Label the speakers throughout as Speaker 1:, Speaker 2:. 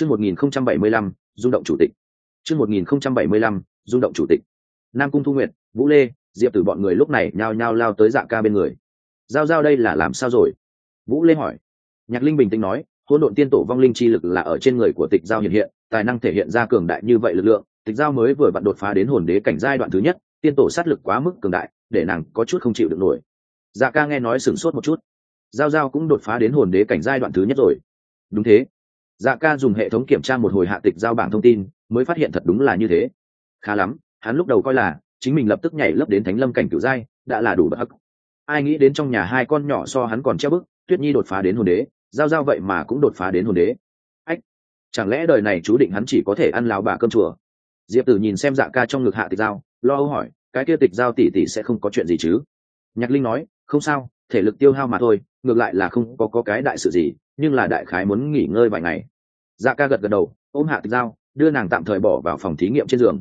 Speaker 1: chương một nghìn không trăm bảy mươi lăm, rung động chủ tịch. Chương một nghìn không trăm bảy mươi lăm, rung động chủ tịch. Nam cung thu nguyệt, vũ lê, diệp tử bọn người lúc này nhao nhao lao tới dạ ca bên người. Giao giao đây là làm sao rồi? Vũ lê hỏi. Nhạc linh bình tĩnh nói, hỗn độn tiên tổ vong linh chi lực là ở trên người của tịch giao hiện hiện, tài năng thể hiện ra cường đại như vậy lực lượng, tịch giao mới vừa vặn đột phá đến hồn đế cảnh giai đoạn thứ nhất, tiên tổ sát lực quá mức cường đại, để nàng có chút không chịu được nổi. Dạ ca nghe nói sửng sốt một chút. Giao giao cũng đột phá đến hồn đế cảnh giai đoạn thứ nhất rồi. Đúng thế dạ ca dùng hệ thống kiểm tra một hồi hạ tịch giao bảng thông tin mới phát hiện thật đúng là như thế. Khá lắm hắn lúc đầu coi là chính mình lập tức nhảy lấp đến thánh lâm cảnh cửu giai đã là đủ bất hắc. Ai nghĩ đến trong nhà hai con nhỏ so hắn còn treo bức tuyết nhi đột phá đến hồn đế giao giao vậy mà cũng đột phá đến hồn đế. Ách chẳng lẽ đời này chú định hắn chỉ có thể ăn láo bà cơm chùa? Diệp tử nhìn xem dạ ca trong ngực hạ tịch giao lo âu hỏi cái kia tịch giao tỷ tỷ sẽ không có chuyện gì chứ? Nhạc linh nói không sao thể lực tiêu hao mà thôi ngược lại là không có, có cái đại sự gì nhưng là đại khái muốn nghỉ ngơi vài ngày dạ ca gật gật đầu ôm hạ tịch dao, đưa nàng tạm thời bỏ vào phòng thí nghiệm trên giường.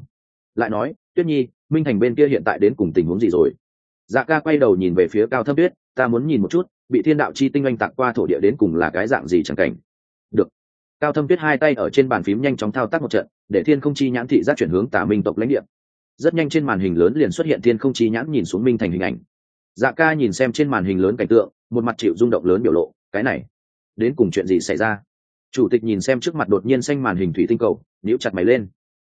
Speaker 1: Lại nói tuyết nhi minh thành bên kia hiện tại đến cùng tình huống gì rồi? Dạ ca quay đầu nhìn về phía cao thâm tuyết ta muốn nhìn một chút bị thiên đạo chi tinh anh tặng qua thổ địa đến cùng là cái dạng gì chẳng cảnh? Được. Cao thâm tuyết hai tay ở trên bàn phím nhanh chóng thao tác một trận để thiên không chi nhãn thị giác chuyển hướng tả minh tộc lãnh địa. Rất nhanh trên màn hình lớn liền xuất hiện thiên không chi nhãn nhìn xuống minh thành hình ảnh. Dạ ca nhìn xem trên màn hình lớn cảnh tượng một mặt chịu rung động lớn biểu lộ cái này đến cùng chuyện gì xảy ra? Chủ tịch nhìn xem trước mặt đột nhiên xanh màn hình thủy tinh cầu níu chặt mày lên.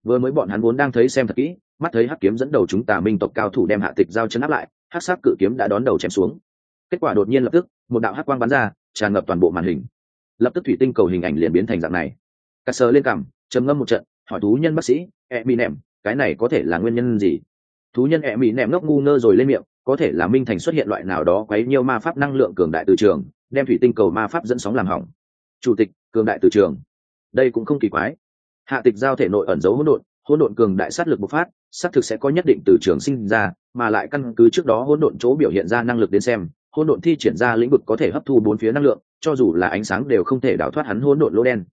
Speaker 1: Vừa mới bọn hắn vốn đang thấy xem thật kỹ, mắt thấy hắc kiếm dẫn đầu chúng tà minh tộc cao thủ đem hạ tịch giao chân áp lại, hắc sắc cự kiếm đã đón đầu chém xuống. Kết quả đột nhiên lập tức, một đạo hắc quang bắn ra, tràn ngập toàn bộ màn hình. Lập tức thủy tinh cầu hình ảnh liền biến thành dạng này. Cà sờ lên cằm, trầm ngâm một trận, hỏi thú nhân bác sĩ e mỹ nèm cái này có thể là nguyên nhân gì? Thú nhân e mỹ nèm ngốc ngu ngơ rồi lên miệng, có thể là minh thành xuất hiện loại nào đó quấy nhiều ma pháp năng lượng cường đại từ trường, đem thủy tinh cầu ma pháp dẫn sóng làm hỏng. Chủ tịch cường đại từ trường. Đây cũng không kỳ quái. Hạ tịch giao thể nội ẩn giấu hỗn độn hỗn độn cường đại sát lực bộc phát, xác thực sẽ có nhất định từ trường sinh ra, mà lại căn cứ trước đó hỗn độn chỗ biểu hiện ra năng lực đến xem, hỗn độn thi triển ra lĩnh vực có thể hấp thu bốn phía năng lượng, cho dù là ánh sáng đều không thể đào thoát hắn hỗn độn lỗ đen.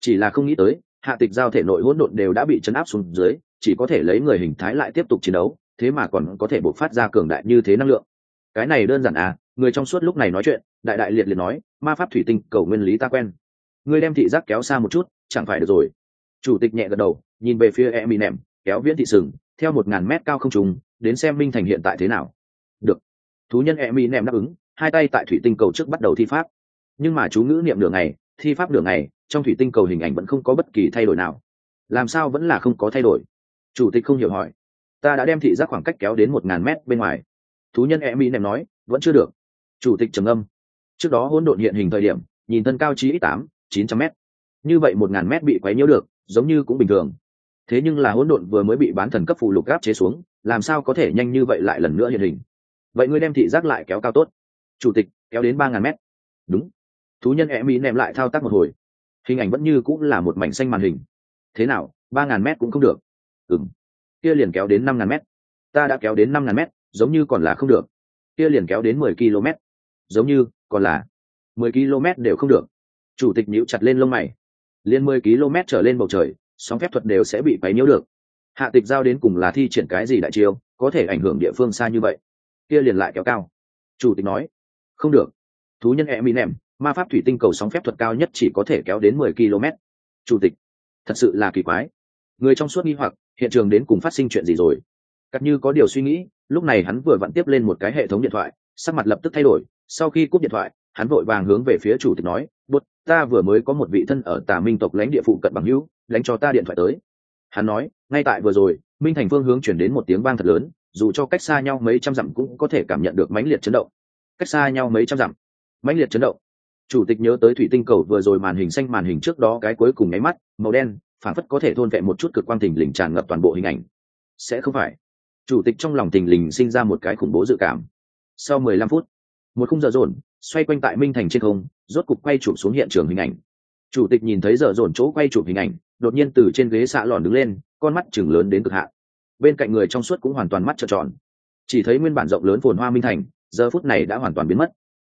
Speaker 1: Chỉ là không nghĩ tới, hạ tịch giao thể nội hỗn độn đều đã bị chấn áp xuống dưới, chỉ có thể lấy người hình thái lại tiếp tục chiến đấu, thế mà còn có thể bộc phát ra cường đại như thế năng lượng. Cái này đơn giản à người trong suốt lúc này nói chuyện, đại đại liệt liệt nói, ma pháp thủy tinh, cầu nguyên lý ta quen ngươi đem thị giác kéo xa một chút, chẳng phải được rồi. Chủ tịch nhẹ gật đầu, nhìn về phía e mỹ nệm kéo viễn thị sừng, theo một ngàn mét cao không trùng đến xem minh thành hiện tại thế nào. Được. Thú nhân e mỹ nệm đáp ứng, hai tay tại thủy tinh cầu trước bắt đầu thi pháp. Nhưng mà chú ngữ niệm nửa ngày, thi pháp nửa ngày, trong thủy tinh cầu hình ảnh vẫn không có bất kỳ thay đổi nào. Làm sao vẫn là không có thay đổi? Chủ tịch không hiểu hỏi. Ta đã đem thị giác khoảng cách kéo đến một ngàn mét bên ngoài. Thú nhân e mỹ nèm nói, vẫn chưa được. Chủ tịch trầm âm trước đó hỗn độn hiện hình thời điểm, nhìn thân cao chí ít tám chín trăm mét. Như vậy một ngàn mét bị quấy nhiễu được, giống như cũng bình thường. Thế nhưng là hỗn độn vừa mới bị bán thần cấp phụ lục gáp chế xuống, làm sao có thể nhanh như vậy lại lần nữa hiện hình? Vậy ngươi đem thị giác lại kéo cao tốt. Chủ tịch, kéo đến ba ngàn mét. Đúng. Thú nhân e mỹ ném lại thao tác một hồi. Hình ảnh vẫn như cũng là một mảnh xanh màn hình. Thế nào, ba ngàn mét cũng không được. Ừng kia liền kéo đến năm ngàn mét. Ta đã kéo đến năm ngàn mét, giống như còn là không được. Kia liền kéo đến mười km giống như, còn là mười km đều không được chủ tịch nhíu chặt lên lông mày. Liên mười km trở lên bầu trời, sóng phép thuật đều sẽ bị quấy nhiễu được. Hạ tịch giao đến cùng là thi triển cái gì đại chiêu, có thể ảnh hưởng địa phương xa như vậy? Kia liền lại kéo cao. Chủ tịch nói, không được. Thú nhân e mỹ nèm ma pháp thủy tinh cầu sóng phép thuật cao nhất chỉ có thể kéo đến mười km. Chủ tịch, thật sự là kỳ quái. Người trong suốt nghi hoặc, hiện trường đến cùng phát sinh chuyện gì rồi? Cắt như có điều suy nghĩ, lúc này hắn vừa vặn tiếp lên một cái hệ thống điện thoại, sắc mặt lập tức thay đổi. Sau khi cúp điện thoại, hắn vội vàng hướng về phía chủ tịch nói bút ta vừa mới có một vị thân ở tà minh tộc lãnh địa phụ cận bằng hữu lãnh cho ta điện thoại tới. Hắn nói, ngay tại vừa rồi, minh thành phương hướng chuyển đến một tiếng vang thật lớn, dù cho cách xa nhau mấy trăm dặm cũng có thể cảm nhận được mãnh liệt chấn động. Cách xa nhau mấy trăm dặm. Mãnh liệt chấn động. Chủ tịch nhớ tới thủy tinh cầu vừa rồi màn hình xanh màn hình trước đó cái cuối cùng nháy mắt, màu đen phản phất có thể thôn vẹn một chút cực quang thình lình tràn ngập toàn bộ hình ảnh. Sẽ không phải. Chủ tịch trong lòng thình lình sinh ra một cái khủng bố dự cảm. Sau mười lăm phút, một khung giờ dồn xoay quanh tại minh thành trên không, rốt cục quay chụp xuống hiện trường hình ảnh. Chủ tịch nhìn thấy giờ dồn chỗ quay chụp hình ảnh, đột nhiên từ trên ghế xạ lòn đứng lên, con mắt chừng lớn đến cực hạn. Bên cạnh người trong suốt cũng hoàn toàn mắt trợn tròn. Chỉ thấy nguyên bản rộng lớn phồn hoa minh thành, giờ phút này đã hoàn toàn biến mất.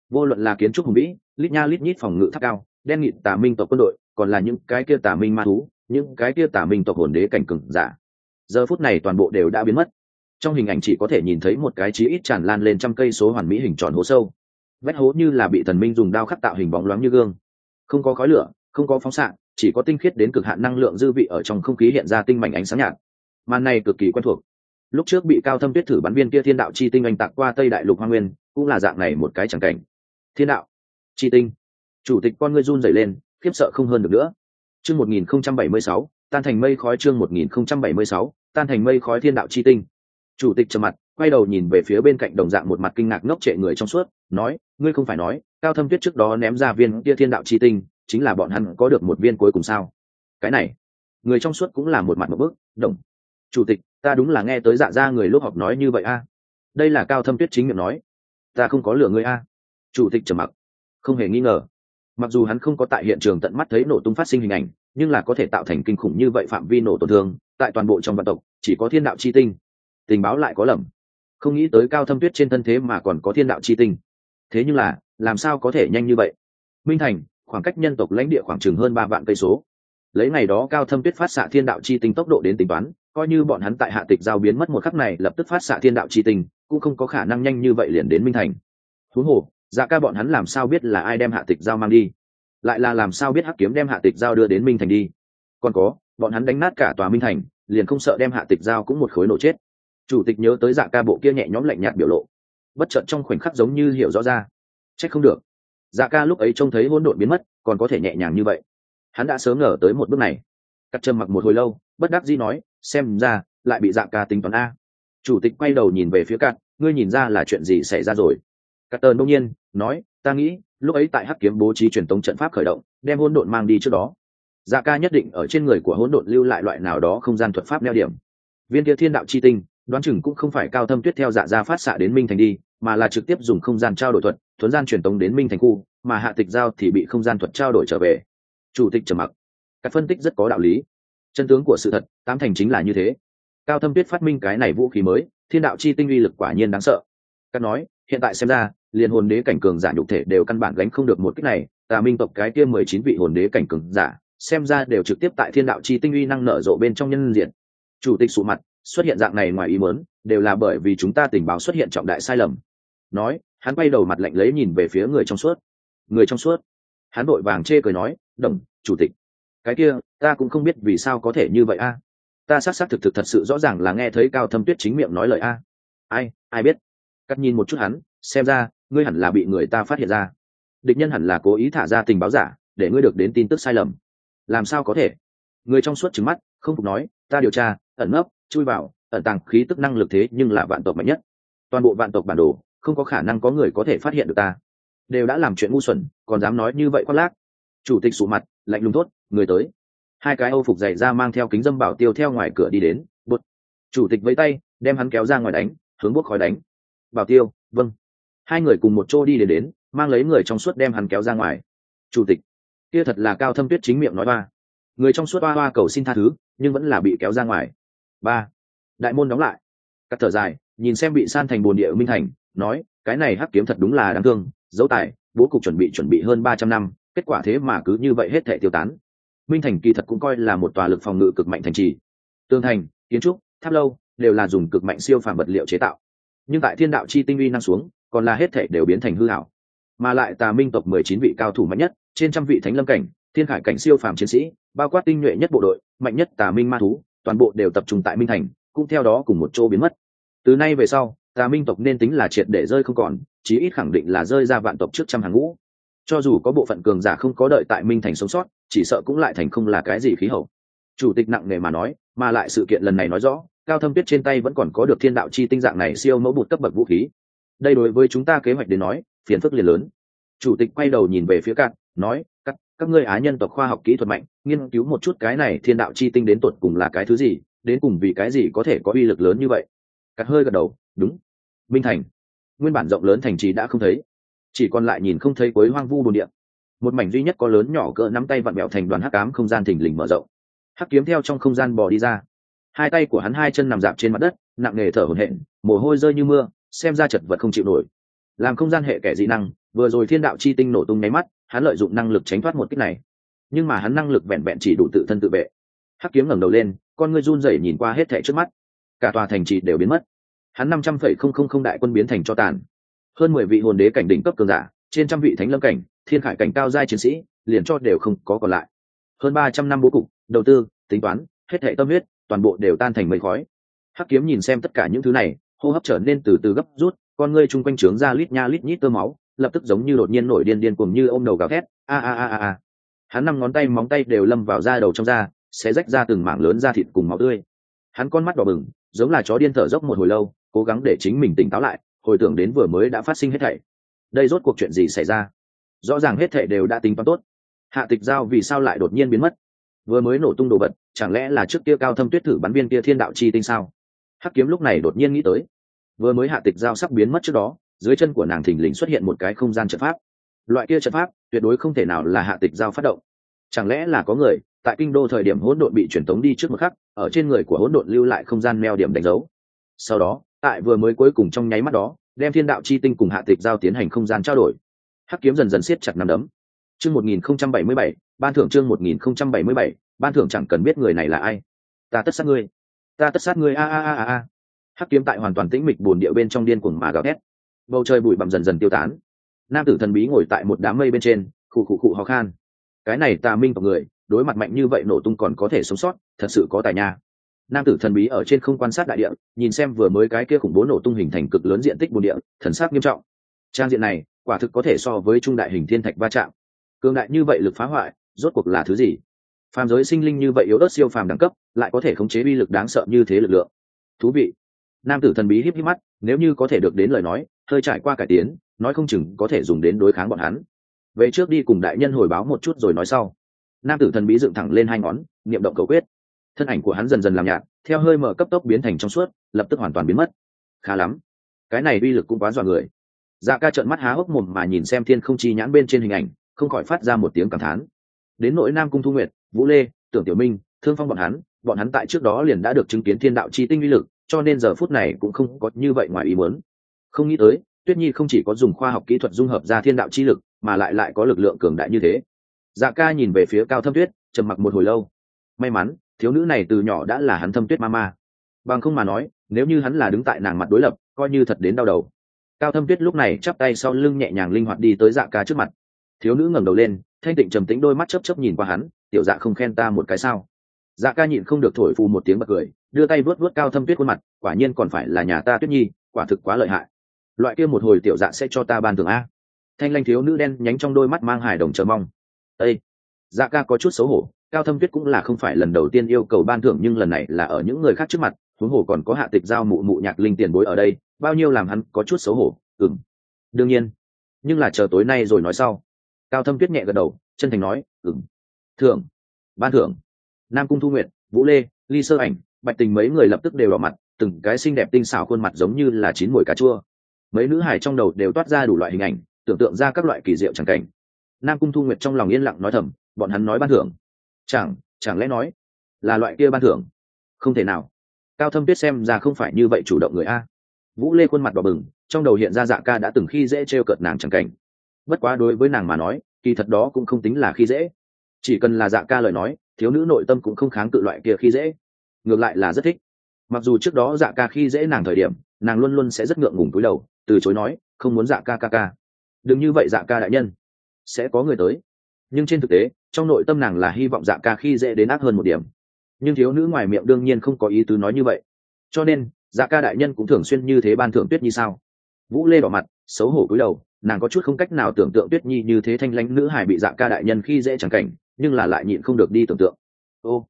Speaker 1: Vô luận là kiến trúc hùng vĩ, lít nha lít nhít phòng ngự tháp cao, đen nghịt tà minh tộc quân đội, còn là những cái kia tà minh ma thú, những cái kia tà minh tộc hồn đế cảnh cừng giả. Giờ phút này toàn bộ đều đã biến mất. Trong hình ảnh chỉ có thể nhìn thấy một cái chí ít tràn lan lên trăm cây số hoàn mỹ hình tròn hố sâu vách hố như là bị thần minh dùng đao khắc tạo hình bóng loáng như gương. Không có khói lửa, không có phóng xạ, chỉ có tinh khiết đến cực hạn năng lượng dư vị ở trong không khí hiện ra tinh mảnh ánh sáng nhạt. Màn này cực kỳ quen thuộc. Lúc trước bị cao thâm tuyết thử bắn viên kia thiên đạo chi tinh anh tặng qua tây đại lục hoa nguyên, cũng là dạng này một cái chẳng cảnh. Thiên đạo, chi tinh. Chủ tịch con ngươi run dày lên, khiếp sợ không hơn được nữa. Chương một nghìn không trăm bảy mươi sáu, tan thành mây khói chương một nghìn không trăm bảy mươi sáu, tan thành mây khói thiên đạo chi tinh. Chủ tịch trầm mặt quay đầu nhìn về phía bên cạnh đồng dạng một mặt kinh ngạc ngốc trệ người trong suốt, nói, ngươi không phải nói, cao thâm tuyết trước đó ném ra viên kia thiên đạo chi tinh, chính là bọn hắn có được một viên cuối cùng sao? Cái này, người trong suốt cũng là một mặt một bước, đồng, chủ tịch, ta đúng là nghe tới dạ ra người lúc học nói như vậy a. Đây là cao thâm tuyết chính miệng nói. Ta không có lừa ngươi a. Chủ tịch trầm mặc, không hề nghi ngờ. Mặc dù hắn không có tại hiện trường tận mắt thấy nổ tung phát sinh hình ảnh, nhưng là có thể tạo thành kinh khủng như vậy phạm vi nổ tổn thương, tại toàn bộ trong vạn tộc, chỉ có thiên đạo chi tinh. Tình báo lại có lầm không nghĩ tới cao thâm tuyết trên thân thế mà còn có thiên đạo chi tinh. Thế nhưng là, làm sao có thể nhanh như vậy? Minh thành, khoảng cách nhân tộc lãnh địa khoảng chừng hơn ba vạn cây số. Lấy ngày đó cao thâm tuyết phát xạ thiên đạo chi tinh tốc độ đến tính toán, coi như bọn hắn tại hạ tịch giao biến mất một khắc này lập tức phát xạ thiên đạo chi tinh, cũng không có khả năng nhanh như vậy liền đến minh thành. Thú hồ dạ ca bọn hắn làm sao biết là ai đem hạ tịch giao mang đi? Lại là làm sao biết hắc kiếm đem hạ tịch giao đưa đến minh thành đi? Còn có, bọn hắn đánh nát cả tòa minh thành, liền không sợ đem hạ tịch giao cũng một khối nổ chết chủ tịch nhớ tới dạ ca bộ kia nhẹ nhõm lạnh nhạt biểu lộ. Bất chợt trong khoảnh khắc giống như hiểu rõ ra. Trách không được. Dạ ca lúc ấy trông thấy hỗn độn biến mất, còn có thể nhẹ nhàng như vậy. Hắn đã sớm ngờ tới một bước này. Cắt trầm mặc một hồi lâu, bất đắc dĩ nói, xem ra, lại bị dạ ca tính toán a. Chủ tịch quay đầu nhìn về phía cắt ngươi nhìn ra là chuyện gì xảy ra rồi. Cắt tờn đông nhiên, nói, ta nghĩ, lúc ấy tại hắc kiếm bố trí truyền tống trận pháp khởi động, đem hỗn độn mang đi trước đó. Dạ ca nhất định ở trên người của hỗn độn lưu lại loại nào đó không gian thuật pháp neo điểm. Viên kia thiên đạo chi tinh đoán chừng cũng không phải cao thâm tuyết theo dạ ra phát xạ đến minh thành đi, mà là trực tiếp dùng không gian trao đổi thuật, thuấn gian truyền tống đến minh thành khu, mà hạ tịch giao thì bị không gian thuật trao đổi trở về. Chủ tịch trầm mặc. Các phân tích rất có đạo lý. Chân tướng của sự thật, tám thành chính là như thế. Cao thâm tuyết phát minh cái này vũ khí mới, thiên đạo chi tinh uy lực quả nhiên đáng sợ. Các nói, hiện tại xem ra, liền hồn đế cảnh cường giả nhục thể đều căn bản gánh không được một cách này, tà minh tộc cái kia mười chín vị hồn đế cảnh cường giả, xem ra đều trực tiếp tại thiên đạo chi tinh uy năng nở rộ bên trong nhân diện. Chủ tịch sụ mặt xuất hiện dạng này ngoài ý muốn, đều là bởi vì chúng ta tình báo xuất hiện trọng đại sai lầm. Nói, hắn quay đầu mặt lạnh lấy nhìn về phía người trong suốt. Người trong suốt. Hắn đội vàng chê cười nói, đồng, chủ tịch, cái kia, ta cũng không biết vì sao có thể như vậy a. Ta xác xác thực thực thật sự rõ ràng là nghe thấy cao thâm tuyết chính miệng nói lời a. Ai ai biết? Cắt nhìn một chút hắn, xem ra, ngươi hẳn là bị người ta phát hiện ra. Địch nhân hẳn là cố ý thả ra tình báo giả, để ngươi được đến tin tức sai lầm. Làm sao có thể? Người trong suốt trứng mắt, không phục nói, ta điều tra, ẩn nấp chui vào, ẩn tàng khí tức năng lực thế nhưng là vạn tộc mạnh nhất. Toàn bộ vạn tộc bản đồ, không có khả năng có người có thể phát hiện được ta. Đều đã làm chuyện ngu xuẩn, còn dám nói như vậy khoác lác. Chủ tịch sụ mặt, lạnh lùng thốt, người tới. Hai cái âu phục dày ra mang theo kính dâm bảo tiêu theo ngoài cửa đi đến bút chủ tịch vẫy tay, đem hắn kéo ra ngoài đánh, hướng bút khói đánh. Bảo tiêu vâng. Hai người cùng một chỗ đi đến đến, mang lấy người trong suốt đem hắn kéo ra ngoài. Chủ tịch. Kia thật là cao thâm tuyết chính miệng nói ba người trong suốt ba ba cầu xin tha thứ, nhưng vẫn là bị kéo ra ngoài ba. Đại môn đóng lại. Cắt thở dài, nhìn xem bị san thành bồn địa minh thành, nói, cái này hắc kiếm thật đúng là đáng thương, dấu tài, bố cục chuẩn bị chuẩn bị hơn ba trăm năm, kết quả thế mà cứ như vậy hết thể tiêu tán. Minh thành kỳ thật cũng coi là một tòa lực phòng ngự cực mạnh thành trì. Tương thành, kiến trúc, tháp lâu, đều là dùng cực mạnh siêu phàm vật liệu chế tạo. Nhưng tại thiên đạo chi tinh uy năng xuống, còn là hết thể đều biến thành hư hảo mà lại tà minh tộc mười chín vị cao thủ mạnh nhất, trên trăm vị thánh lâm cảnh, thiên khải cảnh siêu phàm chiến sĩ, bao quát tinh nhuệ nhất bộ đội, mạnh nhất tà minh ma thú toàn bộ đều tập trung tại minh thành, cũng theo đó cùng một chỗ biến mất. Từ nay về sau, tà minh tộc nên tính là triệt để rơi không còn, chí ít khẳng định là rơi ra vạn tộc trước trăm hàng ngũ. Cho dù có bộ phận cường giả không có đợi tại minh thành sống sót, chỉ sợ cũng lại thành không là cái gì khí hậu. Chủ tịch nặng nề mà nói, mà lại sự kiện lần này nói rõ, cao thâm tuyết trên tay vẫn còn có được thiên đạo chi tinh dạng này siêu mẫu bụt cấp bậc vũ khí. Đây đối với chúng ta kế hoạch đến nói, phiền phức liền lớn. Chủ tịch quay đầu nhìn về phía cạn nói cắt các ngươi á nhân tộc khoa học kỹ thuật mạnh, nghiên cứu một chút cái này thiên đạo chi tinh đến tột cùng là cái thứ gì, đến cùng vì cái gì có thể có uy lực lớn như vậy. Cắt hơi gật đầu, đúng. Minh thành. Nguyên bản rộng lớn thành trì đã không thấy, chỉ còn lại nhìn không thấy cuối hoang vu bồn điện một mảnh duy nhất có lớn nhỏ cỡ nắm tay vặn mẹo thành đoàn hắc cám không gian thình lình mở rộng. Hắc kiếm theo trong không gian bò đi ra. Hai tay của hắn hai chân nằm dạp trên mặt đất, nặng nề thở hổn hển, mồ hôi rơi như mưa, xem ra chật vật không chịu nổi. Làm không gian hệ kẻ dị năng, vừa rồi thiên đạo chi tinh nổ tung nháy mắt hắn lợi dụng năng lực tránh thoát một kích này. Nhưng mà hắn năng lực vẹn vẹn chỉ đủ tự thân tự vệ. Hắc kiếm ngẩng đầu lên, con ngươi run rẩy nhìn qua hết thẻ trước mắt. Cả tòa thành trì đều biến mất. Hắn năm trăm phẩy không không không đại quân biến thành cho tàn. Hơn mười vị hồn đế cảnh đỉnh cấp cường giả, trên trăm vị thánh lâm cảnh, thiên khải cảnh cao giai chiến sĩ, liền cho đều không có còn lại. Hơn ba trăm năm bố cục, đầu tư, tính toán, hết hệ tâm huyết, toàn bộ đều tan thành mây khói. Hắc kiếm nhìn xem tất cả những thứ này, hô hấp trở nên từ từ gấp rút, con ngươi chung quanh trướng ra lít nha lít nhít tơ máu lập tức giống như đột nhiên nổi điên điên cuồng như ôm đầu gào thét, a a a a a. Hắn năm ngón tay, móng tay đều lâm vào da đầu trong da, sẽ rách ra từng mảng lớn da thịt cùng máu tươi. Hắn con mắt đỏ bừng, giống là chó điên thở dốc một hồi lâu, cố gắng để chính mình tỉnh táo lại, hồi tưởng đến vừa mới đã phát sinh hết thảy. Đây rốt cuộc chuyện gì xảy ra? Rõ ràng hết thảy đều đã tính toán tốt. Hạ tịch giao vì sao lại đột nhiên biến mất? Vừa mới nổ tung đồ vật, chẳng lẽ là trước kia cao thâm tuyết thử bắn viên kia thiên đạo chi tinh sao? Hắc kiếm lúc này đột nhiên nghĩ tới. Vừa mới hạ tịch giao sắp biến mất trước đó dưới chân của nàng thình lình xuất hiện một cái không gian trận pháp. Loại kia trận pháp, tuyệt đối không thể nào là hạ tịch giao phát động. Chẳng lẽ là có người, tại kinh đô thời điểm hỗn độn bị truyền tống đi trước một khắc, ở trên người của hỗn độn lưu lại không gian meo điểm đánh dấu. Sau đó, tại vừa mới cuối cùng trong nháy mắt đó, đem thiên đạo chi tinh cùng hạ tịch giao tiến hành không gian trao đổi. Hắc kiếm dần dần siết chặt nằm đấm. Chương một nghìn không trăm bảy mươi bảy, ban thưởng chương một nghìn không trăm bảy mươi bảy, ban thưởng chẳng cần biết người này là ai. Ta tất sát ngươi. Ta tất sát ngươi, a a a a a. Hắc kiếm tại hoàn toàn tĩnh mịch bồn địa bên trong điên cuồng mà gào thét bầu trời bụi bặm dần dần tiêu tán. Nam tử thần bí ngồi tại một đám mây bên trên, khụ khụ khụ ho khan. Cái này tà minh tộc người, đối mặt mạnh như vậy nổ tung còn có thể sống sót, thật sự có tài nha. Nam tử thần bí ở trên không quan sát đại địa, nhìn xem vừa mới cái kia khủng bố nổ tung hình thành cực lớn diện tích bồn địa, thần sắc nghiêm trọng. Trang diện này, quả thực có thể so với trung đại hình thiên thạch va chạm. Cường đại như vậy lực phá hoại, rốt cuộc là thứ gì? Phàm giới sinh linh như vậy yếu ớt siêu phàm đẳng cấp, lại có thể khống chế uy lực đáng sợ như thế lực lượng. Thú vị nam tử thần bí híp híp mắt, nếu như có thể được đến lời nói, hơi trải qua cải tiến, nói không chừng có thể dùng đến đối kháng bọn hắn. Về trước đi cùng đại nhân hồi báo một chút rồi nói sau. Nam tử thần bí dựng thẳng lên hai ngón, niệm động cầu quyết. Thân ảnh của hắn dần dần làm nhạt, theo hơi mở cấp tốc biến thành trong suốt, lập tức hoàn toàn biến mất. Khá lắm. Cái này uy lực cũng quá dọa người. Dạ ca trợn mắt há hốc mồm mà nhìn xem thiên không chi nhãn bên trên hình ảnh, không khỏi phát ra một tiếng cảm thán. Đến nỗi nam cung thu nguyệt, vũ lê, tưởng tiểu minh, thương phong bọn hắn bọn hắn tại trước đó liền đã được chứng kiến thiên đạo chi tinh uy lực cho nên giờ phút này cũng không có như vậy ngoài ý muốn. Không nghĩ tới, tuyết nhi không chỉ có dùng khoa học kỹ thuật dung hợp ra thiên đạo chi lực, mà lại lại có lực lượng cường đại như thế. Dạ ca nhìn về phía cao thâm tuyết, trầm mặc một hồi lâu. May mắn, thiếu nữ này từ nhỏ đã là hắn thâm tuyết ma ma bằng không mà nói, nếu như hắn là đứng tại nàng mặt đối lập, coi như thật đến đau đầu. Cao thâm tuyết lúc này chắp tay sau lưng nhẹ nhàng linh hoạt đi tới dạ ca trước mặt. Thiếu nữ ngẩng đầu lên, thanh tịnh trầm tĩnh đôi mắt chấp chấp nhìn qua hắn, tiểu dạ không khen ta một cái sao? Dạ ca nhịn không được thổi phù một tiếng bật cười đưa tay vuốt vuốt cao thâm tuyết khuôn mặt, quả nhiên còn phải là nhà ta tuyết nhi, quả thực quá lợi hại. Loại kia một hồi tiểu dạ sẽ cho ta ban thưởng a. Thanh lanh thiếu nữ đen nhánh trong đôi mắt mang hài đồng chờ mong. Ây dạ ca có chút xấu hổ, cao thâm tuyết cũng là không phải lần đầu tiên yêu cầu ban thưởng nhưng lần này là ở những người khác trước mặt, huống hồ còn có hạ tịch giao mụ mụ nhạc linh tiền bối ở đây, bao nhiêu làm hắn có chút xấu hổ ừng đương nhiên, nhưng là chờ tối nay rồi nói sau. Cao thâm tuyết nhẹ gật đầu, chân thành nói ừng thưởng, ban thưởng. Nam cung thu nguyện vũ lê, ly sơ ảnh bạch tình mấy người lập tức đều đỏ mặt, từng cái xinh đẹp tinh xảo khuôn mặt giống như là chín mồi cà chua. Mấy nữ hài trong đầu đều toát ra đủ loại hình ảnh, tưởng tượng ra các loại kỳ diệu chẳng cảnh. Nam cung thu nguyệt trong lòng yên lặng nói thầm, bọn hắn nói ban thưởng. Chẳng chẳng lẽ nói là loại kia ban thưởng? Không thể nào. Cao thâm tuyết xem ra không phải như vậy chủ động người a. Vũ lê khuôn mặt đỏ bừng, trong đầu hiện ra dạ ca đã từng khi dễ t r e o cợt nàng chẳng cảnh. Bất quá đối với nàng mà nói, kỳ thật đó cũng không tính là khi dễ. Chỉ cần là dạ ca lời nói, thiếu nữ nội tâm cũng không kháng cự loại kia khi dễ ngược lại là rất thích. Mặc dù trước đó dạ ca khi dễ nàng thời điểm, nàng luôn luôn sẽ rất ngượng ngùng túi đầu, từ chối nói, không muốn dạ ca ca ca. Đừng như vậy dạ ca đại nhân. Sẽ có người tới. Nhưng trên thực tế, trong nội tâm nàng là hy vọng dạ ca khi dễ đến ác hơn một điểm. Nhưng thiếu nữ ngoài miệng đương nhiên không có ý tứ nói như vậy. Cho nên dạ ca đại nhân cũng thường xuyên như thế ban thưởng tuyết nhi sao? Vũ lê đỏ mặt, xấu hổ cúi đầu, nàng có chút không cách nào tưởng tượng tuyết nhi như thế thanh lãnh nữ hải bị dạ ca đại nhân khi dễ chẳng cảnh, nhưng là lại nhịn không được đi tưởng tượng. Ô,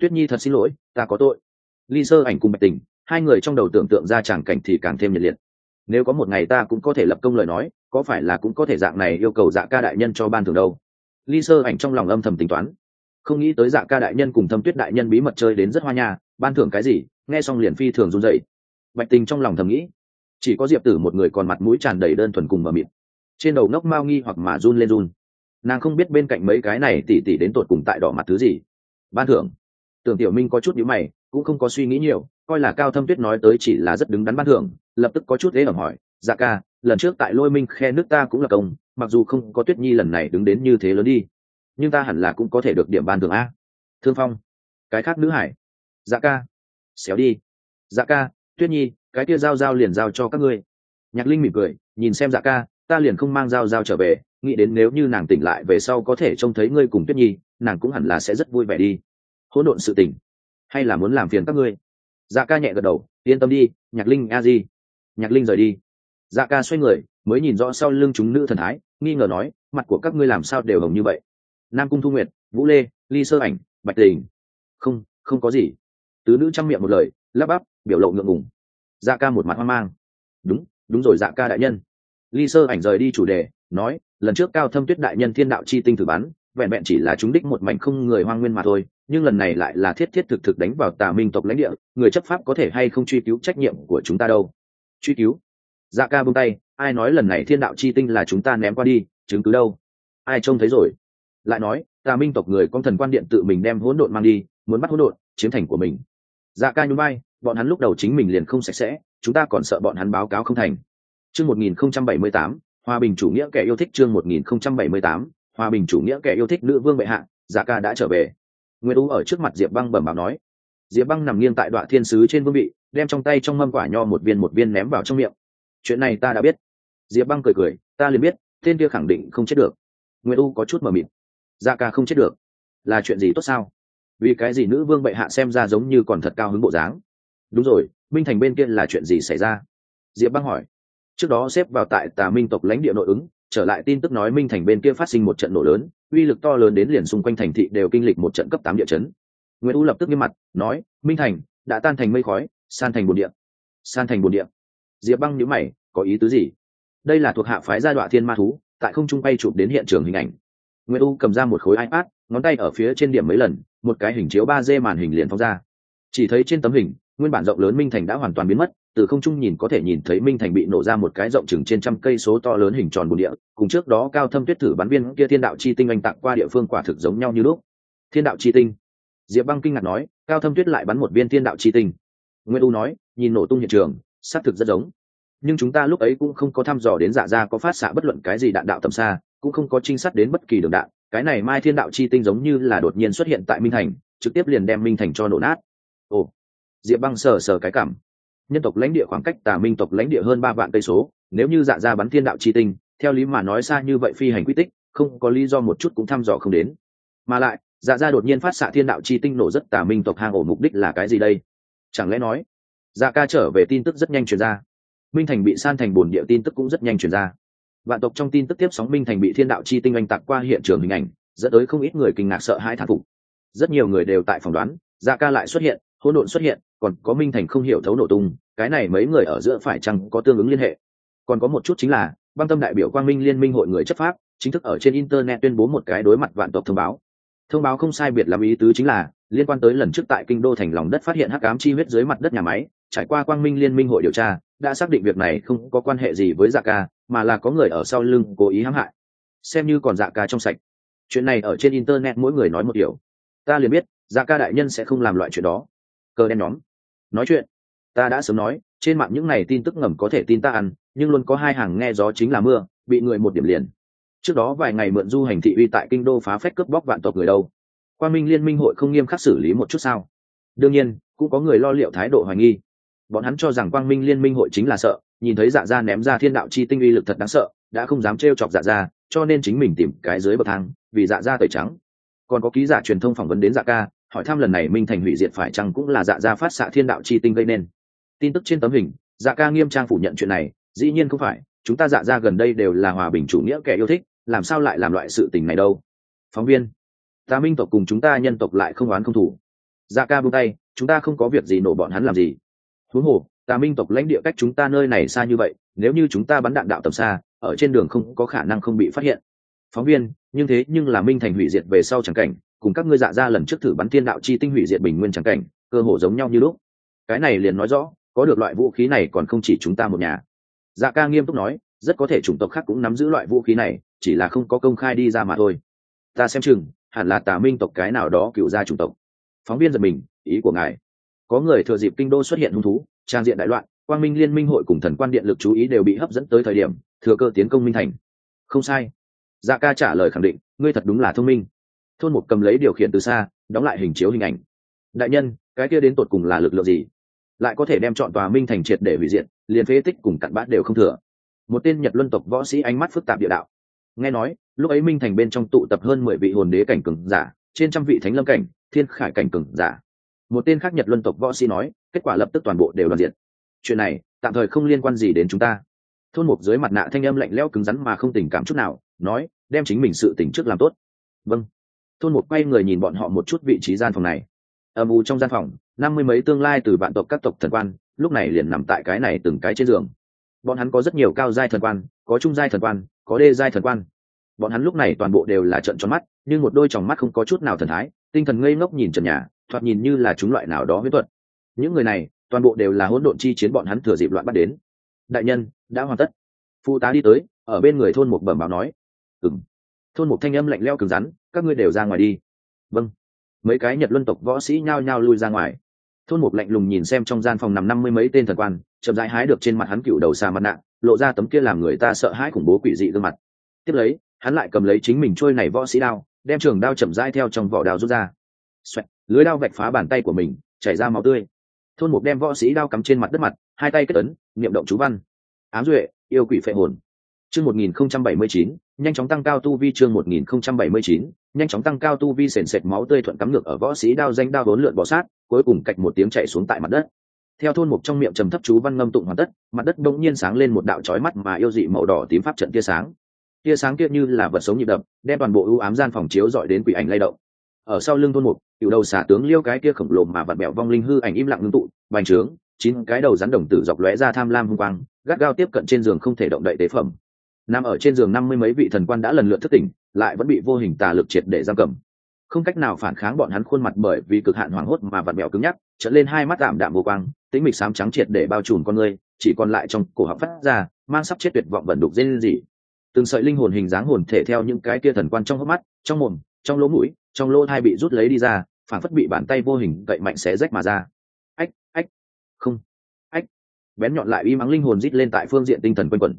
Speaker 1: tuyết nhi thật xin lỗi ta có tội. Ly sơ ảnh cùng bạch tình, hai người trong đầu tưởng tượng ra chẳng cảnh thì càng thêm nhiệt liệt. Nếu có một ngày ta cũng có thể lập công lời nói, có phải là cũng có thể dạng này yêu cầu dạ ca đại nhân cho ban thưởng đâu? Ly sơ ảnh trong lòng âm thầm tính toán. Không nghĩ tới dạ ca đại nhân cùng thâm tuyết đại nhân bí mật chơi đến rất hoa nha, ban thưởng cái gì, nghe xong liền phi thường run dậy bạch tình trong lòng thầm nghĩ, chỉ có diệp tử một người còn mặt mũi tràn đầy đơn thuần cùng mờ mịt. Trên đầu nóc mao nghi hoặc mà run lên run. Nàng không biết bên cạnh mấy cái này tỉ tỉ đến tột cùng tại đỏ mặt thứ gì. Ban thưởng tưởng tiểu minh có chút nhữ mày, cũng không có suy nghĩ nhiều, coi là cao thâm tuyết nói tới chỉ là rất đứng đắn ban thưởng, lập tức có chút ế ẩm hỏi dạ ca, lần trước tại lôi minh khe nước ta cũng là công, mặc dù không có tuyết nhi lần này đứng đến như thế lớn đi, nhưng ta hẳn là cũng có thể được điểm ban thưởng a. Thương phong, cái khác nữ hải. Dạ ca, xéo đi. Dạ ca, tuyết nhi, cái kia giao giao liền giao cho các ngươi. Nhạc linh mỉm cười, nhìn xem dạ ca, ta liền không mang giao giao trở về, nghĩ đến nếu như nàng tỉnh lại về sau có thể trông thấy ngươi cùng tuyết nhi, nàng cũng hẳn là sẽ rất vui vẻ đi hỗn độn sự tình. Hay là muốn làm phiền các ngươi? Dạ ca nhẹ gật đầu, yên tâm đi, nhạc linh, a di. Nhạc linh rời đi. Dạ ca xoay người, mới nhìn rõ sau lưng chúng nữ thần thái, nghi ngờ nói, mặt của các ngươi làm sao đều hồng như vậy? Nam cung thu nguyệt, vũ lê, ly sơ ảnh, bạch tình. Không không có gì. Tứ nữ chăm miệng một lời, lắp bắp, biểu lộ ngượng ngùng. Dạ ca một mặt hoang mang. Đúng đúng rồi dạ ca đại nhân. Ly sơ ảnh rời đi chủ đề, nói, lần trước cao thâm tuyết đại nhân thiên đạo chi tinh thử bắn, vẹn vẹn chỉ là chúng đích một mảnh không người hoang nguyên mà thôi nhưng lần này lại là thiết thiết thực thực đánh vào tà minh tộc lãnh địa, người chấp pháp có thể hay không truy cứu trách nhiệm của chúng ta đâu? Truy cứu? Dạ ca buông tay, ai nói lần này thiên đạo chi tinh là chúng ta ném qua đi, chứng cứ đâu? Ai trông thấy rồi? Lại nói, tà minh tộc người con thần quan điện tự mình đem hỗn độn mang đi, muốn bắt hỗn độn, chiếm thành của mình. Dạ ca nhún vai, bọn hắn lúc đầu chính mình liền không sạch sẽ, chúng ta còn sợ bọn hắn báo cáo không thành. Chương một nghìn không trăm bảy mươi tám, hòa bình chủ nghĩa kẻ yêu thích chương một nghìn không trăm bảy mươi tám, hòa bình chủ nghĩa kẻ yêu thích nữ vương bệ hạ dạ ca đã trở về nguyễn u ở trước mặt diệp băng bẩm báo nói. Diệp băng nằm nghiêng tại đoạn thiên sứ trên vương vị, đem trong tay trong mâm quả nho một viên một viên ném vào trong miệng. Chuyện này ta đã biết. Diệp băng cười cười, ta liền biết, tên kia khẳng định không chết được. Nguyễn u có chút mờ mịt. Da ca không chết được. Là chuyện gì tốt sao? Vì cái gì nữ vương bệ hạ xem ra giống như còn thật cao hứng bộ dáng? Đúng rồi, minh thành bên kia là chuyện gì xảy ra? Diệp băng hỏi. Trước đó xếp vào tại tà minh tộc lãnh địa nội ứng, trở lại tin tức nói minh thành bên kia phát sinh một trận nổ lớn uy lực to lớn đến liền xung quanh thành thị đều kinh lịch một trận cấp tám địa chấn. Nguyễn u lập tức nghiêm mặt, nói, minh thành, đã tan thành mây khói, san thành bồn địa. San thành bồn địa. Diệp băng nhữ mày, có ý tứ gì? Đây là thuộc hạ phái gia đoạn thiên ma thú, tại không trung bay chụp đến hiện trường hình ảnh. Nguyễn u cầm ra một khối ipad, ngón tay ở phía trên điểm mấy lần, một cái hình chiếu ba d màn hình liền phóng ra. Chỉ thấy trên tấm hình, nguyên bản rộng lớn minh thành đã hoàn toàn biến mất từ không trung nhìn có thể nhìn thấy minh thành bị nổ ra một cái rộng chừng trên trăm cây số to lớn hình tròn bồn địa, cùng trước đó cao thâm tuyết thử bắn viên kia thiên đạo chi tinh anh tặng qua địa phương quả thực giống nhau như lúc. Thiên đạo chi tinh. Diệp băng kinh ngạc nói, cao thâm tuyết lại bắn một viên thiên đạo chi tinh. Nguyễn u nói, nhìn nổ tung hiện trường, xác thực rất giống. Nhưng chúng ta lúc ấy cũng không có thăm dò đến dạ ra có phát xạ bất luận cái gì đạn đạo tầm xa, cũng không có trinh sát đến bất kỳ đường đạn. Cái này mai thiên đạo chi tinh giống như là đột nhiên xuất hiện tại minh thành, trực tiếp liền đem minh thành cho nổ nát. Ồ. Diệp băng sờ sờ cái cảm nhân tộc lãnh địa khoảng cách tà minh tộc lãnh địa hơn ba vạn cây số, nếu như dạ ra bắn thiên đạo chi tinh, theo lý mà nói xa như vậy phi hành quy tích, không có lý do một chút cũng thăm dò không đến. Mà lại dạ ra đột nhiên phát xạ thiên đạo chi tinh nổ rất tà minh tộc hang ổ mục đích là cái gì đây? Chẳng lẽ nói dạ ca trở về tin tức rất nhanh truyền ra. Minh thành bị san thành bồn địa tin tức cũng rất nhanh truyền ra. Vạn tộc trong tin tức tiếp sóng minh thành bị thiên đạo chi tinh oanh tạc qua hiện trường hình ảnh, dẫn tới không ít người kinh ngạc sợ hãi thán phục. Rất nhiều người đều tại phỏng đoán dạ ca lại xuất hiện, hỗn độn xuất hiện còn có minh thành không hiểu thấu nổ tung, cái này mấy người ở giữa phải chăng có tương ứng liên hệ? Còn có một chút chính là, băng tâm đại biểu quang minh liên minh hội người chấp pháp, chính thức ở trên internet tuyên bố một cái đối mặt vạn tộc thông báo. Thông báo không sai biệt làm ý tứ chính là, liên quan tới lần trước tại kinh đô thành lòng đất phát hiện hắc ám chi huyết dưới mặt đất nhà máy, trải qua quang minh liên minh hội điều tra, đã xác định việc này không có quan hệ gì với dạ ca, mà là có người ở sau lưng cố ý hãm hại. Xem như còn dạ ca trong sạch. Chuyện này ở trên internet mỗi người nói một điều. Ta liền biết dạ ca đại nhân sẽ không làm loại chuyện đó. Cờ đen nhóm nói chuyện. Ta đã sớm nói, trên mạng những này tin tức ngầm có thể tin ta ăn, nhưng luôn có hai hàng nghe gió chính là mưa, bị người một điểm liền. Trước đó vài ngày mượn du hành thị uy tại kinh đô phá phách cướp bóc vạn tộc người đâu. Quan minh liên minh hội không nghiêm khắc xử lý một chút sao? Đương nhiên, cũng có người lo liệu thái độ hoài nghi. Bọn hắn cho rằng quang minh liên minh hội chính là sợ, nhìn thấy dạ gia ném ra thiên đạo chi tinh uy lực thật đáng sợ, đã không dám trêu chọc dạ gia, cho nên chính mình tìm cái dưới bậc thang, vì dạ gia tẩy trắng. Còn có ký giả truyền thông phỏng vấn đến dạ ca hỏi thăm lần này minh thành hủy diệt phải chăng cũng là dạ gia phát xạ thiên đạo chi tinh gây nên. Tin tức trên tấm hình dạ ca nghiêm trang phủ nhận chuyện này, dĩ nhiên không phải, chúng ta dạ gia gần đây đều là hòa bình chủ nghĩa kẻ yêu thích, làm sao lại làm loại sự tình này đâu? Phóng viên, ta minh tộc cùng chúng ta nhân tộc lại không oán không thủ dạ ca buông tay, chúng ta không có việc gì nổ bọn hắn làm gì. Huống hồ, ta minh tộc lãnh địa cách chúng ta nơi này xa như vậy, nếu như chúng ta bắn đạn đạo tầm xa, ở trên đường không có khả năng không bị phát hiện. Phóng viên, nhưng thế nhưng là minh thành hủy diệt về sau chẳng cảnh cùng các ngươi dạ ra lần trước thử bắn thiên đạo chi tinh hủy diệt bình nguyên trắng cảnh, cơ hồ giống nhau như lúc. Cái này liền nói rõ, có được loại vũ khí này còn không chỉ chúng ta một nhà. Dạ ca nghiêm túc nói, rất có thể chủng tộc khác cũng nắm giữ loại vũ khí này, chỉ là không có công khai đi ra mà thôi. Ta xem chừng, hẳn là tà minh tộc cái nào đó cựu gia chủng tộc. Phóng viên giật mình, ý của ngài. Có người thừa dịp kinh đô xuất hiện hung thú, trang diện đại loạn, quang minh liên minh hội cùng thần quan điện lực chú ý đều bị hấp dẫn tới thời điểm, thừa cơ tiến công minh thành. Không sai. Dạ ca trả lời khẳng định, ngươi thật đúng là thông minh thôn một cầm lấy điều khiển từ xa, đóng lại hình chiếu hình ảnh. Đại nhân, cái kia đến tột cùng là lực lượng gì? Lại có thể đem chọn tòa minh thành triệt để hủy diệt, liền phế tích cùng cặn bát đều không thừa. Một tên nhật luân tộc võ sĩ ánh mắt phức tạp địa đạo. Nghe nói, lúc ấy minh thành bên trong tụ tập hơn mười vị hồn đế cảnh cường giả, trên trăm vị thánh lâm cảnh, thiên khải cảnh cừng giả. Một tên khác nhật luân tộc võ sĩ nói, kết quả lập tức toàn bộ đều đoàn diện. Chuyện này, tạm thời không liên quan gì đến chúng ta. Thôn mục dưới mặt nạ thanh âm lạnh lẽo cứng rắn mà không tình cảm chút nào, nói, đem chính mình sự tỉnh trước làm tốt. Vâng thôn một quay người nhìn bọn họ một chút vị trí gian phòng này. Âm u trong gian phòng, năm mươi mấy tương lai từ vạn tộc các tộc thần quan, lúc này liền nằm tại cái này từng cái trên giường. Bọn hắn có rất nhiều cao giai thần quan, có trung giai thần quan, có đê giai thần quan. Bọn hắn lúc này toàn bộ đều là trận tròn mắt, nhưng một đôi tròng mắt không có chút nào thần thái, tinh thần ngây ngốc nhìn trần nhà, thoạt nhìn như là chúng loại nào đó huyết thuật. Những người này, toàn bộ đều là hỗn độn chi chiến bọn hắn thừa dịp loạn bắt đến. Đại nhân, đã hoàn tất. Phụ tá đi tới, ở bên người thôn một bẩm báo nói. Ừng thôn một thanh âm lạnh leo cứng rắn các ngươi đều ra ngoài đi. Vâng. Mấy cái nhật luân tộc võ sĩ nhao nhao lui ra ngoài. Thôn một lạnh lùng nhìn xem trong gian phòng nằm năm mươi mấy tên thần quan chậm rãi hái được trên mặt hắn cựu đầu xà mặt nạ lộ ra tấm kia làm người ta sợ hãi khủng bố quỷ dị gương mặt. Tiếp lấy hắn lại cầm lấy chính mình trôi này võ sĩ đao đem trường đao chậm rãi theo trong vỏ đao rút ra. Xoẹt, lưới đao vạch phá bàn tay của mình chảy ra máu tươi. Thôn một đem võ sĩ đao cắm trên mặt đất mặt hai tay kết ấn niệm động chú văn. Ám duệ yêu quỷ phệ hồn chương một nghìn không trăm bảy mươi chín, nhanh chóng tăng cao tu vi chương một nghìn không trăm bảy mươi chín, nhanh chóng tăng cao tu vi sền sệt máu tươi thuận cắm ngược ở võ sĩ đao danh đao vốn lượn bỏ sát, cuối cùng cạch một tiếng chạy xuống tại mặt đất. Theo thôn mục trong miệng trầm thấp chú văn ngâm tụng hoàn tất, mặt đất bỗng nhiên sáng lên một đạo chói mắt mà yêu dị màu đỏ tím pháp trận tia sáng. Tia sáng kia như là vật sống nhịp đập, đem toàn bộ ưu ám gian phòng chiếu dọi đến quỷ ảnh lay động. Ở sau lưng thôn mục, cựu đầu xả tướng liêu cái kia khổng lồ mà vặn bẹo vong linh hư ảnh im lặng ngưng tụ, bành trướng, chín cái đầu rắn đồng tử dọc lóe ra tham lam hung quang, gắt gao tiếp cận trên giường không thể động đậy tế phẩm nằm ở trên giường năm mươi mấy vị thần quan đã lần lượt thức tỉnh, lại vẫn bị vô hình tà lực triệt để giam cầm. Không cách nào phản kháng bọn hắn khuôn mặt bởi vì cực hạn hoảng hốt mà vặn mẹo cứng nhắc trở lên hai mắt tạm đạm vô quang tính mịch xám trắng triệt để bao trùm con người, chỉ còn lại trong cổ họng phát ra, mang sắp chết tuyệt vọng vận đục dên gì từng sợi linh hồn hình dáng hồn thể theo những cái kia thần quan trong hốc mắt, trong mồm, trong lỗ mũi, trong lỗ thai bị rút lấy đi ra phản phất bị bàn tay vô hình gậy mạnh xé rách mà ra. Ách ách, không, ách. Bén nhọn lại uy mắng linh hồn rít lên tại phương diện tinh thần quanh quẩn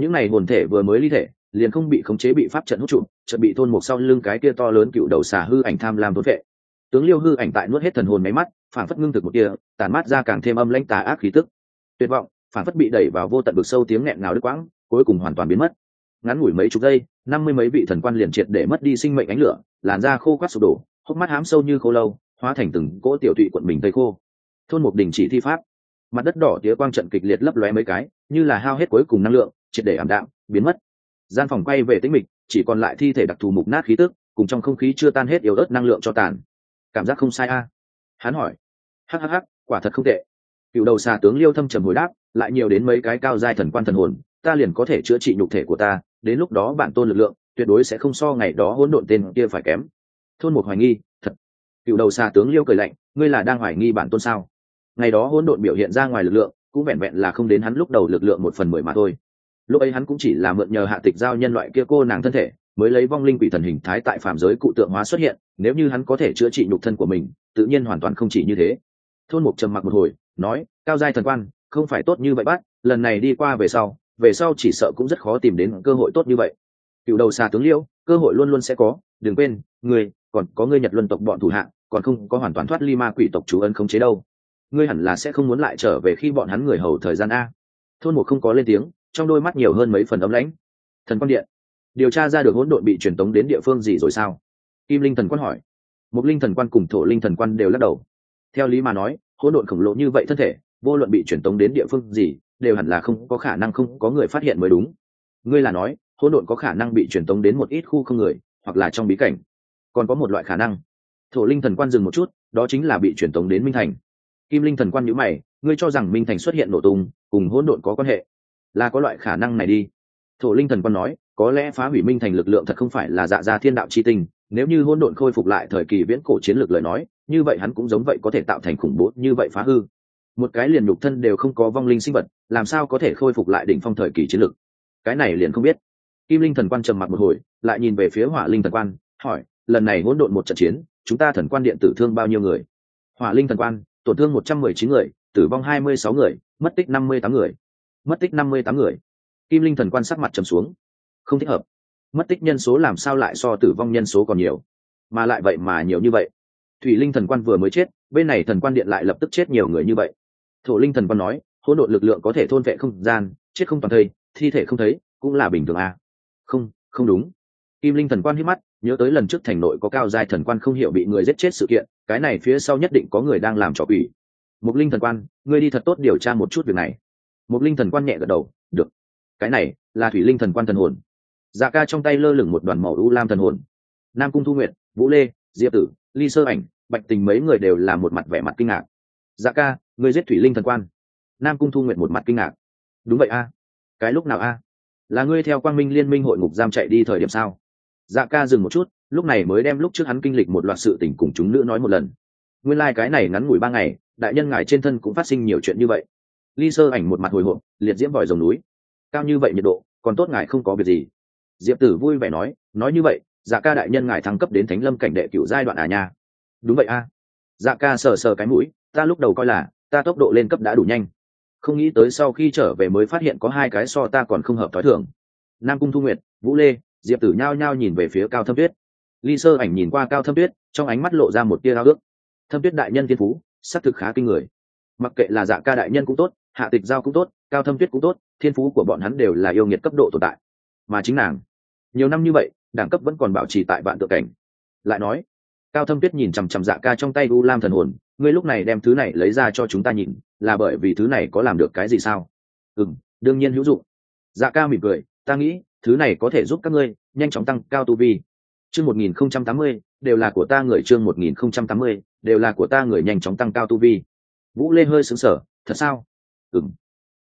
Speaker 1: những này hồn thể vừa mới ly thể, liền không bị khống chế bị pháp trận hút trụ trận bị thôn một sau lưng cái kia to lớn cựu đầu xà hư ảnh tham lam thốn vệ. Tướng liêu hư ảnh tại nuốt hết thần hồn máy mắt phản phất ngưng thực một kia tàn mắt ra càng thêm âm lãnh tà ác khí tức. Tuyệt vọng phản phất bị đẩy vào vô tận vực sâu tiếng nghẹn ngào đứt quãng, cuối cùng hoàn toàn biến mất. Ngắn ngủi mấy chục giây, năm mươi mấy vị thần quan liền triệt để mất đi sinh mệnh ánh lửa, làn da khô quát sụp đổ, hốc mắt hám sâu như khô lâu, hóa thành từng cỗ tiểu tụy quận mình tây khô. Thôn một đình chỉ thi pháp. Mặt đất đỏ tía quang trận kịch liệt lấp lóe mấy cái, như là hao hết cuối cùng năng lượng triệt để ảm đạm, biến mất. Gian phòng quay về tĩnh mịch, chỉ còn lại thi thể đặc thù mục nát khí tức, cùng trong không khí chưa tan hết yếu ớt năng lượng cho tàn. Cảm giác không sai a. Hắn hỏi. Hhh quả thật không tệ. Cựu đầu xà tướng liêu thâm trầm hồi đáp, lại nhiều đến mấy cái cao giai thần quan thần hồn, ta liền có thể chữa trị nhục thể của ta, đến lúc đó bản tôn lực lượng, tuyệt đối sẽ không so ngày đó hỗn độn tên kia phải kém. Thôn một hoài nghi, thật. Cựu đầu xà tướng liêu cười lạnh, ngươi là đang hoài nghi bản tôn sao? Ngày đó hỗn độn biểu hiện ra ngoài lực lượng, cũng vẹn vẹn là không đến hắn lúc đầu lực lượng một phần mười mà thôi lúc ấy hắn cũng chỉ là mượn nhờ hạ tịch giao nhân loại kia cô nàng thân thể, mới lấy vong linh quỷ thần hình thái tại phạm giới cụ tượng hóa xuất hiện, nếu như hắn có thể chữa trị nhục thân của mình, tự nhiên hoàn toàn không chỉ như thế. Thôn mục trầm mặc một hồi, nói, cao giai thần quan, không phải tốt như vậy bắt, lần này đi qua về sau về sau chỉ sợ cũng rất khó tìm đến cơ hội tốt như vậy. Cựu đầu xa tướng liêu, cơ hội luôn luôn sẽ có, đừng quên người còn có người nhật luân tộc bọn thủ hạng còn không có hoàn toàn thoát ly ma quỷ tộc chú ân không chế đâu. Ngươi hẳn là sẽ không muốn lại trở về khi bọn hắn người hầu thời gian a. Thôn một không có lên tiếng trong đôi mắt nhiều hơn mấy phần ấm lãnh. Thần quan điện, điều tra ra được hỗn độn bị truyền tống đến địa phương gì rồi sao? Kim linh thần quan hỏi. Một linh thần quan cùng thổ linh thần quan đều lắc đầu. Theo lý mà nói, hỗn độn khổng lồ như vậy thân thể, vô luận bị truyền tống đến địa phương gì, đều hẳn là không có khả năng không có người phát hiện mới đúng. Ngươi là nói, hỗn độn có khả năng bị truyền tống đến một ít khu không người, hoặc là trong bí cảnh. Còn có một loại khả năng. Thổ linh thần quan dừng một chút, đó chính là bị truyền tống đến minh thành. Kim linh thần quan nhữ mày, ngươi cho rằng minh thành xuất hiện nổ tung, cùng hỗn độn có quan hệ? Là có loại khả năng này đi. Thổ linh thần quan nói, có lẽ phá hủy minh thành lực lượng thật không phải là dạ gia thiên đạo chi tinh, nếu như hỗn độn khôi phục lại thời kỳ viễn cổ chiến lược lời nói, như vậy hắn cũng giống vậy có thể tạo thành khủng bố như vậy phá hư. Một cái liền nhục thân đều không có vong linh sinh vật, làm sao có thể khôi phục lại đỉnh phong thời kỳ chiến lược? Cái này liền không biết. Kim linh thần quan trầm mặc một hồi, lại nhìn về phía hỏa linh thần quan, hỏi, lần này hỗn độn một trận chiến, chúng ta thần quan điện tử thương bao nhiêu người? Hỏa linh thần quan, tổn thương một trăm mười chín người, tử vong hai mươi sáu người, mất tích năm mươi tám người mất tích năm mươi tám người. Kim linh thần quan sắc mặt trầm xuống. Không thích hợp. Mất tích nhân số làm sao lại so tử vong nhân số còn nhiều? Mà lại vậy mà nhiều như vậy. Thủy linh thần quan vừa mới chết, bên này thần quan điện lại lập tức chết nhiều người như vậy. Thổ linh thần quan nói, hỗn độn lực lượng có thể thôn vệ không gian, chết không toàn thây, thi thể không thấy, cũng là bình thường à. không không đúng. Kim linh thần quan hít mắt, nhớ tới lần trước thành nội có cao giai thần quan không hiểu bị người giết chết sự kiện, cái này phía sau nhất định có người đang làm trò quỷ. Mục linh thần quan, ngươi đi thật tốt điều tra một chút việc này một linh thần quan nhẹ gật đầu, được. Cái này là thủy linh thần quan thần hồn. Dạ ca trong tay lơ lửng một đoàn màu u lam thần hồn. Nam cung thu nguyệt, vũ lê, diệp tử, ly sơ ảnh, bạch tình mấy người đều là một mặt vẻ mặt kinh ngạc. Dạ ca người giết thủy linh thần quan. Nam cung thu nguyệt một mặt kinh ngạc. Đúng vậy a. Cái lúc nào a? Là ngươi theo quang minh liên minh hội ngục giam chạy đi thời điểm sao? Dạ ca dừng một chút, lúc này mới đem lúc trước hắn kinh lịch một loạt sự tình cùng chúng nữ nói một lần. Nguyên lai、like、cái này ngắn ngủi ba ngày, đại nhân ngài trên thân cũng phát sinh nhiều chuyện như vậy ly sơ ảnh một mặt hồi hộp, liệt diễm vòi rồng núi. Cao như vậy nhiệt độ, còn tốt ngài không có việc gì. Diệp tử vui vẻ nói nói như vậy dạ ca đại nhân ngài thăng cấp đến thánh lâm cảnh đệ cựu giai đoạn à nha. Đúng vậy a. Dạ ca sờ sờ cái mũi, ta lúc đầu coi là, ta tốc độ lên cấp đã đủ nhanh. Không nghĩ tới sau khi trở về mới phát hiện có hai cái so ta còn không hợp t h ó i thường. Nam cung thu nguyệt, vũ lê, diệp tử nhao nhao nhìn về phía cao thâm tuyết. Ly sơ ảnh nhìn qua cao thâm tuyết, trong ánh mắt lộ ra một tia ao ước thâm tuyết đại nhân thiên phú xác thực khá kinh người. Mặc kệ là dạ ca đại nhân cũng tốt hạ tịch giao cũng tốt, cao thâm tuyết cũng tốt, thiên phú của bọn hắn đều là yêu nghiệt cấp độ tồn tại. Mà chính nàng, nhiều năm như vậy, đẳng cấp vẫn còn bảo trì tại vạn tự cảnh. Lại nói, cao thâm tuyết nhìn chằm chằm dạ ca trong tay u lam thần hồn, ngươi lúc này đem thứ này lấy ra cho chúng ta nhìn, là bởi vì thứ này có làm được cái gì sao? Ừ m đương nhiên hữu dụng. Dạ ca mỉm cười, ta nghĩ, thứ này có thể giúp các ngươi nhanh chóng tăng cao tu vi. Chương một nghìn không trăm tám mươi, đều là của ta người chương một nghìn không trăm tám mươi, đều là của ta người nhanh chóng tăng cao tu vi. Vũ lê hơi xứng sở thật sao? Ừ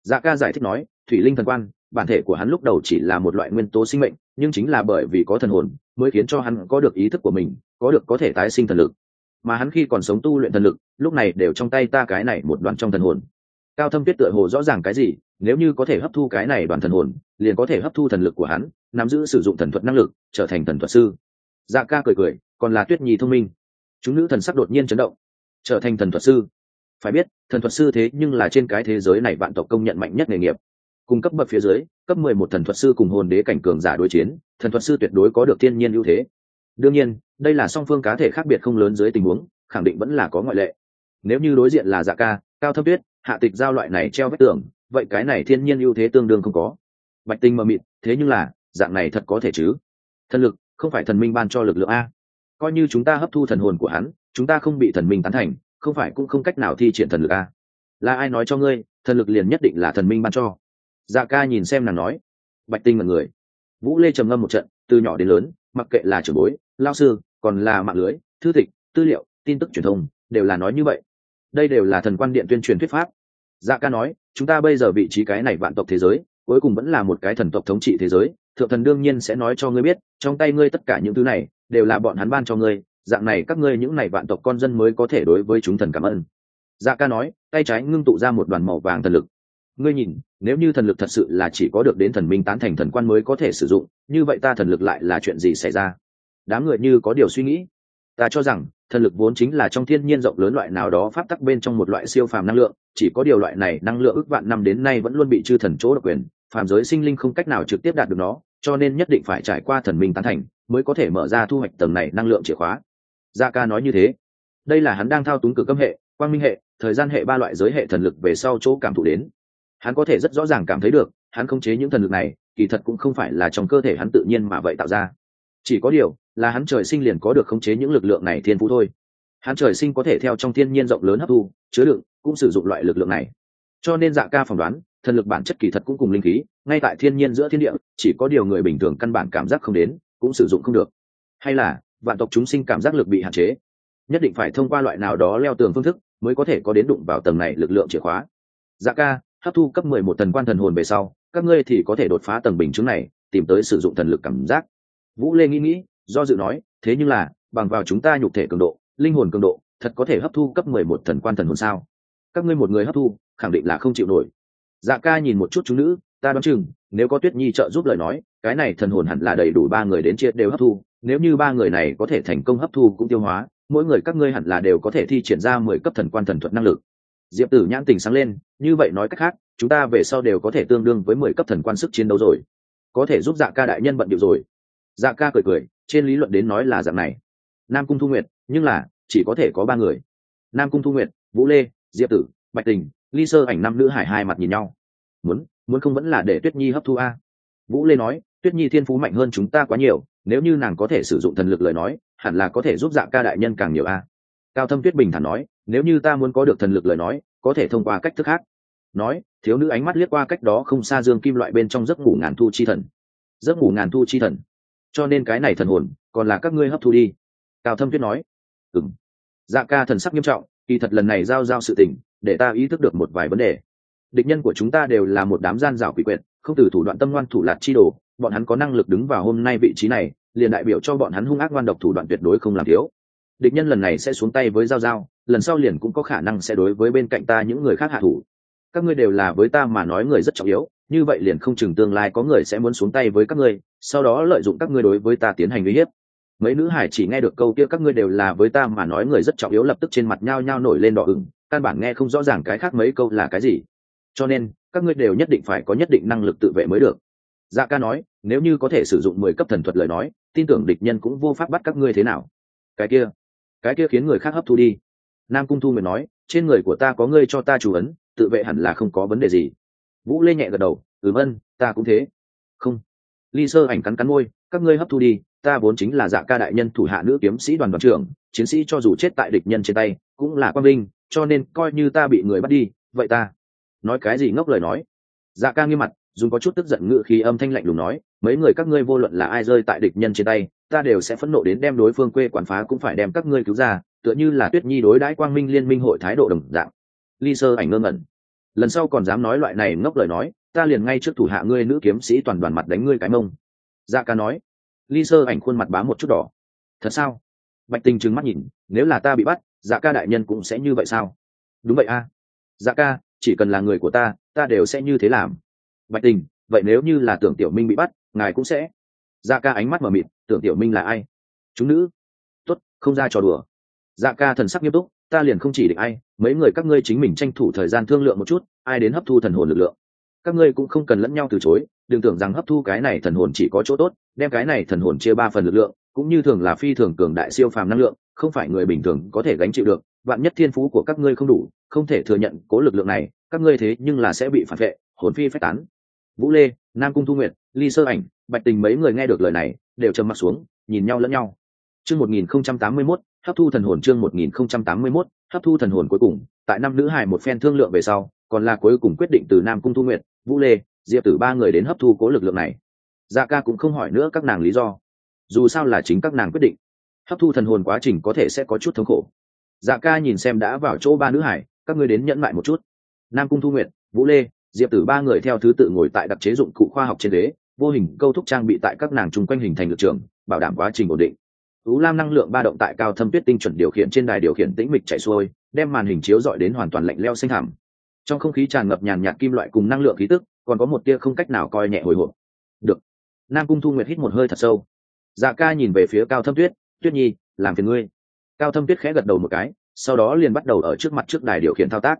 Speaker 1: dạ ca giải thích nói, thủy linh thần quan, bản thể của hắn lúc đầu chỉ là một loại nguyên tố sinh mệnh, nhưng chính là bởi vì có thần hồn, mới khiến cho hắn có được ý thức của mình, có được, có thể tái sinh thần lực. Mà hắn khi còn sống tu luyện thần lực, lúc này đều trong tay ta cái này một đoàn trong thần hồn. Cao thâm tuyết tựa hồ rõ ràng cái gì, nếu như có thể hấp thu cái này đoàn thần hồn, liền có thể hấp thu thần lực của hắn, nắm giữ sử dụng thần thuật năng lực, trở thành thần thuật sư. Dạ ca cười cười, còn là tuyết nhi thông minh. Chúng nữ thần sắc đột nhiên chấn động. Trở thành thần thuật sư? Phải biết, thần thuật sư thế nhưng là trên cái thế giới này vạn tộc công nhận mạnh nhất nghề nghiệp. Cung cấp bậc phía dưới, cấp mười một thần thuật sư cùng hồn đế cảnh cường giả đối chiến, thần thuật sư tuyệt đối có được thiên nhiên ưu thế. Đương nhiên, đây là song phương cá thể khác biệt không lớn dưới tình huống, khẳng định vẫn là có ngoại lệ. Nếu như đối diện là dạ ca, cao thấp tuyết, hạ tịch giao loại này treo vết tưởng vậy cái này thiên nhiên ưu thế tương đương không có. Bạch tinh mờ mịt, thế nhưng là, dạng này thật có thể chứ? Thần lực, không phải thần minh ban cho lực lượng a. Coi như chúng ta hấp thu thần hồn của hắn, chúng ta không bị thần minh tán thành không phải cũng không cách nào thi triển thần lực a là ai nói cho ngươi, thần lực liền nhất định là thần minh ban cho? Dạ ca nhìn xem nàng nói. Bạch tinh là người. Vũ lê trầm ngâm một trận, từ nhỏ đến lớn, mặc kệ là trưởng bối, lao sư, còn là mạng lưới, thư tịch, tư liệu, tin tức truyền thông, đều là nói như vậy. Đây đều là thần quan điện tuyên truyền thuyết pháp. Dạ ca nói, chúng ta bây giờ vị trí cái này vạn tộc thế giới, cuối cùng vẫn là một cái thần tộc thống trị thế giới, thượng thần đương nhiên sẽ nói cho ngươi biết, trong tay ngươi tất cả những thứ này, đều là bọn hắn ban cho ngươi dạng này các ngươi những này vạn tộc con dân mới có thể đối với chúng thần cảm ơn. Dạ ca nói, tay trái ngưng tụ ra một đoàn màu vàng thần lực. Ngươi nhìn, nếu như thần lực thật sự là chỉ có được đến thần minh tán thành thần quan mới có thể sử dụng, như vậy ta thần lực lại là chuyện gì xảy ra? Đám người như có điều suy nghĩ. Ta cho rằng, thần lực vốn chính là trong thiên nhiên rộng lớn loại nào đó pháp tắc bên trong một loại siêu phàm năng lượng, chỉ có điều loại này năng lượng ước vạn năm đến nay vẫn luôn bị chư thần chỗ độc quyền, phàm giới sinh linh không cách nào trực tiếp đạt được nó, cho nên nhất định phải trải qua thần minh tán thành, mới có thể mở ra thu hoạch tầng này năng lượng chìa khóa. Dạ ca nói như thế. Đây là hắn đang thao túng cực âm hệ, quang minh hệ, thời gian hệ ba loại giới hệ thần lực về sau chỗ cảm thụ đến. Hắn có thể rất rõ ràng cảm thấy được, hắn khống chế những thần lực này, kỳ thật cũng không phải là trong cơ thể hắn tự nhiên mà vậy tạo ra. Chỉ có điều, là hắn trời sinh liền có được khống chế những lực lượng này thiên phú thôi. Hắn trời sinh có thể theo trong thiên nhiên rộng lớn hấp thu, chứa đựng, cũng sử dụng loại lực lượng này. Cho nên dạ ca phỏng đoán, thần lực bản chất kỳ thật cũng cùng linh khí, ngay tại thiên nhiên giữa thiên địa, chỉ có điều người bình thường căn bản cảm giác không đến, cũng sử dụng không được. Hay là vạn tộc chúng sinh cảm giác lực bị hạn chế. Nhất định phải thông qua loại nào đó leo tường phương thức mới có thể có đến đụng vào tầng này lực lượng chìa khóa. Dạ ca, hấp thu cấp mười một thần quan thần hồn về sau, các ngươi thì có thể đột phá tầng bình chứng này, tìm tới sử dụng thần lực cảm giác. Vũ lê nghĩ nghĩ, do dự nói, thế nhưng là, bằng vào chúng ta nhục thể cường độ, linh hồn cường độ, thật có thể hấp thu cấp mười một thần quan thần hồn sao? Các ngươi một người hấp thu, khẳng định là không chịu nổi. Dạ ca nhìn một chút chú nữ, ta đoán chừng, nếu có tuyết nhi trợ giúp lời nói cái này thần hồn hẳn là đầy đủ ba người đến chia đều hấp thu, nếu như ba người này có thể thành công hấp thu cũng tiêu hóa, mỗi người các ngươi hẳn là đều có thể thi triển ra mười cấp thần quan thần thuật năng lực. Diệp tử nhãn tình sáng lên, như vậy nói cách khác, chúng ta về sau đều có thể tương đương với mười cấp thần quan sức chiến đấu rồi. Có thể giúp dạ ca đại nhân bận điệu rồi. Dạ ca cười cười, trên lý luận đến nói là dạng này. Nam cung thu nguyệt, nhưng là, chỉ có thể có ba người. Nam cung thu nguyệt, vũ lê, diệp tử, bạch tình, ly sơ ảnh năm nữ hải hai mặt nhìn nhau. Muốn muốn không vẫn là để tuyết nhi hấp thu a vũ lê nói, tuyết nhi thiên phú mạnh hơn chúng ta quá nhiều, nếu như nàng có thể sử dụng thần lực lời nói, hẳn là có thể giúp dạ ca đại nhân càng nhiều a. Cao thâm tuyết bình thản nói, nếu như ta muốn có được thần lực lời nói, có thể thông qua cách thức khác. Nói, thiếu nữ ánh mắt liếc qua cách đó không xa dương kim loại bên trong giấc ngủ ngàn thu chi thần. Giấc ngủ ngàn thu chi thần. Cho nên cái này thần hồn, còn là các ngươi hấp thu đi. Cao thâm tuyết nói ừng dạ ca thần sắc nghiêm trọng, kỳ thật lần này giao giao sự tình, để ta ý thức được một vài vấn đề. Địch nhân của chúng ta đều là một đám gian rào quỷ quyệt không từ thủ đoạn tâm ngoan thủ lạt chi đồ, bọn hắn có năng lực đứng vào hôm nay vị trí này, liền đại biểu cho bọn hắn hung ác ngoan độc thủ đoạn tuyệt đối không làm thiếu. Địch nhân lần này sẽ xuống tay với giao giao, lần sau liền cũng có khả năng sẽ đối với bên cạnh ta những người khác hạ thủ. Các ngươi đều là với ta mà nói người rất trọng yếu, như vậy liền không chừng tương lai có người sẽ muốn xuống tay với các ngươi, sau đó lợi dụng các ngươi đối với ta tiến hành uy hiếp. Mấy nữ hải chỉ nghe được câu kia các ngươi đều là với ta mà nói người rất trọng yếu lập tức trên mặt nhao nhao nổi lên đỏ ửng, căn bản nghe không rõ ràng cái khác mấy câu là cái gì. Cho nên các ngươi đều nhất định phải có nhất định năng lực tự vệ mới được. Dạ ca nói, nếu như có thể sử dụng mười cấp thần thuật lời nói, tin tưởng địch nhân cũng vô pháp bắt các ngươi thế nào. Cái kia cái kia khiến người khác hấp thu đi. Nam cung thu nguyện nói, trên người của ta có ngươi cho ta chủ ấn, tự vệ hẳn là không có vấn đề gì. Vũ lê nhẹ gật đầu, ừm, ân, ta cũng thế. Không. Ly sơ ảnh cắn cắn môi, các ngươi hấp thu đi, ta vốn chính là dạ ca đại nhân thủ hạ nữ kiếm sĩ đoàn đoàn trưởng, chiến sĩ cho dù chết tại địch nhân trên tay, cũng là quang linh cho nên coi như ta bị người bắt đi, vậy ta nói cái gì ngốc lời nói? Dạ ca nghiêm mặt, dùng có chút tức giận ngự khi âm thanh lạnh lùng nói, mấy người các ngươi vô luận là ai rơi tại địch nhân trên tay, ta đều sẽ phẫn nộ đến đem đối phương quê quản phá cũng phải đem các ngươi cứu ra, tựa như là tuyết nhi đối đãi quang minh liên minh hội thái độ đồng dạng. Ly sơ ảnh ngơ ngẩn. Lần sau còn dám nói loại này ngốc lời nói, ta liền ngay trước thủ hạ ngươi nữ kiếm sĩ toàn đoàn mặt đánh ngươi cái mông. Dạ ca nói. Ly sơ ảnh khuôn mặt bám một chút đỏ. Thật sao? Bạch tình trừng mắt nhìn, nếu là ta bị bắt dạ ca đại nhân cũng sẽ như vậy sao? Đúng vậy a. Dạ ca chỉ cần là người của ta ta đều sẽ như thế làm. Bạch tình, vậy nếu như là tưởng tiểu minh bị bắt, ngài cũng sẽ. Dạ ca ánh mắt mờ mịt, tưởng tiểu minh là ai? Chúng nữ. Tuất không ra trò đùa. Dạ ca thần sắc nghiêm túc, ta liền không chỉ định ai, mấy người các ngươi chính mình tranh thủ thời gian thương lượng một chút, ai đến hấp thu thần hồn lực lượng. Các ngươi cũng không cần lẫn nhau từ chối, đừng tưởng rằng hấp thu cái này thần hồn chỉ có chỗ tốt, đem cái này thần hồn chia ba phần lực lượng, cũng như thường là phi thường cường đại siêu phàm năng lượng, không phải người bình thường có thể gánh chịu được vạn nhất thiên phú của các ngươi không đủ, không thể thừa nhận cố lực lượng này, các ngươi thế nhưng là sẽ bị phản vệ, hồn phi phách tán. Vũ lê, nam cung thu nguyệt, ly sơ ảnh, bạch tình mấy người nghe được lời này, đều trầm mặt xuống, nhìn nhau lẫn nhau. Chương một nghìn không trăm tám mươi mốt, hấp thu thần hồn chương một nghìn không trăm tám mươi mốt, hấp thu thần hồn cuối cùng, tại năm nữ hải một phen thương lượng về sau, còn là cuối cùng quyết định từ nam cung thu nguyệt, vũ lê, diệp tử ba người đến hấp thu cố lực lượng này. Dạ ca cũng không hỏi nữa các nàng lý do. Dù sao là chính các nàng quyết định. Hấp thu thần hồn quá trình có thể sẽ có chút thống khổ dạ ca nhìn xem đã vào chỗ ba nữ hải các ngươi đến nhẫn lại một chút. Nam cung thu nguyện, vũ lê diệp tử ba người theo thứ tự ngồi tại đặc chế dụng cụ khoa học trên ghế vô hình câu thúc trang bị tại các nàng chung quanh hình thành lực trường bảo đảm quá trình ổn định. Ú lam năng lượng ba động tại cao thâm tuyết tinh chuẩn điều khiển trên đài điều khiển tĩnh mịch chạy xuôi đem màn hình chiếu dọi đến hoàn toàn lạnh leo xanh hẳm trong không khí tràn ngập nhàn nhạt kim loại cùng năng lượng khí tức còn có một tia không cách nào coi nhẹ hồi hộp. Được. Nam cung thu nguyệt hít một hơi thật sâu. Dạ ca nhìn về phía cao thâm tuyết tuyết nhi làm phiền ngươi cao thâm tuyết khẽ gật đầu một cái, sau đó liền bắt đầu ở trước mặt trước đài điều khiển thao tác.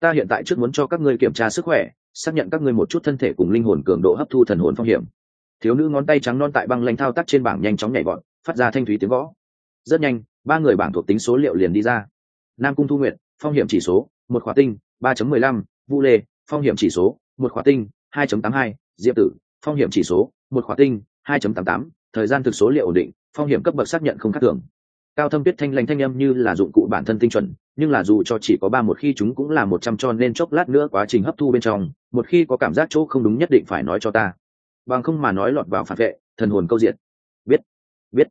Speaker 1: Ta hiện tại trước muốn cho các ngươi kiểm tra sức khỏe, xác nhận các ngươi một chút thân thể cùng linh hồn cường độ hấp thu thần hồn phong hiểm. Thiếu nữ ngón tay trắng non tại băng lanh thao tác trên bảng nhanh chóng nhảy vọt, phát ra thanh thúy tiếng võ rất nhanh, ba người bảng thuộc tính số liệu liền đi ra. Nam cung thu nguyện phong hiểm chỉ số, một khỏa tinh, ba mười lăm vũ lê, phong hiểm chỉ số, một khỏa tinh, hai tám hai, diệp tử, phong hiểm chỉ số, một khỏa tinh, hai tám tám, thời gian thực số liệu ổn định, phong hiểm cấp bậc xác nhận không khác thường cao thâm biết thanh lãnh thanh âm như là dụng cụ bản thân tinh chuẩn, nhưng là dù cho chỉ có ba một khi chúng cũng là một trăm cho nên chốc lát nữa quá trình hấp thu bên trong, một khi có cảm giác chỗ không đúng nhất định phải nói cho ta. Bằng không mà nói lọt vào phản vệ, thần hồn câu diện biết biết.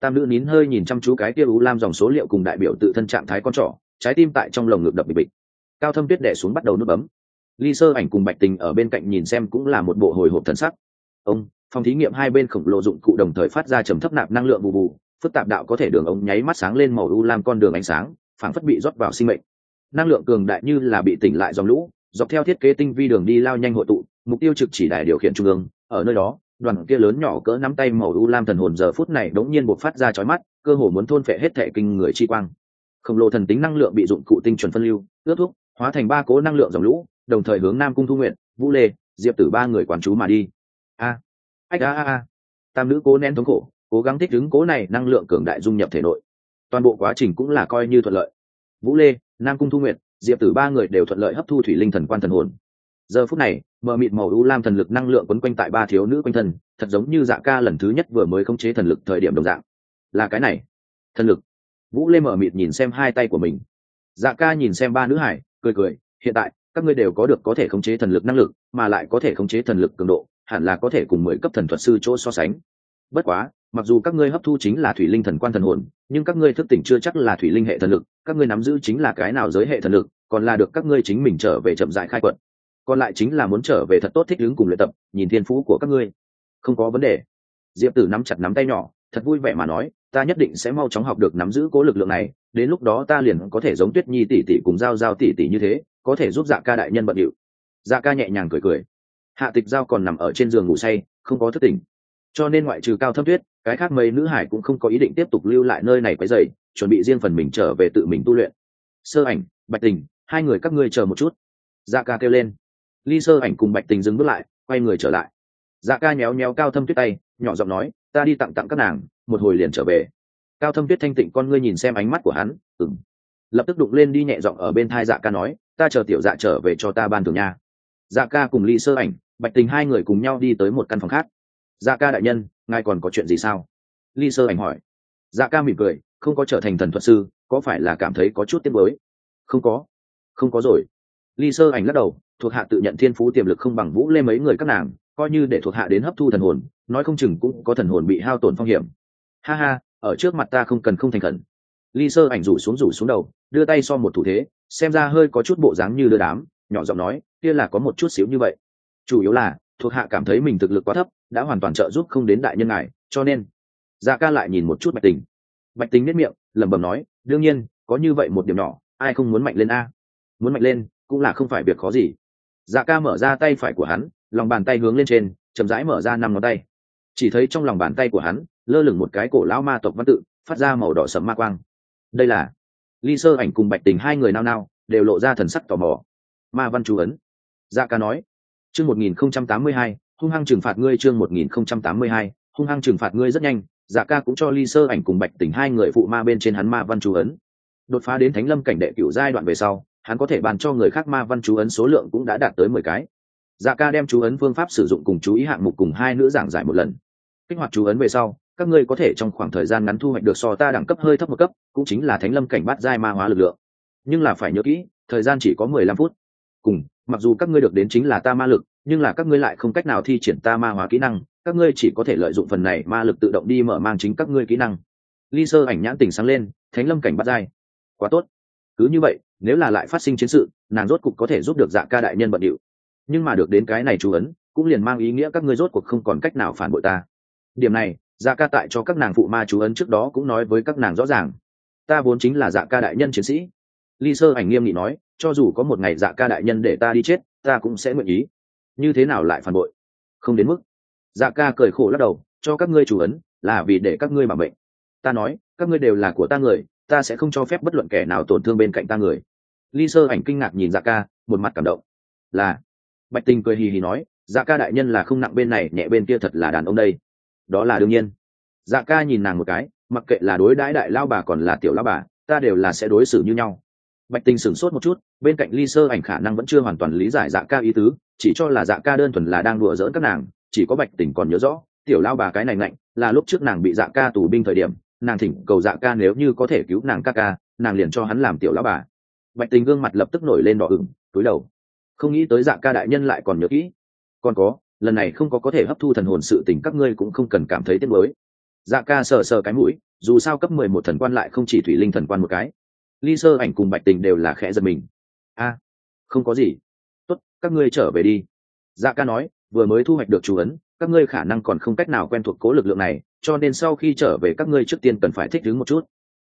Speaker 1: Tam nữ nín hơi nhìn chăm chú cái kia u lam dòng số liệu cùng đại biểu tự thân trạng thái con trỏ, trái tim tại trong lồng ngực đập bịch bịch. Cao thâm tuyết đẻ xuống bắt đầu nút bấm. Ly sơ ảnh cùng bạch tình ở bên cạnh nhìn xem cũng là một bộ hồi hộp thần sắc. Ông, phòng thí nghiệm hai bên khổng lồ dụng cụ đồng thời phát ra trầm thấp nạp năng lượng bù bù phức tạp đạo có thể đường ống nháy mắt sáng lên màu u lam con đường ánh sáng, phảng phất bị rót vào sinh mệnh. Năng lượng cường đại như là bị tỉnh lại dòng lũ, dọc theo thiết kế tinh vi đường đi lao nhanh hội tụ, mục tiêu trực chỉ đài điều khiển trung ương. Ở nơi đó, đoàn kia lớn nhỏ cỡ nắm tay màu u lam thần hồn giờ phút này đống nhiên buộc phát ra chói mắt, cơ hồ muốn thôn phệ hết thể kinh người chi quang. Khổng lồ thần tính năng lượng bị dụng cụ tinh chuẩn phân lưu ướt thuốc hóa thành ba cố năng lượng dòng lũ, đồng thời hướng nam cung thu nguyện vũ lê, diệp tử ba người quán chú mà đi. A, ách a a a. Tam nữ cố nén thống khổ cố gắng thích ứng cố này năng lượng cường đại dung nhập thể nội. Toàn bộ quá trình cũng là coi như thuận lợi. Vũ lê, nam cung thu nguyện diệp tử ba người đều thuận lợi hấp thu thủy linh thần quan thần hồn. Giờ phút này, mờ mịt màu u lam thần lực năng lượng quấn quanh tại ba thiếu nữ quanh thân, thật giống như dạ ca lần thứ nhất vừa mới khống chế thần lực thời điểm đồng dạng. Là cái này. Thần lực. Vũ lê mở mịt nhìn xem hai tay của mình. Dạ ca nhìn xem ba nữ hải, cười cười, hiện tại, các ngươi đều có được có thể khống chế thần lực năng lực, mà lại có thể khống chế thần lực cường độ, hẳn là có thể cùng mười cấp thần thuật sư chỗ so sánh. Bất quá mặc dù các ngươi hấp thu chính là thủy linh thần quan thần hồn, nhưng các ngươi thức tỉnh chưa chắc là thủy linh hệ thần lực, các ngươi nắm giữ chính là cái nào giới hệ thần lực, còn là được các ngươi chính mình trở về chậm dại khai quật. Còn lại chính là muốn trở về thật tốt thích ứng cùng luyện tập, nhìn thiên phú của các ngươi. Không có vấn đề. Diệp tử nắm chặt nắm tay nhỏ, thật vui vẻ mà nói, ta nhất định sẽ mau chóng học được nắm giữ cố lực lượng này, đến lúc đó ta liền có thể giống tuyết nhi tỷ tỷ cùng giao giao tỷ tỷ như thế, có thể giúp dạ ca đại nhân bận điệu. Dạ ca nhẹ nhàng cười cười. Hạ tịch giao còn nằm ở trên giường ngủ say, không có thức tỉnh cho nên ngoại trừ cao thâm tuyết, cái khác mấy nữ hải cũng không có ý định tiếp tục lưu lại nơi này quấy dày chuẩn bị riêng phần mình trở về tự mình tu luyện. Sơ ảnh, bạch tình, hai người các ngươi chờ một chút. Dạ ca kêu lên. Ly sơ ảnh cùng bạch tình dừng bước lại, quay người trở lại. Dạ ca nhéo nhéo cao thâm tuyết tay, nhỏ giọng nói, ta đi tặng tặng các nàng, một hồi liền trở về. Cao thâm tuyết thanh tịnh con ngươi nhìn xem ánh mắt của hắn ừng lập tức đụng lên đi nhẹ giọng ở bên thai dạ ca nói, ta chờ tiểu dạ trở về cho ta ban thường nha. Dạ ca cùng ly sơ ảnh, bạch tình hai người cùng nhau đi tới một căn phòng khác dạ ca đại nhân, ngài còn có chuyện gì sao? Ly sơ ảnh hỏi. Dạ ca mỉm cười, không có trở thành thần thuật sư, có phải là cảm thấy có chút tiếc mới không có. Không có rồi. Ly sơ ảnh lắc đầu, thuộc hạ tự nhận thiên phú tiềm lực không bằng vũ lê mấy người các nàng, coi như để thuộc hạ đến hấp thu thần hồn, nói không chừng cũng có thần hồn bị hao tổn phong hiểm. Ha ha, ở trước mặt ta không cần không thành khẩn. Ly sơ ảnh rủ xuống rủ xuống đầu, đưa tay so một thủ thế, xem ra hơi có chút bộ dáng như đưa đám, nhỏ giọng nói, kia là có một chút xíu như vậy. Chủ yếu là thuộc hạ cảm thấy mình thực lực quá thấp, đã hoàn toàn trợ giúp không đến đại nhân ngài, cho nên dạ ca lại nhìn một chút bạch tình. Bạch tình nếp miệng, lẩm bẩm nói, đương nhiên, có như vậy một điểm nhỏ, ai không muốn mạnh lên a? Muốn mạnh lên, cũng là không phải việc khó gì. Dạ ca mở ra tay phải của hắn, lòng bàn tay hướng lên trên, chậm rãi mở ra năm ngón tay. Chỉ thấy trong lòng bàn tay của hắn, lơ lửng một cái cổ lão ma tộc văn tự, phát ra màu đỏ sầm ma quang. Đây là ly sơ ảnh cùng bạch tình hai người nao nao, đều lộ ra thần sắc tò mò. Ma văn chú ấn. Dạ ca nói chương một nghìn không trăm tám mươi hai, hung hăng trừng phạt ngươi chương một nghìn không trăm tám mươi hai, hung hăng trừng phạt ngươi rất nhanh dạ ca cũng cho ly sơ ảnh cùng bạch tỉnh hai người phụ ma bên trên hắn ma văn chú ấn. Đột phá đến thánh lâm cảnh đệ cửu giai đoạn về sau, hắn có thể bàn cho người khác ma văn chú ấn số lượng cũng đã đạt tới mười cái. Dạ ca đem chú ấn phương pháp sử dụng cùng chú ý hạng mục cùng hai nữ giảng giải một lần. Kích hoạt chú ấn về sau, các ngươi có thể trong khoảng thời gian ngắn thu hoạch được so ta đẳng cấp hơi thấp một cấp, cũng chính là thánh lâm cảnh bát giai ma hóa lực lượng. Nhưng là phải nhớ kỹ, thời gian chỉ có mười lăm phút. Cùng mặc dù các ngươi được đến chính là ta ma lực, nhưng là các ngươi lại không cách nào thi triển ta ma hóa kỹ năng, các ngươi chỉ có thể lợi dụng phần này ma lực tự động đi mở mang chính các ngươi kỹ năng. Ly sơ ảnh nhãn tình sáng lên, thánh lâm cảnh bắt dai. quá tốt. Cứ như vậy, nếu là lại phát sinh chiến sự, nàng rốt cục có thể giúp được dạ ca đại nhân bận điệu. Nhưng mà được đến cái này chú ấn, cũng liền mang ý nghĩa các ngươi rốt cuộc không còn cách nào phản bội ta. Điểm này dạ ca tại cho các nàng phụ ma chú ấn trước đó cũng nói với các nàng rõ ràng. Ta vốn chính là dạ ca đại nhân chiến sĩ ly sơ ảnh nghiêm nghị nói, cho dù có một ngày dạ ca đại nhân để ta đi chết, ta cũng sẽ nguyện ý. Như thế nào lại phản bội? Không đến mức. Dạ ca cười khổ lắc đầu, cho các ngươi chủ ấn, là vì để các ngươi mà bệnh ta nói, các ngươi đều là của ta người, ta sẽ không cho phép bất luận kẻ nào tổn thương bên cạnh ta người. Ly sơ ảnh kinh ngạc nhìn dạ ca, một mặt cảm động. Là. Bạch tình cười hì hì nói dạ ca đại nhân là không nặng bên này, nhẹ bên kia thật là đàn ông đây. Đó là đương nhiên. Dạ ca nhìn nàng một cái, mặc kệ là đối đãi đại lao bà còn là tiểu lao bà, ta đều là sẽ đối xử như nhau bạch tình sửng sốt một chút, bên cạnh ly sơ ảnh khả năng vẫn chưa hoàn toàn lý giải dạ ca ý tứ, chỉ cho là dạ ca đơn thuần là đang đùa giỡn các nàng, chỉ có bạch tình còn nhớ rõ, tiểu lao bà cái này mạnh là lúc trước nàng bị dạ ca tù binh thời điểm, nàng thỉnh cầu dạ ca nếu như có thể cứu nàng ca ca, nàng liền cho hắn làm tiểu lao bà. Bạch tình gương mặt lập tức nổi lên đỏ ửng, túi đầu. Không nghĩ tới dạ ca đại nhân lại còn nhớ kỹ. Còn có, lần này không có có thể hấp thu thần hồn sự tình các ngươi cũng không cần cảm thấy tiếc mới dạ ca sờ sờ cái mũi, dù sao cấp mười một thần quan lại không chỉ thủy linh thần quan một cái ly sơ ảnh cùng bạch tình đều là khẽ giật mình. A, không có gì. Tốt, các ngươi trở về đi. Dạ ca nói, vừa mới thu hoạch được chú ấn, các ngươi khả năng còn không cách nào quen thuộc cố lực lượng này, cho nên sau khi trở về các ngươi trước tiên cần phải thích ứng một chút.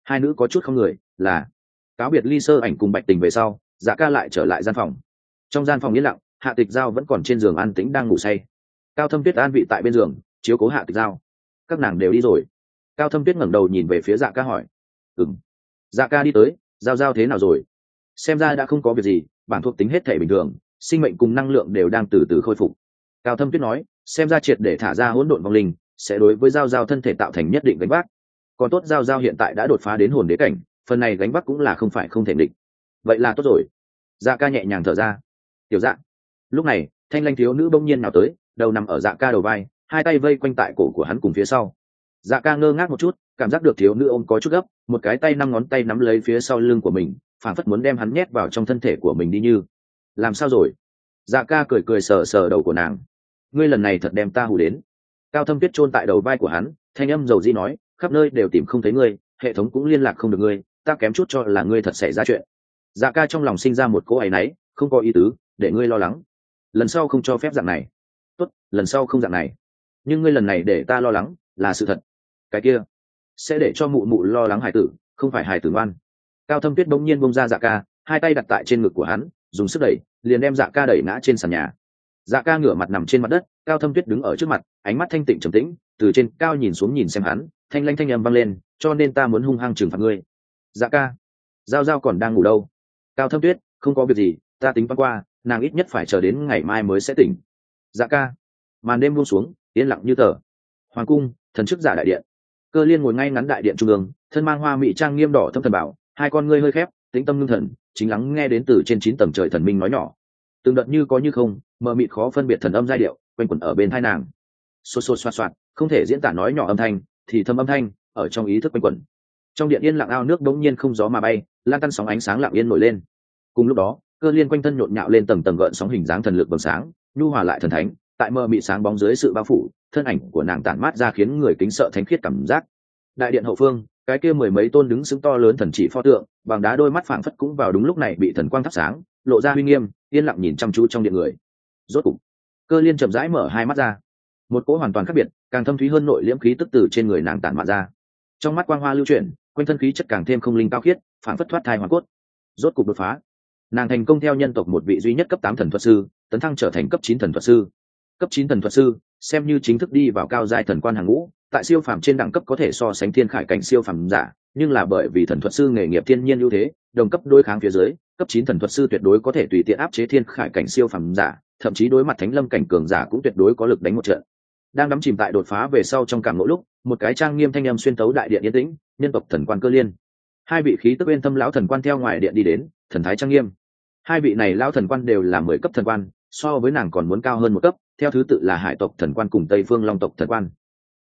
Speaker 1: Hai nữ có chút không người, là cáo biệt ly sơ ảnh cùng bạch tình về sau dạ ca lại trở lại gian phòng. Trong gian phòng yên lặng, hạ tịch giao vẫn còn trên giường an tĩnh đang ngủ say. Cao thâm tuyết an vị tại bên giường, chiếu cố hạ tịch giao. Các nàng đều đi rồi. Cao thâm tuyết ngẩng đầu nhìn về phía dạ ca hỏi. Ừng dạ ca đi tới, giao giao thế nào rồi? Xem ra đã không có việc gì, bản thuộc tính hết thể bình thường, sinh mệnh cùng năng lượng đều đang từ từ khôi phục. Cao thâm tuyết nói, xem ra triệt để thả ra hỗn độn vong linh, sẽ đối với giao giao thân thể tạo thành nhất định gánh vác. Còn tốt giao giao hiện tại đã đột phá đến hồn đế cảnh, phần này gánh vác cũng là không phải không thể định. Vậy là tốt rồi. Dạ ca nhẹ nhàng thở ra. Tiểu dạ. Lúc này, thanh lanh thiếu nữ bỗng nhiên nào tới, đầu nằm ở dạ ca đầu vai, hai tay vây quanh tại cổ của hắn cùng phía sau dạ ca ngơ ngác một chút, cảm giác được thiếu nữ ôm có chút gấp, một cái tay năm ngón tay nắm lấy phía sau lưng của mình phản phất muốn đem hắn nhét vào trong thân thể của mình đi như. Làm sao rồi? Dạ ca cười cười sờ sờ đầu của nàng. Ngươi lần này thật đem ta hù đến. Cao thâm tuyết chôn tại đầu vai của hắn, thanh âm dầu di nói, khắp nơi đều tìm không thấy ngươi, hệ thống cũng liên lạc không được ngươi, ta kém chút cho là ngươi thật xảy ra chuyện. Dạ ca trong lòng sinh ra một cỗ áy náy, không có ý tứ, để ngươi lo lắng. Lần sau không cho phép dạng này. Tốt, lần sau không dạng này. Nhưng ngươi lần này để ta lo lắng, là sự thật cái kia, sẽ để cho mụ mụ lo lắng hải tử, không phải hải tử ngoan. Cao thâm tuyết bỗng nhiên bông ra dạ ca, hai tay đặt tại trên ngực của hắn, dùng sức đẩy, liền đem dạ ca đẩy ngã trên sàn nhà. Dạ ca ngửa mặt nằm trên mặt đất, cao thâm tuyết đứng ở trước mặt, ánh mắt thanh tịnh trầm tĩnh, từ trên cao nhìn xuống nhìn xem hắn, thanh lanh thanh âm vang lên, cho nên ta muốn hung hăng trừng phạt ngươi. Dạ ca, giao giao còn đang ngủ đâu? Cao thâm tuyết, không có việc gì, ta tính toán qua, nàng ít nhất phải chờ đến ngày mai mới sẽ tỉnh. Dạ ca. Màn đêm buông xuống, yên lặng như tờ. Hoàng cung, thần chức giả đại điện cơ liên ngồi ngay ngắn đại điện trung ương, thân mang hoa mỹ trang nghiêm đỏ thâm thần bảo, hai con ngươi hơi khép, tĩnh tâm ngưng thần, chính lắng nghe đến từ trên chín tầng trời thần minh nói nhỏ. Từng đợt như có như không, mờ mịt khó phân biệt thần âm giai điệu, quanh quẩn ở bên thai nàng. Xô xô xoa xoạt, không thể diễn tả nói nhỏ âm thanh, thì thâm âm thanh, ở trong ý thức quanh quẩn. Trong điện yên lặng ao nước đống nhiên không gió mà bay, lan tăn sóng ánh sáng lặng yên nổi lên. Cùng lúc đó, cơ liên quanh thân nhộn nhạo lên tầng tầng gợn sóng hình dáng thần lực bừng sáng, nhu hòa lại thần thánh, tại mờ mị sáng bóng dưới sự bao phủ thân ảnh của nàng tản mát ra khiến người kính sợ thánh khiết cảm giác. Đại điện hậu phương, cái kia mười mấy tôn đứng xứng to lớn thần chỉ pho tượng, bằng đá đôi mắt phảng phất cũng vào đúng lúc này bị thần quang thắp sáng, lộ ra uy nghiêm, yên lặng nhìn chăm chú trong điện người. Rốt cục, cơ liên chậm rãi mở hai mắt ra. Một cỗ hoàn toàn khác biệt, càng thâm thúy hơn nội liễm khí tức từ trên người nàng tản mạn ra. Trong mắt quang hoa lưu chuyển, quanh thân khí chất càng thêm không linh cao khiết phản phất thoát thai hoàn cốt. Rốt cục đột phá. Nàng thành công theo nhân tộc một vị duy nhất cấp tám thần thuật sư, tấn thăng trở thành cấp chín thần thuật sư cấp chín thần thuật sư, xem như chính thức đi vào cao giai thần quan hàng ngũ, tại siêu phàm trên đẳng cấp có thể so sánh thiên khải cảnh siêu phàm giả, nhưng là bởi vì thần thuật sư nghề nghiệp thiên nhiên ưu thế, đồng cấp đối kháng phía dưới, cấp chín thần thuật sư tuyệt đối có thể tùy tiện áp chế thiên khải cảnh siêu phàm giả, thậm chí đối mặt thánh lâm cảnh cường giả cũng tuyệt đối có lực đánh một trận. Đang đắm chìm tại đột phá về sau trong cảm mỗi lúc, một cái trang nghiêm thanh âm xuyên tấu đại điện yên tĩnh, nhân tộc thần quan cơ liên. Hai vị khí tức bên tâm lão thần quan theo ngoài điện đi đến, thần thái trang nghiêm. Hai vị này lão thần quan đều là mười cấp thần quan so với nàng còn muốn cao hơn một cấp, theo thứ tự là hải tộc thần quan cùng tây phương long tộc thần quan.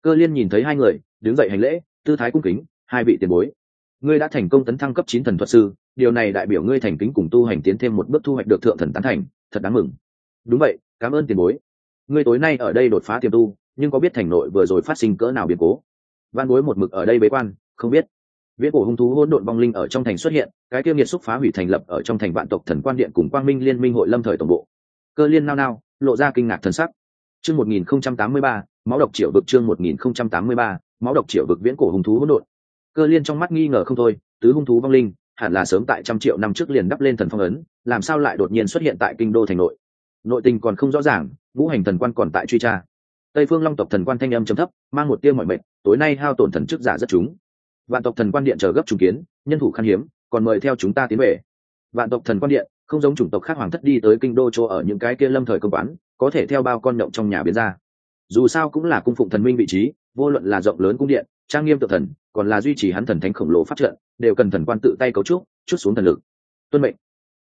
Speaker 1: Cơ liên nhìn thấy hai người, đứng dậy hành lễ, tư thái cung kính, hai vị tiền bối. Ngươi đã thành công tấn thăng cấp chín thần thuật sư, điều này đại biểu ngươi thành kính cùng tu hành tiến thêm một bước thu hoạch được thượng thần tán thành, thật đáng mừng. Đúng vậy, cảm ơn tiền bối. Ngươi tối nay ở đây đột phá tiềm tu, nhưng có biết thành nội vừa rồi phát sinh cỡ nào biến cố? Văn bối một mực ở đây bế quan, không biết. Viễn cổ hung thú hỗn độn vong linh ở trong thành xuất hiện, cái tiêu nghiệt xúc phá hủy thành lập ở trong thành vạn tộc thần quan điện cùng quang minh liên minh hội lâm thời tổng bộ cơ liên nao nao, lộ ra kinh ngạc thần sắc. Chương một nghìn không trăm tám mươi ba, máu độc triệu vực chương một nghìn không trăm tám mươi ba, máu độc triệu vực viễn cổ hung thú hỗn độn. Cơ liên trong mắt nghi ngờ không thôi, tứ hung thú vong linh, hẳn là sớm tại trăm triệu năm trước liền đắp lên thần phong ấn, làm sao lại đột nhiên xuất hiện tại kinh đô thành nội? Nội tình còn không rõ ràng, ngũ hành thần quan còn tại truy tra. Tây phương long tộc thần quan thanh âm chấm thấp, mang một tiêu mọi mệt, tối nay hao tổn thần chức giả rất chúng. Vạn tộc thần quan điện chờ gấp trùng kiến, nhân thủ khan hiếm, còn mời theo chúng ta tiến về. Vạn tộc thần quan điện không giống chủng tộc khác hoàng thất đi tới kinh đô chỗ ở những cái kia lâm thời công quán, có thể theo bao con nhộng trong nhà biến ra. Dù sao cũng là cung phụng thần minh vị trí, vô luận là rộng lớn cung điện, trang nghiêm tự thần, còn là duy trì hắn thần thánh khổng lồ phát trận, đều cần thần quan tự tay cấu trúc, chút xuống thần lực. Tuân mệnh.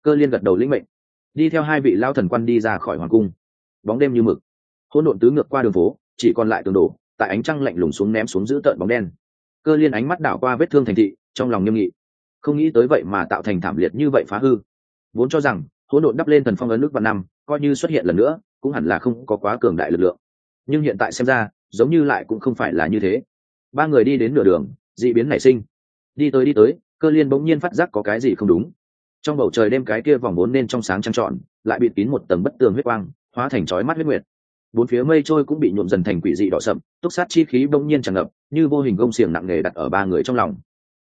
Speaker 1: Cơ liên gật đầu lĩnh mệnh. Đi theo hai vị lao thần quan đi ra khỏi hoàng cung. Bóng đêm như mực. Hỗn độn tứ ngược qua đường phố, chỉ còn lại tường đổ, tại ánh trăng lạnh lùng xuống ném xuống giữ tợn bóng đen. Cơ liên ánh mắt đảo qua vết thương thành thị, trong lòng nghiêm nghị. Không nghĩ tới vậy mà tạo thành thảm liệt như vậy phá hư vốn cho rằng hỗn độn đắp lên thần phong ấn nước vào năm coi như xuất hiện lần nữa, cũng hẳn là không có quá cường đại lực lượng. Nhưng hiện tại xem ra, giống như lại cũng không phải là như thế. Ba người đi đến nửa đường, dị biến nảy sinh. Đi tới đi tới, cơ liên bỗng nhiên phát giác có cái gì không đúng. Trong bầu trời đêm cái kia vòng vốn nên trong sáng trăng trọn, lại bịt kín một tầng bất tường huyết quang, hóa thành chói mắt huyết nguyệt. Bốn phía mây trôi cũng bị nhuộm dần thành quỷ dị đỏ sậm, túc sát chi khí bỗng nhiên tràn ngập, như vô hình gông xiềng nặng nề đặt ở ba người trong lòng.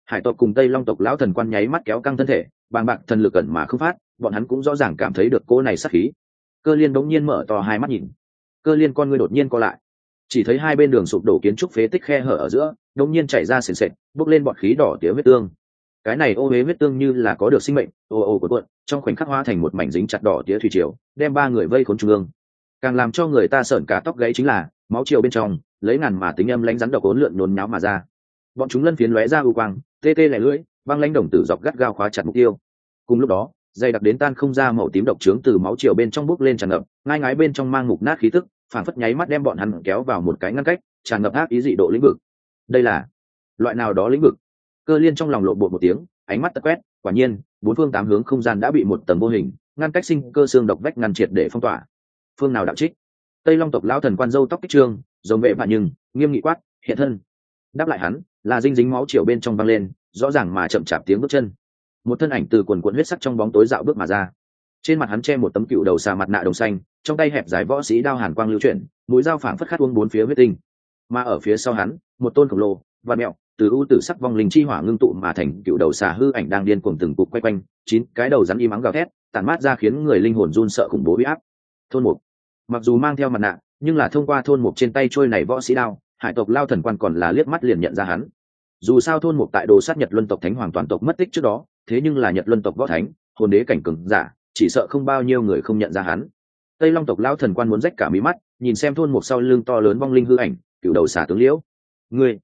Speaker 1: Hải tộc cùng tây long tộc lão thần quan nháy mắt kéo căng thân thể bàng bạc thần lực cẩn mà không phát, bọn hắn cũng rõ ràng cảm thấy được cô này sắc khí. Cơ liên bỗng nhiên mở to hai mắt nhìn. Cơ liên con ngươi đột nhiên co lại. Chỉ thấy hai bên đường sụp đổ kiến trúc phế tích khe hở ở giữa, đống nhiên chảy ra sền sệt, bốc lên bọt khí đỏ tía huyết tương. Cái này ô huế huyết tương như là có được sinh mệnh, ô ô của cuộn, trong khoảnh khắc hóa thành một mảnh dính chặt đỏ tía thủy triều, đem ba người vây khốn trung ương. Càng làm cho người ta sợn cả tóc gãy chính là, máu triều bên trong, lấy ngàn mà tính âm lánh rắn độc ốn lượn nhốn nháo mà ra. Bọn chúng lân phiến lóe ra u quang, tê tê lẻ lưỡi băng lãnh đồng tử dọc gắt gao khóa chặt mục tiêu. Cùng lúc đó, dày đặc đến tan không ra màu tím độc trướng từ máu chiều bên trong bước lên tràn ngập, ngai ngái bên trong mang mục nát khí tức phản phất nháy mắt đem bọn hắn kéo vào một cái ngăn cách, tràn ngập ác ý dị độ lĩnh vực. Đây là loại nào đó lĩnh vực? Cơ liên trong lòng lộ bộ một tiếng, ánh mắt tật quét, quả nhiên, bốn phương tám hướng không gian đã bị một tầng vô hình, ngăn cách sinh cơ xương độc vách ngăn triệt để phong tỏa. Phương nào đạo trích? Tây long tộc lão thần quan dâu tóc kích trương, giống vệ vạn nhưng, nghiêm nghị quát, hiện thân. Đáp lại hắn, là dinh dính máu chiều bên trong văng lên rõ ràng mà chậm chạp tiếng bước chân. Một thân ảnh từ quần quận huyết sắc trong bóng tối dạo bước mà ra. Trên mặt hắn che một tấm cựu đầu xà mặt nạ đồng xanh, trong tay hẹp dài võ sĩ đao hàn quang lưu chuyển, mũi dao phảng phất khát uống bốn phía huyết tinh. Mà ở phía sau hắn, một tôn khổng lồ và mẹo, từ ưu tử sắc vong linh chi hỏa ngưng tụ mà thành cựu đầu xà hư ảnh đang điên cuồng từng cục quay quanh, chín cái đầu rắn y mắng gào thét, tản mát ra khiến người linh hồn run sợ khủng bố huy áp. Thôn mục. Mặc dù mang theo mặt nạ, nhưng là thông qua thôn mục trên tay trôi này võ sĩ đao, hải tộc lao thần quan còn là liếc mắt liền nhận ra hắn dù sao thôn mục tại đồ sát nhật luân tộc thánh hoàng toàn tộc mất tích trước đó, thế nhưng là nhật luân tộc võ thánh, hồn đế cảnh cừng giả, chỉ sợ không bao nhiêu người không nhận ra hắn. Tây long tộc lao thần quan muốn rách cả mí mắt, nhìn xem thôn mục sau lưng to lớn vong linh hư ảnh cựu đầu xả tướng liễu. Ngươi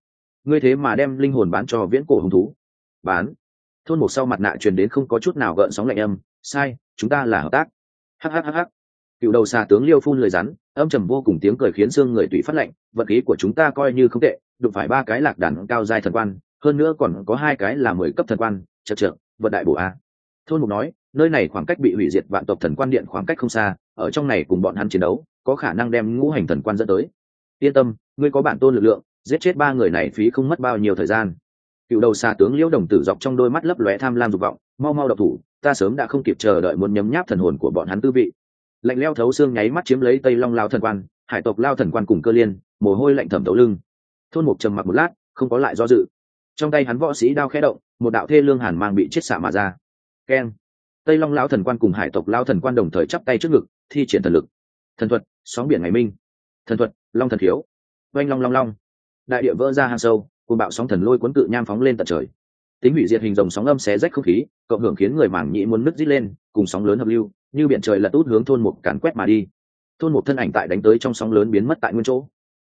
Speaker 1: ngươi thế mà đem linh hồn bán cho viễn cổ hứng thú? Bán. Thôn mục sau mặt nạ truyền đến không có chút nào gợn sóng lạnh âm. Sai, chúng ta là hợp tác. Hhhh cựu đầu xà tướng liêu phun lời rắn âm trầm vô cùng tiếng cười khiến xương người tùy phát lệnh, vật khí của chúng ta coi như không tệ đụng phải ba cái lạc đàn cao giai thần quan hơn nữa còn có hai cái là mười cấp thần quan chật trượt vận đại bổ a. Thôn mục nói nơi này khoảng cách bị hủy diệt vạn tộc thần quan điện khoảng cách không xa ở trong này cùng bọn hắn chiến đấu có khả năng đem ngũ hành thần quan dẫn tới. Yên tâm ngươi có bản tôn lực lượng giết chết ba người này phí không mất bao nhiêu thời gian. Cựu đầu xà tướng liễu đồng tử dọc trong đôi mắt lấp lóe tham lam dục vọng mau mau độc thủ ta sớm đã không kịp chờ đợi muốn nhấm nháp thần hồn của bọn hắn tư vị lạnh leo thấu xương nháy mắt chiếm lấy tây long lao thần quan, hải tộc lao thần quan cùng cơ liên, mồ hôi lạnh thẩm tấu lưng. Thôn mục trầm mặc một lát, không có lại do dự. Trong tay hắn võ sĩ đao khẽ động, một đạo thê lương hàn mang bị chết xạ mà ra. Keng. Tây long lao thần quan cùng hải tộc lao thần quan đồng thời chắp tay trước ngực, thi triển thần lực. Thần thuật, sóng biển ngày minh. Thần thuật, long thần thiếu. Oanh long long long. Đại địa vỡ ra hang sâu cùng bạo sóng thần lôi cuốn cự nham phóng lên tận trời tính hủy diệt hình dòng sóng âm xé rách không khí, cộng hưởng khiến người mảng nhĩ muốn nứt rít lên, cùng sóng lớn hợp lưu, như biển trời lật út hướng thôn một càn quét mà đi. Thôn một thân ảnh tại đánh tới trong sóng lớn biến mất tại nguyên chỗ.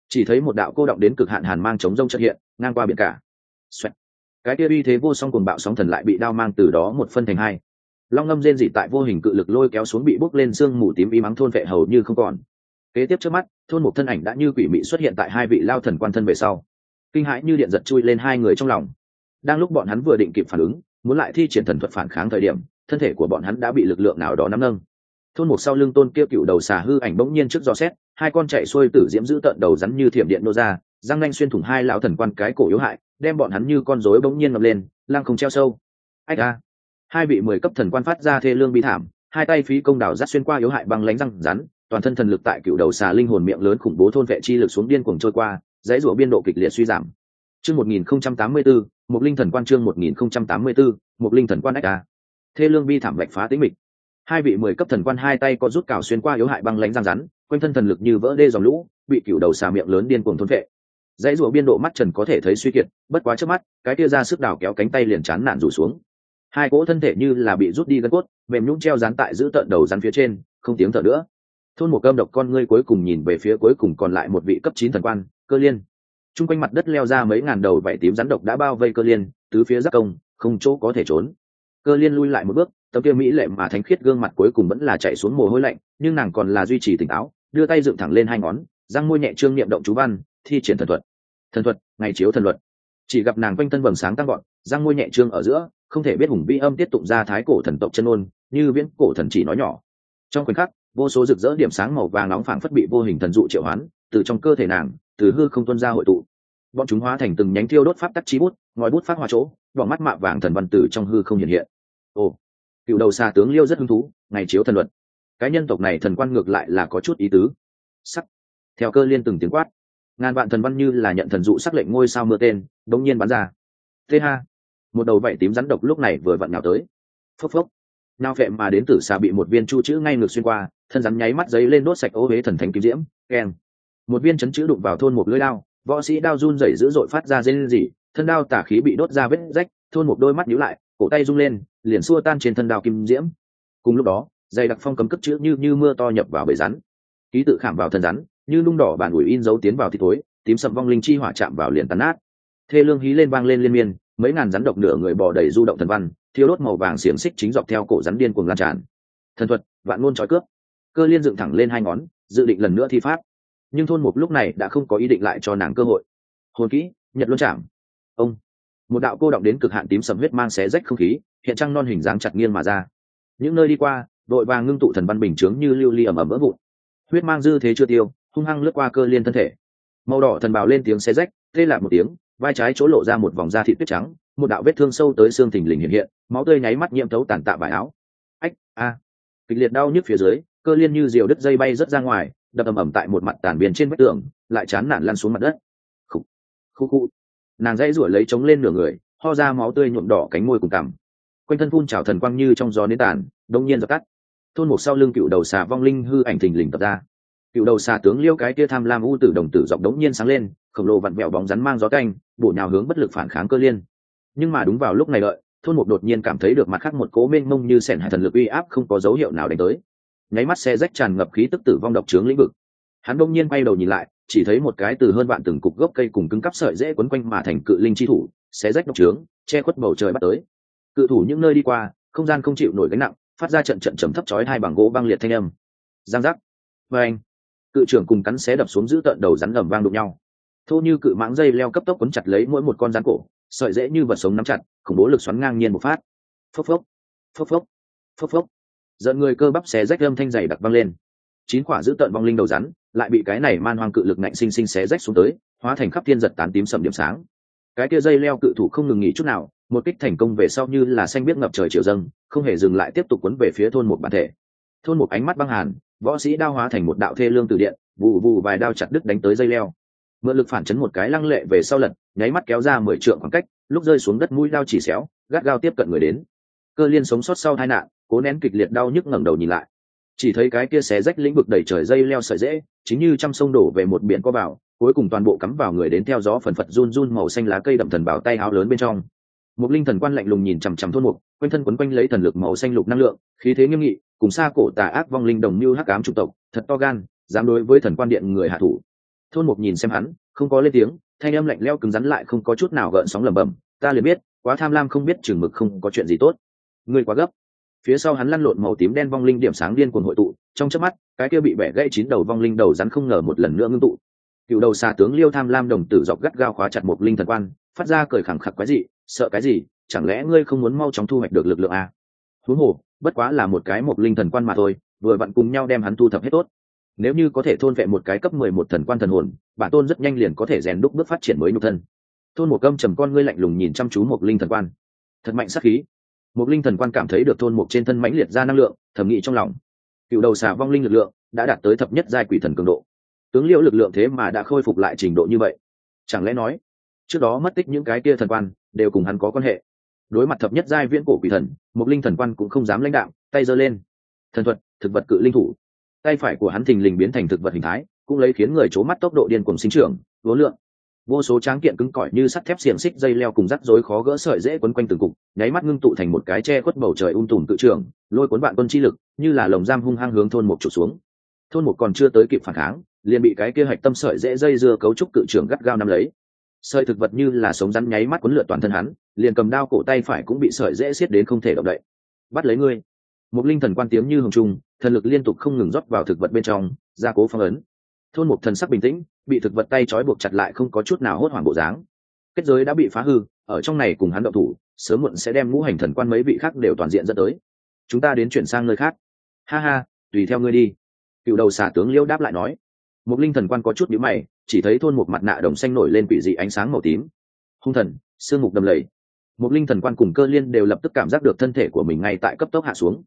Speaker 1: Chỉ thấy một đạo cô động đến cực hạn hàn mang chống rông trật hiện, ngang qua biển cả. Xoẹt. cái kia uy thế vô song cùng bạo sóng thần lại bị đao mang từ đó một phân thành hai. Long ngâm rên dị tại vô hình cự lực lôi kéo xuống bị bốc lên xương mù tím y mắng thôn vệ hầu như không còn. Kế tiếp trước mắt, thôn một thân ảnh đã như quỷ mị xuất hiện tại hai vị lao thần quan thân về sau. Kinh hãi như điện giật chui lên hai người trong lòng đang lúc bọn hắn vừa định kịp phản ứng, muốn lại thi triển thần thuật phản kháng thời điểm, thân thể của bọn hắn đã bị lực lượng nào đó nắm nâng. Thôn một sau lưng tôn kia cựu đầu xà hư ảnh bỗng nhiên trước gió xét, hai con chạy xuôi tử diễm giữ tận đầu rắn như thiểm điện nô ra, răng nanh xuyên thủng hai lão thần quan cái cổ yếu hại, đem bọn hắn như con rối bỗng nhiên ngập lên, lăng không treo sâu. Ách a. Hai vị mười cấp thần quan phát ra thê lương bi thảm, hai tay phí công đảo rát xuyên qua yếu hại băng lánh răng rắn, toàn thân thần lực tại cựu đầu xà linh hồn miệng lớn khủng bố thôn vệ chi lực xuống điên cuồng trôi qua, dãy rủa biên độ kịch liệt suy giảm chương một nghìn không trăm tám mươi bốn một linh thần quan chương một nghìn không trăm tám mươi bốn một linh thần quan ách a. Thê lương bi thảm bạch phá tĩnh mịch. Hai vị mười cấp thần quan hai tay có rút cào xuyên qua yếu hại băng lãnh răng rắn, quanh thân thần lực như vỡ đê dòng lũ, bị cựu đầu xà miệng lớn điên cuồng thôn vệ dãy rùa biên độ mắt trần có thể thấy suy kiệt, bất quá trước mắt, cái kia ra sức đào kéo cánh tay liền chán nản rủ xuống. Hai cỗ thân thể như là bị rút đi gân cốt, mềm nhũn treo dán tại giữ tận đầu rắn phía trên, không tiếng thở nữa. Thôn một cơm độc con ngươi cuối cùng nhìn về phía cuối cùng còn lại một vị cấp chín thần quan, cơ liên t r u n g quanh mặt đất leo ra mấy ngàn đầu vảy tím rắn độc đã bao vây cơ liên, tứ phía giác công, không chỗ có thể trốn. Cơ liên lui lại một bước, tấm kia mỹ lệ mà thánh khiết gương mặt cuối cùng vẫn là chạy xuống mồ hôi lạnh, nhưng nàng còn là duy trì tỉnh táo, đưa tay dựng thẳng lên hai ngón, răng môi nhẹ trương niệm động chú văn, thi triển thần thuật. Thần thuật, ngày chiếu thần luật. Chỉ gặp nàng quanh thân vầng sáng tăng gọn răng môi nhẹ trương ở giữa, không thể biết hùng vi âm tiếp tục ra thái cổ thần tộc chân ôn, như viễn cổ thần chỉ nói nhỏ. Trong khoảnh khắc, vô số rực rỡ điểm sáng màu vàng nóng phảng phất bị vô hình thần dụ triệu hoán, từ trong cơ thể nàng từ hư không tuân ra hội tụ. Bọn chúng hóa thành từng nhánh thiêu đốt pháp tắc trí bút, ngòi bút phát hoa chỗ, bọn mắt mạ vàng thần văn tử trong hư không hiện hiện. Ồ, cựu đầu xa tướng liêu rất hứng thú, ngày chiếu thần luật. Cái nhân tộc này thần quan ngược lại là có chút ý tứ. Sắc. Theo cơ liên từng tiếng quát. Ngàn vạn thần văn như là nhận thần dụ sắc lệnh ngôi sao mưa tên, đống nhiên bắn ra. Thế ha. Một đầu vảy tím rắn độc lúc này vừa vặn nào tới. Phốc phốc. Nao phệ mà đến tử xà bị một viên chu chữ ngay ngược xuyên qua, thân rắn nháy mắt giấy lên đốt sạch ô huế thần thánh kim diễm. Keng một viên chấn chữ đụng vào thôn một lưỡi đao, võ sĩ đao run rẩy dữ dội phát ra dây lên thân đao tả khí bị đốt ra vết rách, thôn một đôi mắt nhíu lại, cổ tay rung lên, liền xua tan trên thân đao kim diễm. Cùng lúc đó dày đặc phong cấm cất chữ như như mưa to nhập vào bể rắn. Ký tự khảm vào thân rắn, như lung đỏ bản ủi in dấu tiến vào thì tối tím sậm vong linh chi hỏa chạm vào liền tàn nát. Thê lương hí lên vang lên liên miên, mấy ngàn rắn độc nửa người bò đầy du động thần văn, thiêu đốt màu vàng xiềng xích chính dọc theo cổ rắn điên cuồng lan tràn. Thần thuật, vạn ngôn trói cướp cơ liên dựng thẳng lên hai ngón, dự định lần nữa thi pháp nhưng thôn mục lúc này đã không có ý định lại cho nàng cơ hội. Hồn kỹ, nhật luân chạm ông. Một đạo cô động đến cực hạn tím sầm huyết mang xé rách không khí, hiện trăng non hình dáng chặt nghiêng mà ra. Những nơi đi qua, đội vàng ngưng tụ thần văn bình chướng như lưu ly ẩm ẩm vỡ vụn. Huyết mang dư thế chưa tiêu, hung hăng lướt qua cơ liên thân thể. Màu đỏ thần bào lên tiếng xé rách tê lạc một tiếng, vai trái chỗ lộ ra một vòng da thịt tuyết trắng, một đạo vết thương sâu tới xương thình lình hiện hiện, máu tươi nháy mắt nhiễm thấu tàn tạ vải áo. Ách, a. Kịch liệt đau nhức phía dưới, cơ liên như diều đứt dây bay rớt ra ngoài đập ầm ầm tại một mặt tàn biên trên vách tường lại chán nản lăn xuống mặt đất. Khu khu khu nàng dãy ruổi lấy trống lên nửa người ho ra máu tươi nhuộm đỏ cánh môi cùng cằm. Quanh thân phun trào thần quang như trong gió nến tàn đông nhiên dập tắt. Thôn một sau lưng cựu đầu xà vong linh hư ảnh thình lình tập ra. Cựu đầu xà tướng liêu cái kia tham lam u tử đồng tử dọc đống nhiên sáng lên khổng lồ vặn vẹo bóng rắn mang gió canh bổ nhào hướng bất lực phản kháng cơ liên. Nhưng mà đúng vào lúc này lợi, thôn một đột nhiên cảm thấy được mặt khác một cố mênh mông như sẻn hải thần lực uy áp không có dấu hiệu nào đánh tới nháy mắt xe rách tràn ngập khí tức tử vong độc trướng lĩnh vực. Hắn đông nhiên bay đầu nhìn lại, chỉ thấy một cái từ hơn vạn từng cục gốc cây cùng cứng cắp sợi dễ quấn quanh mà thành cự linh chi thủ xé rách độc trướng, che khuất bầu trời bắt tới. Cự thủ những nơi đi qua, không gian không chịu nổi gánh nặng, phát ra trận trận trầm thấp chói hai bằng gỗ băng liệt thanh âm. Giang giác. Vê anh, cự trưởng cùng cắn xé đập xuống giữ tận đầu rắn ngầm vang đụng nhau. Thô như cự mãng dây leo cấp tốc quấn chặt lấy mỗi một con rắn cổ, sợi dễ như vật sống nắm chặt, khủng bố lực xoắn ngang nhiên một phát. Phốc phốc. Phốc phốc. Phốc phốc giận người cơ bắp xé rách âm thanh dày đặc văng lên. Chín quả giữ tận vong linh đầu rắn lại bị cái này man hoang cự lực nạnh sinh sinh xé rách xuống tới, hóa thành khắp thiên giật tán tím sầm điểm sáng. Cái kia dây leo cự thủ không ngừng nghỉ chút nào, một kích thành công về sau như là xanh biết ngập trời triệu dâng, không hề dừng lại tiếp tục quấn về phía thôn một bản thể. Thôn một ánh mắt băng hàn, võ sĩ đao hóa thành một đạo thê lương từ điện vụ vụ vài đao chặt đứt đánh tới dây leo. Mượn lực phản chấn một cái lăng lệ về sau lật, nháy mắt kéo ra mười trượng khoảng cách, lúc rơi xuống đất mũi đao chỉ xéo, gắt gao tiếp cận người đến. Cơ liên sống sót sau tai nạn cố nén kịch liệt đau nhức ngẩng đầu nhìn lại. Chỉ thấy cái kia xé rách lĩnh vực đầy trời dây leo sợi dễ chính như trăm sông đổ về một biển có vào, cuối cùng toàn bộ cắm vào người đến theo gió phần phật run run màu xanh lá cây đậm thần bảo tay áo lớn bên trong. Một linh thần quan lạnh lùng nhìn chằm chằm thôn mục, quanh thân quấn quanh lấy thần lực màu xanh lục năng lượng, khí thế nghiêm nghị, cùng xa cổ tà ác vong linh đồng như hắc ám trục tộc, thật to gan, dám đối với thần quan điện người hạ thủ. Thôn mục nhìn xem hắn, không có lên tiếng, thanh âm lạnh leo cứng rắn lại không có chút nào gợn sóng lẩm bẩm, ta liền biết, quá tham lam không biết chừng mực không có chuyện gì tốt. Ngươi quá gấp phía sau hắn lăn lộn màu tím đen vong linh điểm sáng điên cuồng hội tụ, trong chớp mắt, cái kia bị bẻ gãy chín đầu vong linh đầu rắn không ngờ một lần nữa ngưng tụ. Cựu đầu xà tướng liêu tham lam đồng tử dọc gắt gao khóa chặt một linh thần quan, phát ra cười khẳng khặc quái gì sợ cái gì? Chẳng lẽ ngươi không muốn mau chóng thu hoạch được lực lượng à? huống hồ bất quá là một cái một linh thần quan mà thôi, vừa vặn cùng nhau đem hắn thu thập hết tốt. Nếu như có thể thôn vệ một cái cấp mười một thần quan thần hồn, bản tôn rất nhanh liền có thể rèn đúc bước phát triển mới nhục thân. Thôn một câm trầm con ngươi lạnh lùng nhìn chăm chú một linh thần quan. Thật mạnh sắc khí một linh thần quan cảm thấy được thôn một trên thân mãnh liệt ra năng lượng thẩm nghĩ trong lòng. Cựu đầu xà vong linh lực lượng đã đạt tới thập nhất giai quỷ thần cường độ. Tướng liệu lực lượng thế mà đã khôi phục lại trình độ như vậy. Chẳng lẽ nói, trước đó mất tích những cái kia thần quan đều cùng hắn có quan hệ? Đối mặt thập nhất giai viễn cổ quỷ thần một linh thần quan cũng không dám lãnh đạo tay giơ lên. Thần thuật, thực vật cự linh thủ. Tay phải của hắn thình lình biến thành thực vật hình thái, cũng lấy khiến người c mắt tốc độ điên cuồng sinh trưởng vố lượng vô số tráng kiện cứng cỏi như sắt thép xiềng xích dây leo cùng rắc rối khó gỡ sợi dễ quấn quanh từng cục, nháy mắt ngưng tụ thành một cái che khuất bầu trời ung tùm tự trường, lôi cuốn bạn quân chi lực, như là lồng giam hung hăng hướng thôn một trụ xuống. Thôn một còn chưa tới kịp phản kháng, liền bị cái kia hạch tâm sợi dễ dây dưa cấu trúc cự trường gắt gao nắm lấy. Sợi thực vật như là sống rắn nháy mắt quấn lượt toàn thân hắn, liền cầm đao cổ tay phải cũng bị sợi dễ xiết đến không thể động đậy. Bắt lấy ngươi. Một linh thần quan tiếng như hồng trung thần lực liên tục không ngừng rót vào thực vật bên trong, gia cố phong ấn thôn một thần sắc bình tĩnh, bị thực vật tay trói buộc chặt lại không có chút nào hốt hoảng bộ dáng. Kết giới đã bị phá hư, ở trong này cùng hắn động thủ, sớm muộn sẽ đem ngũ hành thần quan mấy vị khác đều toàn diện dẫn tới. Chúng ta đến chuyển sang nơi khác. Ha ha, tùy theo ngươi đi. Cựu đầu xà tướng liêu đáp lại nói. Một linh thần quan có chút nhíu mày, chỉ thấy thôn một mặt nạ đồng xanh nổi lên quỷ dị ánh sáng màu tím. Hung thần, sương mục đầm lầy. Một linh thần quan cùng cơ liên đều lập tức cảm giác được thân thể của mình ngay tại cấp tốc hạ xuống.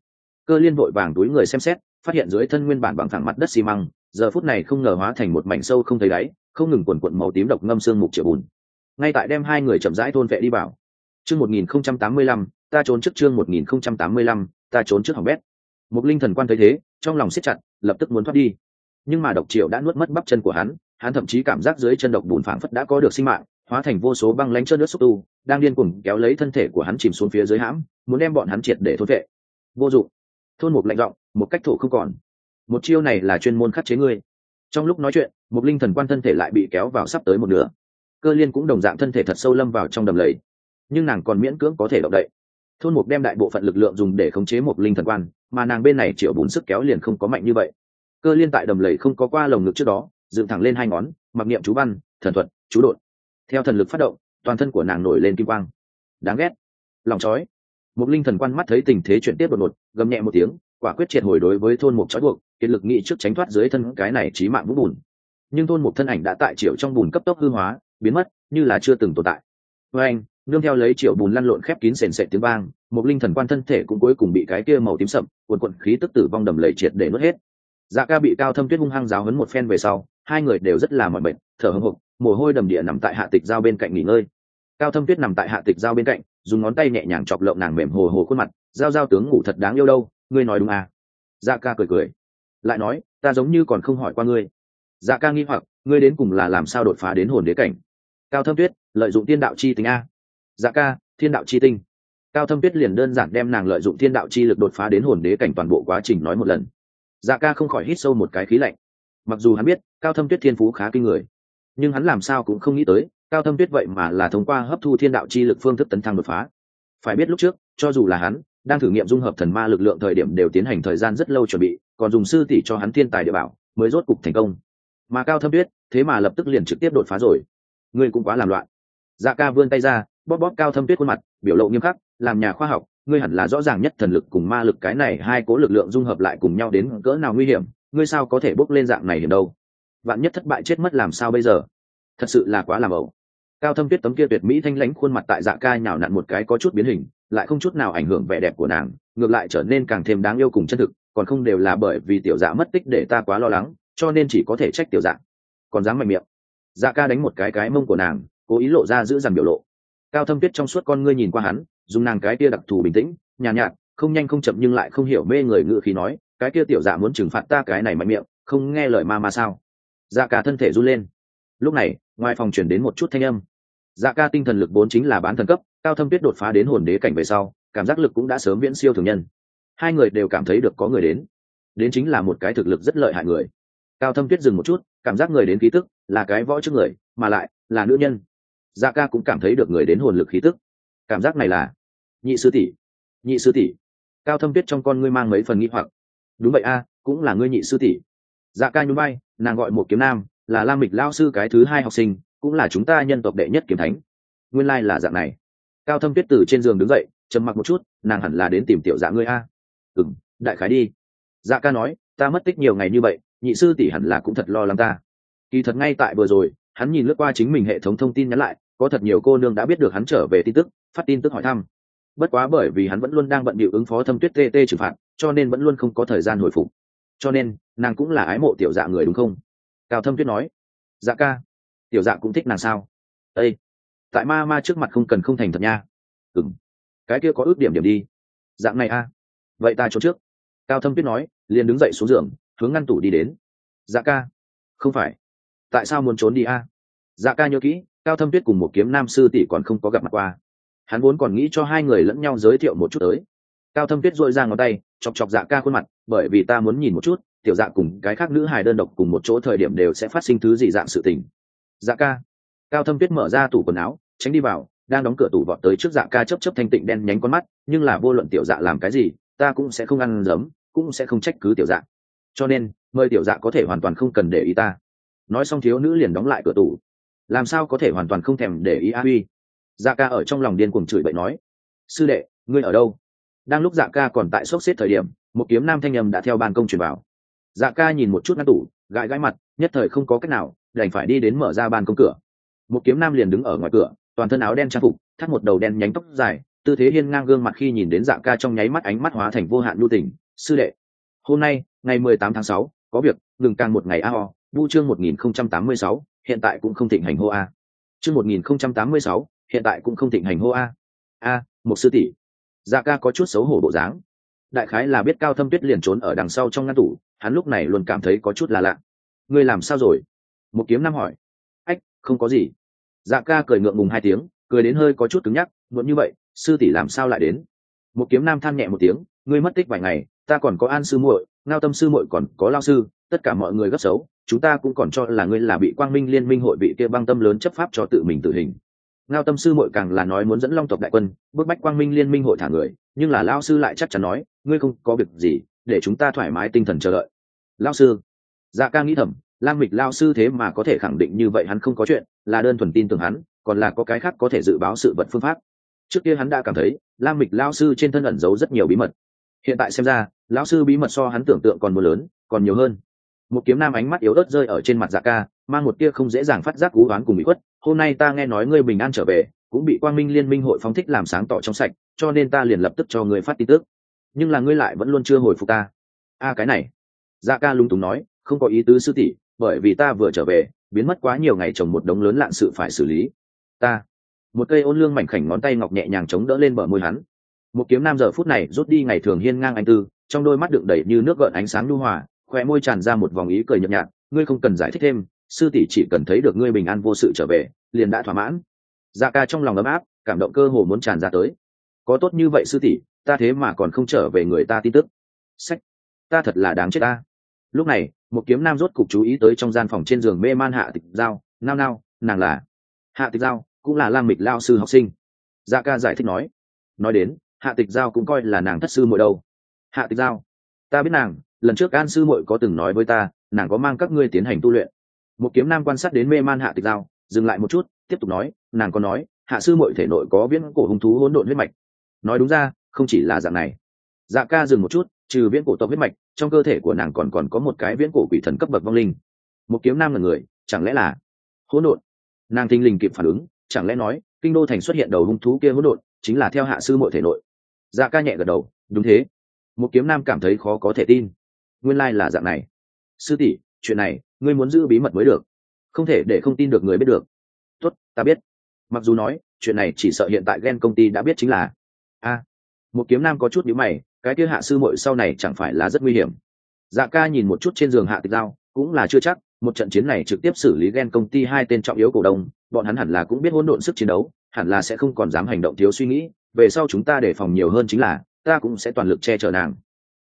Speaker 1: Cơ liên vội vàng túi người xem xét, phát hiện dưới thân nguyên bản bằng thẳng mặt đất xi măng giờ phút này không ngờ hóa thành một mảnh sâu không thấy đáy, không ngừng quần quận màu tím độc ngâm xương mục triệu bùn. Ngay tại đem hai người chậm rãi thôn vệ đi bảo. chương một nghìn không trăm tám mươi lăm, ta trốn trước chương một nghìn không trăm tám mươi lăm, ta trốn trước hỏng bét. Một linh thần quan thấy thế, trong lòng siết chặt, lập tức muốn thoát đi. Nhưng mà độc triệu đã nuốt mất bắp chân của hắn hắn thậm chí cảm giác dưới chân độc bùn phảng phất đã có được sinh mạng, hóa thành vô số băng lánh trơn nước xúc tu, đang điên cuồng kéo lấy thân thể của hắn chìm xuống phía dưới hãm, muốn đem bọn hắn triệt để thôn vệ. Vô dụng. Thôn một lạnh giọng, một cách thổ không còn một chiêu này là chuyên môn khắc chế ngươi. Trong lúc nói chuyện, một linh thần quan thân thể lại bị kéo vào sắp tới một nửa. Cơ liên cũng đồng dạng thân thể thật sâu lâm vào trong đầm lầy. Nhưng nàng còn miễn cưỡng có thể động đậy. Thôn mục đem đại bộ phận lực lượng dùng để khống chế một linh thần quan, mà nàng bên này triệu bùn sức kéo liền không có mạnh như vậy. Cơ liên tại đầm lầy không có qua lồng ngực trước đó, dựng thẳng lên hai ngón, mặc niệm chú văn, thần thuật, chú đột. Theo thần lực phát động, toàn thân của nàng nổi lên kim quang. Đáng ghét. Lòng chói. Một linh thần quan mắt thấy tình thế chuyển tiếp đột ngột, gầm nhẹ một tiếng, quả quyết triệt hồi đối với thôn mục trói buộc kiệt lực nghị trước tránh thoát dưới thân cái này trí mạng vũ bùn. Nhưng thôn một thân ảnh đã tại triệu trong bùn cấp tốc hư hóa, biến mất, như là chưa từng tồn tại. Với anh, nương theo lấy triệu bùn lăn lộn khép kín sền sệt tiếng vang, một linh thần quan thân thể cũng cuối cùng bị cái kia màu tím sậm, cuộn cuộn khí tức tử vong đầm lầy triệt để nuốt hết. Dạ ca bị cao thâm tuyết hung hăng giáo hấn một phen về sau, hai người đều rất là mọi bệnh thở hưng hục mồ hôi đầm địa nằm tại hạ tịch giao bên cạnh nghỉ ngơi. Cao thâm tuyết nằm tại hạ tịch giao bên cạnh, dùng ngón tay nhẹ nhàng chọc lộng nàng mềm hồ hồ khuôn mặt, giao giao tướng ngủ thật đáng yêu đâu, ngươi nói đúng à? Dạ ca cười cười lại nói, ta giống như còn không hỏi qua ngươi. Dạ ca nghi hoặc, ngươi đến cùng là làm sao đột phá đến hồn đế cảnh? Cao thâm tuyết, lợi dụng tiên đạo chi tính a. Dạ ca, thiên đạo chi tinh. Cao thâm tuyết liền đơn giản đem nàng lợi dụng thiên đạo chi lực đột phá đến hồn đế cảnh toàn bộ quá trình nói một lần. Dạ ca không khỏi hít sâu một cái khí lạnh. Mặc dù hắn biết, cao thâm tuyết thiên phú khá kinh người, nhưng hắn làm sao cũng không nghĩ tới, cao thâm tuyết vậy mà là thông qua hấp thu thiên đạo chi lực phương thức tấn thăng đột phá. Phải biết lúc trước, cho dù là hắn, đang thử nghiệm dung hợp thần ma lực lượng thời điểm đều tiến hành thời gian rất lâu chuẩn bị còn dùng sư tỷ cho hắn thiên tài địa bảo, mới rốt cục thành công. Mà cao thâm tuyết, thế mà lập tức liền trực tiếp đột phá rồi. Ngươi cũng quá làm loạn. Dạ ca vươn tay ra, bóp bóp cao thâm tuyết khuôn mặt, biểu lộ nghiêm khắc, làm nhà khoa học, ngươi hẳn là rõ ràng nhất thần lực cùng ma lực cái này hai cố lực lượng dung hợp lại cùng nhau đến cỡ nào nguy hiểm, ngươi sao có thể bốc lên dạng này hiểm đâu? Vạn nhất thất bại chết mất làm sao bây giờ? Thật sự là quá làm ẩu. Cao thâm tuyết tấm kia tuyệt mỹ thanh lãnh khuôn mặt tại dạ ca nhào nặn một cái có chút biến hình, lại không chút nào ảnh hưởng vẻ đẹp của nàng, ngược lại trở nên càng thêm đáng yêu cùng chân thực còn không đều là bởi vì tiểu dạ mất tích để ta quá lo lắng cho nên chỉ có thể trách tiểu dạ. Còn dám mạnh miệng. Dạ ca đánh một cái cái mông của nàng cố ý lộ ra giữ dằn biểu lộ. Cao thâm tuyết trong suốt con ngươi nhìn qua hắn dùng nàng cái kia đặc thù bình tĩnh nhàn nhạt, nhạt không nhanh không chậm nhưng lại không hiểu mê người ngự khí nói cái kia tiểu dạ muốn trừng phạt ta cái này mạnh miệng không nghe lời ma ma sao? Dạ ca thân thể run lên. Lúc này ngoài phòng chuyển đến một chút thanh âm. Dạ ca tinh thần lực vốn chính là bán thần cấp cao thâm tuyết đột phá đến hồn đế cảnh về sau cảm giác lực cũng đã sớm viễn siêu thường nhân hai người đều cảm thấy được có người đến. Đến chính là một cái thực lực rất lợi hại người. Cao thâm tuyết dừng một chút, cảm giác người đến khí tức là cái võ trước người, mà lại là nữ nhân. Dạ ca cũng cảm thấy được người đến hồn lực khí tức. Cảm giác này là nhị sư tỷ, nhị sư tỷ. Cao thâm tuyết trong con ngươi mang mấy phần nghi hoặc. Đúng vậy a, cũng là ngươi nhị sư tỷ. Dạ ca nhún bay nàng gọi một kiếm nam, là lam mịch lao sư cái thứ hai học sinh, cũng là chúng ta nhân tộc đệ nhất kiếm thánh. Nguyên lai là dạng này. Cao thâm tuyết từ trên giường đứng dậy, trầm mặc một chút, nàng hẳn là đến tìm tiểu dạ ngươi a m đại khái đi. Dạ ca nói, ta mất tích nhiều ngày như vậy, nhị sư tỷ hẳn là cũng thật lo lắng ta. Kỳ thật ngay tại vừa rồi, hắn nhìn lướt qua chính mình hệ thống thông tin nhắn lại, có thật nhiều cô nương đã biết được hắn trở về tin tức, phát tin tức hỏi thăm. Bất quá bởi vì hắn vẫn luôn đang bận bịu ứng phó thâm tuyết tê tê trừng phạt, cho nên vẫn luôn không có thời gian hồi phục. Cho nên, nàng cũng là ái mộ tiểu dạ người đúng không? Cao thâm tuyết nói dạ ca, tiểu dạ cũng thích nàng sao? Ây tại ma ma trước mặt không cần không thành thật nha. Ừng cái kia có ước điểm điểm đi. Dạng này a. à? Vậy ta trốn trước. Cao thâm tuyết nói, liền đứng dậy xuống giường, hướng ngăn tủ đi đến. Dạ ca. Không phải. Tại sao muốn trốn đi a? Dạ ca nhớ kỹ, cao thâm tuyết cùng một kiếm nam sư tỷ còn không có gặp mặt qua. Hắn vốn còn nghĩ cho hai người lẫn nhau giới thiệu một chút tới. Cao thâm tuyết dội ra ngón tay, chọc chọc dạ ca khuôn mặt, bởi vì ta muốn nhìn một chút, tiểu dạ cùng cái khác nữ hài đơn độc cùng một chỗ thời điểm đều sẽ phát sinh thứ gì dạng sự tình. Dạ ca. Cao thâm tuyết mở ra tủ quần áo, tránh đi vào, đang đóng cửa tủ vọt tới trước dạ ca chấp chấp thanh tịnh đen nhánh con mắt, nhưng là vô luận tiểu dạ làm cái gì ta cũng sẽ không ăn giấm, cũng sẽ không trách cứ tiểu dạ. Cho nên, mời tiểu dạ có thể hoàn toàn không cần để ý ta. Nói xong thiếu nữ liền đóng lại cửa tủ. Làm sao có thể hoàn toàn không thèm để ý a huy? Dạ ca ở trong lòng điên cuồng chửi bậy nói. Sư đệ, ngươi ở đâu? Đang lúc dạ ca còn tại sốc xếp thời điểm, một kiếm nam thanh nhầm đã theo ban công truyền vào. Dạ ca nhìn một chút ngăn tủ, gãi gãi mặt, nhất thời không có cách nào, đành phải đi đến mở ra ban công cửa. Một kiếm nam liền đứng ở ngoài cửa, toàn thân áo đen trang phục, thắt một đầu đen nhánh tóc dài tư thế hiên ngang gương mặt khi nhìn đến dạ ca trong nháy mắt ánh mắt hóa thành vô hạn nhu tình. Sư đệ, hôm nay, ngày mười tám tháng sáu, có việc, ngừng càng một ngày a ho vu chương một nghìn không trăm tám mươi sáu, hiện tại cũng không thịnh hành hô a. Chương một nghìn không trăm tám mươi sáu, hiện tại cũng không thịnh hành hô a. A, một sư tỷ. Dạ ca có chút xấu hổ bộ dáng. Đại khái là biết cao thâm tuyết liền trốn ở đằng sau trong ngăn tủ, hắn lúc này luôn cảm thấy có chút là lạ. Ngươi làm sao rồi? Một kiếm nam hỏi. Ách, không có gì. Dạ ca cười ngượng ngùng hai tiếng, cười đến hơi có chút cứng nhắc muốn như vậy sư tỷ làm sao lại đến? Một kiếm nam than nhẹ một tiếng, ngươi mất tích vài ngày, ta còn có an sư muội, ngao tâm sư muội còn có lao sư, tất cả mọi người gấp xấu, chúng ta cũng còn cho là ngươi là bị quang minh liên minh hội bị kia băng tâm lớn chấp pháp cho tự mình tử hình. Ngao tâm sư muội càng là nói muốn dẫn long tộc đại quân, bức bách quang minh liên minh hội thả người, nhưng là lao sư lại chắc chắn nói, ngươi không có việc gì, để chúng ta thoải mái tinh thần chờ đợi. Lao sư dạ ca nghĩ thầm, lam mịch lao sư thế mà có thể khẳng định như vậy hắn không có chuyện, là đơn thuần tin tưởng hắn, còn là có cái khác có thể dự báo sự vật phương pháp trước kia hắn đã cảm thấy lam mịch lao sư trên thân ẩn giấu rất nhiều bí mật hiện tại xem ra lão sư bí mật so hắn tưởng tượng còn mưa lớn còn nhiều hơn một kiếm nam ánh mắt yếu ớt rơi ở trên mặt dạ ca mang một tia không dễ dàng phát giác cú đoán cùng bị khuất hôm nay ta nghe nói ngươi bình an trở về cũng bị quang minh liên minh hội phóng thích làm sáng tỏ trong sạch cho nên ta liền lập tức cho ngươi phát tin tức nhưng là ngươi lại vẫn luôn chưa hồi phục ta a à, cái này dạ ca lung túng nói không có ý tứ sư tỷ bởi vì ta vừa trở về biến mất quá nhiều ngày trồng một đống lớn lạn sự phải xử lý ta một cây ôn lương mảnh khảnh ngón tay ngọc nhẹ nhàng chống đỡ lên bờ môi hắn. Một kiếm nam giờ phút này rút đi ngày thường hiên ngang anh tư, trong đôi mắt đựng đầy như nước gợn ánh sáng lưu hòa khoe môi tràn ra một vòng ý cười nhợt nhạt, ngươi không cần giải thích thêm, sư tỷ chỉ cần thấy được ngươi bình an vô sự trở về, liền đã thỏa mãn. Dạ ca trong lòng ấm áp, cảm động cơ hồ muốn tràn ra tới. Có tốt như vậy sư tỷ, ta thế mà còn không trở về người ta tin tức. Sách, ta thật là đáng chết ta. Lúc này, một kiếm nam rốt cục chú ý tới trong gian phòng trên giường mê man hạ tịch giao. Nao nao, nàng là hạ tịch giao cũng là lam mịch lao sư học sinh. Dạ ca giải thích nói nói đến, hạ tịch giao cũng coi là nàng thất sư muội đâu. Hạ tịch giao, ta biết nàng, lần trước an sư muội có từng nói với ta, nàng có mang các ngươi tiến hành tu luyện. Một kiếm nam quan sát đến mê man hạ tịch giao, dừng lại một chút, tiếp tục nói, nàng có nói, hạ sư muội thể nội có viễn cổ hung thú hỗn độn huyết mạch. Nói đúng ra, không chỉ là dạng này. Dạ ca dừng một chút, trừ viễn cổ tộc huyết mạch, trong cơ thể của nàng còn còn có một cái viễn cổ quỷ thần cấp bậc vong linh. Một kiếm nam là người, chẳng lẽ là hỗn độn? Nàng thinh linh kịp phản ứng chẳng lẽ nói, kinh đô thành xuất hiện đầu hung thú kia hỗn độn, chính là theo hạ sư muội thể nội? Dạ ca nhẹ gật đầu, đúng thế. Một kiếm nam cảm thấy khó có thể tin. Nguyên lai là dạng này. Sư tỷ, chuyện này, ngươi muốn giữ bí mật mới được. Không thể để không tin được người biết được. Tốt, ta biết. Mặc dù nói, chuyện này chỉ sợ hiện tại ghen công ty đã biết chính là. A. Một kiếm nam có chút nhíu mày, cái kia hạ sư muội sau này chẳng phải là rất nguy hiểm. Dạ ca nhìn một chút trên giường hạ tịch giao, cũng là chưa chắc, một trận chiến này trực tiếp xử lý ghen công ty hai tên trọng yếu cổ đông bọn hắn hẳn là cũng biết hỗn độn sức chiến đấu, hẳn là sẽ không còn dám hành động thiếu suy nghĩ, về sau chúng ta đề phòng nhiều hơn chính là, ta cũng sẽ toàn lực che chở nàng.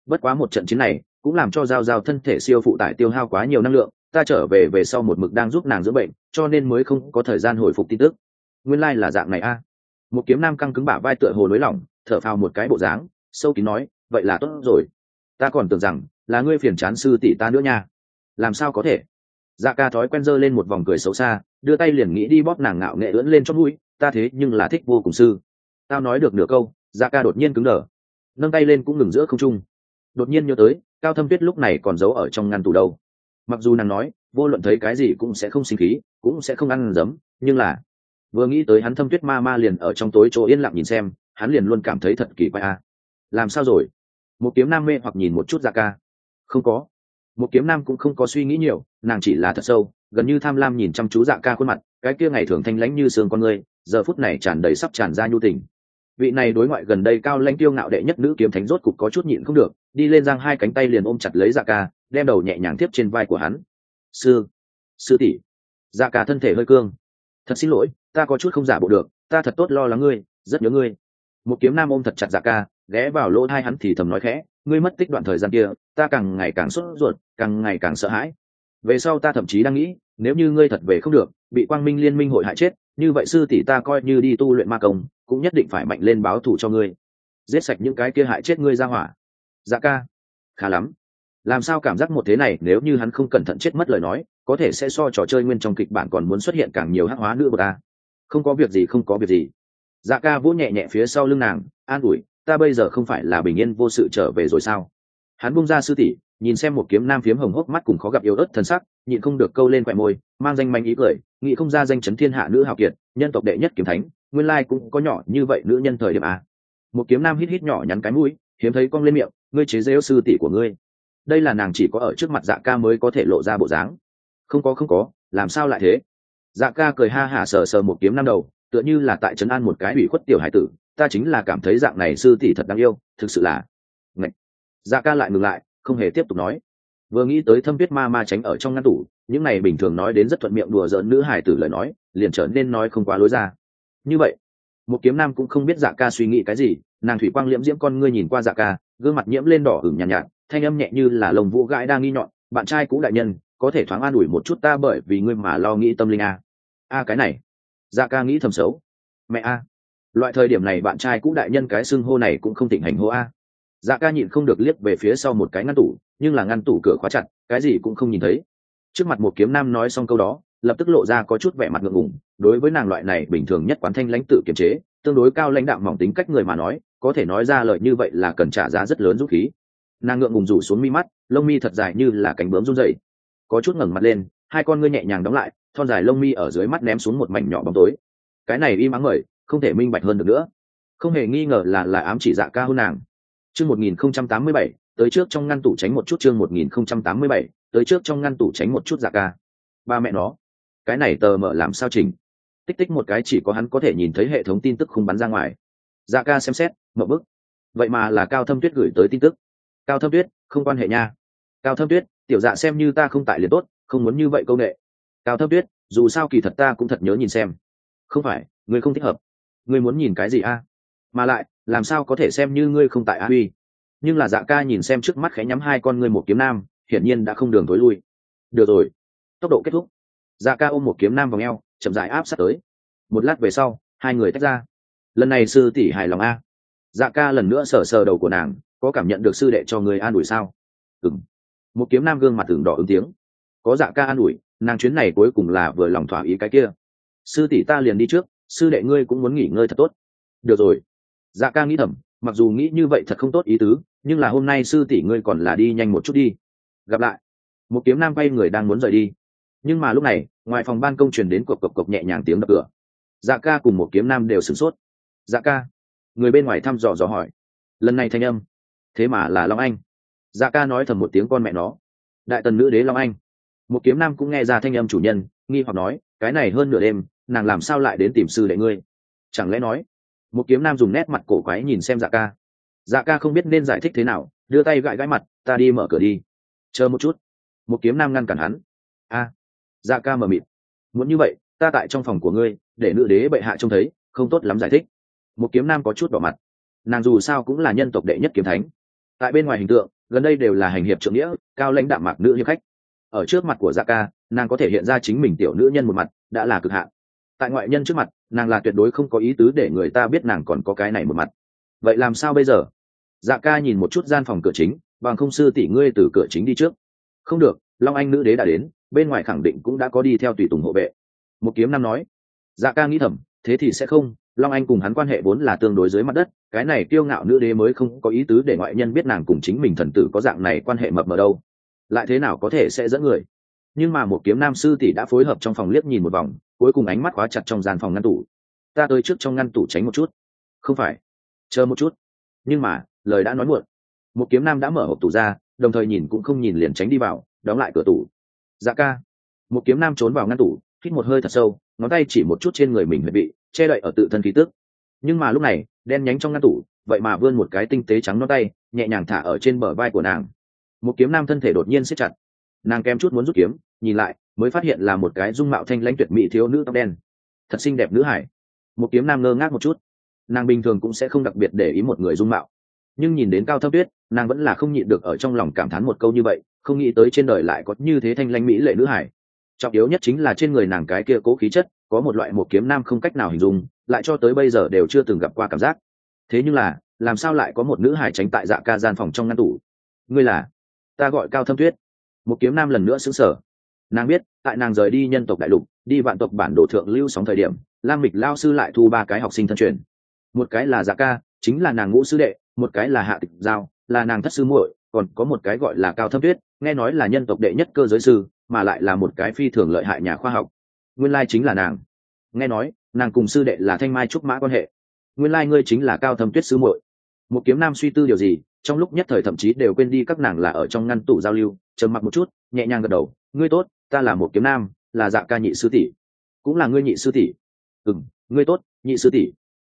Speaker 1: Bất quá một trận chiến này, cũng làm cho giao giao thân thể siêu phụ tải tiêu hao quá nhiều năng lượng, ta trở về về sau một mực đang giúp nàng dưỡng bệnh, cho nên mới không có thời gian hồi phục tin tức. Nguyên lai、like、là dạng này a. Một kiếm nam căng cứng bả vai tựa hồ lối lỏng, thở phào một cái bộ dáng, sâu kín nói, vậy là tốt rồi. Ta còn tưởng rằng là ngươi phiền chán sư tỷ ta nữa nha. Làm sao có thể? Dạ ca thói quen dơ lên một vòng cười xấu xa đưa tay liền nghĩ đi bóp nàng ngạo nghệ ưỡn lên chót mũi, ta thế nhưng là thích vô cùng sư. Tao nói được nửa câu dạ ca đột nhiên cứng đờ, nâng tay lên cũng ngừng giữa không trung. Đột nhiên nhớ tới, cao thâm tuyết lúc này còn giấu ở trong ngăn tủ đâu. Mặc dù nàng nói, vô luận thấy cái gì cũng sẽ không sinh khí, cũng sẽ không ăn giấm, nhưng là vừa nghĩ tới hắn thâm tuyết ma ma liền ở trong tối chỗ yên lặng nhìn xem, hắn liền luôn cảm thấy thật kỳ quái a. Làm sao rồi? Một kiếm nam mê hoặc nhìn một chút ra ca. Không có. Một kiếm nam cũng không có suy nghĩ nhiều, nàng chỉ là thật sâu gần như tham lam nhìn chăm chú dạ ca khuôn mặt, cái kia ngày thường thanh lãnh như sương con người giờ phút này tràn đầy sắp tràn ra nhu tình. Vị này đối ngoại gần đây cao lãnh tiêu ngạo đệ nhất nữ kiếm thánh rốt cục có chút nhịn không được, đi lên giang hai cánh tay liền ôm chặt lấy dạ ca, đem đầu nhẹ nhàng tiếp trên vai của hắn. Sư sư tỷ. Dạ ca thân thể hơi cương. Thật xin lỗi, ta có chút không giả bộ được, ta thật tốt lo lắng ngươi, rất nhớ ngươi. Một kiếm nam ôm thật chặt dạ ca, ghé vào lỗ thai hắn thì thầm nói khẽ, ngươi mất tích đoạn thời gian kia, ta càng ngày càng sốt ruột, càng ngày càng sợ hãi về sau ta thậm chí đang nghĩ, nếu như ngươi thật về không được, bị quang minh liên minh hội hại chết, như vậy sư tỷ ta coi như đi tu luyện ma công, cũng nhất định phải mạnh lên báo thù cho ngươi. Giết sạch những cái kia hại chết ngươi ra hỏa. Dạ ca. Khá lắm. Làm sao cảm giác một thế này, nếu như hắn không cẩn thận chết mất lời nói, có thể sẽ so trò chơi nguyên trong kịch bản còn muốn xuất hiện càng nhiều hắc hóa nữa của ta không có việc gì, không có việc gì. Dạ ca vỗ nhẹ nhẹ phía sau lưng nàng, an ủi, ta bây giờ không phải là bình yên vô sự trở về rồi sao? Hắn bung ra sư tỷ nhìn xem một kiếm nam phiếm hồng hốc mắt cùng khó gặp yếu ớt thân sắc, nhịn không được câu lên quẹ môi, mang danh manh ý cười, nghĩ không ra danh chấn thiên hạ nữ hào kiệt, nhân tộc đệ nhất kiếm thánh, nguyên lai cũng có nhỏ như vậy nữ nhân thời điểm à. một kiếm nam hít hít nhỏ nhắn cái mũi, hiếm thấy cong lên miệng, ngươi chế rêu sư tỷ của ngươi đây là nàng chỉ có ở trước mặt dạ ca mới có thể lộ ra bộ dáng không có không có, làm sao lại thế dạ ca cười ha hả sờ sờ một kiếm nam đầu, tựa như là tại trấn an một cái ủy khuất tiểu hải tử, ta chính là cảm thấy dạng này sư tỷ thật đáng yêu, thực sự là Ngậy. dạ ca lại ngừng lại không hề tiếp tục nói. Vừa nghĩ tới thâm viết ma ma tránh ở trong ngăn tủ những này bình thường nói đến rất thuận miệng đùa giỡn nữ hải tử lời nói liền trở nên nói không quá lối ra. Như vậy một kiếm nam cũng không biết dạ ca suy nghĩ cái gì nàng thủy quang liễm diễm con ngươi nhìn qua dạ ca gương mặt nhiễm lên đỏ hửng nhàn nhạt, nhạt thanh âm nhẹ như là lồng vũ gãi đang nghi nhọn bạn trai cũ đại nhân có thể thoáng an ủi một chút ta bởi vì ngươi mà lo nghĩ tâm linh a. A cái này. Dạ ca nghĩ thầm xấu. Mẹ a loại thời điểm này bạn trai cũ đại nhân cái xưng hô này cũng không thịnh hành hô a dạ ca nhịn không được liếc về phía sau một cái ngăn tủ, nhưng là ngăn tủ cửa khóa chặt, cái gì cũng không nhìn thấy. Trước mặt một kiếm nam nói xong câu đó, lập tức lộ ra có chút vẻ mặt ngượng ngùng, đối với nàng loại này bình thường nhất quán thanh lãnh tự kiềm chế, tương đối cao lãnh đạo mỏng tính cách người mà nói, có thể nói ra lời như vậy là cần trả giá rất lớn dũng khí. Nàng ngượng ngùng rủ xuống mi mắt, lông mi thật dài như là cánh bướm run dậy có chút ngẩng mặt lên, hai con ngươi nhẹ nhàng đóng lại, thon dài lông mi ở dưới mắt ném xuống một mảnh nhỏ bóng tối. Cái này im ắng mời không thể minh bạch hơn được nữa. Không hề nghi ngờ là là ám chỉ dạ ca hơn nàng chương một nghìn không trăm tám mươi bảy, tới trước trong ngăn tủ tránh một chút chương một nghìn không trăm tám mươi bảy, tới trước trong ngăn tủ tránh một chút dạ ca. Ba mẹ nó, cái này tờ mở làm sao chỉnh? Tích tích một cái chỉ có hắn có thể nhìn thấy hệ thống tin tức không bắn ra ngoài. Dạ ca xem xét ngộp bức. Vậy mà là cao thâm tuyết gửi tới tin tức. Cao thâm tuyết, không quan hệ nha. Cao thâm tuyết, tiểu dạ xem như ta không tại liền tốt, không muốn như vậy công nghệ cao thâm tuyết, dù sao kỳ thật ta cũng thật nhớ nhìn xem. Không phải ngươi không thích hợp. Ngươi muốn nhìn cái gì a? Mà lại làm sao có thể xem như ngươi không tại a huy? Nhưng là dạ ca nhìn xem trước mắt khẽ nhắm hai con ngươi một kiếm nam, hiển nhiên đã không đường tối lui. Được rồi. Tốc độ kết thúc. Dạ ca ôm một kiếm nam vào ngheo chậm dài áp sát tới. Một lát về sau, hai người tách ra. Lần này sư tỷ hài lòng a. Dạ ca lần nữa sờ sờ đầu của nàng, có cảm nhận được sư đệ cho người an ủi sao? Ừng một kiếm nam gương mặt tưởng đỏ ứng tiếng. Có dạ ca an ủi, nàng chuyến này cuối cùng là vừa lòng thỏa ý cái kia. Sư tỷ ta liền đi trước, sư đệ ngươi cũng muốn nghỉ ngơi thật tốt. Được rồi dạ ca nghĩ thầm, mặc dù nghĩ như vậy thật không tốt ý tứ, nhưng là hôm nay sư tỷ ngươi còn là đi nhanh một chút đi. Gặp lại. Một kiếm nam quay người đang muốn rời đi. Nhưng mà lúc này, ngoài phòng ban công truyền đến cộc cộc cộc nhẹ nhàng tiếng đập cửa. Dạ ca cùng một kiếm nam đều sửng sốt. Dạ ca. Người bên ngoài thăm dò dò hỏi. Lần này thanh âm. Thế mà là long anh. Dạ ca nói thầm một tiếng con mẹ nó. Đại tần nữ đế long anh. Một kiếm nam cũng nghe ra thanh âm chủ nhân, nghi hoặc nói, cái này hơn nửa đêm, nàng làm sao lại đến tìm sư đệ ngươi? Chẳng lẽ nói một kiếm nam dùng nét mặt cổ quái nhìn xem dạ ca. Dạ ca không biết nên giải thích thế nào, đưa tay gãi gãi mặt, ta đi mở cửa đi. Chờ một chút. Một kiếm nam ngăn cản hắn. A. Dạ ca mờ mịt. Muốn như vậy, ta tại trong phòng của ngươi, để nữ đế bệ hạ trông thấy, không tốt lắm giải thích. Một kiếm nam có chút bỏ mặt. Nàng dù sao cũng là nhân tộc đệ nhất kiếm thánh. Tại bên ngoài hình tượng, gần đây đều là hành hiệp trưởng nghĩa, cao lãnh đạm mạc nữ hiệp khách. Ở trước mặt của dạ ca, nàng có thể hiện ra chính mình tiểu nữ nhân một mặt, đã là cực hạn tại ngoại nhân trước mặt, nàng là tuyệt đối không có ý tứ để người ta biết nàng còn có cái này một mặt. Vậy làm sao bây giờ? Dạ ca nhìn một chút gian phòng cửa chính, bằng không sư tỷ ngươi từ cửa chính đi trước. Không được, long anh nữ đế đã đến, bên ngoài khẳng định cũng đã có đi theo tùy tùng hộ vệ. Một kiếm năm nói. Dạ ca nghĩ thầm, thế thì sẽ không, long anh cùng hắn quan hệ vốn là tương đối dưới mặt đất, cái này kiêu ngạo nữ đế mới không có ý tứ để ngoại nhân biết nàng cùng chính mình thần tử có dạng này quan hệ mập mờ đâu. Lại thế nào có thể sẽ dẫn người? Nhưng mà một kiếm nam sư tỷ đã phối hợp trong phòng liếc nhìn một vòng, cuối cùng ánh mắt khóa chặt trong gian phòng ngăn tủ. Ta tới trước trong ngăn tủ tránh một chút. Không phải. Chờ một chút. Nhưng mà, lời đã nói muộn. Một kiếm nam đã mở hộp tủ ra, đồng thời nhìn cũng không nhìn liền tránh đi vào, đóng lại cửa tủ. Dạ ca. Một kiếm nam trốn vào ngăn tủ, hít một hơi thật sâu, ngón tay chỉ một chút trên người mình huệ bị, che đậy ở tự thân khí tước nhưng mà lúc này, đen nhánh trong ngăn tủ, vậy mà vươn một cái tinh tế trắng nó tay, nhẹ nhàng thả ở trên bờ vai của nàng. Một kiếm nam thân thể đột nhiên siết chặt. Nàng kém chút muốn rút kiếm nhìn lại, mới phát hiện là một cái dung mạo thanh lãnh tuyệt mỹ thiếu nữ tóc đen. Thật xinh đẹp nữ hải. Một kiếm nam ngơ ngác một chút. Nàng bình thường cũng sẽ không đặc biệt để ý một người dung mạo. Nhưng nhìn đến cao thâm tuyết, nàng vẫn là không nhịn được ở trong lòng cảm thán một câu như vậy, không nghĩ tới trên đời lại có như thế thanh lãnh mỹ lệ nữ hải. Trọng yếu nhất chính là trên người nàng cái kia cố khí chất, có một loại một kiếm nam không cách nào hình dung, lại cho tới bây giờ đều chưa từng gặp qua cảm giác. Thế nhưng là, làm sao lại có một nữ hải tránh tại dạ ca gian phòng trong ngăn tủ? Ngươi là? Ta gọi cao thâm tuyết. Một kiếm nam lần nữa xứng sở nàng biết, tại nàng rời đi nhân tộc đại lục, đi vạn tộc bản đồ thượng lưu sóng thời điểm, lam mịch lao sư lại thu ba cái học sinh thân truyền. Một cái là dạ ca, chính là nàng ngũ sư đệ, một cái là hạ tịch giao, là nàng thất sư muội, còn có một cái gọi là cao thâm tuyết, nghe nói là nhân tộc đệ nhất cơ giới sư, mà lại là một cái phi thường lợi hại nhà khoa học. Nguyên lai chính là nàng. Nghe nói, nàng cùng sư đệ là thanh mai trúc mã quan hệ. Nguyên lai ngươi chính là cao thâm tuyết sư muội. Một kiếm nam suy tư điều gì, trong lúc nhất thời thậm chí đều quên đi các nàng là ở trong ngăn tủ giao lưu, trầm mặc một chút, nhẹ nhàng gật đầu, ngươi tốt ta là một kiếm nam, là dạ ca nhị sư tỷ. Cũng là ngươi nhị sư tỷ. Ừ m ngươi tốt, nhị sư tỷ.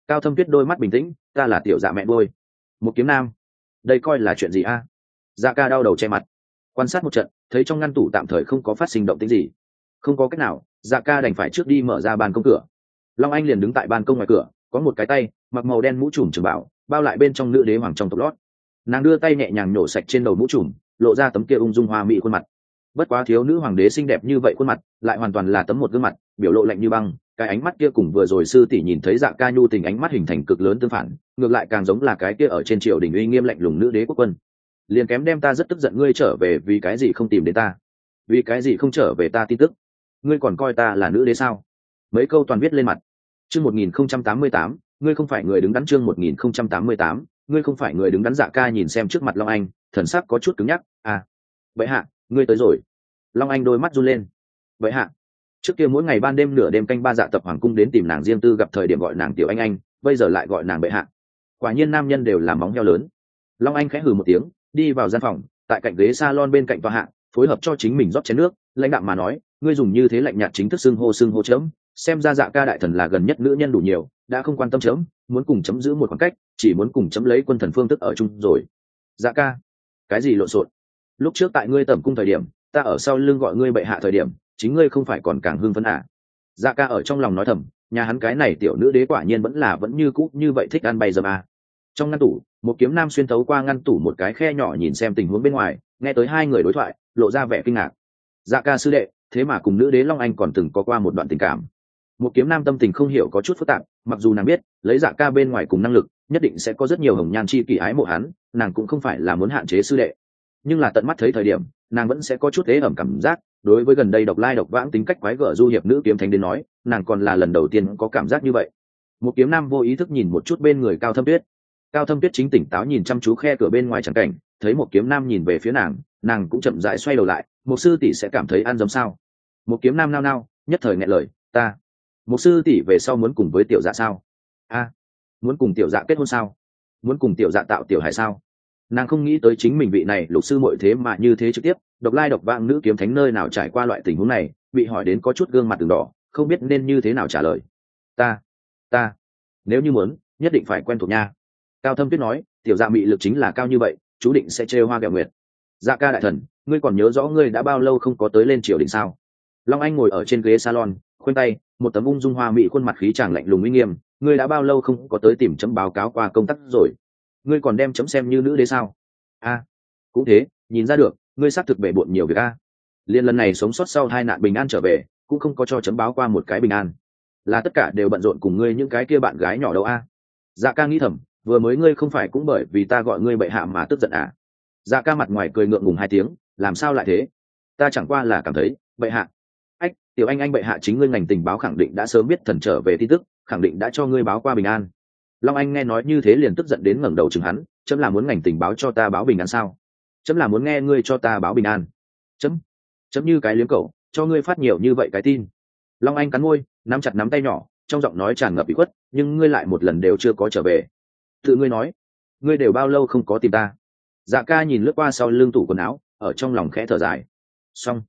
Speaker 1: Cao thâm tuyết đôi mắt bình tĩnh, ta là tiểu dạ mẹ đôi một kiếm nam. Đây coi là chuyện gì a? Dạ ca đau đầu che mặt. Quan sát một trận, thấy trong ngăn tủ tạm thời không có phát sinh động tính gì. Không có cách nào dạ ca đành phải trước đi mở ra bàn công cửa. Long anh liền đứng tại ban công ngoài cửa, có một cái tay, mặc màu đen mũ trùm trường bảo, bao lại bên trong nữ đế hoàng trong tộc lót. Nàng đưa tay nhẹ nhàng nhổ sạch trên đầu mũ trùm, lộ ra tấm kia ung dung hoa mỹ khuôn mặt bất quá thiếu nữ hoàng đế xinh đẹp như vậy khuôn mặt, lại hoàn toàn là tấm một gương mặt, biểu lộ lạnh như băng, cái ánh mắt kia cùng vừa rồi sư tỷ nhìn thấy dạng ca nhu tình ánh mắt hình thành cực lớn tương phản, ngược lại càng giống là cái kia ở trên triều đình uy nghiêm lạnh lùng nữ đế quốc quân. Liền kém đem ta rất tức giận, ngươi trở về vì cái gì không tìm đến ta? Vì cái gì không trở về ta tin tức? Ngươi còn coi ta là nữ đế sao? Mấy câu toàn viết lên mặt. Chương một nghìn không trăm tám mươi tám, ngươi không phải người đứng đắn chương một nghìn không trăm tám mươi tám, ngươi không phải người đứng đắn dạ ca nhìn xem trước mặt long anh, thần sắc có chút cứng nhắc. À vậy hạ ngươi tới rồi. Long anh đôi mắt run lên. Vậy hạ, trước kia mỗi ngày ban đêm nửa đêm canh ba dạ tập hoàng cung đến tìm nàng riêng tư gặp thời điểm gọi nàng tiểu anh anh, bây giờ lại gọi nàng bệ hạ. Quả nhiên nam nhân đều làm móng heo lớn. Long anh khẽ hừ một tiếng, đi vào gian phòng, tại cạnh ghế s a lon bên cạnh tòa hạ, phối hợp cho chính mình rót chén nước, lãnh đạo mà nói, ngươi dùng như thế lạnh nhạt chính thức xưng hô xưng hô chấm, xem ra dạ ca đại thần là gần nhất nữ nhân đủ nhiều, đã không quan tâm chấm, muốn cùng chấm giữ một khoảng cách, chỉ muốn cùng chấm lấy quân thần phương thức ở chung rồi. Dạ ca, cái gì lộn xộn? Lúc trước tại ngươi tẩm cung thời điểm, ta ở sau lưng gọi ngươi bệ hạ thời điểm, chính ngươi không phải còn càng hưng phấn à. dạ ca ở trong lòng nói thầm, nhà hắn cái này tiểu nữ đế quả nhiên vẫn là vẫn như cũ như vậy thích ăn bay dầm à. trong ngăn tủ, một kiếm nam xuyên thấu qua ngăn tủ một cái khe nhỏ nhìn xem tình huống bên ngoài, nghe tới hai người đối thoại, lộ ra vẻ kinh ngạc dạ ca sư đệ, thế mà cùng nữ đế long anh còn từng có qua một đoạn tình cảm một kiếm nam tâm tình không hiểu có chút phức tạp, mặc dù nàng biết, lấy dạ ca bên ngoài cùng năng lực, nhất định sẽ có rất nhiều hồng nhan chi kỳ ái mộ hắn, nàng cũng không phải là muốn hạn chế sư đệ nhưng là tận mắt thấy thời điểm, nàng vẫn sẽ có chút thế ẩm cảm giác, đối với gần đây độc lai độc vãng tính cách quái gở du hiệp nữ kiếm thánh đến nói, nàng còn là lần đầu tiên có cảm giác như vậy. Một kiếm nam vô ý thức nhìn một chút bên người cao thâm tuyết. Cao thâm tuyết chính tỉnh táo nhìn chăm chú khe cửa bên ngoài trắng cảnh, thấy một kiếm nam nhìn về phía nàng nàng cũng chậm dại xoay đầu lại một sư tỷ sẽ cảm thấy ăn giống sao? Một kiếm nam nao nao, nhất thời nghẹn lời, ta. Một sư tỷ về sau muốn cùng với tiểu dạ sao? A, muốn cùng tiểu dạ kết hôn sao? Muốn cùng tiểu dạ tạo tiểu hải sao? Nàng không nghĩ tới chính mình vị này, lục sư mọi thế mà như thế trực tiếp, độc lai độc vang nữ kiếm thánh nơi nào trải qua loại tình huống này, bị hỏi đến có chút gương mặt từng đỏ, không biết nên như thế nào trả lời. Ta ta, nếu như muốn, nhất định phải quen thuộc nha. Cao thâm tuyết nói, tiểu dạ mị lực chính là cao như vậy, chú định sẽ chê hoa kẹo nguyệt. Dạ ca đại thần, ngươi còn nhớ rõ ngươi đã bao lâu không có tới lên triều đình sao? Long anh ngồi ở trên ghế salon khoanh tay, một tấm ung dung hoa mị khuôn mặt khí chàng lạnh lùng uy nghiêm, ngươi đã bao lâu không có tới tìm chấm báo cáo qua công tác rồi? Ngươi còn đem chấm xem như nữ đế sao? A, cũng thế, nhìn ra được, ngươi xác thực bể bộn nhiều việc a. Liên lần này sống sót sau hai nạn bình an trở về, cũng không có cho chấm báo qua một cái bình an. Là tất cả đều bận rộn cùng ngươi những cái kia bạn gái nhỏ đâu a. Dạ ca nghĩ thầm, vừa mới ngươi không phải cũng bởi vì ta gọi ngươi bệ hạ mà tức giận à? Dạ ca mặt ngoài cười ngượng ngùng hai tiếng, làm sao lại thế? Ta chẳng qua là cảm thấy, bệ hạ. Ách, tiểu anh anh bệ hạ chính ngươi ngành tình báo khẳng định đã sớm biết thần trở về tin tức, khẳng định đã cho ngươi báo qua bình an long anh nghe nói như thế liền tức giận đến ngẩng đầu chừng hắn, chấm là muốn ngành tình báo cho ta báo bình an sao? Chấm là muốn nghe ngươi cho ta báo bình an. Chấm chấm như cái liếm cậu cho ngươi phát nhiều như vậy cái tin. Long anh cắn môi, nắm chặt nắm tay nhỏ, trong giọng nói tràn ngập bị khuất, nhưng ngươi lại một lần đều chưa có trở về. Tự ngươi nói, ngươi đều bao lâu không có tìm ta? Dạ ca nhìn lướt qua sau lưng tủ quần áo, ở trong lòng khẽ thở dài. Xong.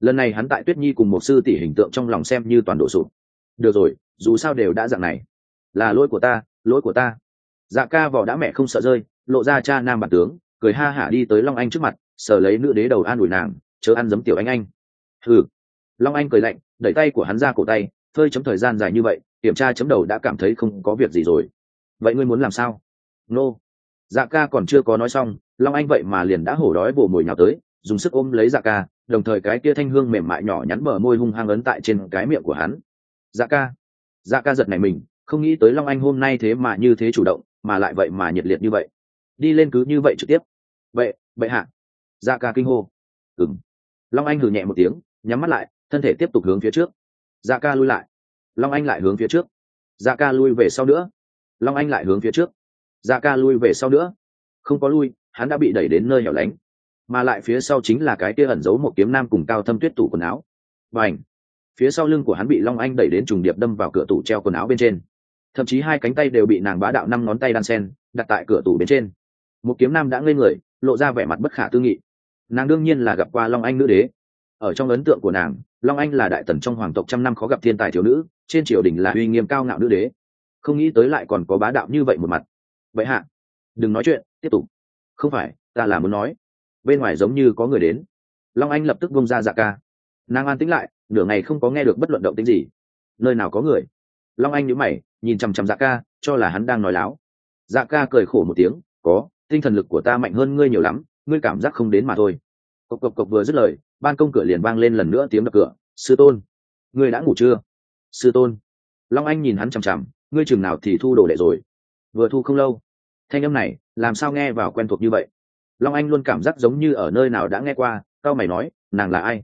Speaker 1: Lần này hắn tại tuyết nhi cùng một sư tỷ hình tượng trong lòng xem như toàn độ sụp. Được rồi, dù sao đều đã dạng này. Là lỗi của ta lỗi của ta. Dạ ca vỏ đã mẹ không sợ rơi, lộ ra cha nam bản tướng, cười ha hả đi tới long anh trước mặt, sờ lấy nữ đế đầu an ủi nàng, chớ ăn giấm tiểu anh anh. Thử long anh cười lạnh, đẩy tay của hắn ra cổ tay, phơi chấm thời gian dài như vậy, kiểm tra chấm đầu đã cảm thấy không có việc gì rồi. Vậy ngươi muốn làm sao? Nô. Dạ ca còn chưa có nói xong, long anh vậy mà liền đã hổ đói bổ mồi nhào tới, dùng sức ôm lấy dạ ca, đồng thời cái kia thanh hương mềm mại nhỏ nhắn mở môi hung hăng ấn tại trên cái miệng của hắn. Dạ ca. Dạ ca giật này mình không nghĩ tới long anh hôm nay thế mà như thế chủ động, mà lại vậy mà nhiệt liệt như vậy. Đi lên cứ như vậy trực tiếp. Vậy vậy hạ. Dạ ca kinh hô. Ừng long anh hừ nhẹ một tiếng, nhắm mắt lại, thân thể tiếp tục hướng phía trước. Dạ ca lui lại. Long anh lại hướng phía trước. Dạ ca lui về sau nữa. Long anh lại hướng phía trước. Dạ ca lui về sau nữa. Không có lui, hắn đã bị đẩy đến nơi hẻo lánh. Mà lại phía sau chính là cái kia ẩn giấu một kiếm nam cùng cao thâm tuyết tủ quần áo. Và ảnh phía sau lưng của hắn bị long anh đẩy đến trùng điệp đâm vào cửa tủ treo quần áo bên trên thậm chí hai cánh tay đều bị nàng bá đạo năm ngón tay đan sen, đặt tại cửa tủ bên trên. Một kiếm nam đã ngây người, lộ ra vẻ mặt bất khả tư nghị. Nàng đương nhiên là gặp qua long anh nữ đế. Ở trong ấn tượng của nàng, long anh là đại tần trong hoàng tộc trăm năm khó gặp thiên tài thiếu nữ, trên triều đình là uy nghiêm cao ngạo nữ đế. Không nghĩ tới lại còn có bá đạo như vậy một mặt. Vậy hạ, đừng nói chuyện, tiếp tục. Không phải, ta là muốn nói. Bên ngoài giống như có người đến. Long anh lập tức bông ra dạ ca. Nàng an tính lại, nửa ngày không có nghe được bất luận động tính gì. Nơi nào có người? Long anh nhíu mày, nhìn chằm chằm dạ ca, cho là hắn đang nói láo. Dạ ca cười khổ một tiếng, có, tinh thần lực của ta mạnh hơn ngươi nhiều lắm, ngươi cảm giác không đến mà thôi. Cộc cộc cộc vừa dứt lời, ban công cửa liền vang lên lần nữa tiếng đập cửa. Sư tôn, ngươi đã ngủ chưa? Sư tôn. Long anh nhìn hắn chằm chằm, ngươi chừng nào thì thu đồ đệ rồi? Vừa thu không lâu. Thanh âm này, làm sao nghe vào quen thuộc như vậy? Long anh luôn cảm giác giống như ở nơi nào đã nghe qua, cao mày nói, nàng là ai?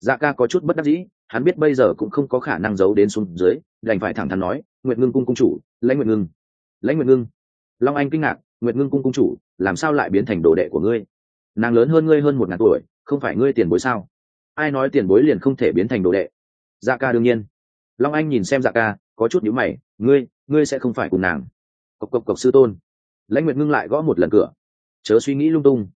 Speaker 1: Dạ ca có chút bất đắc dĩ hắn biết bây giờ cũng không có khả năng giấu đến xuống dưới, đành phải thẳng thắn nói nguyện ngưng cung cung chủ, lãnh nguyện ngưng. Lãnh nguyện ngưng? Long anh kinh ngạc nguyện ngưng cung cung chủ, làm sao lại biến thành đồ đệ của ngươi? Nàng lớn hơn ngươi hơn một ngàn tuổi, không phải ngươi tiền bối sao? Ai nói tiền bối liền không thể biến thành đồ đệ? Dạ ca đương nhiên. Long anh nhìn xem dạ ca, có chút nhữ mày, ngươi ngươi sẽ không phải cùng nàng. Cộc cộc cộc, sư tôn. Lãnh nguyệt ngưng lại gõ một lần cửa. Chớ suy nghĩ lung tung.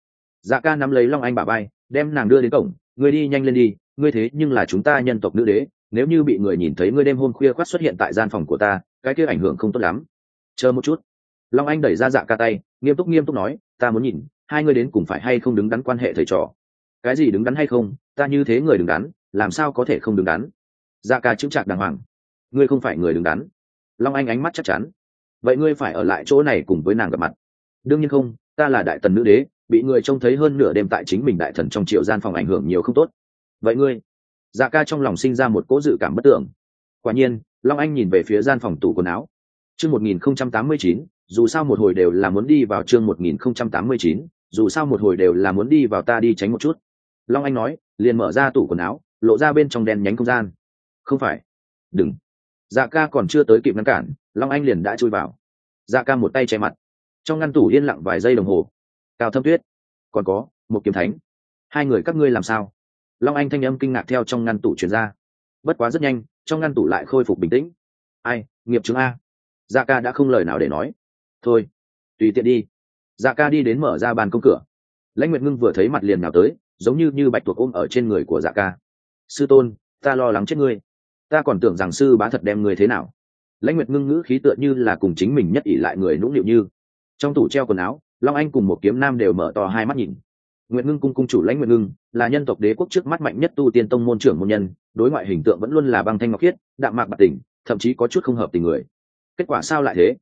Speaker 1: Dạ ca nắm lấy long anh bà bay đem nàng đưa đến cổng, ngươi đi nhanh lên đi ngươi thế nhưng là chúng ta nhân tộc nữ đế, nếu như bị người nhìn thấy ngươi đêm hôm khuya khoác xuất hiện tại gian phòng của ta, cái kia ảnh hưởng không tốt lắm. Chờ một chút. Long anh đẩy ra dạ ca tay, nghiêm túc nghiêm túc nói, ta muốn nhìn, hai ngươi đến cùng phải hay không đứng đắn quan hệ thầy trò? Cái gì đứng đắn hay không? Ta như thế người đứng đắn, làm sao có thể không đứng đắn? Dạ ca chững chạc đàng hoàng. Ngươi không phải người đứng đắn. Long anh ánh mắt chắc chắn. Vậy ngươi phải ở lại chỗ này cùng với nàng gặp mặt. Đương nhiên không, ta là đại tần nữ đế, bị người trông thấy hơn nửa đêm tại chính mình đại thần trong triệu gian phòng ảnh hưởng nhiều không tốt vậy ngươi? Dạ ca trong lòng sinh ra một cỗ dự cảm bất tưởng. Quả nhiên, long anh nhìn về phía gian phòng tủ quần áo. Chương một nghìn không trăm tám mươi chín, dù sao một hồi đều là muốn đi vào chương một nghìn không trăm tám mươi chín, dù sao một hồi đều là muốn đi vào ta đi tránh một chút. Long anh nói, liền mở ra tủ quần áo, lộ ra bên trong đen nhánh không gian. Không phải. Đừng. Dạ ca còn chưa tới kịp ngăn cản, long anh liền đã chui vào. Dạ ca một tay che mặt. Trong ngăn tủ yên lặng vài giây đồng hồ. Cao thâm tuyết, còn có một kiếm thánh. Hai người các ngươi làm sao? Long anh thanh âm kinh ngạc theo trong ngăn tủ chuyển ra. Bất quá rất nhanh, trong ngăn tủ lại khôi phục bình tĩnh. Ai, nghiệp chứng a. Dạ ca đã không lời nào để nói. Thôi, tùy tiện đi. Dạ ca đi đến mở ra bàn công cửa. Lãnh nguyệt ngưng vừa thấy mặt liền nào tới, giống như như bạch tuộc ôm ở trên người của dạ ca. Sư tôn, ta lo lắng chết ngươi. Ta còn tưởng rằng sư bá thật đem ngươi thế nào. Lãnh nguyệt ngưng ngữ khí tựa như là cùng chính mình nhất ỷ lại người nũng nịu như. Trong tủ treo quần áo, long anh cùng một kiếm nam đều mở to hai mắt nhìn nguyệt ngưng cung cung chủ lãnh nguyệt ngưng, là nhân tộc đế quốc trước mắt mạnh nhất tu tiên tông môn trưởng môn nhân, đối ngoại hình tượng vẫn luôn là băng thanh ngọc khiết, đạm mạc bạc tình, thậm chí có chút không hợp tình người. Kết quả sao lại thế?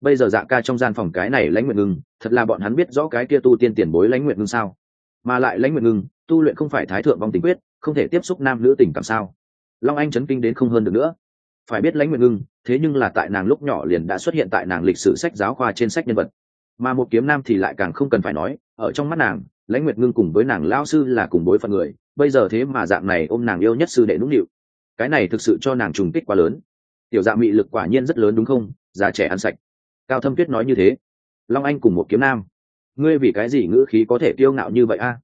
Speaker 1: Bây giờ dạ ca trong gian phòng cái này lãnh nguyệt ngưng, thật là bọn hắn biết rõ cái kia tu tiên tiền bối lãnh nguyệt ngưng sao? Mà lại lãnh nguyệt ngưng, tu luyện không phải thái thượng vong tình quyết, không thể tiếp xúc nam nữ tình cảm sao? Long anh chấn kinh đến không hơn được nữa. Phải biết lãnh nguyệt ngưng, thế nhưng là tại nàng lúc nhỏ liền đã xuất hiện tại nàng lịch sử sách giáo khoa trên sách nhân vật. Mà một kiếm nam thì lại càng không cần phải nói, ở trong mắt nàng lãnh nguyệt ngưng cùng với nàng lao sư là cùng bối phận người, bây giờ thế mà dạng này ôm nàng yêu nhất sư đệ nũng nịu. Cái này thực sự cho nàng trùng kích quá lớn. Tiểu dạ mị lực quả nhiên rất lớn đúng không? Già trẻ ăn sạch. Cao thâm tuyết nói như thế. Long anh cùng một kiếm nam. Ngươi vì cái gì ngữ khí có thể kiêu ngạo như vậy a?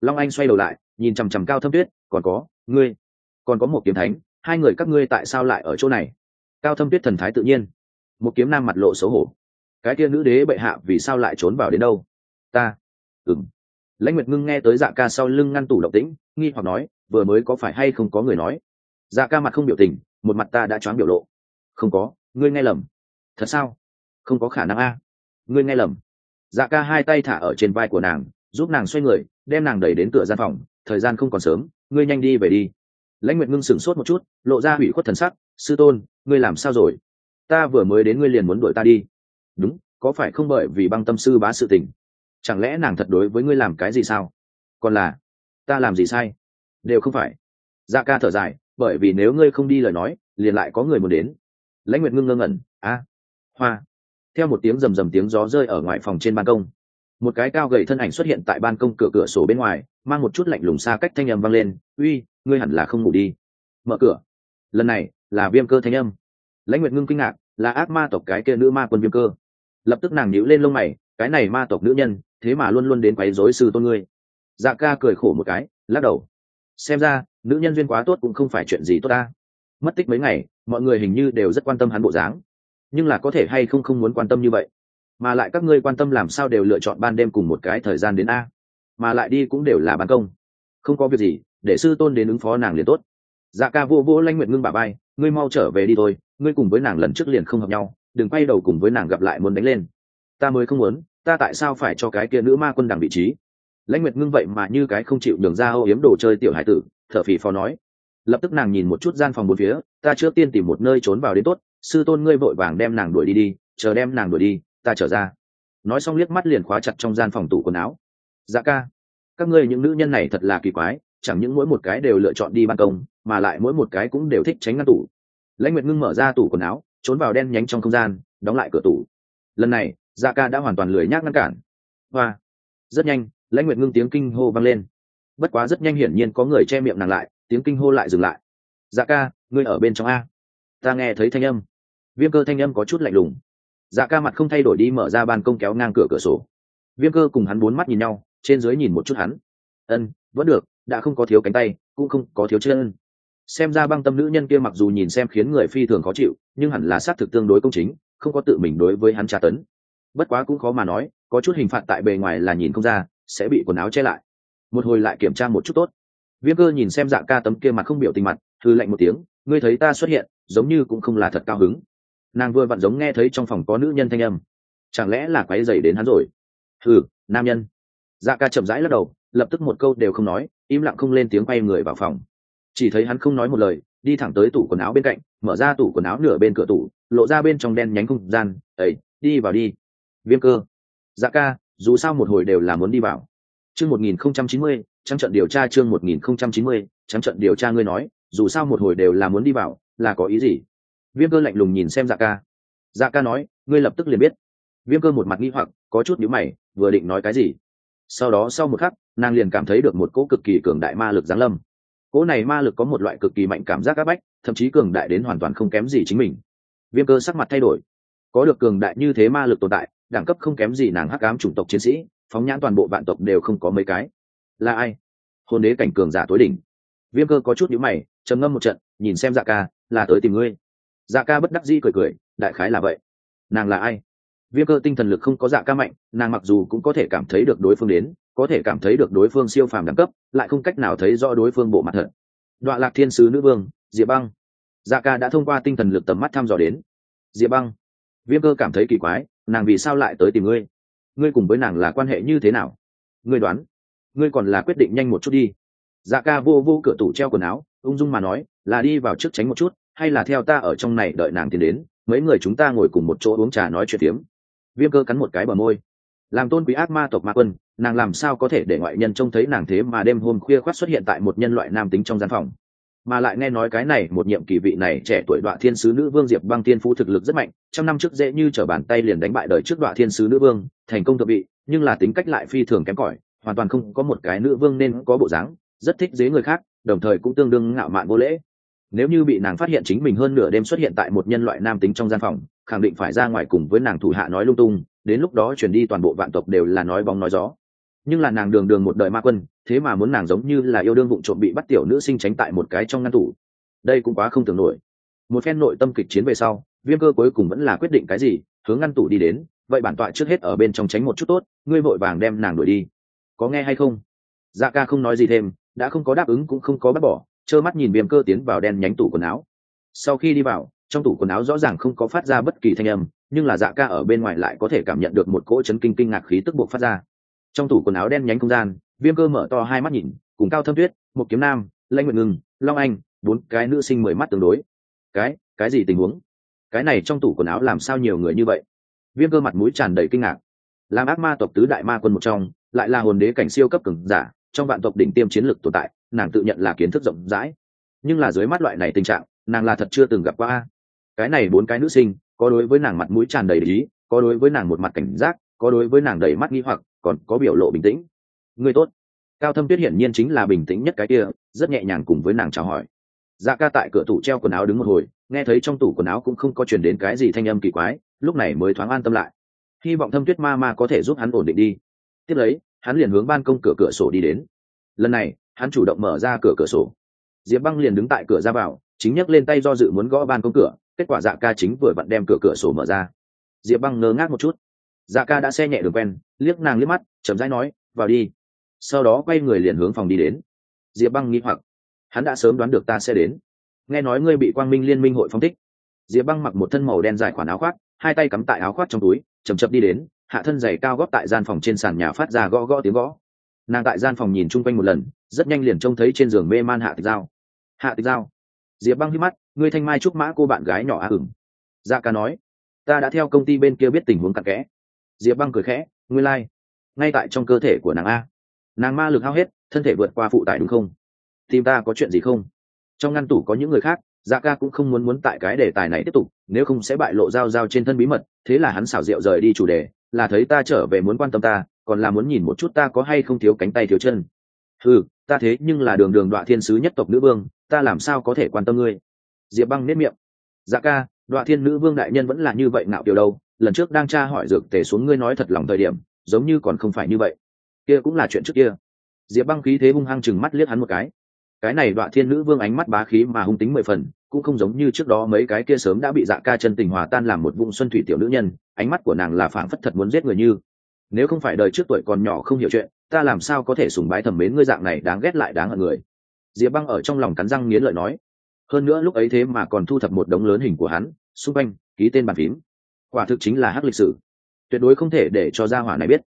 Speaker 1: Long anh xoay đầu lại, nhìn chằm chằm cao thâm tuyết, còn có, ngươi, còn có một kiếm thánh, hai người các ngươi tại sao lại ở chỗ này? Cao thâm tuyết thần thái tự nhiên. Một kiếm nam mặt lộ xấu hổ. Cái kia nữ đế bệ hạ vì sao lại trốn vào đến đâu? Ta. Ừng lãnh nguyệt ngưng nghe tới dạ ca sau lưng ngăn tủ động tĩnh, nghi hoặc nói, vừa mới có phải hay không có người nói? Dạ ca mặt không biểu tình, một mặt ta đã choáng biểu lộ. Không có, ngươi nghe lầm. Thật sao? Không có khả năng a. Ngươi nghe lầm. Dạ ca hai tay thả ở trên vai của nàng, giúp nàng xoay người, đem nàng đẩy đến cửa gian phòng, thời gian không còn sớm, ngươi nhanh đi về đi. Lãnh nguyệt ngưng sửng sốt một chút, lộ ra hủy khuất thần sắc, sư tôn, ngươi làm sao rồi? Ta vừa mới đến ngươi liền muốn đuổi ta đi. Đúng, có phải không bởi vì băng tâm sư bá sự tình? Chẳng lẽ nàng thật đối với ngươi làm cái gì sao? Còn là, ta làm gì sai? Đều không phải. Dạ ca thở dài, bởi vì nếu ngươi không đi lời nói, liền lại có người muốn đến. Lãnh nguyệt ngưng ngơ ngẩn, a, hoa. Theo một tiếng rầm rầm tiếng gió rơi ở ngoài phòng trên ban công, một cái cao gầy thân ảnh xuất hiện tại ban công cửa cửa sổ bên ngoài, mang một chút lạnh lùng xa cách thanh âm vang lên, uy, ngươi hẳn là không ngủ đi. Mở cửa. Lần này là viêm cơ thanh âm. Lãnh nguyệt ngưng kinh ngạc, là ác ma tộc cái kia nữ ma quân viêm cơ. Lập tức nàng nhíu lên lông mày cái này ma tộc nữ nhân, thế mà luôn luôn đến quấy rối sư tôn ngươi. Dạ ca cười khổ một cái, lắc đầu. Xem ra, nữ nhân duyên quá tốt cũng không phải chuyện gì tốt ta. Mất tích mấy ngày, mọi người hình như đều rất quan tâm hắn bộ dáng. Nhưng là có thể hay không không muốn quan tâm như vậy? Mà lại các ngươi quan tâm làm sao đều lựa chọn ban đêm cùng một cái thời gian đến a. Mà lại đi cũng đều là ban công. Không có việc gì, để sư tôn đến ứng phó nàng liền tốt. Dạ ca vô vô lanh nguyện ngưng bà bay ngươi mau trở về đi thôi, ngươi cùng với nàng lần trước liền không hợp nhau, đừng quay đầu cùng với nàng gặp lại muốn đánh lên. Ta mới không muốn ta tại sao phải cho cái kia nữ ma quân đằng vị trí? Lãnh nguyệt ngưng vậy mà như cái không chịu đường ra âu yếm đồ chơi tiểu hải tử, thở phì phò nói. Lập tức nàng nhìn một chút gian phòng bốn phía, ta trước tiên tìm một nơi trốn vào đến tốt, sư tôn ngươi vội vàng đem nàng đuổi đi đi, chờ đem nàng đuổi đi, ta trở ra. Nói xong liếc mắt liền khóa chặt trong gian phòng tủ quần áo. Dạ ca, các ngươi những nữ nhân này thật là kỳ quái, chẳng những mỗi một cái đều lựa chọn đi ban công, mà lại mỗi một cái cũng đều thích tránh ngăn tủ. Lãnh nguyệt ngưng mở ra tủ quần áo, trốn vào đen nhánh trong không gian, đóng lại cửa tủ. Lần này dạ ca đã hoàn toàn lười nhác ngăn cản. Hoa. Rất nhanh, lãnh nguyệt ngưng tiếng kinh hô vang lên. Bất quá rất nhanh hiển nhiên có người che miệng nàng lại, tiếng kinh hô lại dừng lại. Dạ ca, ngươi ở bên trong a. Ta nghe thấy thanh âm. Viêm cơ thanh âm có chút lạnh lùng. Dạ ca mặt không thay đổi đi mở ra ban công kéo ngang cửa cửa sổ. Viêm cơ cùng hắn bốn mắt nhìn nhau, trên dưới nhìn một chút hắn. Ân, vẫn được, đã không có thiếu cánh tay, cũng không có thiếu chân. Xem ra băng tâm nữ nhân kia mặc dù nhìn xem khiến người phi thường khó chịu, nhưng hẳn là xác thực tương đối công chính, không có tự mình đối với hắn tra tấn bất quá cũng khó mà nói, có chút hình phạt tại bề ngoài là nhìn không ra, sẽ bị quần áo che lại. Một hồi lại kiểm tra một chút tốt. Viêm cơ nhìn xem dạ ca tấm kia mặt không biểu tình mặt thư lạnh một tiếng, ngươi thấy ta xuất hiện, giống như cũng không là thật cao hứng. Nàng vừa vặn giống nghe thấy trong phòng có nữ nhân thanh âm. Chẳng lẽ là quáy dày đến hắn rồi? Ừ nam nhân. Dạ ca chậm rãi lắc đầu, lập tức một câu đều không nói, im lặng không lên tiếng quay người vào phòng. Chỉ thấy hắn không nói một lời, đi thẳng tới tủ quần áo bên cạnh, mở ra tủ quần áo nửa bên cửa tủ, lộ ra bên trong đen nhánh không gian ấy đi vào đi viêm cơ. Dạ ca, dù sao một hồi đều là muốn đi vào. Chương một nghìn không trăm chín mươi, trắng trận điều tra chương một nghìn không trăm chín mươi, trắng trận điều tra ngươi nói, dù sao một hồi đều là muốn đi vào, là có ý gì? Viêm cơ lạnh lùng nhìn xem dạ ca. Dạ ca nói, ngươi lập tức liền biết. Viêm cơ một mặt nghi hoặc, có chút nhữ mày, vừa định nói cái gì? Sau đó sau một khắc, nàng liền cảm thấy được một cỗ cực kỳ cường đại ma lực giáng lâm. Cỗ này ma lực có một loại cực kỳ mạnh cảm giác áp bách, thậm chí cường đại đến hoàn toàn không kém gì chính mình. Viêm cơ sắc mặt thay đổi. Có được cường đại như thế ma lực tồn tại đẳng cấp không kém gì nàng hắc ám chủng tộc chiến sĩ, phóng nhãn toàn bộ vạn tộc đều không có mấy cái. Là ai? Hôn đế cảnh cường giả tối đỉnh. Viêm cơ có chút nhíu mày, trầm ngâm một trận, nhìn xem dạ ca, là tới tìm ngươi. Dạ ca bất đắc dĩ cười cười, đại khái là vậy. Nàng là ai? Viêm cơ tinh thần lực không có dạ ca mạnh, nàng mặc dù cũng có thể cảm thấy được đối phương đến, có thể cảm thấy được đối phương siêu phàm đẳng cấp, lại không cách nào thấy rõ đối phương bộ mặt thật. Đoạn lạc thiên sứ nữ vương, diệp băng. Dạ ca đã thông qua tinh thần lực tầm mắt thăm dò đến. Diệp băng. Viêm cơ cảm thấy kỳ quái nàng vì sao lại tới tìm ngươi? Ngươi cùng với nàng là quan hệ như thế nào? Ngươi đoán, ngươi còn là quyết định nhanh một chút đi. Dạ ca vô vô cửa tủ treo quần áo, ung dung mà nói, là đi vào trước tránh một chút, hay là theo ta ở trong này đợi nàng tiến đến, mấy người chúng ta ngồi cùng một chỗ uống trà nói chuyện tiếm viêm cơ cắn một cái bờ môi. Làm tôn quý ác ma tộc ma quân, nàng làm sao có thể để ngoại nhân trông thấy nàng thế mà đêm hôm khuya khoác xuất hiện tại một nhân loại nam tính trong gian phòng? Mà lại nghe nói cái này, một nhiệm kỳ vị này trẻ tuổi đoạn thiên sứ nữ vương diệp băng tiên phú thực lực rất mạnh, trăm năm trước dễ như t r ở bàn tay liền đánh bại đời trước đoạn thiên sứ nữ vương, thành công thượng vị, nhưng là tính cách lại phi thường kém cỏi, hoàn toàn không có một cái nữ vương nên có bộ dáng, rất thích dế người khác, đồng thời cũng tương đương ngạo mạn vô lễ. Nếu như bị nàng phát hiện chính mình hơn nửa đêm xuất hiện tại một nhân loại nam tính trong gian phòng, khẳng định phải ra ngoài cùng với nàng thủ hạ nói lung tung, đến lúc đó chuyển đi toàn bộ vạn tộc đều là nói bóng nói gió nhưng là nàng đường đường một đời ma quân, thế mà muốn nàng giống như là yêu đương vụ trộm bị bắt tiểu nữ sinh tránh tại một cái trong ngăn tủ. Đây cũng quá không tưởng nổi. Một phen nội tâm kịch chiến về sau, viêm cơ cuối cùng vẫn là quyết định cái gì, hướng ngăn tủ đi đến, vậy bản tọa trước hết ở bên trong tránh một chút tốt, ngươi vội vàng đem nàng đuổi đi. Có nghe hay không? Dạ ca không nói gì thêm, đã không có đáp ứng cũng không có bắt bỏ, trơ mắt nhìn viêm cơ tiến vào đen nhánh tủ quần áo. Sau khi đi vào, trong tủ quần áo rõ ràng không có phát ra bất kỳ thanh âm, nhưng là dạ ca ở bên ngoài lại có thể cảm nhận được một cỗ chấn kinh kinh ngạc khí tức buộc phát ra trong tủ quần áo đen nhánh không gian, viêm cơ mở to hai mắt nhìn, cùng cao thâm tuyết một kiếm nam, lanh nguyện ngừng long anh, bốn cái nữ sinh mười mắt tương đối. Cái cái gì tình huống? Cái này trong tủ quần áo làm sao nhiều người như vậy? Viêm cơ mặt mũi tràn đầy kinh ngạc. Làm ác ma tộc tứ đại ma quân một trong, lại là hồn đế cảnh siêu cấp cường giả, trong vạn tộc đỉnh tiêm chiến lược tồn tại, nàng tự nhận là kiến thức rộng rãi. Nhưng là dưới mắt loại này tình trạng, nàng là thật chưa từng gặp qua. Cái này bốn cái nữ sinh, có đối với nàng mặt mũi tràn đầy lý, có đối với nàng một mặt cảnh giác, có đối với nàng đầy mắt nghi hoặc còn có biểu lộ bình tĩnh. Người tốt. Cao thâm tuyết hiển nhiên chính là bình tĩnh nhất cái kia, rất nhẹ nhàng cùng với nàng chào hỏi. Dạ ca tại cửa tủ treo quần áo đứng một hồi, nghe thấy trong tủ quần áo cũng không có chuyển đến cái gì thanh âm kỳ quái, lúc này mới thoáng an tâm lại. Hy vọng thâm tuyết ma ma có thể giúp hắn ổn định đi. Tiếp lấy, hắn liền hướng ban công cửa cửa sổ đi đến. Lần này, hắn chủ động mở ra cửa cửa sổ. Diệp băng liền đứng tại cửa ra vào, chính nhấc lên tay do dự muốn gõ ban công cửa, kết quả dạ ca chính vừa vặn đem cửa cửa sổ mở ra. Diệp băng ngơ ngác một chút dạ ca đã xe nhẹ đường quen, liếc nàng liếc mắt, chậm rãi nói, vào đi. Sau đó quay người liền hướng phòng đi đến. Diệp băng nghĩ hoặc, hắn đã sớm đoán được ta sẽ đến. Nghe nói ngươi bị quang minh liên minh hội phong tích. diệp băng mặc một thân màu đen dài khoản áo khoác, hai tay cắm tại áo khoác trong túi chầm chập đi đến, hạ thân giày cao góp tại gian phòng trên sàn nhà phát ra gõ gõ tiếng gõ. Nàng tại gian phòng nhìn chung quanh một lần, rất nhanh liền trông thấy trên giường mê man hạ tịch dao hạ tịch dao diệp băng hít mắt, ngươi thanh mai trúc mã cô bạn gái nhỏ à? á ửng dạ ca nói, ta đã theo công ty bên kia biết tình huống cặn kẽ diệp băng cười khẽ, nguyên lai、like. ngay tại trong cơ thể của nàng a. Nàng ma lực hao hết, thân thể vượt qua phụ tải đúng không? Tìm ta có chuyện gì không? Trong ngăn tủ có những người khác dạ ca cũng không muốn muốn tại cái đề tài này tiếp tục, nếu không sẽ bại lộ dao dao trên thân bí mật, thế là hắn xảo diệu rời đi chủ đề, là thấy ta trở về muốn quan tâm ta, còn là muốn nhìn một chút ta có hay không thiếu cánh tay thiếu chân? Ừ ta thế nhưng là đường đường đoạn thiên sứ nhất tộc nữ vương, ta làm sao có thể quan tâm ngươi? Diệp băng nếp miệng dạ ca đoạn thiên nữ vương đại nhân vẫn là như vậy ngạo kiểu đâu lần trước đang tra hỏi dược tề xuống ngươi nói thật lòng thời điểm, giống như còn không phải như vậy. Kia cũng là chuyện trước kia. Diệp băng khí thế hung hăng chừng mắt liếc hắn một cái. Cái này đoạn thiên nữ vương ánh mắt bá khí mà hung tính mười phần, cũng không giống như trước đó mấy cái kia sớm đã bị dạ ca chân tình hòa tan làm một vùng xuân thủy tiểu nữ nhân, ánh mắt của nàng là phảng phất thật muốn giết người như. Nếu không phải đời trước tuổi còn nhỏ không hiểu chuyện, ta làm sao có thể sùng bái thẩm mến ngươi dạng này đáng ghét lại đáng hận người? Diệp băng ở trong lòng cắn răng nghiến lợi nói. Hơn nữa lúc ấy thế mà còn thu thập một đống lớn hình của hắn, xung quanh, ký tên bàn phím quả thực chính là hắc lịch sử. Tuyệt đối không thể để cho gia hỏa này biết.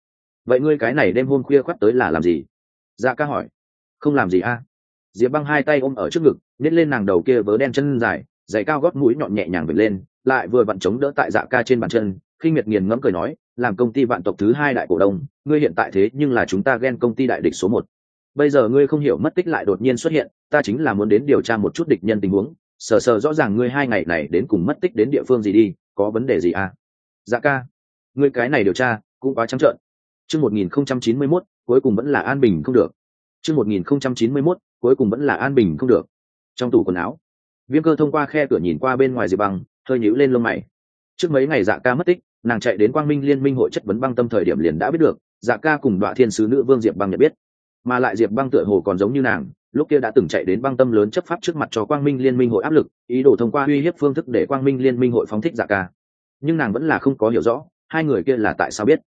Speaker 1: Vậy ngươi cái này đêm hôm khuya khoắt tới là làm gì? Dạ ca hỏi. Không làm gì a. Diệp băng hai tay ôm ở trước ngực, nhét lên nàng đầu kia vớ đen chân dài, giày cao gót mũi nhọn nhẹ nhàng vệt lên, lại vừa vặn chống đỡ tại dạ ca trên bàn chân, khi miệt nghiền ngẫm cười nói, làm công ty vạn tộc thứ hai đại cổ đông, ngươi hiện tại thế nhưng là chúng ta ghen công ty đại địch số một. Bây giờ ngươi không hiểu mất tích lại đột nhiên xuất hiện, ta chính là muốn đến điều tra một chút địch nhân tình huống sờ sờ rõ ràng ngươi hai ngày này đến cùng mất tích đến địa phương gì đi, có vấn đề gì à? Dạ ca, ngươi cái này điều tra cũng quá trắng trợn. Chương một nghìn không trăm chín mươi mốt, cuối cùng vẫn là an bình không được. Chương một nghìn không trăm chín mươi mốt, cuối cùng vẫn là an bình không được. Trong tủ quần áo, viêm cơ thông qua khe cửa nhìn qua bên ngoài diệp băng, hơi nhíu lên lông mày. Trước mấy ngày dạ ca mất tích, nàng chạy đến quang minh liên minh hội chất vấn băng tâm thời điểm liền đã biết được dạ ca cùng đoạn thiên sứ nữ vương diệp băng nhận biết. Mà lại diệp băng tựa hồ còn giống như nàng lúc kia đã từng chạy đến băng tâm lớn chấp pháp trước mặt cho quang minh liên minh hội áp lực, ý đồ thông qua uy hiếp phương thức để quang minh liên minh hội phóng thích giả ca. Nhưng nàng vẫn là không có hiểu rõ, hai người kia là tại sao biết?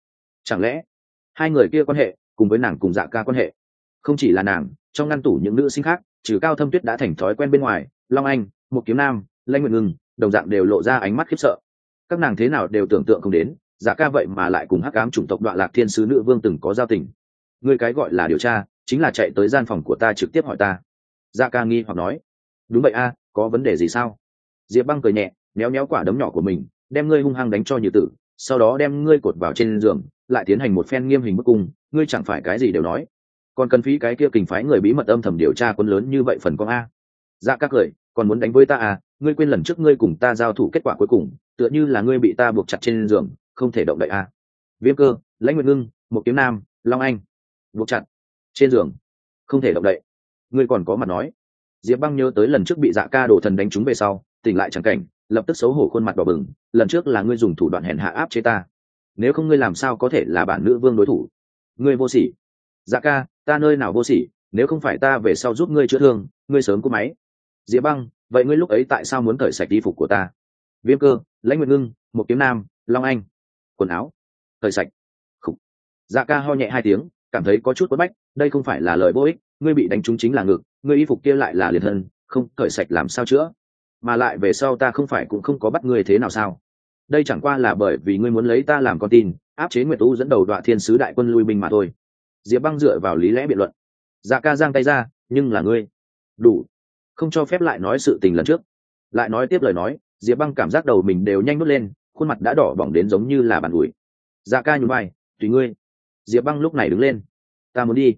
Speaker 1: Chẳng lẽ hai người kia quan hệ cùng với nàng cùng dạ ca quan hệ? Không chỉ là nàng, trong ngăn tủ những nữ sinh khác, trừ cao thâm tuyết đã thành thói quen bên ngoài, long anh một kiếm nam, lanh nguyện ngừng đồng dạng đều lộ ra ánh mắt khiếp sợ. Các nàng thế nào đều tưởng tượng không đến, giả ca vậy mà lại cùng hắc ám chủng tộc đoạn lạc thiên sứ nữ vương từng có giao tình. Người cái gọi là điều tra chính là chạy tới gian phòng của ta trực tiếp hỏi ta. Dạ ca nghi hoặc nói. Đúng vậy a, có vấn đề gì sao? Diệp băng cười nhẹ, méo méo quả đấm nhỏ của mình, đem ngươi hung hăng đánh cho như tử, sau đó đem ngươi cột vào trên giường, lại tiến hành một phen nghiêm hình bức cung, ngươi chẳng phải cái gì đều nói. Còn cần phí cái kia kình phái người bí mật âm thầm điều tra quân lớn như vậy phần con a. Dạ các cười, còn muốn đánh với ta à ngươi quên lần trước ngươi cùng ta giao thủ kết quả cuối cùng, tựa như là ngươi bị ta buộc chặt trên giường, không thể động đậy a. Viêm cơ, lãnh nguyệt ngưng một kiếm nam, long anh. Buộc chặt trên giường. Không thể động đậy. Ngươi còn có mặt nói. Diệp băng nhớ tới lần trước bị dạ ca đổ thần đánh trúng về sau, tỉnh lại chẳng cảnh, lập tức xấu hổ khuôn mặt đỏ bừng, lần trước là ngươi dùng thủ đoạn hèn hạ áp chế ta. Nếu không ngươi làm sao có thể là bản nữ vương đối thủ? Ngươi vô sỉ. Dạ ca, ta nơi nào vô sỉ, nếu không phải ta về sau giúp ngươi chữa thương, ngươi sớm cúp máy. Diệp băng, vậy ngươi lúc ấy tại sao muốn cởi sạch đi phục của ta? Viêm cơ, lãnh nguyệt ngưng, một kiếm nam, long anh. Quần áo. Cởi sạch. Dạ ca ho nhẹ hai tiếng cảm thấy có chút quất bách, đây không phải là lời vô ích, ngươi bị đánh trúng chính là ngực, ngươi y phục kia lại là liền thân, không, cởi sạch làm sao chữa? Mà lại về sau ta không phải cũng không có bắt ngươi thế nào sao? Đây chẳng qua là bởi vì ngươi muốn lấy ta làm con tin, áp chế nguyệt tu dẫn đầu đoạn thiên sứ đại quân lui binh mà thôi. Diệp băng dựa vào lý lẽ biện luận. Dạ ca giang tay ra, nhưng là ngươi. Đủ. Không cho phép lại nói sự tình lần trước. Lại nói tiếp lời nói, diệp băng cảm giác đầu mình đều nhanh nút lên, khuôn mặt đã đỏ bỏng đến giống như là bàn ủi. Dạ ca nhún vai, tùy ngươi diệp băng lúc này đứng lên. Ta muốn đi.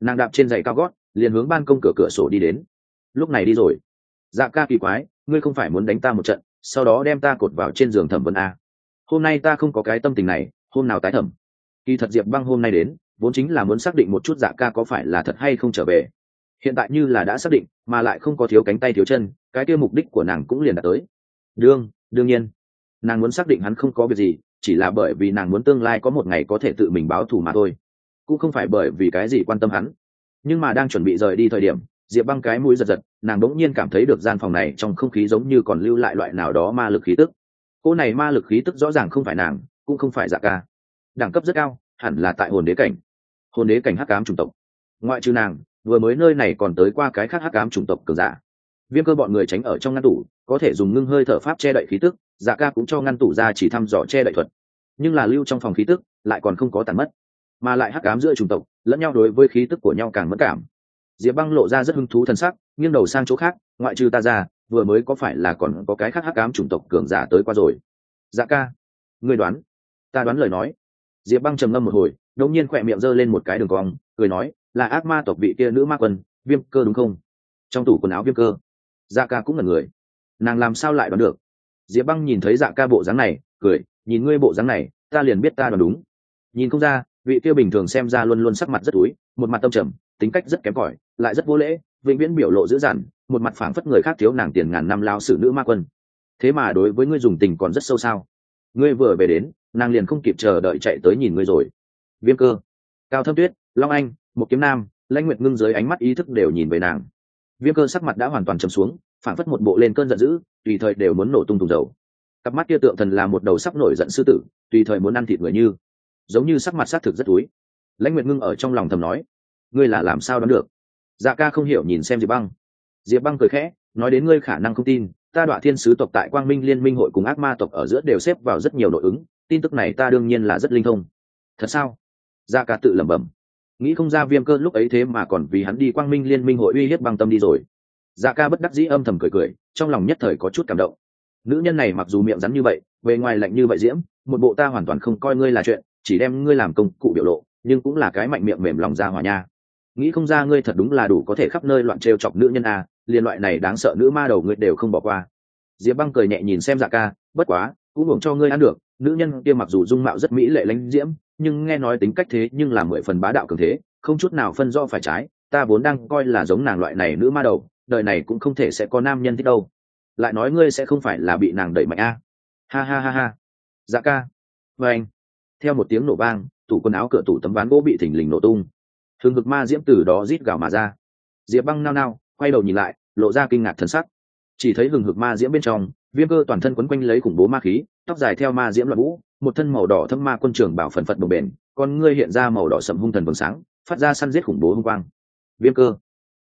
Speaker 1: Nàng đạp trên giày cao gót, liền hướng ban công cửa cửa sổ đi đến. Lúc này đi rồi. Dạ ca kỳ quái, ngươi không phải muốn đánh ta một trận, sau đó đem ta cột vào trên giường thẩm vấn a. Hôm nay ta không có cái tâm tình này, hôm nào tái thẩm. Kỳ thật diệp băng hôm nay đến, vốn chính là muốn xác định một chút dạ ca có phải là thật hay không trở về. Hiện tại như là đã xác định, mà lại không có thiếu cánh tay thiếu chân, cái kia mục đích của nàng cũng liền đạt tới. Đương đương nhiên. Nàng muốn xác định hắn không có việc gì chỉ là bởi vì nàng muốn tương lai có một ngày có thể tự mình báo thù mà thôi, cũng không phải bởi vì cái gì quan tâm hắn. Nhưng mà đang chuẩn bị rời đi thời điểm, diệp băng cái mũi giật giật, nàng đỗng nhiên cảm thấy được gian phòng này trong không khí giống như còn lưu lại loại nào đó ma lực khí tức. Cô này ma lực khí tức rõ ràng không phải nàng, cũng không phải dạ ca. Đẳng cấp rất cao, hẳn là tại hồn đế cảnh. Hồn đế cảnh hắc cám chủng tộc. Ngoại trừ nàng, vừa mới nơi này còn tới qua cái khác hắc cám chủng tộc cường giả. Viêm cơ bọn người tránh ở trong ngăn tủ, có thể dùng ngưng hơi thở pháp che đậy khí tức dạ ca cũng cho ngăn tủ ra chỉ thăm dò che đậy thuật. Nhưng là lưu trong phòng khí tức lại còn không có tàn mất, mà lại hắc cám giữa chủng tộc, lẫn nhau đối với khí tức của nhau càng mất cảm. Diệp băng lộ ra rất hứng thú thần sắc, nghiêng đầu sang chỗ khác, ngoại trừ ta ra, vừa mới có phải là còn có cái khác hắc ám chủng tộc cường giả tới qua rồi. Dạ ca người đoán, ta đoán lời nói. Diệp băng trầm ngâm một hồi, đột nhiên khỏe miệng giơ lên một cái đường cong, cười nói, là ác ma tộc vị kia nữ ma quân, viêm cơ đúng không? Trong tủ quần áo viêm cơ. Dạ ca cũng là người. Nàng làm sao lại đoán được? Diệp băng nhìn thấy dạ ca bộ dáng này, cười, nhìn ngươi bộ dáng này, ta liền biết ta đoán đúng. Nhìn không ra, vị kia bình thường xem ra luôn luôn sắc mặt rất túi, một mặt tâm trầm, tính cách rất kém cỏi, lại rất vô lễ, vĩnh viễn biểu lộ dữ dằn, một mặt phảng phất người khác thiếu nàng tiền ngàn năm lao xử nữ ma quân. Thế mà đối với ngươi dùng tình còn rất sâu sao? Ngươi vừa về đến, nàng liền không kịp chờ đợi chạy tới nhìn ngươi rồi. Viêm cơ. Cao thâm tuyết, long anh, một kiếm nam, lãnh nguyệt ngưng dưới ánh mắt ý thức đều nhìn về nàng. Viêm cơ sắc mặt đã hoàn toàn chầm xuống phản phất một bộ lên cơn giận dữ, tùy thời đều muốn nổ tung thùng dầu. Cặp mắt kia tượng thần là một đầu sắc nổi giận sư tử, tùy thời muốn ăn thịt người như. Giống như sắc mặt xác thực rất túi. Lãnh nguyệt ngưng ở trong lòng thầm nói, ngươi là làm sao đoán được? Dạ ca không hiểu nhìn xem diệp băng. Diệp băng cười khẽ, nói đến ngươi khả năng không tin, ta đọa thiên sứ tộc tại quang minh liên minh hội cùng ác ma tộc ở giữa đều xếp vào rất nhiều nội ứng, tin tức này ta đương nhiên là rất linh thông. Thật sao? Dạ ca tự lẩm bẩm. Nghĩ không ra viêm cơ lúc ấy thế mà còn vì hắn đi quang minh liên minh hội uy hiếp băng tâm đi rồi dạ ca bất đắc dĩ âm thầm cười cười trong lòng nhất thời có chút cảm động. Nữ nhân này mặc dù miệng rắn như vậy bề ngoài lạnh như vậy diễm một bộ ta hoàn toàn không coi ngươi là chuyện chỉ đem ngươi làm công cụ biểu lộ nhưng cũng là cái mạnh miệng mềm lòng ra hòa nha. Nghĩ không ra ngươi thật đúng là đủ có thể khắp nơi loạn trêu chọc nữ nhân a à, liên loại này đáng sợ nữ ma đầu ngươi đều không bỏ qua. Diệp băng cười nhẹ nhìn xem dạ ca bất quá cũng buồng cho ngươi ăn được nữ nhân kia mặc dù dung mạo rất mỹ lệ lãnh diễm nhưng nghe nói tính cách thế nhưng là mười phần bá đạo cường thế không chút nào phân do phải trái ta vốn đang coi là giống nàng loại này nữ ma đầu đời này cũng không thể sẽ có nam nhân thích đâu. Lại nói ngươi sẽ không phải là bị nàng đẩy mạnh a. Ha ha ha ha. Dạ ca. Và anh. Theo một tiếng nổ vang, tủ quần áo cửa tủ tấm ván gỗ bị thình lình nổ tung. Thường ngực ma diễm từ đó rít gào mà ra. Diệp băng nao nao, quay đầu nhìn lại, lộ ra kinh ngạc thần sắc. Chỉ thấy hừng hực ma diễm bên trong, viêm cơ toàn thân quấn quanh lấy khủng bố ma khí, tóc dài theo ma diễm loạn vũ, một thân màu đỏ thâm ma quân trường bảo phần phật bồng bền, con ngươi hiện ra màu đỏ sầm hung thần vầng sáng, phát ra săn giết khủng bố hung quang. Viêm cơ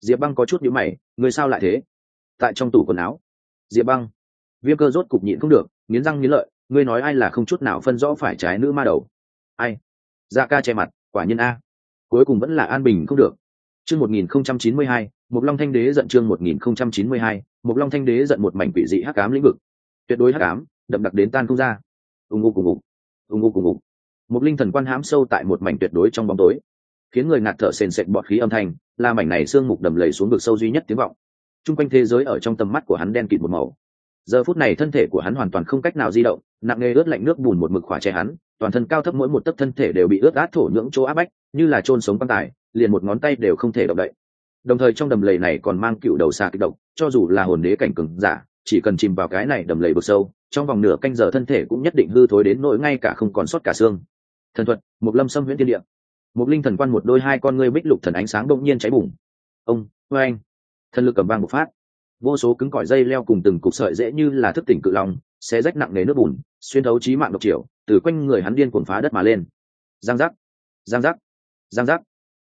Speaker 1: diệp băng có chút nhữ mày người sao lại thế? Tại trong tủ quần áo. Diệp băng. Viêm cơ rốt cục nhịn không được, nghiến răng nghiến lợi, ngươi nói ai là không chút nào phân rõ phải trái nữ ma đầu? Ai? Da ca che mặt, quả nhiên a. Cuối cùng vẫn là an bình không được. Chương một nghìn không trăm chín mươi hai một long thanh đế giận chương một nghìn không trăm chín mươi hai một long thanh đế giận một mảnh quỷ dị hắc ám lĩnh vực. Tuyệt đối hắc ám, đậm đặc đến tan không ra. Ùng ục ùng ục ùng ục ùng ục. Một linh thần quan hãm sâu tại một mảnh tuyệt đối trong bóng tối khiến người ngạt thở sền sệt bọt khí âm thanh, là mảnh này xương mục đầm lầy xuống vực sâu duy nhất tiếng vọng. T r u n g quanh thế giới ở trong tầm mắt của hắn đen kịt một màu. Giờ phút này thân thể của hắn hoàn toàn không cách nào di động, nặng nề ướt lạnh nước bùn một mực khỏa che hắn, toàn thân cao thấp mỗi một tấc thân thể đều bị ướt át thổ nhưỡng chỗ áp bách, như là trôn sống quan tài, liền một ngón tay đều không thể động đậy. Đồng thời trong đầm lầy này còn mang cựu đầu xa kích độc, cho dù là hồn đế cảnh cừng giả, chỉ cần chìm vào cái này đầm lầy vực sâu, trong vòng nửa canh giờ thân thể cũng nhất định hư thối đến nỗi ngay cả không còn sót cả xương. Thần thuật một lâm xâm huyễn tiên địa một linh thần quan một đôi hai con ngươi bích lục thần ánh sáng đông nhiên cháy bùng. Ông vê anh. Thần lực cầm vang một phát. Vô số cứng cỏi dây leo cùng từng cục sợi dễ như là thức tỉnh cự lòng sẽ rách nặng nề nước bùn, xuyên thấu trí mạng độc triệu từ quanh người hắn điên cuồng phá đất mà lên. Giang giác giang giác giang giác.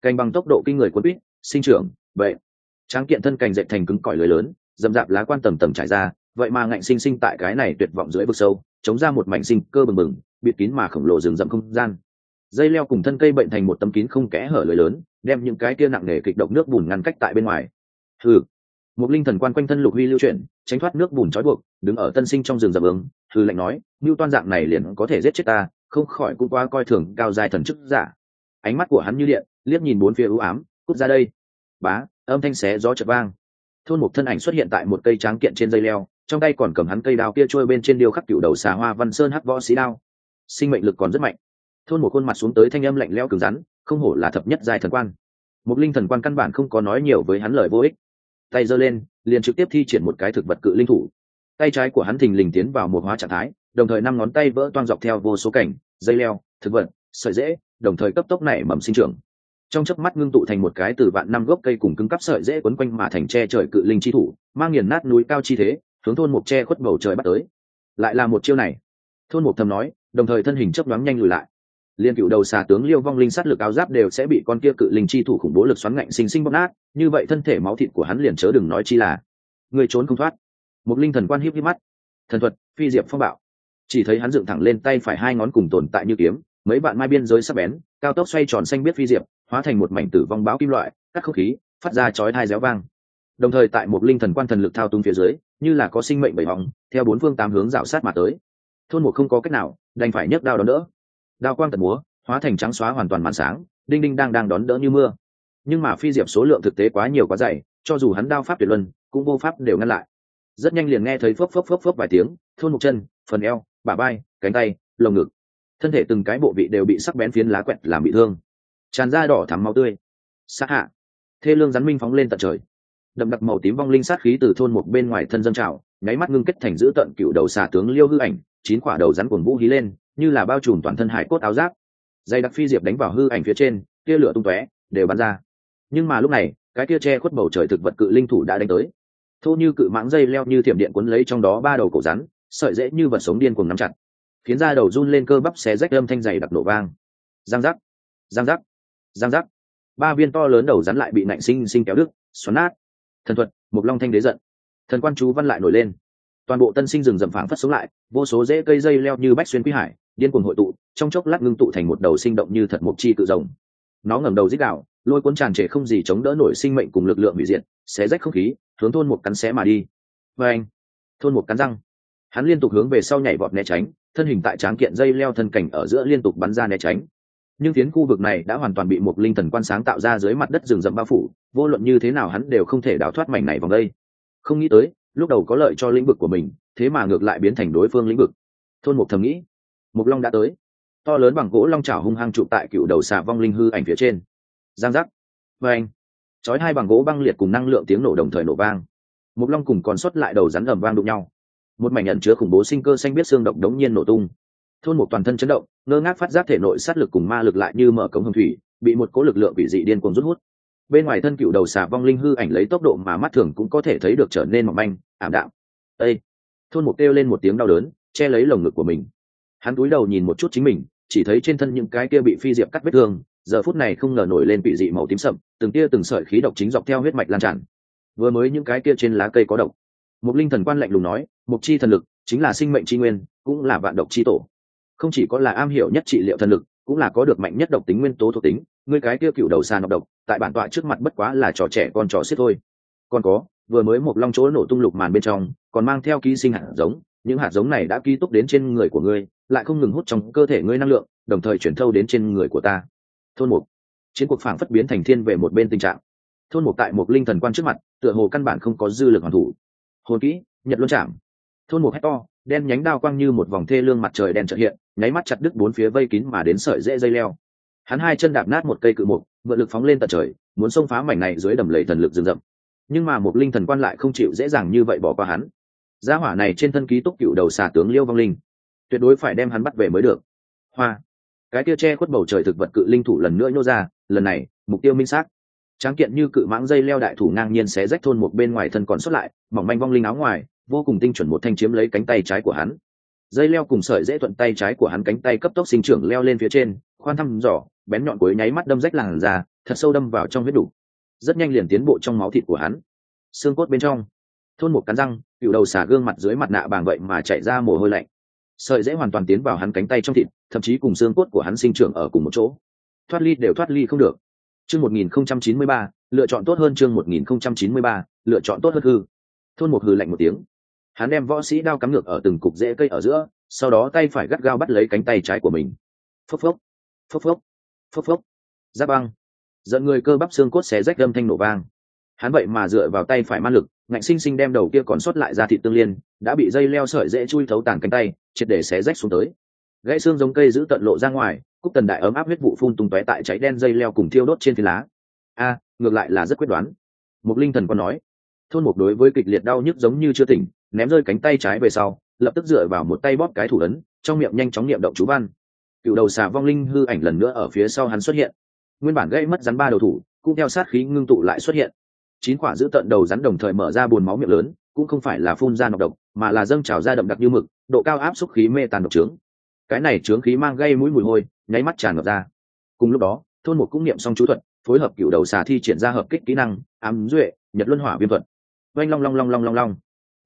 Speaker 1: Cành bằng tốc độ kinh người quân quýt, sinh trưởng, vậy. Tráng kiện thân cành dệt thành cứng cỏi lưới lớn dầm dạp lá quan tầm tầm trải ra, vậy mà ngạnh sinh sinh tại cái này tuyệt vọng dưới vực sâu, chống ra một mảnh sinh cơ bừng bừng, bịt kín mà khổng lồ rừng rậm không gian dây leo cùng thân cây bệnh thành một tấm kín không kẽ hở lưới lớn, đem những cái kia nặng nề kịch động nước bùn ngăn cách tại bên ngoài. Hừ. Một linh thần quan quanh thân lục huy lưu chuyển, tránh thoát nước bùn trói buộc, đứng ở tân sinh trong rừng dập ứng hư lệnh nói mưu toan dạng này liền có thể giết chết ta, không khỏi cũng qua coi thường cao dài thần chức giả. Ánh mắt của hắn như điện, liếc nhìn bốn phía ưu ám, cút ra đây. Bá, âm thanh xé gió chợt vang. Thôn một thân ảnh xuất hiện tại một cây tráng kiện trên dây leo, trong tay còn cầm hắn cây đao kia trôi bên trên điêu khắc cựu đầu xà hoa văn sơn hắc võ sĩ đao. Sinh mệnh lực còn rất mạnh thôn một khuôn mặt xuống tới thanh âm lạnh lẽo cứng rắn, không hổ là thập nhất giai thần quan. Một linh thần quan căn bản không có nói nhiều với hắn lời vô ích. Tay giơ lên, liền trực tiếp thi triển một cái thực vật cự linh thủ. Tay trái của hắn thình lình tiến vào một hóa trạng thái, đồng thời năm ngón tay vỡ toang dọc theo vô số cảnh, dây leo, thực vật, sợi dễ đồng thời cấp tốc nảy mầm sinh trưởng. Trong chớp mắt ngưng tụ thành một cái từ vạn năm gốc cây cùng cứng cắp sợi dễ quấn quanh mà thành tre trời cự linh chi thủ, mang nghiền nát núi cao chi thế, hướng thôn một tre khuất bầu trời bắt tới. Lại là một chiêu này. Thôn một thầm nói, đồng thời thân hình chấp đoán nhanh lùi lại liên cựu đầu xà tướng liêu vong linh sát lực áo giáp đều sẽ bị con kia cự linh chi thủ khủng bố lực xoắn ngạnh sinh sinh bóp nát, như vậy thân thể máu thịt của hắn liền chớ đừng nói chi là người trốn không thoát. Một linh thần quan hiếp hiếp mắt. Thần thuật, phi diệp phong bạo. Chỉ thấy hắn dựng thẳng lên tay phải hai ngón cùng tồn tại như kiếm, mấy bạn mai biên giới sắp bén, cao tốc xoay tròn xanh biết phi diệp, hóa thành một mảnh tử vong báo kim loại, cắt không khí, phát ra chói thai réo vang. Đồng thời tại một linh thần quan thần lực thao túng phía dưới, như là có sinh mệnh bảy vòng, theo bốn phương tám hướng rào sát mà tới. Thôn một không có cách nào, đành phải nhấc đao đó nữa đao quang tật múa, hóa thành trắng xóa hoàn toàn màn sáng, đinh đinh đang đang đón đỡ như mưa. Nhưng mà phi diệp số lượng thực tế quá nhiều quá dày, cho dù hắn đao pháp tuyệt luân, cũng vô pháp đều ngăn lại. Rất nhanh liền nghe thấy phốc phốc phốc phốc vài tiếng, thôn một chân, phần eo, bả vai, cánh tay, lồng ngực. Thân thể từng cái bộ vị đều bị sắc bén phiến lá quẹt làm bị thương. Tràn da đỏ thắm máu tươi. Sát hạ. Thê lương rắn minh phóng lên tận trời. Đậm đặc màu tím vong linh sát khí từ thôn một bên ngoài thân dân trào, nháy mắt ngưng kết thành giữ tận cựu đầu xà tướng liêu hư ảnh, chín quả đầu rắn cuồng vũ hí lên như là bao trùm toàn thân hải cốt áo giáp. Dây đặc phi diệp đánh vào hư ảnh phía trên, tia lửa tung tóe, đều bắn ra. Nhưng mà lúc này, cái tia che khuất bầu trời thực vật cự linh thủ đã đánh tới. Thô như cự mãng dây leo như thiểm điện cuốn lấy trong đó ba đầu cổ rắn, sợi dễ như vật sống điên cuồng nắm chặt. Khiến da đầu run lên cơ bắp xé rách âm thanh dày đặc nổ vang. Giang giác giang giác giang giác. Ba viên to lớn đầu rắn lại bị nạnh sinh sinh kéo đứt, xoắn nát. Thần thuật mục long thanh đế giận. Thần quan chú văn lại nổi lên. Toàn bộ tân sinh rừng rậm phảng phất sống lại, vô số rễ cây dây leo như bách xuyên quý hải điên cuồng hội tụ, trong chốc lát ngưng tụ thành một đầu sinh động như thật mộc chi cự rồng. Nó ngẩng đầu dít đạo lôi cuốn tràn trề không gì chống đỡ nổi sinh mệnh cùng lực lượng hủy diệt, xé rách không khí, hướng thôn một cắn xé mà đi. Vê anh, thôn một cắn răng. Hắn liên tục hướng về sau nhảy vọt né tránh, thân hình tại tráng kiện dây leo thân cảnh ở giữa liên tục bắn ra né tránh. Nhưng tiến khu vực này đã hoàn toàn bị một linh thần quan sáng tạo ra dưới mặt đất rừng rậm bao phủ, vô luận như thế nào hắn đều không thể đào thoát mảnh này vòng đây. Không nghĩ tới, lúc đầu có lợi cho lĩnh vực của mình, thế mà ngược lại biến thành đối phương lĩnh vực. Thôn một thầm nghĩ mục long đã tới. To lớn bằng gỗ long Chảo hung hăng trụ tại cựu đầu xà vong linh hư ảnh phía trên. Giang giác. Và anh. Chói hai bằng gỗ băng liệt cùng năng lượng tiếng nổ đồng thời nổ vang. Mục long cùng còn sót lại đầu rắn ầm vang đụng nhau. Một mảnh nhận chứa khủng bố sinh cơ xanh biết xương động đống nhiên nổ tung. Thôn một toàn thân chấn động, ngơ ngác phát giác thể nội sát lực cùng ma lực lại như mở cống hồng thủy, bị một cố lực lượng bị dị điên cuồng rút hút. Bên ngoài thân cựu đầu xà vong linh hư ảnh lấy tốc độ mà mắt thường cũng có thể thấy được trở nên mỏng manh, ảm đạm. Ây thôn một kêu lên một tiếng đau đớn, che lấy lồng ngực của mình hắn cúi đầu nhìn một chút chính mình, chỉ thấy trên thân những cái kia bị phi diệp cắt vết thương, giờ phút này không ngờ nổi lên bị dị màu tím sậm, từng tia từng sợi khí độc chính dọc theo huyết mạch lan tràn. Vừa mới những cái kia trên lá cây có độc. Mục linh thần quan lạnh lùng nói, mục chi thần lực, chính là sinh mệnh chi nguyên, cũng là vạn độc chi tổ. Không chỉ có là am hiểu nhất trị liệu thần lực, cũng là có được mạnh nhất độc tính nguyên tố thuộc tính, ngươi cái kia cựu đầu xa nọc độc, tại bản tọa trước mặt bất quá là trò trẻ con trò xiết thôi. Còn có, vừa mới một long chỗ nổ tung lục màn bên trong, còn mang theo ký sinh hạt giống những hạt giống này đã ký túc đến trên người của ngươi, lại không ngừng hút trong cơ thể ngươi năng lượng, đồng thời chuyển thâu đến trên người của ta. Thôn mục. Chiến cuộc phảng phất biến thành thiên về một bên tình trạng. Thôn mục tại một linh thần quan trước mặt, tựa hồ căn bản không có dư lực hoàn thủ. Hồn kỹ, nhật luân chạm. Thôn mục hét to, đen nhánh đao quang như một vòng thê lương mặt trời đen trợ hiện, nháy mắt chặt đứt bốn phía vây kín mà đến sợi dễ dây leo. Hắn hai chân đạp nát một cây cự mục, vượt lực phóng lên tận trời, muốn xông phá mảnh này dưới đầm lầy thần lực rừng rậm. Nhưng mà một linh thần quan lại không chịu dễ dàng như vậy bỏ qua hắn gia hỏa này trên thân ký túc cựu đầu xà tướng liêu vong linh. Tuyệt đối phải đem hắn bắt về mới được. Hoa. Cái kia che khuất bầu trời thực vật cự linh thủ lần nữa nhô ra, lần này, mục tiêu minh xác. Tráng kiện như cự mãng dây leo đại thủ ngang nhiên xé rách thôn một bên ngoài thân còn xuất lại, mỏng manh vong linh áo ngoài, vô cùng tinh chuẩn một thanh chiếm lấy cánh tay trái của hắn. Dây leo cùng sợi dễ thuận tay trái của hắn cánh tay cấp tốc sinh trưởng leo lên phía trên, khoan thăm dò, bén nhọn cuối nháy mắt đâm rách làn ra thật sâu đâm vào trong huyết đủ rất nhanh liền tiến bộ trong máu thịt của hắn. Xương cốt bên trong. Thôn một cắn răng cựu đầu xả gương mặt dưới mặt nạ bàng vậy mà chạy ra mồ hôi lạnh. Sợi dễ hoàn toàn tiến vào hắn cánh tay trong thịt, thậm chí cùng xương cốt của hắn sinh trưởng ở cùng một chỗ. Thoát ly đều thoát ly không được. Chương một nghìn không trăm chín mươi ba, lựa chọn tốt hơn chương một nghìn không trăm chín mươi ba, lựa chọn tốt hơn hư. Thôn một hư lạnh một tiếng. Hắn đem võ sĩ đao cắm ngược ở từng cục rễ cây ở giữa, sau đó tay phải gắt gao bắt lấy cánh tay trái của mình. Phốc phốc phốc phốc phốc phốc. Giáp băng. Dẫn người cơ bắp xương cốt xé rách đâm thanh nổ vang. Hắn vậy mà dựa vào tay phải man lực ngạnh sinh sinh đem đầu kia còn sót lại ra thị tương liên, đã bị dây leo sợi dễ chui thấu tàn cánh tay, triệt để xé rách xuống tới. Gãy xương giống cây giữ tận lộ ra ngoài, cúc tần đại ấm áp huyết vụ phun tung tóe tại cháy đen dây leo cùng thiêu đốt trên phi lá. A, ngược lại là rất quyết đoán. Mục linh thần còn nói, thôn mục đối với kịch liệt đau nhức giống như chưa tỉnh, ném rơi cánh tay trái về sau, lập tức dựa vào một tay bóp cái thủ ấn, trong miệng nhanh chóng niệm động chú văn. Cựu đầu xà vong linh hư ảnh lần nữa ở phía sau hắn xuất hiện. Nguyên bản gãy mất rắn ba đầu thủ, cũng theo sát khí ngưng tụ lại xuất hiện chín quả giữ tận đầu rắn đồng thời mở ra buồn máu miệng lớn, cũng không phải là phun ra nọc độc, mà là dâng trào ra đậm đặc như mực, độ cao áp xúc khí mê tàn độc trướng. Cái này trướng khí mang gây mũi mùi hôi, nháy mắt tràn ngập ra. Cùng lúc đó, thôn một cũng niệm xong chú thuật, phối hợp cựu đầu xà thi triển ra hợp kích kỹ năng, ám duệ, nhật luân hỏa viêm thuật. Oanh long long long long long long.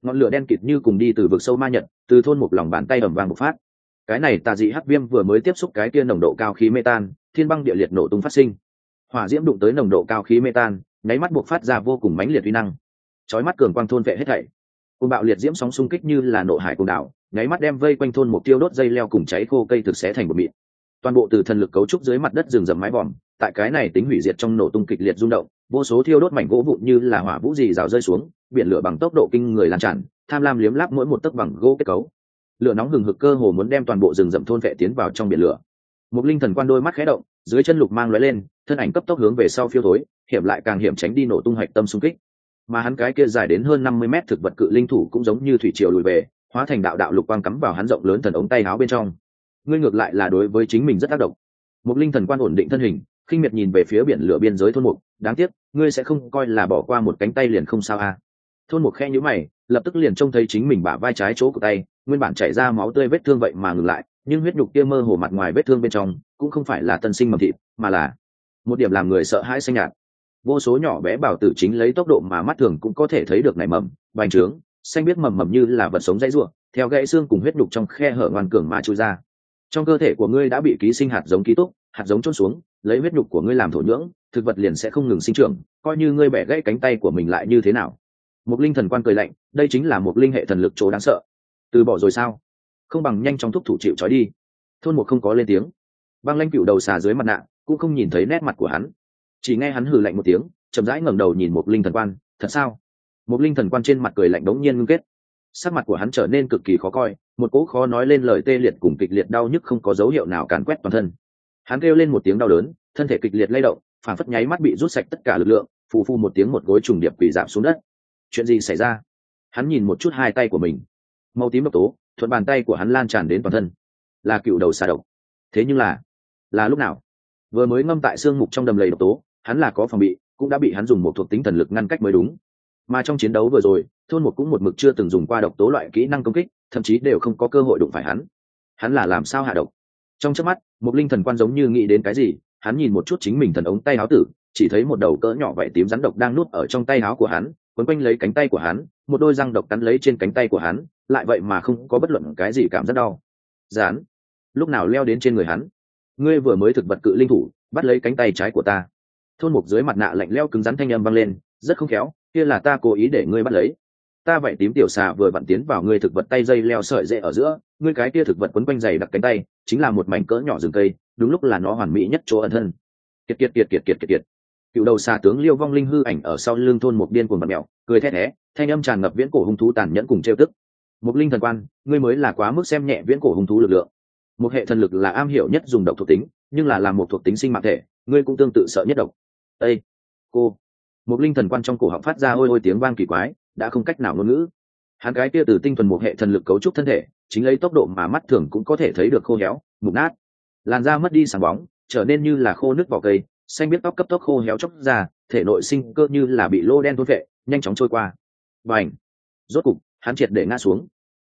Speaker 1: Ngọn lửa đen kịt như cùng đi từ vực sâu ma nhật, từ thôn một lòng bàn tay ẩm vàng bộc phát. Cái này tà dị hắc viêm vừa mới tiếp xúc cái kia nồng độ cao khí mê tan, thiên băng địa liệt nổ tung phát sinh. Hỏa diễm đụng tới nồng độ cao khí mê tan nháy mắt buộc phát ra vô cùng mãnh liệt uy năng. Chói mắt cường quang thôn vệ hết thảy. Côn bạo liệt diễm sóng xung kích như là nộ hải côn đảo, nháy mắt đem vây quanh thôn một tiêu đốt dây leo cùng cháy khô cây thực xé thành một mịn. Toàn bộ từ thần lực cấu trúc dưới mặt đất rừng rầm mái vòm, tại cái này tính hủy diệt trong nổ tung kịch liệt rung động, vô số thiêu đốt mảnh gỗ vụn như là hỏa vũ gì rào rơi xuống, biển lửa bằng tốc độ kinh người lan tràn, tham lam liếm láp mỗi một tấc bằng gỗ kết cấu. Lửa nóng hừng hực cơ hồ muốn đem toàn bộ rừng rậm thôn vệ tiến vào trong biển lửa một linh thần quan đôi mắt khẽ động, dưới chân lục mang lóe lên, thân ảnh cấp tốc hướng về sau phiêu thối, hiểm lại càng hiểm tránh đi nổ tung hạch tâm xung kích. Mà hắn cái kia dài đến hơn năm mươi mét thực vật cự linh thủ cũng giống như thủy triều lùi về, hóa thành đạo đạo lục quang cắm vào hắn rộng lớn thần ống tay áo bên trong. Ngươi ngược lại là đối với chính mình rất tác động. Một linh thần quan ổn định thân hình, khinh miệt nhìn về phía biển lửa biên giới thôn mục, đáng tiếc, ngươi sẽ không coi là bỏ qua một cánh tay liền không sao à. thôn mục khe nhữ mày, lập tức liền trông thấy chính mình bả vai trái chỗ của tay, nguyên bản chảy ra máu tươi vết thương vậy mà ngừng lại nhưng huyết nhục kia mơ hồ mặt ngoài vết thương bên trong cũng không phải là tân sinh mầm thịt, mà là một điểm làm người sợ hãi xanh nhạt. Vô số nhỏ bé bảo tử chính lấy tốc độ mà mắt thường cũng có thể thấy được nảy mầm, bành trướng, xanh biết mầm mầm như là vật sống dãy ruộng theo gãy xương cùng huyết nhục trong khe hở ngoan cường mà trôi ra. Trong cơ thể của ngươi đã bị ký sinh hạt giống ký túc, hạt giống trôn xuống, lấy huyết nhục của ngươi làm thổ nhưỡng, thực vật liền sẽ không ngừng sinh trưởng, coi như ngươi bẻ gãy cánh tay của mình lại như thế nào. Một linh thần quan cười lạnh, đây chính là một linh hệ thần lực chỗ đáng sợ. Từ bỏ rồi sao? Không bằng nhanh chóng thúc thủ chịu trói đi. Thôn một không có lên tiếng. Băng lanh cựu đầu xà dưới mặt nạ, cũng không nhìn thấy nét mặt của hắn. Chỉ nghe hắn hừ lạnh một tiếng, chậm rãi ngẩng đầu nhìn một linh thần quan, thật sao? Một linh thần quan trên mặt cười lạnh đống nhiên ngưng kết. Sắc mặt của hắn trở nên cực kỳ khó coi, một cỗ khó nói lên lời tê liệt cùng kịch liệt đau nhức không có dấu hiệu nào càn quét toàn thân. Hắn kêu lên một tiếng đau đớn, thân thể kịch liệt lay động phản phất nháy mắt bị rút sạch tất cả lực lượng, phù phu một tiếng một gối trùng điệp quỷ giảm xuống đất. Chuyện gì xảy ra? Hắn nhìn một chút hai tay của mình. Màu tím độc tố thuận bàn tay của hắn lan tràn đến toàn thân. Là cựu đầu xà độc. Thế nhưng là là lúc nào? Vừa mới ngâm tại xương mục trong đầm lầy độc tố, hắn là có phòng bị, cũng đã bị hắn dùng một thuộc tính thần lực ngăn cách mới đúng. Mà trong chiến đấu vừa rồi, thôn một cũng một mực chưa từng dùng qua độc tố loại kỹ năng công kích, thậm chí đều không có cơ hội đụng phải hắn. Hắn là làm sao hạ độc? Trong chớp mắt, một linh thần quan giống như nghĩ đến cái gì, hắn nhìn một chút chính mình thần ống tay áo tử, chỉ thấy một đầu cỡ nhỏ vậy tím rắn độc đang nuốt ở trong tay áo của hắn quấn quanh lấy cánh tay của hắn, một đôi răng độc cắn lấy trên cánh tay của hắn, lại vậy mà không có bất luận cái gì cảm giác đau. Dán. lúc nào leo đến trên người hắn? Ngươi vừa mới thực vật cự linh thủ, bắt lấy cánh tay trái của ta. Thôn mục dưới mặt nạ lạnh leo cứng rắn thanh âm vang lên, rất không khéo, kia là ta cố ý để ngươi bắt lấy. Ta vậy tím tiểu xà vừa vặn tiến vào ngươi thực vật tay dây leo sợi dễ ở giữa, ngươi cái kia thực vật quấn quanh dày đặc cánh tay, chính là một mảnh cỡ nhỏ rừng cây, đúng lúc là nó hoàn mỹ nhất chỗ ẩn thân. Kiệt kiệt kiệt kiệt kiệt kiệt kiệt cựu đầu xà tướng liêu vong linh hư ảnh ở sau lưng thôn một điên cuồng bật mèo, cười thét thé, thanh âm tràn ngập viễn cổ hung thú tàn nhẫn cùng trêu tức. Một linh thần quan, ngươi mới là quá mức xem nhẹ viễn cổ hung thú lực lượng. Một hệ thần lực là am hiểu nhất dùng độc thuộc tính, nhưng là làm một thuộc tính sinh mạng thể, ngươi cũng tương tự sợ nhất độc. Ê, cô. Một linh thần quan trong cổ họng phát ra ôi ôi tiếng vang kỳ quái, đã không cách nào ngôn ngữ. Hắn cái kia từ tinh thuần một hệ thần lực cấu trúc thân thể, chính lấy tốc độ mà mắt thường cũng có thể thấy được khô héo, mục nát. Làn da mất đi sáng bóng, trở nên như là khô nước vỏ cây xanh biết tóc cấp tốc khô héo chóc ra, thể nội sinh cơ như là bị lô đen thôn vệ nhanh chóng trôi qua. Và ảnh rốt cục, hắn triệt để ngã xuống.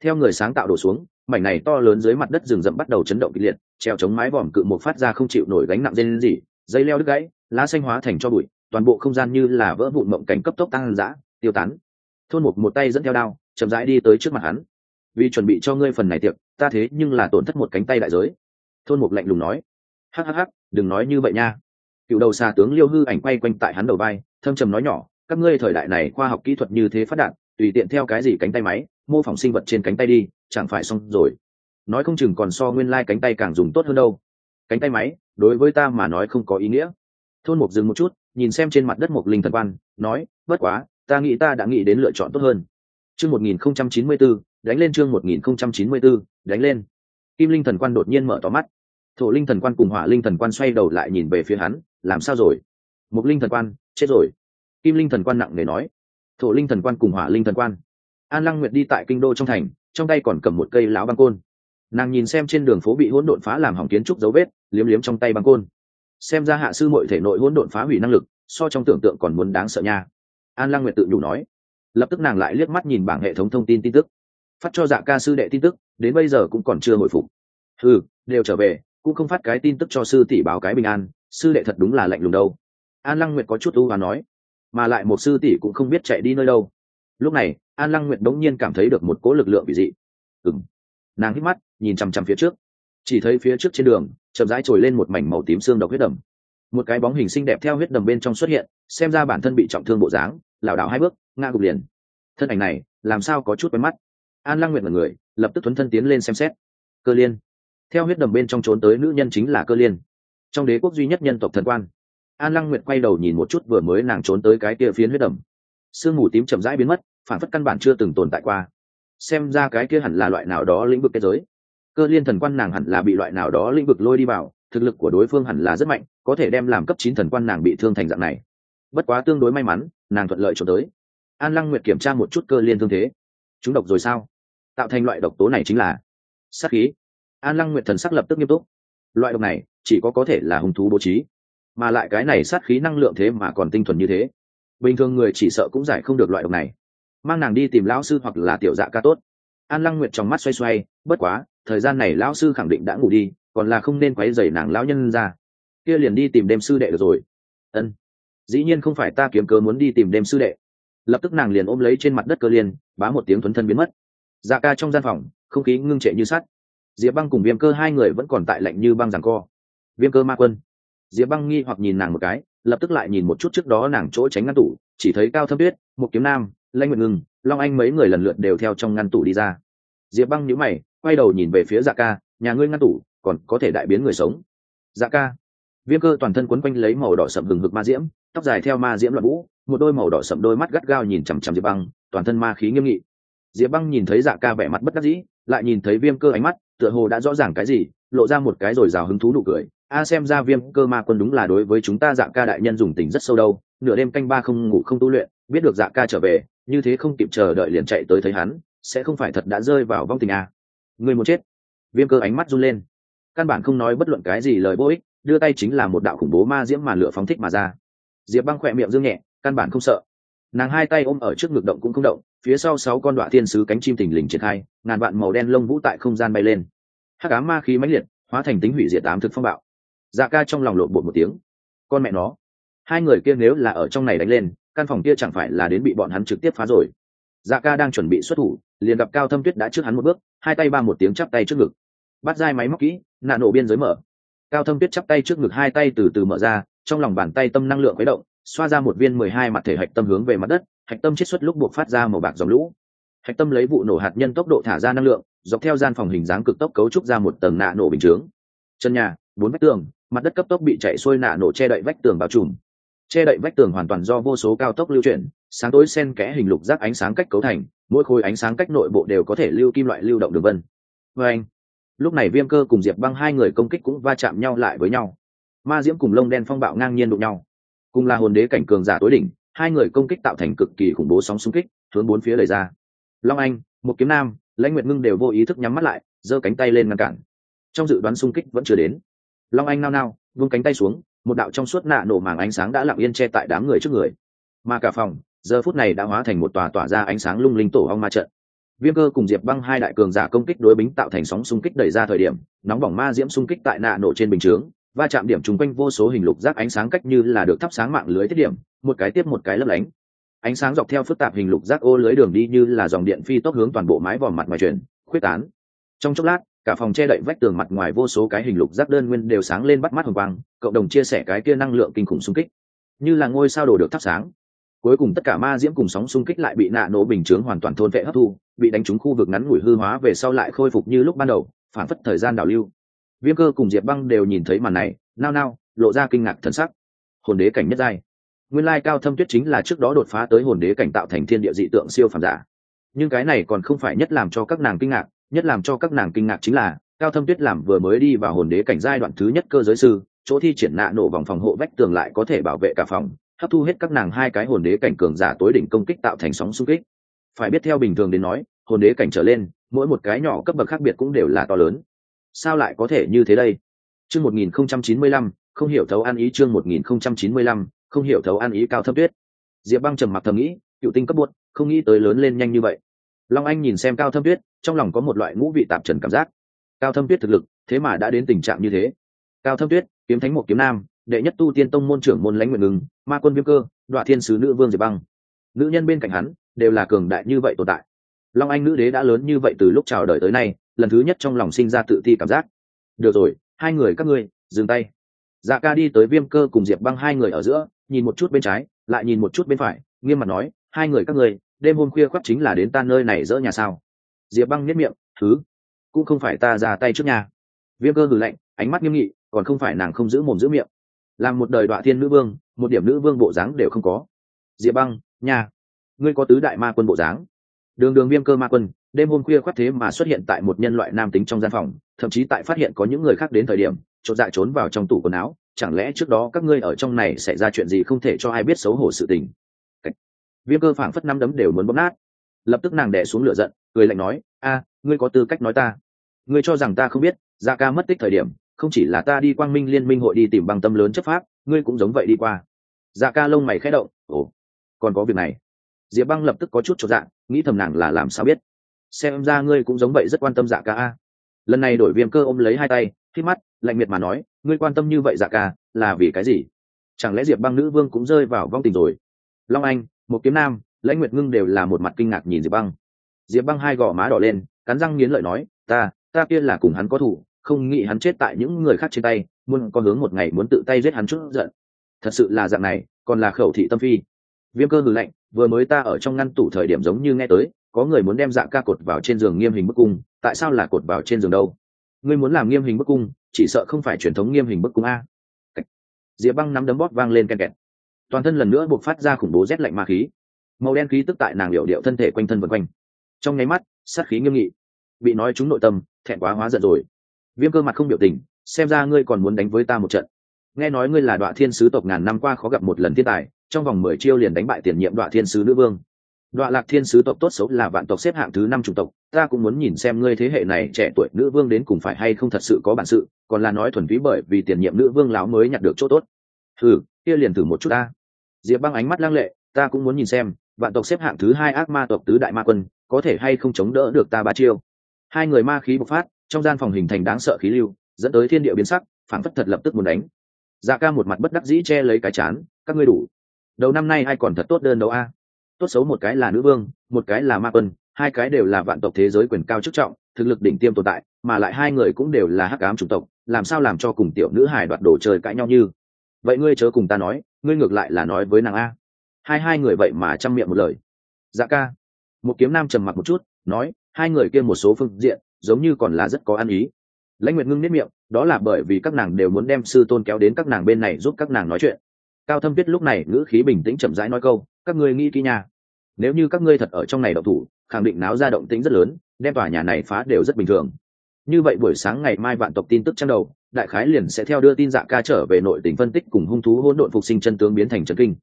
Speaker 1: Theo người sáng tạo đổ xuống, mảnh này to lớn dưới mặt đất rừng rậm bắt đầu chấn động kịch liệt, treo chống mái vòm cự một phát ra không chịu nổi gánh nặng dây gì dây leo đứt gãy, lá xanh hóa thành cho bụi, toàn bộ không gian như là vỡ vụn mộng cảnh cấp tốc tăng dã, tiêu tán. Thôn một một tay dẫn theo đao, chậm rãi đi tới trước mặt hắn. Vì chuẩn bị cho ngươi phần này tiệc, ta thế nhưng là tổn thất một cánh tay đại giới. Thôn một lạnh lùng nói. Hắc hắc hắc đừng nói như vậy nha cựu đầu xà tướng liêu hư ảnh quay quanh tại hắn đầu vai, thâm trầm nói nhỏ, các ngươi thời đại này khoa học kỹ thuật như thế phát đạt, tùy tiện theo cái gì cánh tay máy, mô phỏng sinh vật trên cánh tay đi, chẳng phải xong rồi. Nói không chừng còn so nguyên lai、like、cánh tay càng dùng tốt hơn đâu. Cánh tay máy, đối với ta mà nói không có ý nghĩa. Thôn mục dừng một chút, nhìn xem trên mặt đất một linh thần quan, nói, bất quá, ta nghĩ ta đã nghĩ đến lựa chọn tốt hơn. Chương một nghìn không trăm chín mươi b ố đánh lên chương một nghìn không trăm chín mươi b ố đánh lên. Kim linh thần quan đột nhiên mở tỏ mắt thổ linh thần quan cùng hỏa linh thần quan xoay đầu lại nhìn về phía hắn, làm sao rồi? Mục linh thần quan, chết rồi. Kim linh thần quan nặng nề nói. Thổ linh thần quan cùng hỏa linh thần quan. An lăng nguyệt đi tại kinh đô trong thành, trong tay còn cầm một cây láo băng côn. Nàng nhìn xem trên đường phố bị hỗn độn phá làm hỏng kiến trúc dấu vết, liếm liếm trong tay băng côn. Xem ra hạ sư mội thể nội hỗn độn phá hủy năng lực, so trong tưởng tượng còn muốn đáng sợ nha. An lăng nguyệt tự nhủ nói. Lập tức nàng lại liếc mắt nhìn bảng hệ thống thông tin tin tức. Phát cho dạ ca sư đệ tin tức, đến bây giờ cũng còn chưa hồi phục. Ừ đều trở về cũng không phát cái tin tức cho sư tỷ báo cái bình an, sư đệ thật đúng là lạnh lùng đâu. An lăng nguyệt có chút ưu và nói, mà lại một sư tỷ cũng không biết chạy đi nơi đâu. Lúc này, an lăng nguyệt đống nhiên cảm thấy được một cố lực lượng bị dị. Ừng nàng hít mắt, nhìn chằm chằm phía trước. Chỉ thấy phía trước trên đường, chậm rãi trồi lên một mảnh màu tím xương độc huyết đầm. Một cái bóng hình xinh đẹp theo huyết đầm bên trong xuất hiện, xem ra bản thân bị trọng thương bộ dáng, lảo đảo hai bước, ngã gục liền. Thân ảnh này, làm sao có chút quen mắt? An lăng nguyệt là người, lập tức thuấn thân tiến lên xem xét. Cơ liên theo huyết đầm bên trong trốn tới nữ nhân chính là cơ liên. Trong đế quốc duy nhất nhân tộc thần quan. An lăng nguyệt quay đầu nhìn một chút vừa mới nàng trốn tới cái kia phiến huyết đầm. Sương mù tím chậm rãi biến mất, phản phất căn bản chưa từng tồn tại qua. Xem ra cái kia hẳn là loại nào đó lĩnh vực thế giới. Cơ liên thần quan nàng hẳn là bị loại nào đó lĩnh vực lôi đi vào, thực lực của đối phương hẳn là rất mạnh, có thể đem làm cấp chín thần quan nàng bị thương thành dạng này. Bất quá tương đối may mắn, nàng thuận lợi trốn tới. An lăng nguyệt kiểm tra một chút cơ liên thương thế. Chúng độc rồi sao? Tạo thành loại độc tố này chính là sát khí an lăng nguyệt thần sắc lập tức nghiêm túc. Loại độc này, chỉ có có thể là hung thú bố trí. Mà lại cái này sát khí năng lượng thế mà còn tinh thuần như thế. Bình thường người chỉ sợ cũng giải không được loại độc này. Mang nàng đi tìm lão sư hoặc là tiểu dạ ca tốt. An lăng nguyệt trong mắt xoay xoay, bất quá, thời gian này lão sư khẳng định đã ngủ đi, còn là không nên quấy dày nàng lão nhân ra. Kia liền đi tìm đêm sư đệ được rồi. Ân. Dĩ nhiên không phải ta kiếm cớ muốn đi tìm đêm sư đệ. Lập tức nàng liền ôm lấy trên mặt đất cơ liên, bá một tiếng thuấn thân biến mất. Dạ ca trong gian phòng, không khí ngưng trệ như sắt diệp băng cùng viêm cơ hai người vẫn còn tại lạnh như băng rằng co. Viêm cơ ma quân. Diệp băng nghi hoặc nhìn nàng một cái, lập tức lại nhìn một chút trước đó nàng chỗ tránh ngăn tủ, chỉ thấy cao thâm tuyết một kiếm nam, lanh nguyện ngừng, long anh mấy người lần lượt đều theo trong ngăn tủ đi ra. Diệp băng nhíu mày, quay đầu nhìn về phía dạ ca, nhà ngươi ngăn tủ, còn có thể đại biến người sống. Dạ ca. Viêm cơ toàn thân quấn quanh lấy màu đỏ sậm hừng hực ma diễm, tóc dài theo ma diễm loạn vũ, một đôi màu đỏ sậm đôi mắt gắt gao nhìn chằm chằm diệp băng, toàn thân ma khí nghiêm nghị. Diệp băng nhìn thấy dạ ca vẻ mặt bất đắc dĩ lại nhìn thấy viêm cơ ánh mắt, tựa hồ đã rõ ràng cái gì, lộ ra một cái rồi rào hứng thú nụ cười. A, xem ra viêm cơ ma quân đúng là đối với chúng ta dạ ca đại nhân dùng tình rất sâu đâu, nửa đêm canh ba không ngủ không tu luyện, biết được dạ ca trở về, như thế không kịp chờ đợi liền chạy tới thấy hắn, sẽ không phải thật đã rơi vào vong tình à. người một chết. Viêm cơ ánh mắt run lên. Căn bản không nói bất luận cái gì lời vô ích, đưa tay chính là một đạo khủng bố ma diễm màn lửa phóng thích mà ra. Diệp băng khỏe miệng dương nhẹ, căn bản không sợ nàng hai tay ôm ở trước ngực động cũng không động, phía sau sáu con đoạn thiên sứ cánh chim tình lình triển khai, ngàn vạn màu đen lông vũ tại không gian bay lên. Hắc cá ma khí mãnh liệt, hóa thành tính hủy diệt tám thực phong bạo. Dạ ca trong lòng lộn bột một tiếng. Con mẹ nó. Hai người kia nếu là ở trong này đánh lên, căn phòng kia chẳng phải là đến bị bọn hắn trực tiếp phá rồi. Dạ ca đang chuẩn bị xuất thủ, liền gặp cao thâm tuyết đã trước hắn một bước, hai tay ba một tiếng chắp tay trước ngực. Bắt dai máy móc kỹ, nạn nổ biên giới mở. Cao thâm tuyết chắp tay trước ngực, hai tay từ từ mở ra, trong lòng bàn tay tâm năng lượng khuấy động xoa ra một viên mười hai mặt thể hạch tâm hướng về mặt đất, hạch tâm chiết xuất lúc buộc phát ra màu bạc dòng lũ. Hạch tâm lấy vụ nổ hạt nhân tốc độ thả ra năng lượng, dọc theo gian phòng hình dáng cực tốc cấu trúc ra một tầng nạ nổ bình chướng. Chân nhà, bốn vách tường, mặt đất cấp tốc bị chạy xuôi nạ nổ che đậy vách tường bao trùm. Che đậy vách tường hoàn toàn do vô số cao tốc lưu chuyển, sáng tối sen kẽ hình lục rác ánh sáng cách cấu thành, mỗi khối ánh sáng cách nội bộ đều có thể lưu kim loại lưu động đường vân. Vê anh, lúc này viêm cơ cùng diệp băng hai người công kích cũng va chạm nhau lại với nhau. Ma diễm cùng lông đen phong bạo ngang nhiên đụng nhau cùng là hồn đế cảnh cường giả tối đỉnh, hai người công kích tạo thành cực kỳ khủng bố sóng xung kích, hướng bốn phía lời ra. Long anh, một kiếm nam, lãnh nguyệt ngưng đều vô ý thức nhắm mắt lại, giơ cánh tay lên ngăn cản. Trong dự đoán xung kích vẫn chưa đến. Long anh nao nao, vung cánh tay xuống, một đạo trong suốt nạ nổ màng ánh sáng đã lặng yên che tại đám người trước người. Mà cả phòng, giờ phút này đã hóa thành một tòa tỏa ra ánh sáng lung linh tổ ong ma trận. Viêm cơ cùng diệp băng hai đại cường giả công kích đối bính tạo thành sóng xung kích đẩy ra thời điểm, nóng bỏng ma diễm xung kích tại nạ nổ trên bình chướng va chạm điểm chung quanh vô số hình lục rác ánh sáng cách như là được thắp sáng mạng lưới thiết điểm, một cái tiếp một cái lấp lánh. Ánh sáng dọc theo phức tạp hình lục rác ô lưới đường đi như là dòng điện phi tốc hướng toàn bộ mái vòm mặt ngoài truyền khuyết tán. Trong chốc lát, cả phòng che đậy vách tường mặt ngoài vô số cái hình lục rác đơn nguyên đều sáng lên bắt mắt hồng quang, cộng đồng chia sẻ cái kia năng lượng kinh khủng xung kích. Như là ngôi sao đồ được thắp sáng. Cuối cùng tất cả ma diễm cùng sóng xung kích lại bị nạ nổ bình chướng hoàn toàn thôn vệ hấp thu, bị đánh trúng khu vực ngắn ngủi hư hóa về sau lại khôi phục như lúc ban đầu, phản phất thời gian đảo lưu viêm cơ cùng diệp băng đều nhìn thấy màn này, nao nao, lộ ra kinh ngạc thân sắc. Hồn đế cảnh nhất giai. Nguyên lai cao thâm tuyết chính là trước đó đột phá tới hồn đế cảnh tạo thành thiên địa dị tượng siêu phàm giả. Nhưng cái này còn không phải nhất làm cho các nàng kinh ngạc, nhất làm cho các nàng kinh ngạc chính là, cao thâm tuyết làm vừa mới đi vào hồn đế cảnh giai đoạn thứ nhất cơ giới sư, chỗ thi triển nạ nổ vòng phòng hộ vách tường lại có thể bảo vệ cả phòng, hấp thu hết các nàng hai cái hồn đế cảnh cường giả tối đỉnh công kích tạo thành sóng xung kích. Phải biết theo bình thường đến nói, hồn đế cảnh trở lên, mỗi một cái nhỏ cấp bậc khác biệt cũng đều là to lớn sao lại có thể như thế đây? Chương một nghìn không trăm chín mươi lăm, không hiểu thấu ăn ý chương một nghìn không trăm chín mươi lăm, không hiểu thấu ăn ý cao thâm tuyết. Diệp băng trầm mặc thầm nghĩ, cựu tinh cấp buốt không nghĩ tới lớn lên nhanh như vậy. Long anh nhìn xem cao thâm tuyết, trong lòng có một loại ngũ vị tạp trần cảm giác. Cao thâm tuyết thực lực, thế mà đã đến tình trạng như thế. Cao thâm tuyết, kiếm thánh một kiếm nam, đệ nhất tu tiên tông môn trưởng môn lãnh nguyện ngừng, ma quân viêm cơ, đoạ thiên sứ nữ vương diệp băng. Nữ nhân bên cạnh hắn, đều là cường đại như vậy tồn tại. Long anh nữ đế đã lớn như vậy từ lúc chào đời tới nay lần thứ nhất trong lòng sinh ra tự ti cảm giác. Được rồi, hai người các ngươi, dừng tay. Dạ ca đi tới viêm cơ cùng diệp băng hai người ở giữa, nhìn một chút bên trái, lại nhìn một chút bên phải, nghiêm mặt nói, hai người các ngươi, đêm hôm khuya khoác chính là đến ta nơi này dỡ nhà sao? Diệp băng nhất miệng, thứ, cũng không phải ta ra tay trước nhà. Viêm cơ hử lạnh, ánh mắt nghiêm nghị, còn không phải nàng không giữ mồm giữ miệng. Làm một đời đọa thiên nữ vương, một điểm nữ vương bộ dáng đều không có. Diệp băng nhà ngươi có tứ đại ma quân bộ dáng. Đường đường viêm cơ ma quân đêm hôm khuya khoác thế mà xuất hiện tại một nhân loại nam tính trong gian phòng, thậm chí tại phát hiện có những người khác đến thời điểm, chột dạ trốn vào trong tủ quần áo. Chẳng lẽ trước đó các ngươi ở trong này xảy ra chuyện gì không thể cho ai biết xấu hổ sự tình? Viêm cơ phảng phất năm đấm đều muốn bóp nát. Lập tức nàng đẻ xuống lửa giận, cười lạnh nói, a, ngươi có tư cách nói ta. Ngươi cho rằng ta không biết gia ca mất tích thời điểm, không chỉ là ta đi quang minh liên minh hội đi tìm bằng tâm lớn chấp pháp, ngươi cũng giống vậy đi qua. Gia ca lông mày khẽ động, ồ, còn có việc này. Diệp băng lập tức có chút cho dạng nghĩ thầm nàng là làm sao biết xem ra ngươi cũng giống vậy rất quan tâm dạ ca a. Lần này đổi viêm cơ ôm lấy hai tay, khi mắt lạnh miệt mà nói, ngươi quan tâm như vậy dạ ca, là vì cái gì? Chẳng lẽ diệp băng nữ vương cũng rơi vào vong tình rồi? Long anh, một kiếm nam, lãnh nguyệt ngưng đều là một mặt kinh ngạc nhìn diệp băng. Diệp băng hai gò má đỏ lên, cắn răng nghiến lợi nói, ta ta kia là cùng hắn có thủ không nghĩ hắn chết tại những người khác trên tay, muốn có hướng một ngày muốn tự tay giết hắn chút giận. Thật sự là dạng này, còn là khẩu thị tâm phi. Viêm cơ hừ lạnh, vừa mới ta ở trong ngăn tủ thời điểm giống như nghe tới có người muốn đem dạ ca cột vào trên giường nghiêm hình bức cung, tại sao là cột vào trên giường đâu? Ngươi muốn làm nghiêm hình bức cung, chỉ sợ không phải truyền thống nghiêm hình bức cung a. Diệp băng nắm đấm bóp vang lên ken kẹt. Toàn thân lần nữa buộc phát ra khủng bố rét lạnh ma khí. Màu đen khí tức tại nàng liệu điệu thân thể quanh thân vân quanh. Trong nháy mắt, sát khí nghiêm nghị. Bị nói chúng nội tâm, thẹn quá hóa giận rồi. Viêm cơ mặt không biểu tình, xem ra ngươi còn muốn đánh với ta một trận. Nghe nói ngươi là đoạn thiên sứ tộc ngàn năm qua khó gặp một lần thiên tài, trong vòng mười chiêu liền đánh bại tiền nhiệm đoạn thiên sứ nữ vương. Đoạ lạc thiên sứ tộc tốt xấu là vạn tộc xếp hạng thứ năm chủng tộc, ta cũng muốn nhìn xem ngươi thế hệ này trẻ tuổi nữ vương đến cùng phải hay không thật sự có bản sự, còn là nói thuần túy bởi vì tiền nhiệm nữ vương lão mới nhặt được chỗ tốt. Thử kia liền thử một chút ta. Diệp băng ánh mắt lăng lệ, ta cũng muốn nhìn xem, vạn tộc xếp hạng thứ hai ác ma tộc tứ đại ma quân, có thể hay không chống đỡ được ta ba chiêu. Hai người ma khí bộc phát, trong gian phòng hình thành đáng sợ khí lưu, dẫn tới thiên địa biến sắc phản phất thật lập tức muốn đánh. Dạ ca một mặt bất đắc dĩ che lấy cái chán, các ngươi đủ. Đầu năm nay ai còn thật tốt đơn đấu a? Tốt xấu một cái là nữ vương, một cái là ma quân, hai cái đều là vạn tộc thế giới quyền cao chức trọng, thực lực đỉnh tiêm tồn tại, mà lại hai người cũng đều là hắc ám chủng tộc, làm sao làm cho cùng tiểu nữ hải đoạt đồ trời cãi nhau như? Vậy ngươi chớ cùng ta nói, ngươi ngược lại là nói với nàng a. Hai hai người vậy mà chăm miệng một lời. Dạ ca. Một kiếm nam trầm mặc một chút, nói, hai người kia một số phương diện, giống như còn là rất có ăn ý. Lãnh nguyệt ngưng nếp miệng, đó là bởi vì các nàng đều muốn đem sư tôn kéo đến các nàng bên này giúp các nàng nói chuyện. Cao thâm viết lúc này ngữ khí bình tĩnh chậm rãi nói câu, các ngươi nghĩ kỹ nhà nếu như các ngươi thật ở trong này động thủ, khẳng định náo ra động tĩnh rất lớn, đem tòa nhà này phá đều rất bình thường. Như vậy buổi sáng ngày mai vạn tộc tin tức trang đầu, đại khái liền sẽ theo đưa tin dạ ca trở về nội tỉnh phân tích cùng hung thú hỗn độn phục sinh chân tướng biến thành trấn kinh.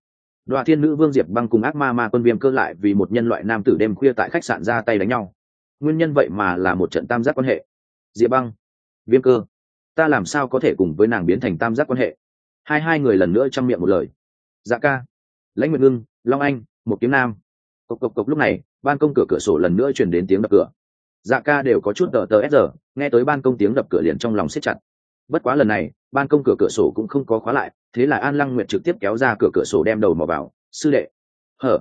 Speaker 1: Đoạn thiên nữ, vương diệp băng cùng ác ma ma quân viêm cơ lại vì một nhân loại nam tử đêm khuya tại khách sạn ra tay đánh nhau. Nguyên nhân vậy mà là một trận tam giác quan hệ. Diệp băng, viêm cơ, ta làm sao có thể cùng với nàng biến thành tam giác quan hệ? Hai hai người lần nữa chăm miệng một lời. Dạ ca, lãnh nguyệt ngưng, long anh, một kiếm nam cộc cộc cộc lúc này, ban công cửa cửa sổ lần nữa chuyển đến tiếng đập cửa. Dạ ca đều có chút tờ tờ s giờ nghe tới ban công tiếng đập cửa liền trong lòng siết chặt. Bất quá lần này, ban công cửa cửa sổ cũng không có khóa lại, thế là an lăng nguyệt trực tiếp kéo ra cửa cửa sổ đem đầu mò vào. Sư đệ. Hở,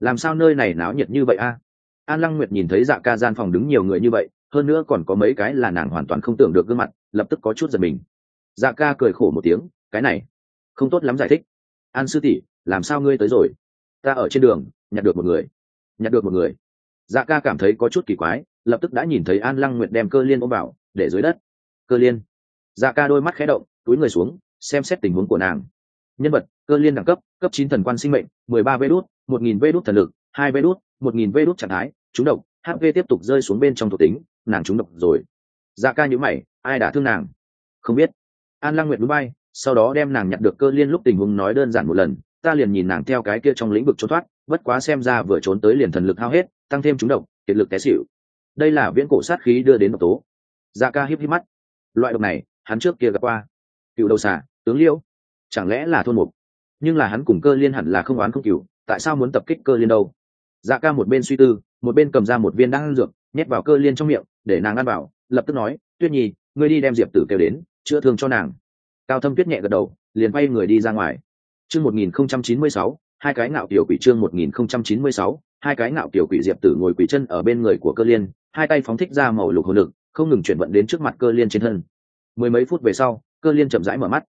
Speaker 1: làm sao nơi này náo nhiệt như vậy a? An lăng nguyệt nhìn thấy dạ ca gian phòng đứng nhiều người như vậy, hơn nữa còn có mấy cái là nàng hoàn toàn không tưởng được gương mặt, lập tức có chút giật mình. Dạ ca cười khổ một tiếng, cái này, không tốt lắm giải thích. An sư tỷ, làm sao ngươi tới rồi? Ta ở trên đường, nhặt được một người. Nhặt được một người. Dạ ca cảm thấy có chút kỳ quái, lập tức đã nhìn thấy an lăng nguyệt đem cơ liên ôm vào, để dưới đất. Cơ liên. Dạ ca đôi mắt khé động, túi người xuống, xem xét tình huống của nàng. Nhân vật, cơ liên đẳng cấp cấp chín thần quan sinh mệnh, mười ba vê đốt một nghìn vê đốt thần lực, hai vê đốt một nghìn vê đốt trạng thái, trúng độc hv tiếp tục rơi xuống bên trong thuộc tính, nàng trúng độc rồi. Dạ ca nhữ mày, ai đã thương nàng? Không biết. An lăng nguyệt núi bay, sau đó đem nàng nhặt được cơ liên lúc tình huống nói đơn giản một lần ta liền nhìn nàng theo cái kia trong lĩnh vực trốn thoát, bất quá xem ra vừa trốn tới liền thần lực hao hết, tăng thêm trúng độc, kiệt lực té xịu đây là viễn cổ sát khí đưa đến độc tố. Da ca híp híp mắt. Loại độc này, hắn trước kia gặp qua. Cựu đầu xà, tướng liêu. Chẳng lẽ là thôn mục? Nhưng là hắn cùng cơ liên hẳn là không oán không cựu tại sao muốn tập kích cơ liên đâu? Dạ ca một bên suy tư, một bên cầm ra một viên đan dược, nhét vào cơ liên trong miệng, để nàng ăn vào, lập tức nói, tuyết nhi, ngươi đi đem diệp tử kêu đến, chữa thương cho nàng. Cao thâm tuyết nhẹ gật đầu, liền bay người đi ra ngoài chương một nghìn không trăm chín mươi sáu, hai cái ngạo tiểu quỷ chương một nghìn không trăm chín mươi sáu, hai cái ngạo tiểu quỷ diệp tử ngồi quỷ chân ở bên người của cơ liên, hai tay phóng thích ra màu lục hồn lực, không ngừng chuyển vận đến trước mặt cơ liên trên thân. Mười mấy phút về sau, cơ liên chậm rãi mở mắt.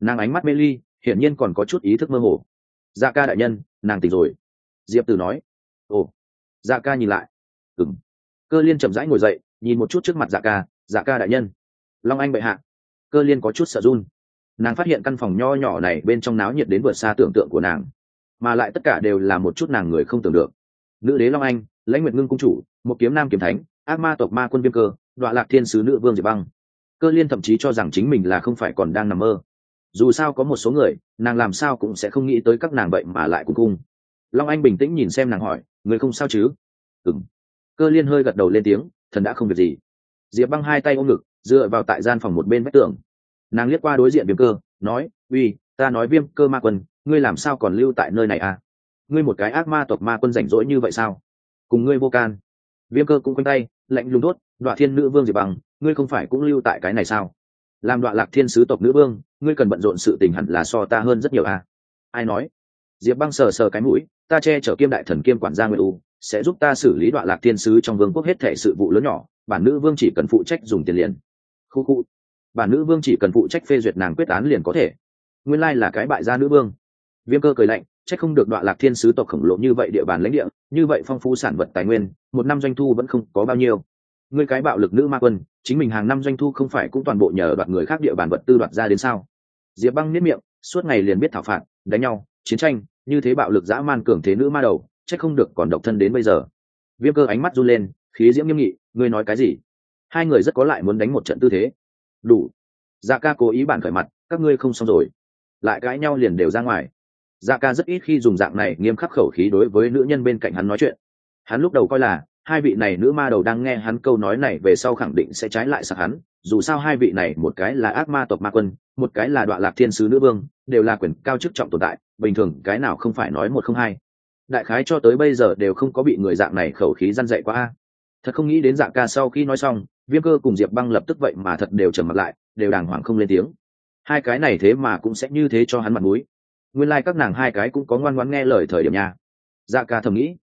Speaker 1: Nàng ánh mắt mê ly, hiển nhiên còn có chút ý thức mơ hồ. Dạ ca đại nhân, nàng tỉnh rồi. Diệp tử nói. Ồ dạ ca nhìn lại. Ừm. cơ liên chậm rãi ngồi dậy, nhìn một chút trước mặt dạ ca dạ ca đại nhân. Long anh bệ hạ. Cơ liên có chút sợ run nàng phát hiện căn phòng nho nhỏ này bên trong náo nhiệt đến vượt xa tưởng tượng của nàng, mà lại tất cả đều là một chút nàng người không tưởng được. Nữ đế long anh, lãnh nguyệt ngưng cung chủ, một kiếm nam kiếm thánh, ác ma tộc ma quân viêm cơ, đọa lạc thiên sứ nữ vương diệp băng. Cơ liên thậm chí cho rằng chính mình là không phải còn đang nằm mơ. Dù sao có một số người, nàng làm sao cũng sẽ không nghĩ tới các nàng vậy mà lại cùng cung. Long anh bình tĩnh nhìn xem nàng hỏi, người không sao chứ? Ừng cơ liên hơi gật đầu lên tiếng, thần đã không việc gì. Diệp băng hai tay ôm ngực, dựa vào tại gian phòng một bên vách tường nàng liếc qua đối diện viêm cơ, nói, uy, ta nói viêm cơ ma quân, ngươi làm sao còn lưu tại nơi này à? Ngươi một cái ác ma tộc ma quân rảnh rỗi như vậy sao? Cùng ngươi vô can. Viêm cơ cũng quanh tay, lạnh lùng đốt, đoạn thiên nữ vương diệp bằng, ngươi không phải cũng lưu tại cái này sao? Làm đoạn lạc thiên sứ tộc nữ vương, ngươi cần bận rộn sự tình hẳn là so ta hơn rất nhiều à? Ai nói? Diệp băng sờ sờ cái mũi, ta che chở kiêm đại thần kiêm quản gia nguyện u, sẽ giúp ta xử lý đoạn lạc thiên sứ trong vương quốc hết thể sự vụ lớn nhỏ, bản nữ vương chỉ cần phụ trách dùng tiền liền. Khu khu bản nữ vương chỉ cần phụ trách phê duyệt nàng quyết án liền có thể. Nguyên lai là cái bại gia nữ vương. Viêm cơ cười lạnh c h ắ c không được đoạn lạc thiên sứ tộc khổng lồ như vậy địa bàn lãnh địa, như vậy phong phú sản vật tài nguyên, một năm doanh thu vẫn không có bao nhiêu. Ngươi cái bạo lực nữ ma quân, chính mình hàng năm doanh thu không phải cũng toàn bộ nhờ đoạt người khác địa bàn vật tư đoạt ra đến sao? Diệp băng nếp miệng, suốt ngày liền biết thảo phạt, đánh nhau, chiến tranh, như thế bạo lực dã man cường thế nữ ma đầu c h ắ c không được còn độc thân đến bây giờ. Viêm cơ ánh mắt run lên, khí diễm nghiêm nghị, ngươi nói cái gì? Hai người rất có lại muốn đánh một trận tư thế đủ. Dạ ca cố ý bản khởi mặt, các ngươi không xong rồi. Lại cãi nhau liền đều ra ngoài. Dạ ca rất ít khi dùng dạng này nghiêm khắc khẩu khí đối với nữ nhân bên cạnh hắn nói chuyện. Hắn lúc đầu coi là, hai vị này nữ ma đầu đang nghe hắn câu nói này về sau khẳng định sẽ trái lại sạc hắn, dù sao hai vị này một cái là ác ma tộc ma quân, một cái là đoạn lạc thiên sứ nữ vương, đều là quyền cao chức trọng tồn tại, bình thường cái nào không phải nói một không hai. Đại khái cho tới bây giờ đều không có bị người dạng này khẩu khí răn dậy quá a thật không nghĩ đến dạng ca sau khi nói xong, viêm cơ cùng diệp băng lập tức vậy mà thật đều trầm mặt lại, đều đàng hoàng không lên tiếng. Hai cái này thế mà cũng sẽ như thế cho hắn mặt mũi. Nguyên lai、like、các nàng hai cái cũng có ngoan ngoãn nghe lời thời điểm nhà dạ ca thầm nghĩ.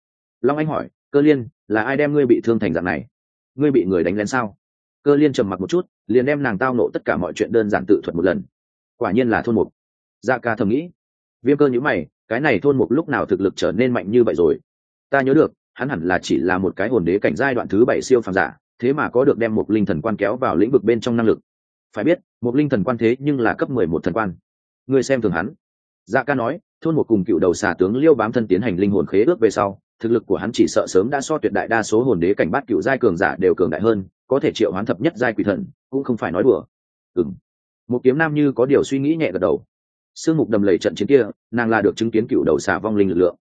Speaker 1: Long anh hỏi, cơ liên, là ai đem ngươi bị thương thành dạng này? Ngươi bị người đánh lén sao? Cơ liên trầm mặc một chút, liền đem nàng tao nộ tất cả mọi chuyện đơn giản tự thuật một lần. Quả nhiên là thôn mục. Dạ ca thầm nghĩ. Viêm cơ nhữ mày, cái này thôn mục lúc nào thực lực trở nên mạnh như vậy rồi? Ta nhớ được hắn hẳn là chỉ là một cái hồn đế cảnh giai đoạn thứ bảy siêu phàm giả, thế mà có được đem một linh thần quan kéo vào lĩnh vực bên trong năng lực. Phải biết, một linh thần quan thế nhưng là cấp mười một thần quan. Người xem thường hắn. Dạ ca nói, thôn một cùng cựu đầu xà tướng liêu bám thân tiến hành linh hồn khế ước về sau, thực lực của hắn chỉ sợ sớm đã so tuyệt đại đa số hồn đế cảnh bát cựu giai cường giả đều cường đại hơn, có thể triệu hoán thập nhất giai quỷ thần, cũng không phải nói đùa. Ừng một kiếm nam như có điều suy nghĩ nhẹ gật đầu. Sương mục đầm lầy trận chiến kia, nàng là được chứng kiến cựu đầu xà vong linh lực lượng.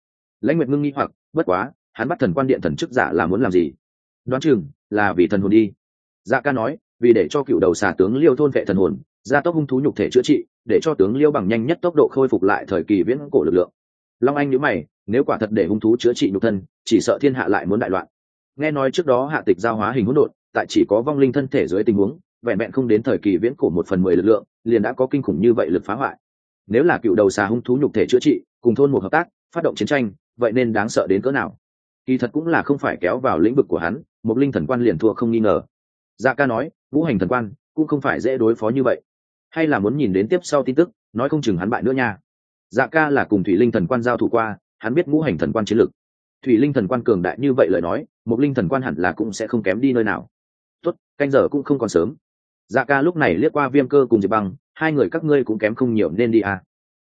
Speaker 1: Lãnh nguyệt ngưng nghi hoặc, bất quá hắn bắt thần quan điện thần chức giả là muốn làm gì? Đoán chừng là vì thần hồn đi. Dạ ca nói, vì để cho cựu đầu xà tướng liêu thôn vệ thần hồn, gia tốc hung thú nhục thể chữa trị, để cho tướng liêu bằng nhanh nhất tốc độ khôi phục lại thời kỳ viễn cổ lực lượng. Long anh nhớ mày, nếu quả thật để hung thú chữa trị nhục thân, chỉ sợ thiên hạ lại muốn đại loạn. Nghe nói trước đó hạ tịch giao hóa hình hỗn độn, tại chỉ có vong linh thân thể dưới tình huống, vẹn vẹn không đến thời kỳ viễn cổ một phần mười lực lượng, liền đã có kinh khủng như vậy lực phá hoại. Nếu là cựu đầu xà hung thú nhục thể chữa trị, cùng thôn một hợp tác, phát động chiến tranh, vậy nên đáng sợ đến cỡ nào? Kỳ thật cũng là không phải kéo vào lĩnh vực của hắn, một linh thần quan liền thua không nghi ngờ. Dạ ca nói vũ hành thần quan cũng không phải dễ đối phó như vậy. Hay là muốn nhìn đến tiếp sau tin tức, nói không chừng hắn bại nữa nha. Dạ ca là cùng thủy linh thần quan giao thủ qua, hắn biết ngũ hành thần quan chiến lực thủy linh thần quan cường đại như vậy lời nói, một linh thần quan hẳn là cũng sẽ không kém đi nơi nào. Tuất canh giờ cũng không còn sớm. Dạ ca lúc này liếc qua viêm cơ cùng diệp băng, hai người các ngươi cũng kém không nhiều nên đi à.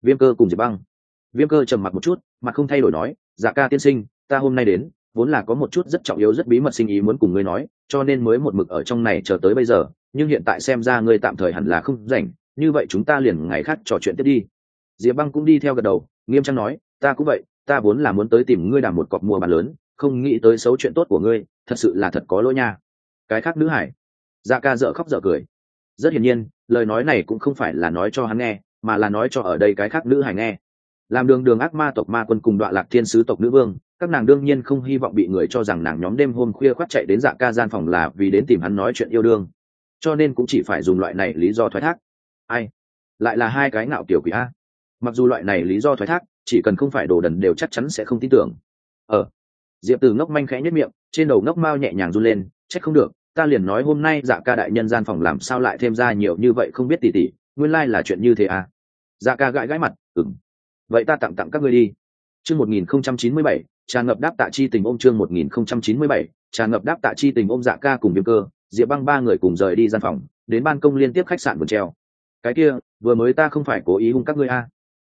Speaker 1: viêm cơ cùng diệp băng. Viêm cơ trầm mặt một chút, mặt không thay đổi nói dạ ca tiên sinh ta hôm nay đến, vốn là có một chút rất trọng yếu, rất bí mật sinh ý muốn cùng ngươi nói, cho nên mới một mực ở trong này chờ tới bây giờ, nhưng hiện tại xem ra ngươi tạm thời hẳn là không rảnh, như vậy chúng ta liền ngày khác trò chuyện tiếp đi. Diệp băng cũng đi theo gật đầu, nghiêm trang nói, ta cũng vậy, ta vốn là muốn tới tìm ngươi đàm một cọc mua bàn lớn, không nghĩ tới xấu chuyện tốt của ngươi, thật sự là thật có lỗi nha. Cái khác nữ hải. Dạ ca dợ khóc dợ cười. Rất hiển nhiên, lời nói này cũng không phải là nói cho hắn nghe, mà là nói cho ở đây cái khác nữ hải nghe. Làm đường đường ác ma tộc ma quân cùng đoạn lạc thiên sứ tộc nữ vương các nàng đương nhiên không hy vọng bị người cho rằng nàng nhóm đêm hôm khuya khoác chạy đến dạ ca gian phòng là vì đến tìm hắn nói chuyện yêu đương. Cho nên cũng chỉ phải dùng loại này lý do thoái thác. Ai? Lại là hai cái ngạo kiểu quỷ a. Mặc dù loại này lý do thoái thác, chỉ cần không phải đồ đần đều chắc chắn sẽ không tin tưởng. Ờ. Diệp từ ngốc manh khẽ nhất miệng, trên đầu ngốc mao nhẹ nhàng run lên, trách không được, ta liền nói hôm nay dạ ca đại nhân gian phòng làm sao lại thêm ra nhiều như vậy không biết tỉ tỉ, nguyên lai、like、là chuyện như thế à dạ ca gãi gãi mặt ừng vậy ta tặng tặng các ngươi đi. Chương một nghìn không trăm chín mươi bảy tràn ngập đáp tạ chi tình ôm chương một nghìn không trăm chín mươi bảy tràn ngập đáp tạ chi tình ôm dạ ca cùng viêm cơ, diệp băng ba người cùng rời đi gian phòng, đến ban công liên tiếp khách sạn vườn treo. Cái kia, vừa mới ta không phải cố ý hung các ngươi a. À.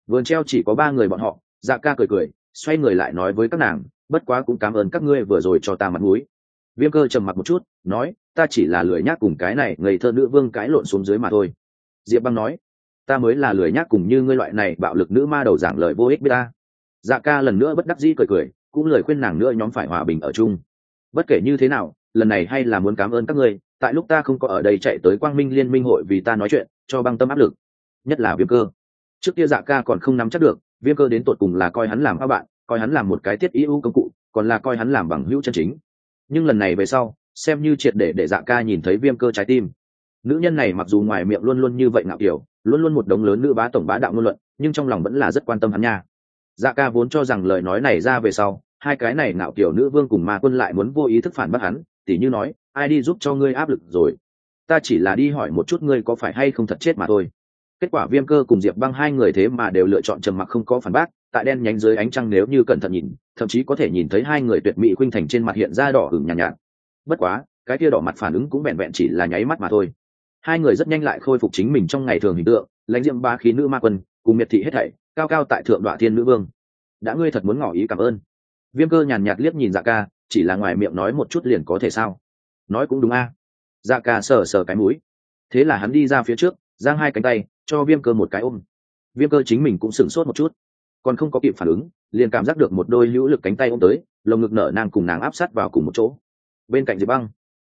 Speaker 1: vườn treo chỉ có ba người bọn họ dạ ca cười cười, xoay người lại nói với các nàng, bất quá cũng cảm ơn các ngươi vừa rồi cho ta mặt mũi. Viêm cơ trầm mặt một chút, nói, ta chỉ là lười nhác cùng cái này ngây thơ nữ vương cái lộn xuống dưới mà thôi. Diệp băng nói, ta mới là lười nhác cùng như ngươi loại này bạo lực nữ ma đầu giảng lời vô ích với ta. Dạ ca lần nữa bất đắc dĩ cười cười cũng lời khuyên nàng nữa nhóm phải hòa bình ở chung. Bất kể như thế nào, lần này hay là muốn cảm ơn các ngươi, tại lúc ta không có ở đây chạy tới quang minh liên minh hội vì ta nói chuyện, cho băng tâm áp lực. Nhất là viêm cơ. Trước kia dạ ca còn không nắm chắc được, viêm cơ đến tột cùng là coi hắn làm các bạn, coi hắn làm một cái tiết ưu công cụ, còn là coi hắn làm bằng hữu chân chính. Nhưng lần này về sau, xem như triệt để để dạ ca nhìn thấy viêm cơ trái tim. Nữ nhân này mặc dù ngoài miệng luôn luôn như vậy ngạo kiểu, luôn luôn một đống lớn nữ bá tổng bá đạo ngôn luận, nhưng trong lòng vẫn là rất quan tâm hắn nha. Dạ ca vốn cho rằng lời nói này ra về sau hai cái này ngạo kiểu nữ vương cùng ma quân lại muốn vô ý thức phản bác hắn tỉ như nói ai đi giúp cho ngươi áp lực rồi? Ta chỉ là đi hỏi một chút ngươi có phải hay không thật chết mà thôi. Kết quả viêm cơ cùng diệp băng hai người thế mà đều lựa chọn trầm mặc không có phản bác tại đen nhánh dưới ánh trăng nếu như cẩn thận nhìn thậm chí có thể nhìn thấy hai người tuyệt mỹ khuynh thành trên mặt hiện ra đỏ hửng nhàn nhạt, nhạt bất quá cái kia đỏ mặt phản ứng cũng vẹn vẹn chỉ là nháy mắt mà thôi. Hai người rất nhanh lại khôi phục chính mình trong ngày thường hình tượng lãnh diệm ba khí nữ ma quân cùng miệt thị hết thảy cao cao tại thượng đoạn thiên nữ vương. Đã ngươi thật muốn ngỏ ý cảm ơn viêm cơ nhàn nhạt liếc nhìn dạ ca, chỉ là ngoài miệng nói một chút liền có thể sao? Nói cũng đúng a. Dạ ca sờ sờ cái mũi. Thế là hắn đi ra phía trước, giang hai cánh tay, cho viêm cơ một cái ôm. Viêm cơ chính mình cũng sửng sốt một chút. Còn không có kịp phản ứng, liền cảm giác được một đôi hữu lực cánh tay ôm tới, lồng ngực nở nàng cùng nàng áp sát vào cùng một chỗ. Bên cạnh diệp băng,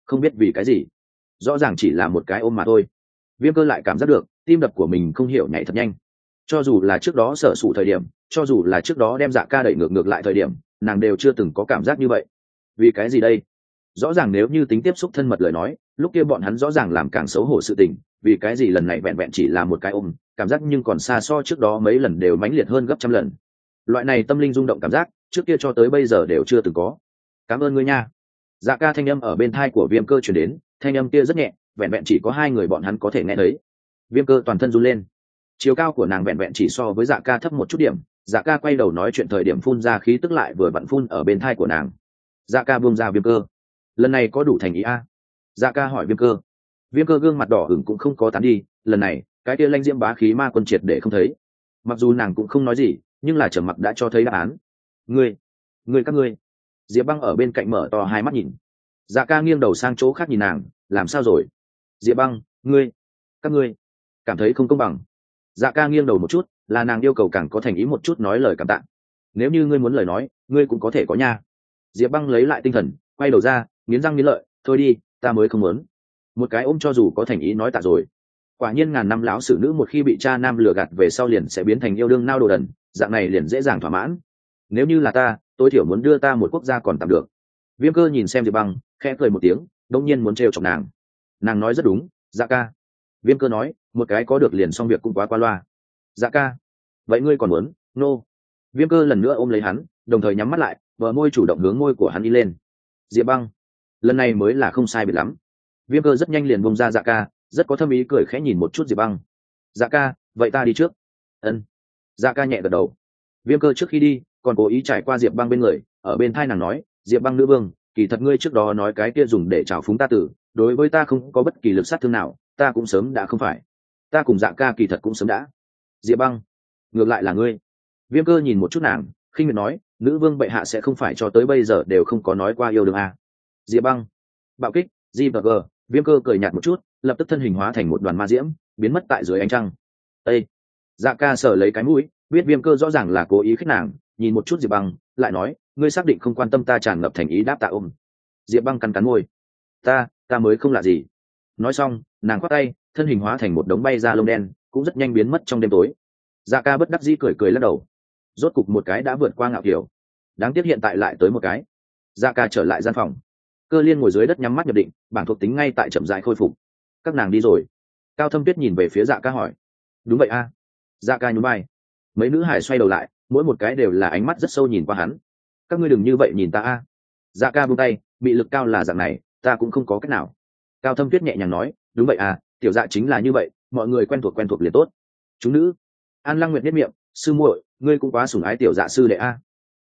Speaker 1: không biết vì cái gì, rõ ràng chỉ là một cái ôm mà thôi. Viêm cơ lại cảm giác được, tim đập của mình không hiểu nhảy thật nhanh. Cho dù là trước đó sở sụ thời điểm, cho dù là trước đó đem dạ ca đẩy ngược ngược lại thời điểm nàng đều chưa từng có cảm giác như vậy. Vì cái gì đây? Rõ ràng nếu như tính tiếp xúc thân mật lời nói, lúc kia bọn hắn rõ ràng làm càng xấu hổ sự tình, vì cái gì lần này vẹn vẹn chỉ là một cái ôm, cảm giác nhưng còn xa so trước đó mấy lần đều mãnh liệt hơn gấp trăm lần. Loại này tâm linh rung động cảm giác, trước kia cho tới bây giờ đều chưa từng có. Cảm ơn ngươi nha. Dạ ca thanh âm ở bên thai của viêm cơ chuyển đến, thanh âm kia rất nhẹ, vẹn vẹn chỉ có hai người bọn hắn có thể nghe thấy. Viêm cơ toàn thân run lên. Chiều cao của nàng vẹn vẹn chỉ so với dạ ca thấp một chút điểm dạ ca quay đầu nói chuyện thời điểm phun ra khí tức lại vừa vặn phun ở bên thai của nàng. Dạ ca buông ra viêm cơ. Lần này có đủ thành ý a? Dạ ca hỏi viêm cơ. Viêm cơ gương mặt đỏ hửng cũng không có tán đi, lần này, cái kia lanh diễm bá khí ma quân triệt để không thấy. Mặc dù nàng cũng không nói gì, nhưng là trở mặt đã cho thấy đáp án. Ngươi ngươi các ngươi. Diệp băng ở bên cạnh mở to hai mắt nhìn. Dạ ca nghiêng đầu sang chỗ khác nhìn nàng, làm sao rồi? Diệp băng, ngươi, các ngươi, cảm thấy không công bằng. Dạ ca nghiêng đầu một chút là nàng yêu cầu càng có thành ý một chút nói lời cảm tạ. Nếu như ngươi muốn lời nói, ngươi cũng có thể có nha. Diệp băng lấy lại tinh thần, quay đầu ra, nghiến răng nghiến lợi, thôi đi, ta mới không muốn. Một cái ôm cho dù có thành ý nói tạ rồi. Quả nhiên ngàn năm lão xử nữ một khi bị cha nam lừa gạt về sau liền sẽ biến thành yêu đương nao đồ đần, dạng này liền dễ dàng thỏa mãn. Nếu như là ta, tối thiểu muốn đưa ta một quốc gia còn tạm được. Viêm cơ nhìn xem diệp băng, khẽ cười một tiếng đông nhiên muốn trêu chọc nàng. Nàng nói rất đúng dạ ca. Viêm cơ nói, một cái có được liền xong việc cũng quá qua loa dạ ca. Vậy ngươi còn muốn? Nô、no. viêm cơ lần nữa ôm lấy hắn, đồng thời nhắm mắt lại vợ môi chủ động hướng môi của hắn đi lên. Diệp băng. Lần này mới là không sai biệt lắm. Viêm cơ rất nhanh liền bông ra dạ ca, rất có thâm ý cười khẽ nhìn một chút diệp băng. Dạ ca, vậy ta đi trước. Ân. Dạ ca nhẹ gật đầu. Viêm cơ trước khi đi, còn cố ý trải qua diệp băng bên người, ở bên thai nàng nói, diệp băng nữ vương, kỳ thật ngươi trước đó nói cái kia dùng để trào phúng ta tử, đối với ta không có bất kỳ lực sát thương nào, ta cũng sớm đã không phải. Ta cùng dạ ca kỳ thật cũng sớm đã diệp băng, ngược lại là ngươi. Viêm cơ nhìn một chút nàng, khinh miệt nói, nữ vương bệ hạ sẽ không phải cho tới bây giờ đều không có nói qua yêu đương à. diệp băng, bạo kích Di và g, viêm cơ cười nhạt một chút, lập tức thân hình hóa thành một đoàn ma diễm, biến mất tại dưới ánh trăng. Â dạ ca sở lấy cái mũi, biết viêm cơ rõ ràng là cố ý khích nàng, nhìn một chút diệp băng, lại nói, ngươi xác định không quan tâm ta tràn ngập thành ý đáp tạ ôm. Diệp băng cắn cắn môi. Ta ta mới không lạ gì. Nói xong, nàng khoác tay, thân hình hóa thành một đống bay ra lông đen cũng rất nhanh biến mất trong đêm tối. Dạ ca bất đắc dĩ cười cười lắc đầu. Rốt cục một cái đã vượt qua ngạo kiểu. Đáng tiếc hiện tại lại tới một cái. Dạ ca trở lại gian phòng. Cơ liên ngồi dưới đất nhắm mắt nhập định, bản thuộc tính ngay tại chậm dại khôi phục. Các nàng đi rồi. Cao thâm tuyết nhìn về phía dạ ca hỏi. Đúng vậy a. Dạ ca nhún vai. Mấy nữ hải xoay đầu lại, mỗi một cái đều là ánh mắt rất sâu nhìn qua hắn. Các ngươi đừng như vậy nhìn ta a. Dạ ca buông tay, bị lực cao là dạng này, ta cũng không có cách nào. Cao thâm tuyết nhẹ nhàng nói, đúng vậy à tiểu dạ chính là như vậy mọi người quen thuộc quen thuộc liền tốt. Chúng nữ, an lăng nguyệt nhất miệng, sư muội, ngươi cũng quá sủng ái tiểu dạ sư đệ a.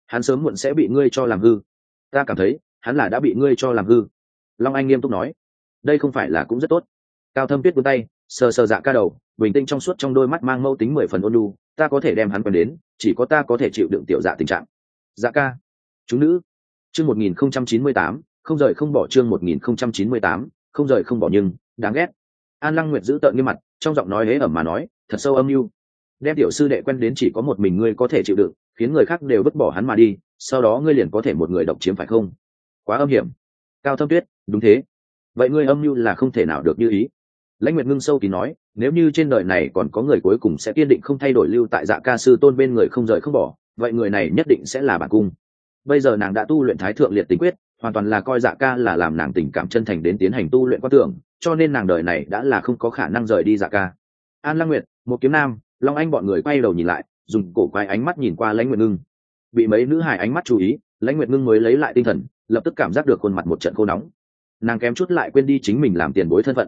Speaker 1: Hắn sớm muộn sẽ bị ngươi cho làm hư. Ta cảm thấy, hắn là đã bị ngươi cho làm hư. Long anh nghiêm túc nói, đây không phải là cũng rất tốt. Cao thâm tuyết vươn tay, sờ sờ dạ ca đầu, bình tĩnh trong suốt trong đôi mắt mang mâu tính mười phần ôn lu ta có thể đem hắn quen đến, chỉ có ta có thể chịu đựng tiểu dạ tình trạng. Dạ ca chúng nữ, chương một nghìn không trăm chín mươi tám, không rời không bỏ chương một nghìn không trăm chín mươi tám, không rời không bỏ nhưng, đáng ghét an lăng nguyệt giữ tợn nghiêm mặt, trong giọng nói hế ẩm mà nói, thật sâu âm mưu. Đem tiểu sư đệ quen đến chỉ có một mình ngươi có thể chịu đựng, khiến người khác đều vứt bỏ hắn mà đi, sau đó ngươi liền có thể một người độc chiếm phải không? Quá âm hiểm. Cao thâm tuyết, đúng thế. Vậy ngươi âm mưu là không thể nào được như ý. Lãnh nguyệt ngưng sâu thì nói, nếu như trên đời này còn có người cuối cùng sẽ kiên định không thay đổi lưu tại dạ ca sư tôn bên người không rời không bỏ, vậy người này nhất định sẽ là bản cung. Bây giờ nàng đã tu luyện thái thượng liệt tình quyết, hoàn toàn là coi dạ ca là làm nàng tình cảm chân thành đến tiến hành tu luyện quan tưởng cho nên nàng đời này đã là không có khả năng rời đi dạ ca. An lăng nguyệt, một kiếm nam, long anh bọn người quay đầu nhìn lại, dùng cổ quái ánh mắt nhìn qua lãnh nguyệt ngưng. Bị mấy nữ hài ánh mắt chú ý, lãnh nguyệt ngưng mới lấy lại tinh thần, lập tức cảm giác được khuôn mặt một trận khô nóng. Nàng kém chút lại quên đi chính mình làm tiền bối thân phận.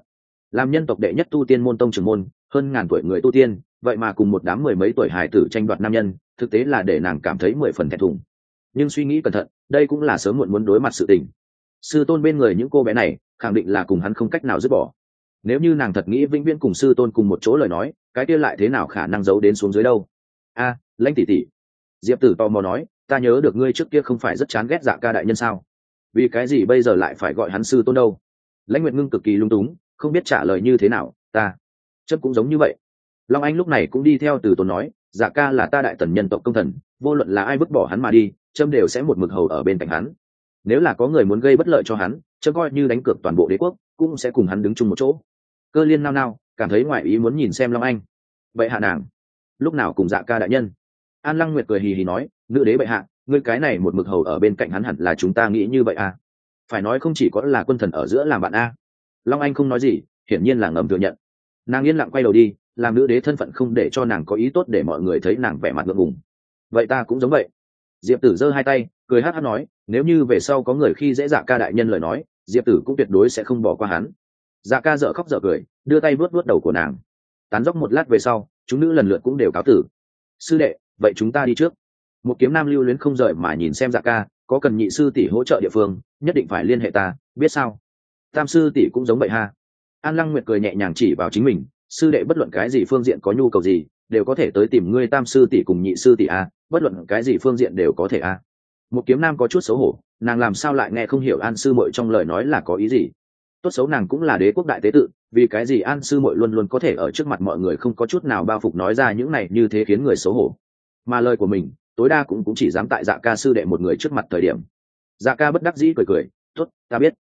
Speaker 1: Làm nhân tộc đệ nhất tu tiên môn tông trưởng môn, hơn ngàn tuổi người tu tiên, vậy mà cùng một đám mười mấy tuổi hài tử tranh đoạt nam nhân, thực tế là để nàng cảm thấy mười phần thẹn thùng. Nhưng suy nghĩ cẩn thận, đây cũng là sớm muộn muốn đối mặt sự tình. Sư tôn bên người những cô bé này khẳng định là cùng hắn không cách nào dứt bỏ. Nếu như nàng thật nghĩ vĩnh viễn cùng sư tôn cùng một chỗ lời nói, cái kia lại thế nào khả năng giấu đến xuống dưới đâu? A, lãnh tỷ tỷ. Diệp tử tò mò nói, ta nhớ được ngươi trước kia không phải rất chán ghét dạ ca đại nhân sao? Vì cái gì bây giờ lại phải gọi hắn sư tôn đâu? Lãnh nguyệt ngưng cực kỳ lung túng, không biết trả lời như thế nào, ta chấp cũng giống như vậy. Long anh lúc này cũng đi theo từ tôn nói dạ ca là ta đại tần nhân tộc công thần, vô luận là ai vứt bỏ hắn mà đi trâm đều sẽ một mực hầu ở bên cạnh hắn. Nếu là có người muốn gây bất lợi cho hắn chớ coi như đánh cược toàn bộ đế quốc, cũng sẽ cùng hắn đứng chung một chỗ. Cơ liên nao nao, cảm thấy ngoại ý muốn nhìn xem long anh. Vậy hạ nàng. Lúc nào cùng dạ ca đại nhân? An lăng nguyệt cười hì hì nói, nữ đế bệ hạ, ngươi cái này một mực hầu ở bên cạnh hắn hẳn là chúng ta nghĩ như vậy à? Phải nói không chỉ có là quân thần ở giữa làm bạn a. Long anh không nói gì, hiển nhiên là ngầm thừa nhận. Nàng yên lặng quay đầu đi, làm nữ đế thân phận không để cho nàng có ý tốt để mọi người thấy nàng vẻ mặt ngượng ngùng. Vậy ta cũng giống vậy. Diệp tử giơ hai tay, cười hát hát nói, nếu như về sau có người khi dễ dạ ca đại nhân lời nói diệp tử cũng tuyệt đối sẽ không bỏ qua hắn. Dạ ca dợ khóc dợ cười, đưa tay vuốt vuốt đầu của nàng. Tán dốc một lát về sau, chúng nữ lần lượt cũng đều cáo tử. Sư đệ, vậy chúng ta đi trước. Một kiếm nam lưu luyến không rời mà nhìn xem dạ ca, có cần nhị sư tỷ hỗ trợ địa phương, nhất định phải liên hệ ta, biết sao? Tam sư tỷ cũng giống vậy ha. An lăng nguyệt cười nhẹ nhàng chỉ vào chính mình, sư đệ bất luận cái gì phương diện có nhu cầu gì, đều có thể tới tìm ngươi tam sư tỷ cùng nhị sư tỷ a, bất luận cái gì phương diện đều có thể a. Một kiếm nam có chút xấu hổ nàng làm sao lại nghe không hiểu an sư mội trong lời nói là có ý gì? Tốt xấu nàng cũng là đế quốc đại tế tự vì cái gì an sư mội luôn luôn có thể ở trước mặt mọi người không có chút nào bao phục nói ra những này như thế khiến người xấu hổ? Mà lời của mình tối đa cũng, cũng chỉ dám tại dạ ca sư đệ một người trước mặt thời điểm. Dạ ca bất đắc dĩ cười cười t ố t ta biết.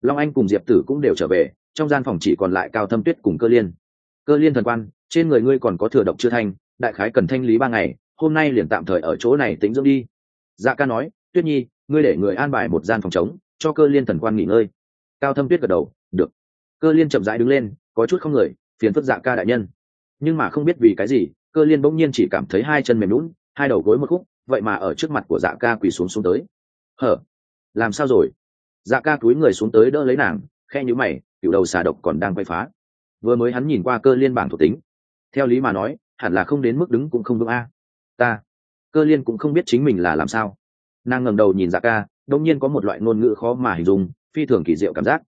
Speaker 1: Long anh cùng diệp tử cũng đều trở về trong gian phòng chỉ còn lại cao thâm tuyết cùng cơ liên. Cơ liên thần quan trên người ngươi còn có thừa độc chưa thanh đại khái cần thanh lý ba ngày hôm nay liền tạm thời ở chỗ này tính dưỡng đi. Dạ ca nói tuyết nhi ngươi để người an bài một gian phòng trống, cho cơ liên thần quan nghỉ ngơi. Cao thâm tuyết gật đầu, được. Cơ liên chậm rãi đứng lên, có chút không người, phiền phức dạ ca đại nhân. Nhưng mà không biết vì cái gì, cơ liên bỗng nhiên chỉ cảm thấy hai chân mềm lún hai đầu gối một khúc, vậy mà ở trước mặt của dạ ca quỳ xuống xuống tới. Hở, làm sao rồi? Dạ ca túi người xuống tới đỡ lấy nàng khe nhữ mày cựu đầu xà độc còn đang quay phá. Vừa mới hắn nhìn qua cơ liên bảng thuộc tính. Theo lý mà nói, hẳn là không đến mức đứng cũng không vững a. Ta, cơ liên cũng không biết chính mình là làm sao nàng ngẩng đầu nhìn dạ ca đông nhiên có một loại ngôn ngữ khó mà hình dung, phi thường kỳ diệu cảm giác.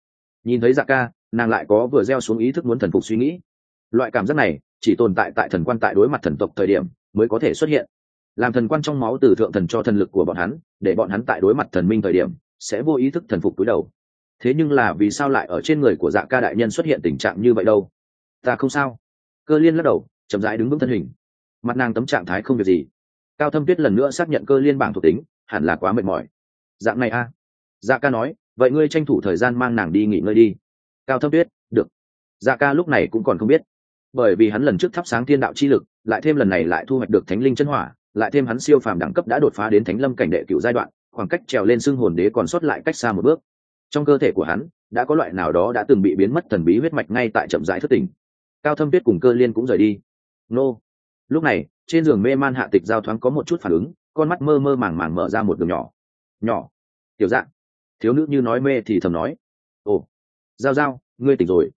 Speaker 1: Nhìn thấy dạ ca, nàng lại có vừa gieo xuống ý thức muốn thần phục suy nghĩ. Loại cảm giác này chỉ tồn tại tại thần quan tại đối mặt thần tộc thời điểm mới có thể xuất hiện. Làm thần quan trong máu từ thượng thần cho thần lực của bọn hắn, để bọn hắn tại đối mặt thần minh thời điểm sẽ vô ý thức thần phục túi đầu. Thế nhưng là vì sao lại ở trên người của dạ ca đại nhân xuất hiện tình trạng như vậy đâu? Ta không sao. Cơ liên lắc đầu, chậm rãi đứng vững thân hình. Mặt nàng tấm trạng thái không việc gì. Cao thâm tuyết lần nữa xác nhận cơ liên bảng thuộc tính hẳn là quá mệt mỏi. Dạng này a. À? dạ ca nói, vậy ngươi tranh thủ thời gian mang nàng đi nghỉ ngơi đi. Cao thâm tuyết, được. Dạ ca lúc này cũng còn không biết. Bởi vì hắn lần trước thắp sáng thiên đạo chi lực, lại thêm lần này lại thu hoạch được thánh linh chân hỏa, lại thêm hắn siêu phàm đẳng cấp đã đột phá đến thánh lâm cảnh đệ cựu giai đoạn, khoảng cách trèo lên xương hồn đế còn sót lại cách xa một bước. Trong cơ thể của hắn, đã có loại nào đó đã từng bị biến mất thần bí huyết mạch ngay tại chậm rãi thất tình cao thâm tuyết cùng cơ liên cũng rời đi. Nô. Lúc này, trên giường mê man hạ tịch giao thoáng có một chút phản ứng con mắt mơ mơ màng màng mở ra một đường nhỏ. Nhỏ. Tiểu dạng. Thiếu nữ như nói mê thì thầm nói. Ồ. Giao giao, ngươi tỉnh rồi.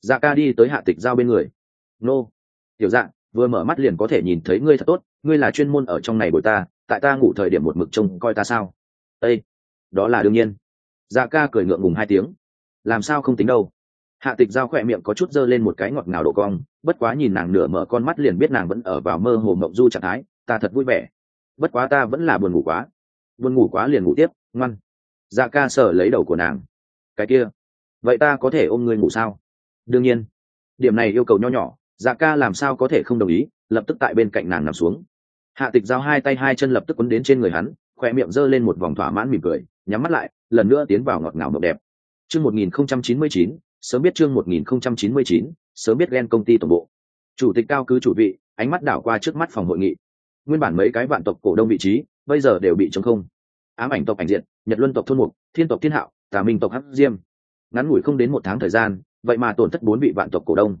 Speaker 1: Dạ ca đi tới hạ tịch giao bên người. Nô. Tiểu dạng, vừa mở mắt liền có thể nhìn thấy ngươi thật tốt, ngươi là chuyên môn ở trong này bồi ta, tại ta ngủ thời điểm một mực trông coi ta sao? Ây đó là đương nhiên. Dạ ca cười ngượng ngùng hai tiếng. Làm sao không tính đâu? Hạ tịch giao khỏe miệng có chút dơ lên một cái ngọt ngào độ cong, bất quá nhìn nàng nửa mở con mắt liền biết nàng vẫn ở vào mơ hồ mộng du trạng thái, ta thật vui vẻ bất quá ta vẫn là buồn ngủ quá. Buồn ngủ quá liền ngủ tiếp, ngoan. Dạ ca sợ lấy đầu của nàng. Cái kia. Vậy ta có thể ôm ngươi ngủ sao? Đương nhiên. Điểm này yêu cầu nho nhỏ dạ ca làm sao có thể không đồng ý, lập tức tại bên cạnh nàng nằm xuống. Hạ tịch giao hai tay hai chân lập tức quấn đến trên người hắn khoe miệng giơ lên một vòng thỏa mãn mỉm cười, nhắm mắt lại, lần nữa tiến vào ngọt ngào mộng đẹp. Chương một nghìn không trăm chín mươi chín, sớm biết chương một nghìn không trăm chín mươi chín, sớm biết ghen công ty tổng bộ. Chủ tịch cao cứ chủ vị, ánh mắt đảo qua trước mắt phòng hội nghị nguyên bản mấy cái vạn tộc cổ đông vị trí, bây giờ đều bị chống không. Ám ảnh tộc ảnh diện nhật luân tộc thôn mục, thiên tộc thiên hạo, tà minh tộc hắc diêm. Ngắn ngủi không đến một tháng thời gian, vậy mà tổn thất bốn vị vạn tộc cổ đông.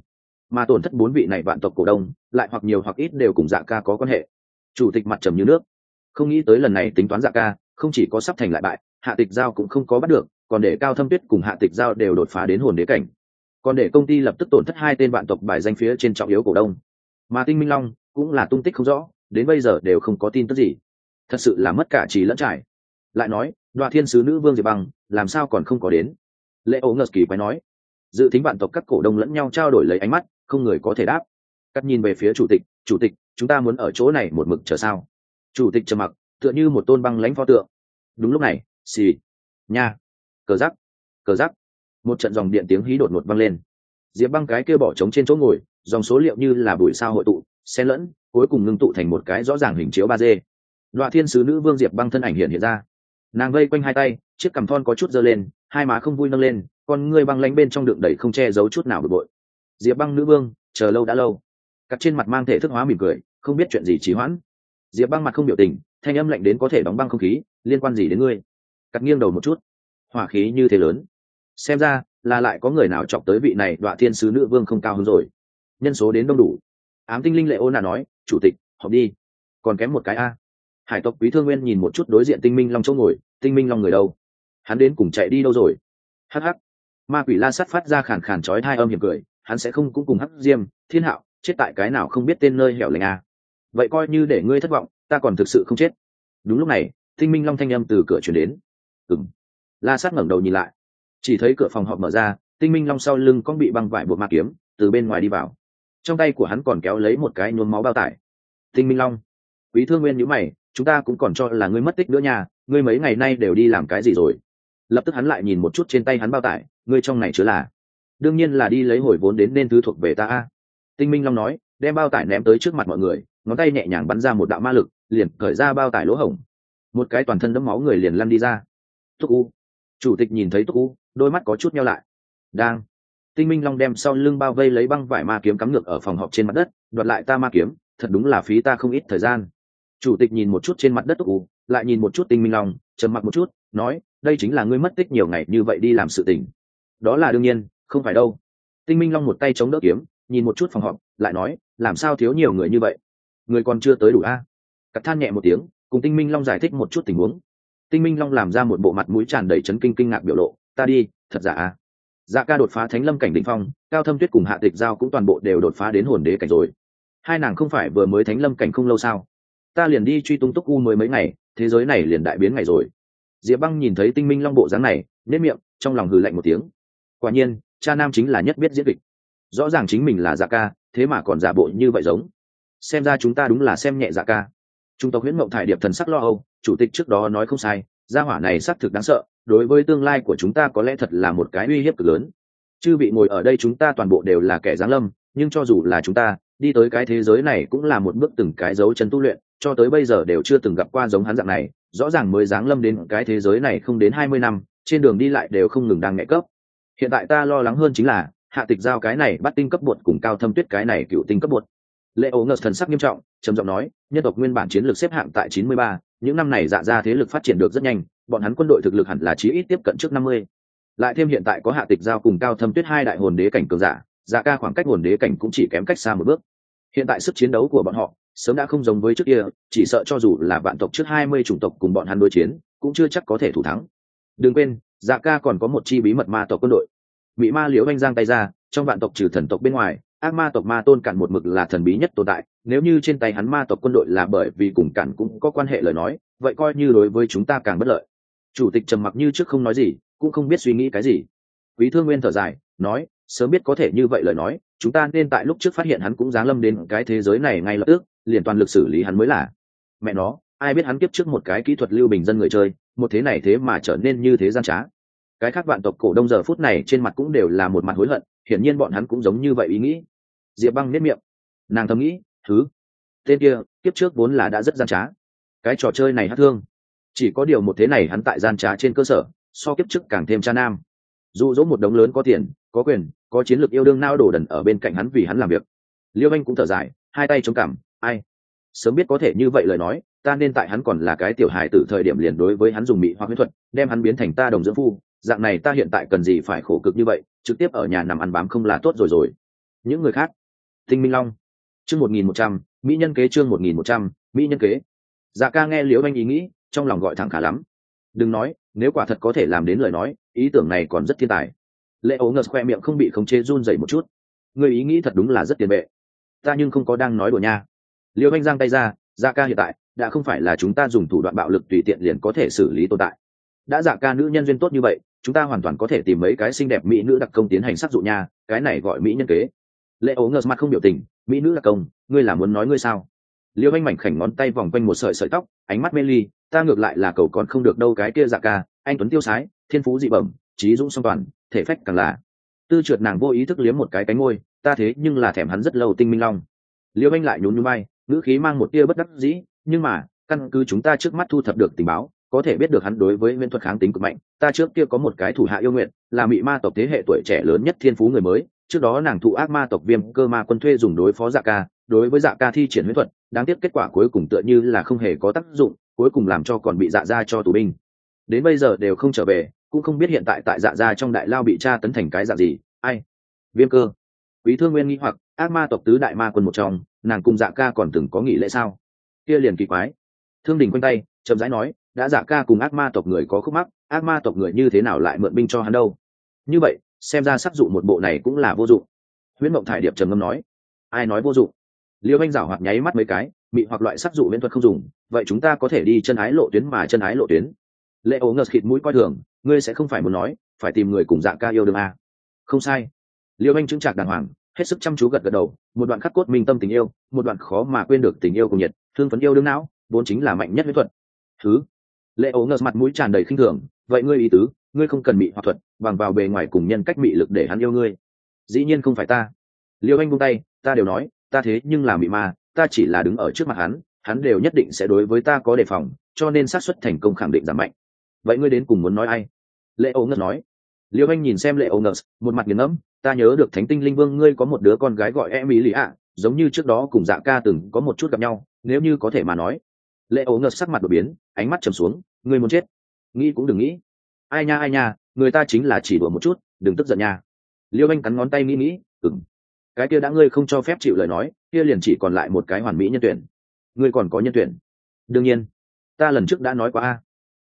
Speaker 1: Mà tổn thất bốn vị này vạn tộc cổ đông, lại hoặc nhiều hoặc ít đều cùng dạ ca có quan hệ. Chủ tịch mặt trầm như nước. Không nghĩ tới lần này tính toán dạ ca, không chỉ có sắp thành lại bại, hạ tịch giao cũng không có bắt được, còn để cao thâm tuyết cùng hạ tịch giao đều đột phá đến hồn đế cảnh. Còn để công ty lập tức tổn thất hai tên vạn tộc bài danh phía trên trọng yếu cổ đông. Mà tinh minh long cũng là tung tích không rõ đến bây giờ đều không có tin tức gì. Thật sự là mất cả trí lẫn trải. Lại nói đoạ thiên sứ nữ vương diệp băng làm sao còn không có đến? Lệ ố ngờ kỳ quái nói. Dự tính vạn tộc các cổ đông lẫn nhau trao đổi lấy ánh mắt, không người có thể đáp. Cắt nhìn về phía chủ tịch chủ tịch, chúng ta muốn ở chỗ này một mực chờ sao? Chủ tịch trầm mặc, tựa như một tôn băng lãnh pho tượng. Đúng lúc này, xì. Nha. Cờ giắc cờ giắc một trận dòng điện tiếng hí đột ngột vang lên. Diệp băng cái kia bỏ trống trên chỗ ngồi, dòng số liệu như là bụi sao hội tụ, xen lẫn cuối cùng ngưng tụ thành một cái rõ ràng hình chiếu ba d. Đoạn thiên sứ nữ vương diệp băng thân ảnh hiện hiện ra. Nàng vây quanh hai tay, chiếc cằm thon có chút dơ lên, hai má không vui nâng lên, con ngươi băng lánh bên trong đựng đầy không che giấu chút nào bực bội. Diệp băng nữ vương, chờ lâu đã lâu. Cắt trên mặt mang thể thức hóa mỉm cười, không biết chuyện gì trì hoãn. Diệp băng mặt không biểu tình, thanh âm lạnh đến có thể đóng băng không khí, liên quan gì đến ngươi? Cắt nghiêng đầu một chút. Hỏa khí như thế lớn. Xem ra, là lại có người nào chọc tới vị này đoạn thiên sứ nữ vương không cao hơn rồi. Nhân số đến đông đủ ám tinh linh lệ ô nà nói, chủ tịch, họp đi. Còn kém một cái a. Hải tộc quý thương nguyên nhìn một chút đối diện tinh minh long chỗ ngồi, tinh minh long người đâu? Hắn đến cùng chạy đi đâu rồi? Hắc hắc. Ma quỷ la sắt phát ra khàn khàn chói hai âm hiểm cười, hắn sẽ không cũng cùng hắc diêm, thiên hạo, chết tại cái nào không biết tên nơi hẻo lánh à. vậy coi như để ngươi thất vọng, ta còn thực sự không chết. Đúng lúc này, tinh minh long thanh âm từ cửa chuyển đến. Ừng la sắt ngẩng đầu nhìn lại. Chỉ thấy cửa phòng họp mở ra, tinh minh long sau lưng con bị băng vải buộc ma kiếm, từ bên ngoài đi vào trong tay của hắn còn kéo lấy một cái nhuốm máu bao tải. Tinh minh long, quý thương nguyên nhữ mày, chúng ta cũng còn cho là ngươi mất tích nữa nha, ngươi mấy ngày nay đều đi làm cái gì rồi? Lập tức hắn lại nhìn một chút trên tay hắn bao tải, ngươi trong này chứa là? Đương nhiên là đi lấy hồi vốn đến nên thứ thuộc về ta tinh minh long nói, đem bao tải ném tới trước mặt mọi người, ngón tay nhẹ nhàng bắn ra một đạo ma lực, liền cởi ra bao tải lỗ hổng. Một cái toàn thân đẫm máu người liền lăn đi ra. Túc u, chủ tịch nhìn thấy túc u, đôi mắt có chút nhau lại. Đang tinh minh long đem sau lưng bao vây lấy băng vải ma kiếm cắm ngược ở phòng họp trên mặt đất, đoạt lại ta ma kiếm, thật đúng là phí ta không ít thời gian. Chủ tịch nhìn một chút trên mặt đất u, lại nhìn một chút tinh minh long, trầm mặc một chút, nói, đây chính là ngươi mất tích nhiều ngày như vậy đi làm sự tình. Đó là đương nhiên, không phải đâu. Tinh minh long một tay chống đỡ kiếm, nhìn một chút phòng họp, lại nói, làm sao thiếu nhiều người như vậy? Người còn chưa tới đủ a? À? cắt than nhẹ một tiếng, cùng tinh minh long giải thích một chút tình huống. Tinh minh long làm ra một bộ mặt mũi tràn đầy chấn kinh kinh ngạc biểu lộ, ta đi, thật giả à dạ ca đột phá thánh lâm cảnh đ ỉ n h phong, cao thâm tuyết cùng hạ tịch giao cũng toàn bộ đều đột phá đến hồn đế cảnh rồi. Hai nàng không phải vừa mới thánh lâm cảnh không lâu sao? Ta liền đi truy tung túc u mới mấy ngày, thế giới này liền đại biến ngày rồi. Diệp băng nhìn thấy tinh minh long bộ dáng này, nếp miệng, trong lòng hừ lạnh một tiếng. Quả nhiên, cha nam chính là nhất biết diễn kịch. Rõ ràng chính mình là dạ ca, thế mà còn giả bộ như vậy giống. Xem ra chúng ta đúng là xem nhẹ dạ ca. Chúng tộc huyễn mộng thải điệp thần sắc lo âu, chủ tịch trước đó nói không sai, gia hỏa này xác thực đáng sợ đối với tương lai của chúng ta có lẽ thật là một cái uy hiếp cực lớn. Chư vị ngồi ở đây chúng ta toàn bộ đều là kẻ giáng lâm, nhưng cho dù là chúng ta, đi tới cái thế giới này cũng là một bước từng cái dấu chân tu luyện, cho tới bây giờ đều chưa từng gặp qua giống hắn dạng này, rõ ràng mới giáng lâm đến cái thế giới này không đến hai mươi năm, trên đường đi lại đều không ngừng đang ngại cấp. Hiện tại ta lo lắng hơn chính là, hạ tịch giao cái này bắt tinh cấp bột cùng cao thâm tuyết cái này cựu tinh cấp bột. Lệ ấu ngợt thần sắc nghiêm trọng, trầm giọng nói, nhân tộc nguyên bản chiến lược xếp hạng tại chín mươi ba, những năm này dạ ra thế lực phát triển được rất nhanh bọn hắn quân đội thực lực hẳn là chí ít tiếp cận trước năm mươi. Lại thêm hiện tại có hạ tịch giao cùng cao thâm tuyết hai đại hồn đế cảnh cường giả dạ ca khoảng cách hồn đế cảnh cũng chỉ kém cách xa một bước. Hiện tại sức chiến đấu của bọn họ sớm đã không giống với trước kia, chỉ sợ cho dù là vạn tộc trước hai mươi chủng tộc cùng bọn hắn đối chiến, cũng chưa chắc có thể thủ thắng. Đừng quên dạ ca còn có một chi bí mật ma tộc quân đội. Bị ma liễu anh giang tay ra, trong vạn tộc trừ thần tộc bên ngoài, ác ma tộc ma tôn cản một mực là thần bí nhất tồn tại, nếu như trên tay hắn ma tộc quân đội là bởi vì cùng cản cũng có quan hệ lời nói, vậy coi như đối với chúng ta càng bất lợi chủ tịch trầm mặc như trước không nói gì, cũng không biết suy nghĩ cái gì. Quý thương nguyên thở dài, nói, sớm biết có thể như vậy lời nói, chúng ta nên tại lúc trước phát hiện hắn cũng giáng lâm đến cái thế giới này ngay lập tức, liền toàn lực xử lý hắn mới là. Mẹ nó, ai biết hắn kiếp trước một cái kỹ thuật lưu bình dân người chơi, một thế này thế mà trở nên như thế gian trá. Cái khác vạn tộc cổ đông giờ phút này trên mặt cũng đều là một mặt hối hận, hiển nhiên bọn hắn cũng giống như vậy ý nghĩ. Diệp băng nếp miệng. Nàng thầm nghĩ, thứ, tên kia, kiếp trước vốn là đã rất gian trá. Cái trò chơi này hát thương chỉ có điều một thế này hắn tại gian trá trên cơ sở, so kiếp trước càng thêm cha nam. Dụ dỗ một đống lớn có tiền, có quyền, có chiến lược yêu đương nao đổ đần ở bên cạnh hắn vì hắn làm việc. Liêu anh cũng thở dài, hai tay chống cảm ai? Sớm biết có thể như vậy lời nói, ta nên tại hắn còn là cái tiểu hài từ thời điểm liền đối với hắn dùng mỹ hoa mỹ thuật, đem hắn biến thành ta đồng dưỡng phu. Dạng này ta hiện tại cần gì phải khổ cực như vậy, trực tiếp ở nhà nằm ăn bám không là tốt rồi rồi. Những người khác, tinh minh long, chương một nghìn một trăm, mỹ nhân kế chương một nghìn một trăm, mỹ nhân kế. Dạ ca nghe liễu anh ý nghĩ trong lòng gọi thẳng khả lắm. Đừng nói, nếu quả thật có thể làm đến lời nói, ý tưởng này còn rất thiên tài. Lệ ấu ngờ khoe miệng không bị khống chế run dậy một chút. Người ý nghĩ thật đúng là rất tiền bệ. Ta nhưng không có đang nói đùa nha. Liêu anh giang tay ra dạ ca hiện tại, đã không phải là chúng ta dùng thủ đoạn bạo lực tùy tiện liền có thể xử lý tồn tại. Đã dạ ca nữ nhân duyên tốt như vậy, chúng ta hoàn toàn có thể tìm mấy cái xinh đẹp mỹ nữ đặc công tiến hành sắc dụ nha, cái này gọi mỹ nhân kế. Lệ ấu ngờ mặt không biểu tình, mỹ nữ đặc công, ngươi là muốn nói ngươi sao? Liêu anh mảnh khảnh ngón tay vòng quanh một sợi sợi tóc, ánh mắt mê ly, ta ngược lại là cầu còn không được đâu cái kia dạ ca, anh tuấn tiêu sái, thiên phú dị bẩm, trí dũng song toàn, thể phách càng là. Tư trượt nàng vô ý thức liếm một cái cánh ngôi ta thế nhưng là thèm hắn rất lâu tinh minh long. Liêu anh lại nhún nhún bay ngữ khí mang một tia bất đắc dĩ, nhưng mà, căn cứ chúng ta trước mắt thu thập được tình báo, có thể biết được hắn đối với nguyên thuật kháng tính cực mạnh, ta trước kia có một cái thủ hạ yêu nguyện, là mị ma tộc thế hệ tuổi trẻ lớn nhất thiên phú người mới trước đó nàng thụ ác ma tộc viêm cơ ma quân thuê dùng đối phó dạ ca, đối với dạ ca thi triển huyết thuật, đáng tiếc kết quả cuối cùng tựa như là không hề có tác dụng, cuối cùng làm cho còn bị dạ ra cho tù binh. Đến bây giờ đều không trở về, cũng không biết hiện tại tại dạ ra trong đại lao bị tra tấn thành cái dạng gì, ai? Viêm cơ. Quý thương nguyên nghĩ hoặc, ác ma tộc tứ đại ma quân một trong, nàng cùng dạ ca còn từng có nghỉ lễ sao? Kia liền kỳ quái. Thương đình quanh tay, chậm rãi nói, đã dạ ca cùng ác ma tộc người có khúc mắc, ác ma tộc người như thế nào lại mượn binh cho hắn đâu? Như vậy xem ra sắc dụ một bộ này cũng là vô dụng. Nguyễn mộng thải điệp trầm ngâm nói, ai nói vô dụng? Liêu anh rảo hoạt nháy mắt mấy cái, mị hoặc loại sắc dụ viễn thuật không dùng, vậy chúng ta có thể đi chân ái lộ tuyến mà chân ái lộ tuyến. Lệ ố ngợt khịt mũi coi thường, ngươi sẽ không phải muốn nói, phải tìm người cùng dạ ca yêu đương a. Không sai. Liêu anh chứng trạc đàng hoàng, hết sức chăm chú gật gật đầu, một đoạn khắc cốt minh tâm tình yêu, một đoạn khó mà quên được tình yêu cùng nhiệt, thương phấn yêu đương não, vốn chính là mạnh nhất viễn thuật. Thứ. Lệ ố ngợt mặt mũi tràn đầy khinh thường, vậy ngươi ý tứ? Ngươi không cần bị hoặc thuật, bằng vào bề ngoài cùng nhân cách mị lực để hắn yêu ngươi. Dĩ nhiên không phải ta. Liêu anh buông tay, ta đều nói, ta thế nhưng là mị ma, ta chỉ là đứng ở trước mặt hắn hắn đều nhất định sẽ đối với ta có đề phòng, cho nên xác suất thành công khẳng định giảm mạnh. Vậy ngươi đến cùng muốn nói ai? Lệ ấu ngất nói. Liêu anh nhìn xem lệ ấu ngất, một mặt nghiền ngẫm, ta nhớ được thánh tinh linh vương ngươi có một đứa con gái gọi em ý lì ạ giống như trước đó cùng dạ ca từng có một chút gặp nhau, nếu như có thể mà nói. Lệ ấu ngất sắc mặt đột biến, ánh mắt trầm xuống, ngươi muốn chết. Nghĩ cũng đừng nghĩ ai nha ai nha, người ta chính là chỉ đùa một chút, đừng tức giận nha. Liêu anh cắn ngón tay nghĩ nghĩ ừng cái kia đã ngươi không cho phép chịu lời nói, kia liền chỉ còn lại một cái hoàn mỹ nhân tuyển. Ngươi còn có nhân tuyển. Đương nhiên, ta lần trước đã nói qua a.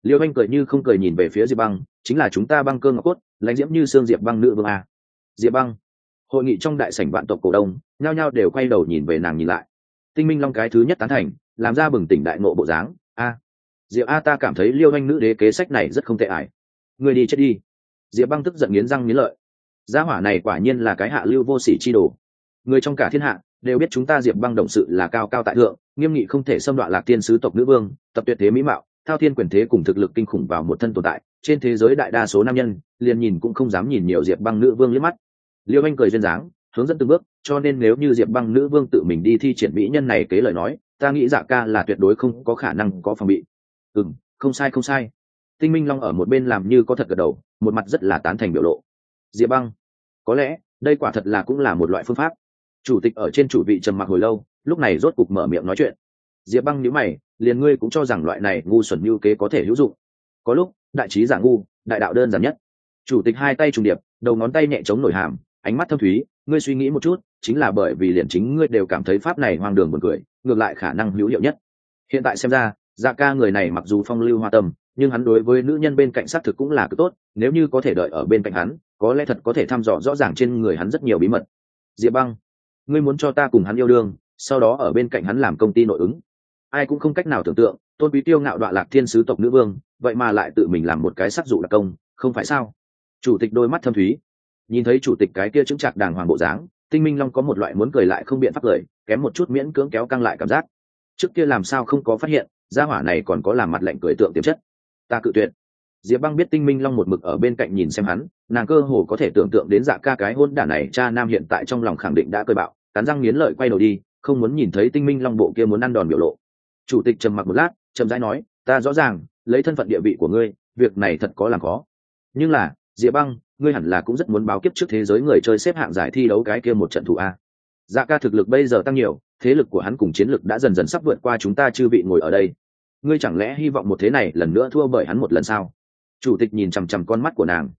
Speaker 1: Liêu anh cười như không cười nhìn về phía diệp băng, chính là chúng ta băng cơ ngọc cốt, lãnh diễm như xương diệp băng nữ vương a. Diệp băng. Hội nghị trong đại sảnh vạn tộc cổ đông, nhao nhao đều quay đầu nhìn về nàng nhìn lại. Tinh minh long cái thứ nhất tán thành, làm ra bừng tỉnh đại ngộ bộ dáng, a, diệp a, ta cảm thấy liêu anh nữ đế kế sách này rất không tệ ải ngươi đi chết đi. Diệp băng tức giận nghiến răng nghiến lợi. Gia hỏa này quả nhiên là cái hạ lưu vô sỉ chi đồ. Người trong cả thiên hạ đều biết chúng ta diệp băng động sự là cao cao tại thượng, nghiêm nghị không thể xâm đoạn lạc tiên sứ tộc nữ vương, tập tuyệt thế mỹ mạo, thao thiên quyền thế cùng thực lực kinh khủng vào một thân tồn tại, trên thế giới đại đa số nam nhân liền nhìn cũng không dám nhìn nhiều diệp băng nữ vương liếc mắt. Liêu anh cười duyên dáng, hướng dẫn từng bước, cho nên nếu như diệp băng nữ vương tự mình đi thi triển mỹ nhân này kế lời nói, ta nghĩ dạ ca là tuyệt đối không có khả năng có phòng bị. Ừ không sai không sai tinh minh long ở một bên làm như có thật gật đầu, một mặt rất là tán thành biểu lộ. Diệp băng, có lẽ, đây quả thật là cũng là một loại phương pháp. Chủ tịch ở trên chủ vị trầm mặc hồi lâu, lúc này rốt cục mở miệng nói chuyện. Diệp băng nhữ mày, liền ngươi cũng cho rằng loại này ngu xuẩn như kế có thể hữu dụng. Có lúc, đại trí giả ngu, đại đạo đơn giản nhất. Chủ tịch hai tay trùng điệp, đầu ngón tay nhẹ chống nổi hàm, ánh mắt thâm thúy, ngươi suy nghĩ một chút, chính là bởi vì liền chính ngươi đều cảm thấy pháp này hoang đường buồn cười, ngược lại khả năng hữu hiệu nhất. Hiện tại xem ra dạ ca người này mặc dù phong lưu hoa tâm nhưng hắn đối với nữ nhân bên cạnh xác thực cũng là cực tốt, nếu như có thể đợi ở bên cạnh hắn, có lẽ thật có thể thăm dò rõ ràng trên người hắn rất nhiều bí mật. Diệp băng, ngươi muốn cho ta cùng hắn yêu đương, sau đó ở bên cạnh hắn làm công ty nội ứng. Ai cũng không cách nào tưởng tượng, tôn quý tiêu ngạo đoạn lạc thiên sứ tộc nữ vương, vậy mà lại tự mình làm một cái sắc dụ đặc công, không phải sao? Chủ tịch đôi mắt thâm thúy. Nhìn thấy chủ tịch cái kia chứng chạc đàng hoàng bộ dáng, tinh minh long có một loại muốn cười lại không biện pháp cười kém một chút miễn cưỡng kéo căng lại cảm giác. Trước kia làm sao không có phát hiện, gia hỏa này còn có làm mặt lạnh cười tượng tiềm chất ta cự tuyệt. Diệp băng biết tinh minh long một mực ở bên cạnh nhìn xem hắn, nàng cơ hồ có thể tưởng tượng đến dạ ca cái hôn đả này cha nam hiện tại trong lòng khẳng định đã cười bạo, cắn răng nghiến lợi quay đầu đi, không muốn nhìn thấy tinh minh long bộ kia muốn ăn đòn biểu lộ. Chủ tịch trầm mặc một lát trầm rãi nói, ta rõ ràng, lấy thân phận địa vị của ngươi, việc này thật có làm khó. Nhưng là, diệp băng, ngươi hẳn là cũng rất muốn báo kiếp trước thế giới người chơi xếp hạng giải thi đấu cái kia một trận thủ a. Dạ ca thực lực bây giờ tăng nhiều, thế lực của hắn cùng chiến lực đã dần dần sắp vượt qua chúng ta chư vị ngồi ở đây ngươi chẳng lẽ hy vọng một thế này lần nữa thua bởi hắn một lần sao? Chủ tịch nhìn chằm chằm con mắt của nàng.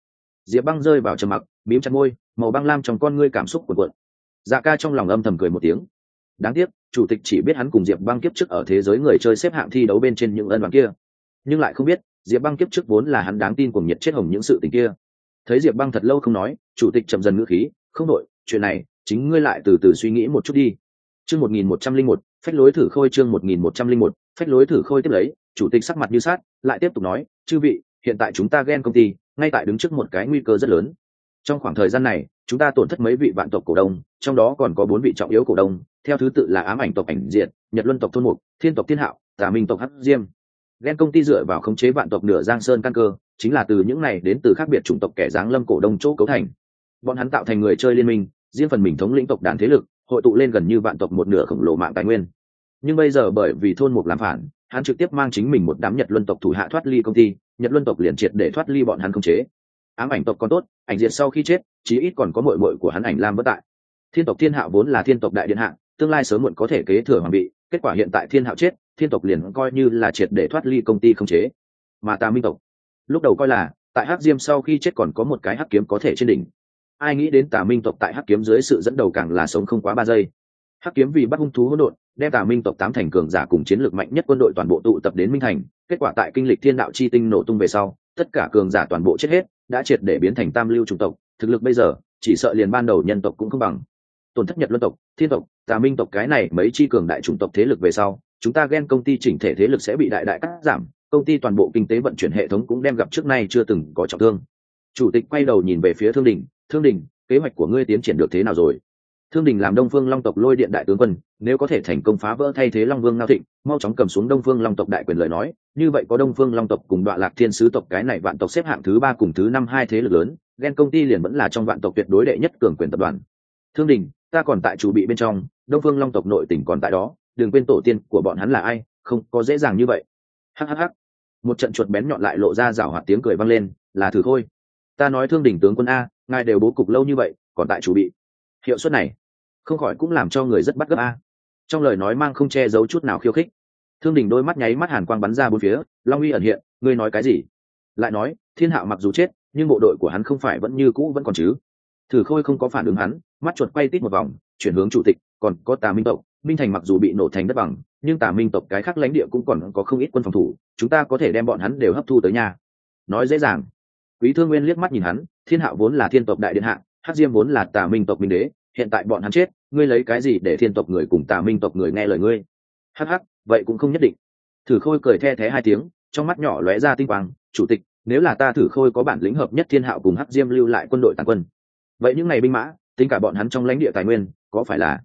Speaker 1: Diệp băng rơi vào trầm mặc, mím chặt môi, màu băng lam trong con ngươi cảm xúc cuộn cuộn. Dạ ca trong lòng âm thầm cười một tiếng. Đáng tiếc, chủ tịch chỉ biết hắn cùng diệp băng kiếp trước ở thế giới người chơi xếp hạng thi đấu bên trên những ân đoàn kia. Nhưng lại không biết, diệp băng kiếp trước vốn là hắn đáng tin cùng nhiệt chết hồng những sự tình kia. Thấy diệp băng thật lâu không nói, chủ tịch chậm dần ngữ khí, không đội chuyện này, chính ngươi lại từ từ suy nghĩ một chút đi. Chương một nghìn một trăm linh một, phách lối thử khôi chương một nghìn một trăm linh một phách lối thử khôi tiếp lấy, chủ tịch sắc mặt như sát lại tiếp tục nói, chư vị, hiện tại chúng ta ghen công ty, ngay tại đứng trước một cái nguy cơ rất lớn. Trong khoảng thời gian này, chúng ta tổn thất mấy vị vạn tộc cổ đông, trong đó còn có bốn vị trọng yếu cổ đông, theo thứ tự là ám ảnh tộc ảnh diện nhật luân tộc thôn mục, thiên tộc thiên hạo, tà minh tộc hắc diêm. Ghen công ty dựa vào khống chế vạn tộc nửa giang sơn căn cơ, chính là từ những này đến từ khác biệt chủng tộc kẻ giáng lâm cổ đông chỗ cấu thành. Bọn hắn tạo thành người chơi liên minh, riêng phần mình thống lĩnh tộc đàn thế lực, hội tụ lên gần như vạn tộc một nửa khổng lồ mạng tài nguyên nhưng bây giờ bởi vì thôn mục làm phản, hắn trực tiếp mang chính mình một đám nhật luân tộc thủ hạ thoát ly công ty, nhật luân tộc liền triệt để thoát ly bọn hắn không chế. Ám ảnh tộc còn tốt, ảnh diệt sau khi chết, chí ít còn có mội mội của hắn ảnh lam vất tại. Thiên tộc thiên hạo vốn là thiên tộc đại điện hạ tương lai sớm muộn có thể kế thừa hoàng bị kết quả hiện tại thiên hạo chết, thiên tộc liền coi như là triệt để thoát ly công ty không chế. Mà tà minh tộc, lúc đầu coi là, tại hắc diêm sau khi chết còn có một cái hắc kiếm có thể trên đỉnh. Ai nghĩ đến tà minh tộc tại hắc kiếm dưới sự dẫn đầu càng là sống không quá ba giây. Hắc kiếm vì bắt hung thú hỗn độn đem tà minh tộc tám thành cường giả cùng chiến lược mạnh nhất quân đội toàn bộ tụ tập đến minh thành. Kết quả tại kinh lịch thiên đạo chi tinh nổ tung về sau, tất cả cường giả toàn bộ chết hết, đã triệt để biến thành tam lưu chủng tộc. Thực lực bây giờ, chỉ sợ liền ban đầu nhân tộc cũng không bằng. Tổn thất nhật luân tộc, thiên tộc, tà minh tộc cái này mấy chi cường đại chủng tộc thế lực về sau, chúng ta ghen công ty chỉnh thể thế lực sẽ bị đại đại cắt giảm, công ty toàn bộ kinh tế vận chuyển hệ thống cũng đem gặp trước nay chưa từng có trọng thương. Chủ tịch quay đầu nhìn về phía thương đình thương đình, kế hoạch của ngươi tiến triển được thế nào rồi? Thương đình làm đông phương long tộc lôi điện đại tướng quân, nếu có thể thành công phá vỡ thay thế long vương ngao thịnh, mau chóng cầm xuống đông phương long tộc đại quyền lời nói, như vậy có đông phương long tộc cùng đoạn lạc thiên sứ tộc cái này vạn tộc xếp hạng thứ ba cùng thứ năm hai thế lực lớn, ghen công ty liền vẫn là trong vạn tộc tuyệt đối đệ nhất cường quyền tập đoàn. Thương đình, ta còn tại chủ bị bên trong, đông phương long tộc nội tỉnh còn tại đó, đừng quên tổ tiên của bọn hắn là ai, không có dễ dàng như vậy. Hhh một trận chuột bén nhọn lại lộ ra rào hoạt tiếng cười vang lên, là thử thôi. Ta nói thương Đình tướng quân a, ngài đều bố cục lâu như vậy, còn tại chủ bị. Hiệu suất này không khỏi cũng làm cho người rất bắt gấp a. Trong lời nói mang không che giấu chút nào khiêu khích. Thương đình đôi mắt nháy mắt hàn quang bắn ra bốn phía, long uy ẩn hiện, ngươi nói cái gì? Lại nói, thiên hạo mặc dù chết, nhưng bộ đội của hắn không phải vẫn như cũ vẫn còn chứ. Thử khôi không có phản ứng hắn, mắt chuột quay tít một vòng, chuyển hướng chủ tịch, còn có tà minh tộc. Minh thành mặc dù bị nổ thành đất bằng, nhưng tà minh tộc cái khác lãnh địa cũng còn có không ít quân phòng thủ, chúng ta có thể đem bọn hắn đều hấp thu tới nhà. Nói dễ dàng. Quý thương nguyên liếc mắt nhìn hắn, thiên hạo vốn là thiên tộc đại điện hạ, hắc diêm vốn là tà minh tộc minh đế hiện tại bọn hắn chết, ngươi lấy cái gì để thiên tộc người cùng tà minh tộc người nghe lời ngươi? Hắc hắc, vậy cũng không nhất định. Thử khôi cười the thé hai tiếng, trong mắt nhỏ lóe ra tinh quang, chủ tịch, nếu là ta thử khôi có bản lĩnh hợp nhất thiên hạo cùng hắc diêm lưu lại quân đội tàn quân, vậy những ngày binh mã, tính cả bọn hắn trong lãnh địa tài nguyên, có phải là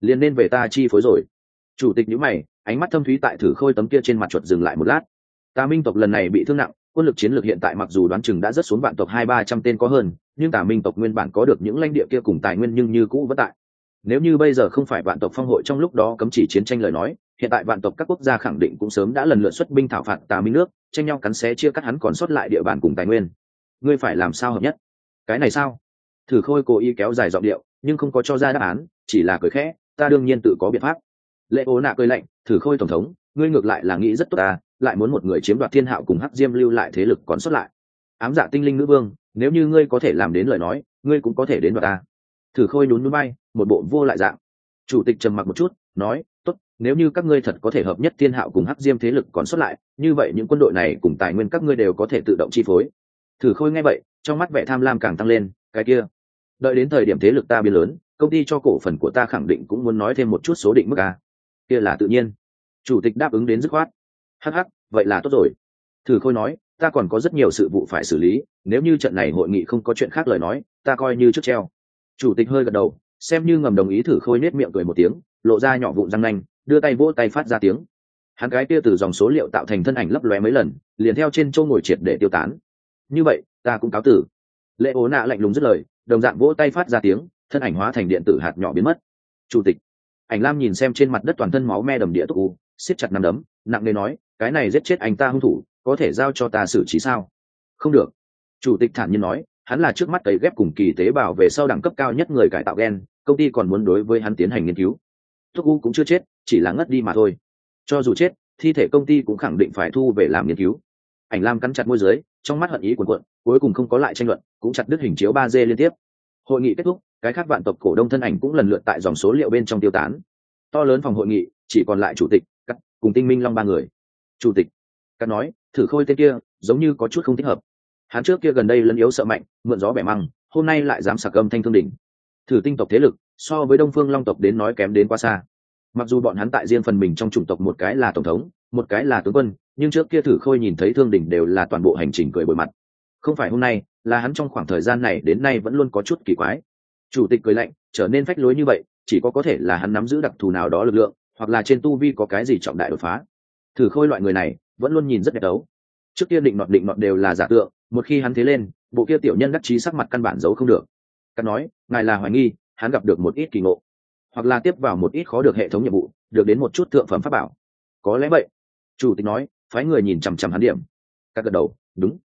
Speaker 1: liền nên về ta chi phối rồi? Chủ tịch nhữ mày, ánh mắt thâm thúy tại thử khôi tấm kia trên mặt chuột dừng lại một lát. Ta minh tộc lần này bị thương nặng quân lực chiến lược hiện tại mặc dù đoán chừng đã rất xuống vạn tộc hai ba trăm tên có hơn, nhưng tà minh tộc nguyên bản có được những lãnh địa kia cùng tài nguyên nhưng như cũ vẫn tại. Nếu như bây giờ không phải vạn tộc phong hội trong lúc đó cấm chỉ chiến tranh lời nói, hiện tại vạn tộc các quốc gia khẳng định cũng sớm đã lần lượt xuất binh thảo phạt tà minh nước, tranh nhau cắn xé chia cắt hắn còn sót lại địa bàn cùng tài nguyên. Ngươi phải làm sao hợp nhất? Cái này sao? Thử khôi cố ý kéo dài giọng điệu, nhưng không có cho ra đáp án, chỉ là cười khẽ, ta đương nhiên tự có biện pháp. Lệ ố nạ cười lạnh, thử khôi tổng thống, ngươi ngược lại là nghĩ rất tốt ta lại muốn một người chiếm đoạt thiên hạo cùng hắc diêm lưu lại thế lực còn sót lại. Ám dạ tinh linh nữ vương, nếu như ngươi có thể làm đến lời nói, ngươi cũng có thể đến đoạt ta. Thử khôi nhún núi bay, một bộ vô lại dạng. Chủ tịch trầm mặc một chút, nói, tốt, nếu như các ngươi thật có thể hợp nhất thiên hạo cùng hắc diêm thế lực còn sót lại, như vậy những quân đội này cùng tài nguyên các ngươi đều có thể tự động chi phối. Thử khôi nghe vậy, trong mắt vẻ tham lam càng tăng lên, cái kia, đợi đến thời điểm thế lực ta biến lớn, công ty cho cổ phần của ta khẳng định cũng muốn nói thêm một chút số định mức a. Kia là tự nhiên. Chủ tịch đáp ứng đến dứt khoát hắc hắc, vậy là tốt rồi. Thử khôi nói, ta còn có rất nhiều sự vụ phải xử lý, nếu như trận này hội nghị không có chuyện khác lời nói, ta coi như trước treo. Chủ tịch hơi gật đầu, xem như ngầm đồng ý thử khôi nết miệng cười một tiếng, lộ ra nhỏ vụn răng nanh, đưa tay vỗ tay phát ra tiếng. Hắn cái kia từ dòng số liệu tạo thành thân ảnh lấp lóe mấy lần, liền theo trên châu ngồi triệt để tiêu tán. Như vậy, ta cũng cáo tử. Lệ ố nạ lạnh lùng dứt lời, đồng dạng vỗ tay phát ra tiếng, thân ảnh hóa thành điện tử hạt nhỏ biến mất. Chủ tịch. Ảnh lam nhìn xem trên mặt đất toàn thân máu me đầm địa túc u siết chặt nằm đấm, nặng nề nói cái này giết chết anh ta hung thủ, có thể giao cho ta xử trí sao? Không được. Chủ tịch thản nhiên nói, hắn là trước mắt cấy ghép cùng kỳ tế bào về sau đẳng cấp cao nhất người cải tạo gen, công ty còn muốn đối với hắn tiến hành nghiên cứu. Thuốc u cũng chưa chết, chỉ là ngất đi mà thôi. Cho dù chết, thi thể công ty cũng khẳng định phải thu về làm nghiên cứu. Ảnh lam cắn chặt môi dưới, trong mắt hận ý quần cuộn, cuối cùng không có lại tranh luận, cũng chặt đứt hình chiếu ba d liên tiếp. Hội nghị kết thúc, cái khác vạn tộc cổ đông thân ảnh cũng lần lượt tại dòng số liệu bên trong tiêu tán. To lớn phòng hội nghị, chỉ còn lại chủ tịch cắt cùng tinh minh long ba người chủ tịch, cắt nói, thử khôi tên kia, giống như có chút không thích hợp. Hắn trước kia gần đây lấn yếu sợ mạnh, mượn gió bẻ măng, hôm nay lại dám sạc âm thanh thương đỉnh. Thử tinh tộc thế lực, so với đông phương long tộc đến nói kém đến quá xa. Mặc dù bọn hắn tại riêng phần mình trong chủng tộc một cái là tổng thống, một cái là tướng quân, nhưng trước kia thử khôi nhìn thấy thương đỉnh đều là toàn bộ hành trình cười bồi mặt. Không phải hôm nay, là hắn trong khoảng thời gian này đến nay vẫn luôn có chút kỳ quái. Chủ tịch cười lạnh, trở nên phách lối như vậy, chỉ có có thể là hắn nắm giữ đặc thù nào đó lực lượng, hoặc là trên tu vi có cái gì trọng đại đột phá thử khôi loại người này, vẫn luôn nhìn rất đẹp đấu. Trước kia định nọt định nọt đều là giả tượng, một khi hắn thế lên, bộ kia tiểu nhân đắc chí sắc mặt căn bản giấu không được. Cắt nói, ngài là hoài nghi, hắn gặp được một ít kỳ ngộ, hoặc là tiếp vào một ít khó được hệ thống nhiệm vụ, được đến một chút thượng phẩm pháp bảo. Có lẽ vậy. Chủ tịch nói, phái người nhìn chằm chằm hắn điểm. Các gật đầu, đúng.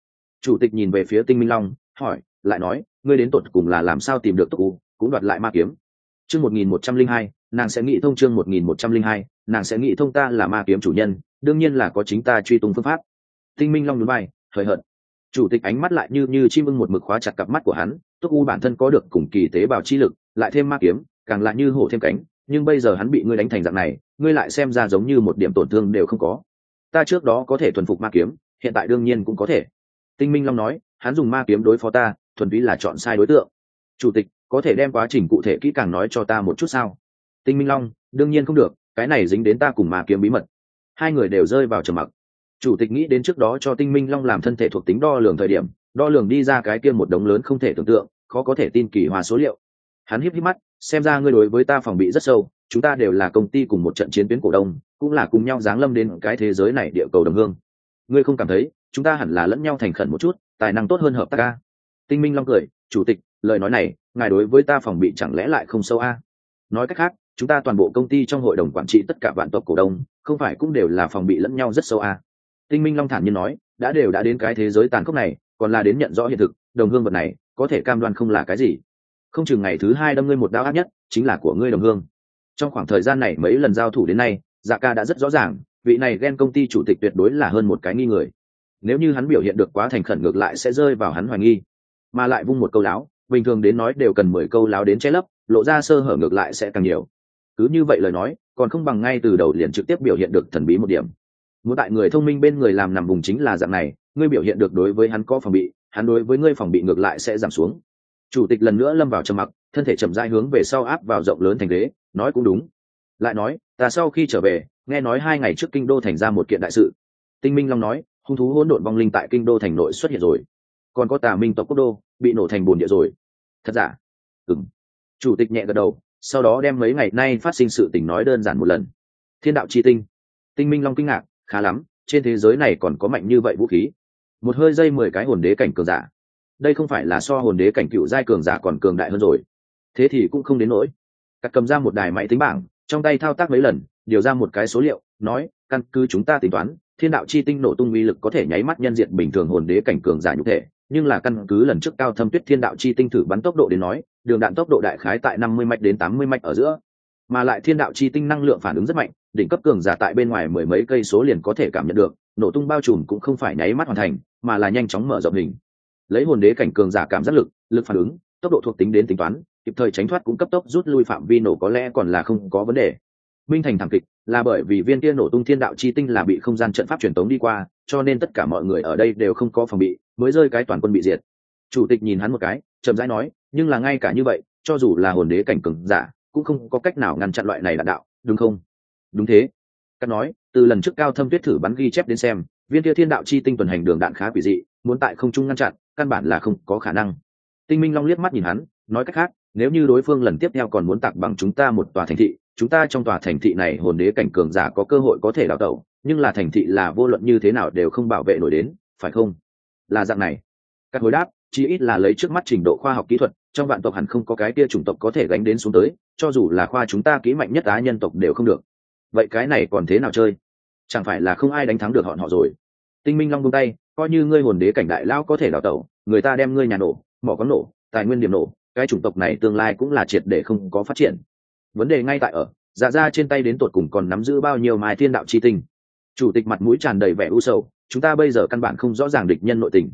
Speaker 1: Chủ tịch nhìn về phía tinh minh long, hỏi, lại nói, ngươi đến tột cùng là làm sao tìm được túc u cũng đoạt lại ma kiếm? Chương một nghìn một trăm linh hai, nàng sẽ nghĩ thông chương một nghìn một trăm linh hai, nàng sẽ nghĩ thông ta là ma kiếm chủ nhân, đương nhiên là có chính ta truy tung phương pháp. Tinh minh long núi bay, hời hợt. Chủ tịch ánh mắt lại như như chim ưng một mực khóa chặt cặp mắt của hắn, túc u bản thân có được cùng kỳ tế bào chi lực, lại thêm ma kiếm, càng lại như hổ thêm cánh, nhưng bây giờ hắn bị ngươi đánh thành dạng này, ngươi lại xem ra giống như một điểm tổn thương đều không có. Ta trước đó có thể thuần phục ma kiếm, hiện tại đương nhiên cũng có thể. Tinh minh long nói, hắn dùng ma kiếm đối phó ta, thuần túy là chọn sai đối tượng. Chủ tịch có thể đem quá trình cụ thể kỹ càng nói cho ta một chút sao? Tinh minh long, đương nhiên không được, cái này dính đến ta cùng mà kiếm bí mật. Hai người đều rơi vào trầm mặc. Chủ tịch nghĩ đến trước đó cho tinh minh long làm thân thể thuộc tính đo lường thời điểm, đo lường đi ra cái kia một đống lớn không thể tưởng tượng, khó có thể tin kỳ hòa số liệu. Hắn híp híp mắt, xem ra ngươi đối với ta phòng bị rất sâu, chúng ta đều là công ty cùng một trận chiến tuyến cổ đông, cũng là cùng nhau giáng lâm đến cái thế giới này địa cầu đồng hương. Ngươi không cảm thấy, chúng ta hẳn là lẫn nhau thành khẩn một chút, tài năng tốt hơn hợp tác ca. Tinh minh long cười, chủ tịch, lời nói này ngài đối với ta phòng bị chẳng lẽ lại không sâu a? Nói cách khác, chúng ta toàn bộ công ty trong hội đồng quản trị tất cả vạn tộc cổ đông, không phải cũng đều là phòng bị lẫn nhau rất sâu a? Tinh minh long thản nhiên nói, đã đều đã đến cái thế giới tàn khốc này, còn là đến nhận rõ hiện thực, đồng hương vật này, có thể cam đoan không là cái gì. Không chừng ngày thứ hai đâm ngươi một đau ác nhất, chính là của ngươi đồng hương. Trong khoảng thời gian này mấy lần giao thủ đến nay dạ ca đã rất rõ ràng, vị này ghen công ty chủ tịch tuyệt đối là hơn một cái nghi người. Nếu như hắn biểu hiện được quá thành khẩn ngược lại sẽ rơi vào hắn hoài nghi. Mà lại vung một câu láo bình thường đến nói đều cần mười câu láo đến che lấp, lộ ra sơ hở ngược lại sẽ càng nhiều. Cứ như vậy lời nói, còn không bằng ngay từ đầu liền trực tiếp biểu hiện được thần bí một điểm. Muốn tại người thông minh bên người làm nằm vùng chính là dạng này, ngươi biểu hiện được đối với hắn có phòng bị, hắn đối với ngươi phòng bị ngược lại sẽ giảm xuống. Chủ tịch lần nữa lâm vào trầm mặc, thân thể chậm rãi hướng về sau áp vào rộng lớn thành ghế, nói cũng đúng. Lại nói, ta sau khi trở về, nghe nói hai ngày trước kinh đô thành ra một kiện đại sự. Tinh minh long nói, hung thú hỗn độn vong linh tại kinh đô thành nội xuất hiện rồi. Còn có tà minh tộc quốc đô, bị nổ thành bồn địa rồi thật giả? Ừng chủ tịch nhẹ gật đầu, sau đó đem mấy ngày nay phát sinh sự tình nói đơn giản một lần. Thiên đạo chi tinh. Tinh minh long kinh ngạc, khá lắm, trên thế giới này còn có mạnh như vậy vũ khí. Một hơi dây mười cái hồn đế cảnh cường giả. Đây không phải là so hồn đế cảnh cựu giai cường giả còn cường đại hơn rồi. Thế thì cũng không đến nỗi. Cắt cầm ra một đài máy tính bảng, trong tay thao tác mấy lần, điều ra một cái số liệu, nói, căn cứ chúng ta tính toán, thiên đạo chi tinh nổ tung uy lực có thể nháy mắt nhân diện bình thường hồn đế cảnh cường giả nhục thể nhưng là căn cứ lần trước cao thâm tuyết thiên đạo chi tinh thử bắn tốc độ đến nói, đường đạn tốc độ đại khái tại năm mươi mạch đến tám mươi mạch ở giữa. Mà lại thiên đạo chi tinh năng lượng phản ứng rất mạnh, đỉnh cấp cường giả tại bên ngoài mười mấy cây số liền có thể cảm nhận được, nổ tung bao trùm cũng không phải nháy mắt hoàn thành, mà là nhanh chóng mở rộng hình. Lấy hồn đế cảnh cường giả cảm giác lực lực phản ứng, tốc độ thuộc tính đến tính toán, kịp thời tránh thoát cũng cấp tốc rút lui phạm vi nổ có lẽ còn là không có vấn đề. Minh thành thảm kịch là bởi vì viên kia nổ tung thiên đạo chi tinh là bị không gian trận pháp truyền tống đi qua, cho nên tất cả mọi người ở đây đều không có phòng bị mới rơi cái toàn quân bị diệt. Chủ tịch nhìn hắn một cái, chậm rãi nói, nhưng là ngay cả như vậy, cho dù là hồn đế cảnh cường giả, cũng không có cách nào ngăn chặn loại này đạn đạo, đúng không? Đúng thế. Cắt nói, từ lần trước cao thâm tuyết thử bắn ghi chép đến xem, viên kia thiên đạo chi tinh tuần hành đường đạn khá quỷ dị, muốn tại không trung ngăn chặn, căn bản là không có khả năng. Tinh minh long liếc mắt nhìn hắn, nói cách khác, nếu như đối phương lần tiếp theo còn muốn tạc bằng chúng ta một tòa thành thị, chúng ta trong tòa thành thị này hồn đế cảnh cường giả có cơ hội có thể đào tẩu, nhưng là thành thị là vô luận như thế nào đều không bảo vệ nổi đến, phải không? Là dạng này. Các hồi đáp chi ít là lấy trước mắt trình độ khoa học kỹ thuật, trong vạn tộc hẳn không có cái kia chủng tộc có thể gánh đến xuống tới, cho dù là khoa chúng ta kỹ mạnh nhất á nhân tộc đều không được. Vậy cái này còn thế nào chơi? Chẳng phải là không ai đánh thắng được họ họ rồi. Tinh minh long buông tay, coi như ngươi hồn đế cảnh đại lao có thể đào tẩu, người ta đem ngươi nhà nổ, mỏ có nổ, tài nguyên điểm nổ, cái chủng tộc này tương lai cũng là triệt để không có phát triển. Vấn đề ngay tại ở dạ ra trên tay đến tột cùng còn nắm giữ bao nhiêu mai thiên đạo chi tinh? Chủ tịch mặt mũi tràn đầy vẻ u sầu chúng ta bây giờ căn bản không rõ ràng địch nhân nội tình.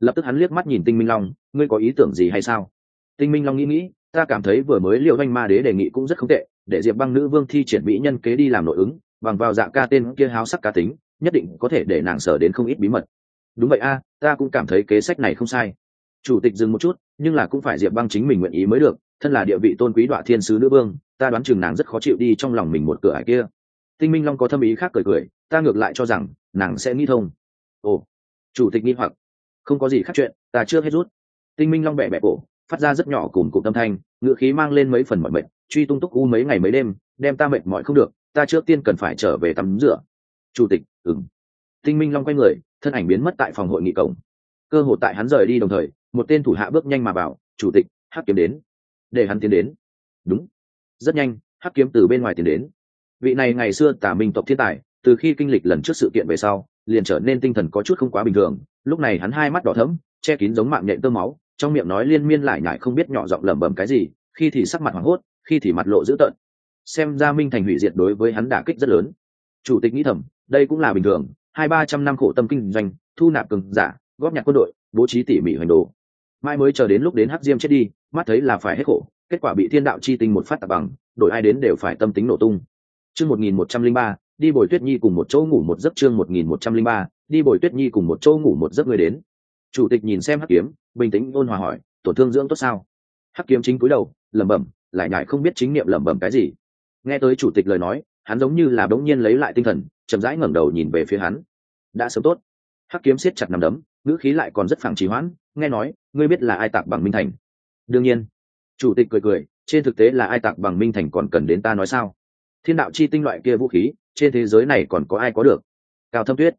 Speaker 1: Lập tức hắn liếc mắt nhìn tinh minh long, ngươi có ý tưởng gì hay sao? Tinh minh long nghĩ nghĩ, ta cảm thấy vừa mới liệu anh ma đế đề nghị cũng rất không tệ, để diệp băng nữ vương thi triển mỹ nhân kế đi làm nội ứng, bằng vào dạng ca tên kia háo sắc cá tính, nhất định có thể để nàng sở đến không ít bí mật. Đúng vậy a, ta cũng cảm thấy kế sách này không sai. Chủ tịch dừng một chút, nhưng là cũng phải diệp băng chính mình nguyện ý mới được, thân là địa vị tôn quý đoạ thiên sứ nữ vương, ta đoán chừng nàng rất khó chịu đi trong lòng mình một cửa ải kia. Tinh minh long có thâm ý khác cười cười, ta ngược lại cho rằng nàng sẽ nghĩ thông. Ồ, chủ tịch nghi hoặc. Không có gì khác chuyện, ta chưa hết rút. Tinh minh long bẹ bẹ cổ, phát ra rất nhỏ cùng cụm tâm thanh ngựa khí mang lên mấy phần mọi mệnh truy tung túc u mấy ngày mấy đêm, đem ta mệt mỏi không được, ta trước tiên cần phải trở về tắm rửa. Chủ tịch ừng tinh minh long quay người, thân ảnh biến mất tại phòng hội nghị cổng. Cơ hội tại hắn rời đi đồng thời, một tên thủ hạ bước nhanh mà vào chủ tịch, hắc kiếm đến. Để hắn tiến đến. Đúng. Rất nhanh, hắc kiếm từ bên ngoài tiến đến. Vị này ngày xưa tả minh tộc thiên tài từ khi kinh lịch lần trước sự kiện về sau, liền trở nên tinh thần có chút không quá bình thường. Lúc này hắn hai mắt đỏ thẫm, che kín giống mạng nhện tơ máu, trong miệng nói liên miên lại nhại không biết nhỏ giọng lẩm bẩm cái gì, khi thì sắc mặt hoảng hốt, khi thì mặt lộ dữ tợn. Xem ra minh thành hủy diệt đối với hắn đả kích rất lớn. Chủ tịch nghĩ thầm, đây cũng là bình thường, hai ba trăm năm khổ tâm kinh doanh, thu nạp cường giả, góp nhặt quân đội, bố trí tỉ mỉ hoành đồ. Mai mới chờ đến lúc đến hắc diêm chết đi, mắt thấy là phải hết khổ, kết quả bị thiên đạo chi tinh một phát tạp bằng, đổi ai đến đều phải tâm tính nổ tung. Chương một nghìn một trăm linh ba đi bồi tuyết nhi cùng một chỗ ngủ một giấc chương một nghìn một trăm linh ba, đi bồi tuyết nhi cùng một chỗ ngủ một giấc người đến. Chủ tịch nhìn xem hắc kiếm, bình tĩnh ôn hòa hỏi, tổn thương dưỡng tốt sao? Hắc kiếm chính cúi đầu, lẩm bẩm, lại nhại không biết chính niệm lẩm bẩm cái gì. Nghe tới chủ tịch lời nói, hắn giống như là bỗng nhiên lấy lại tinh thần, chậm rãi ngẩng đầu nhìn về phía hắn. Đã sớm tốt. Hắc kiếm siết chặt nằm đấm, ngữ khí lại còn rất phẳng trì hoãn, nghe nói, ngươi biết là ai tạc bằng minh thành? Đương nhiên. Chủ tịch cười cười, trên thực tế là ai tạc bằng minh thành còn cần đến ta nói sao? Thiên đạo chi tinh loại kia vũ khí trên thế giới này còn có ai có được? Cao thâm tuyết.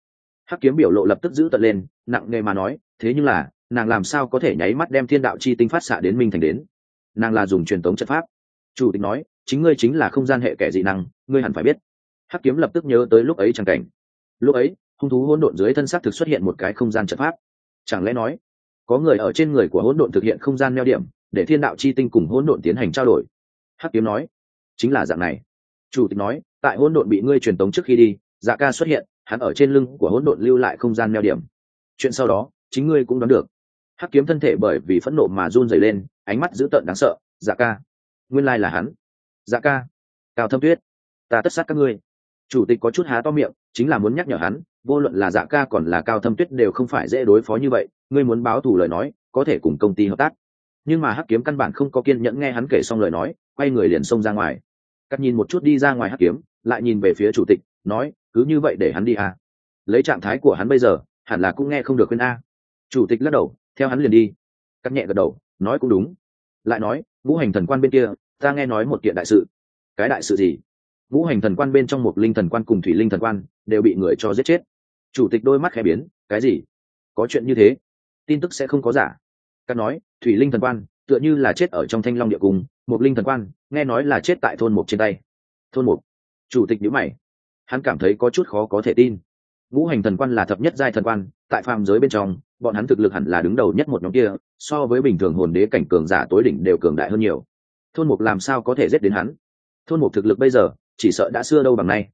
Speaker 1: Hắc kiếm biểu lộ lập tức giữ tận lên, nặng nề mà nói, thế nhưng là, nàng làm sao có thể nháy mắt đem thiên đạo chi tinh phát xạ đến minh thành đến? Nàng là dùng truyền thống chất pháp. Chủ tịch nói, chính ngươi chính là không gian hệ kẻ dị năng, ngươi hẳn phải biết. Hắc kiếm lập tức nhớ tới lúc ấy chẳng cảnh. Lúc ấy, hung thú hỗn độn dưới thân xác thực xuất hiện một cái không gian trận pháp. Chẳng lẽ nói, có người ở trên người của hỗn độn thực hiện không gian neo điểm, để thiên đạo chi tinh cùng hỗn độn tiến hành trao đổi? Hắc kiếm nói, chính là dạng này chủ tịch nói, tại hỗn độn bị ngươi truyền tống trước khi đi dạ ca xuất hiện, hắn ở trên lưng của hỗn độn lưu lại không gian neo điểm. Chuyện sau đó, chính ngươi cũng đoán được. Hắc kiếm thân thể bởi vì phẫn nộ mà run rẩy lên, ánh mắt dữ tợn đáng sợ dạ ca, nguyên lai là hắn. Dạ ca, cao thâm tuyết, ta tất sát các ngươi. Chủ tịch có chút há to miệng, chính là muốn nhắc nhở hắn, vô luận là dạ ca còn là cao thâm tuyết đều không phải dễ đối phó như vậy, ngươi muốn báo thù lời nói, có thể cùng công ty hợp tác. Nhưng mà hắc kiếm căn bản không có kiên nhẫn nghe hắn kể xong lời nói, quay người liền xông ra ngoài cắt nhìn một chút đi ra ngoài hắc kiếm, lại nhìn về phía chủ tịch, nói, cứ như vậy để hắn đi à. lấy trạng thái của hắn bây giờ, hẳn là cũng nghe không được khuyên a. Chủ tịch lắc đầu, theo hắn liền đi. Cắt nhẹ gật đầu, nói, cũng đúng. Lại nói, ngũ hành thần quan bên kia, ta nghe nói một kiện đại sự. Cái đại sự gì? Ngũ hành thần quan bên trong một linh thần quan cùng thủy linh thần quan, đều bị người cho giết chết. Chủ tịch đôi mắt khẽ biến, cái gì? Có chuyện như thế? Tin tức sẽ không có giả. Cắt nói, thủy linh thần quan, tựa như là chết ở trong thanh long địa cung một linh thần quan, nghe nói là chết tại thôn mục trên tay. Thôn mục. Chủ tịch nhữ mày. Hắn cảm thấy có chút khó có thể tin. Ngũ hành thần quan là thập nhất giai thần quan, tại phàm giới bên trong, bọn hắn thực lực hẳn là đứng đầu nhất một nhóm kia, so với bình thường hồn đế cảnh cường giả tối đỉnh đều cường đại hơn nhiều. Thôn mục làm sao có thể giết đến hắn? Thôn mục thực lực bây giờ, chỉ sợ đã xưa đâu bằng nay.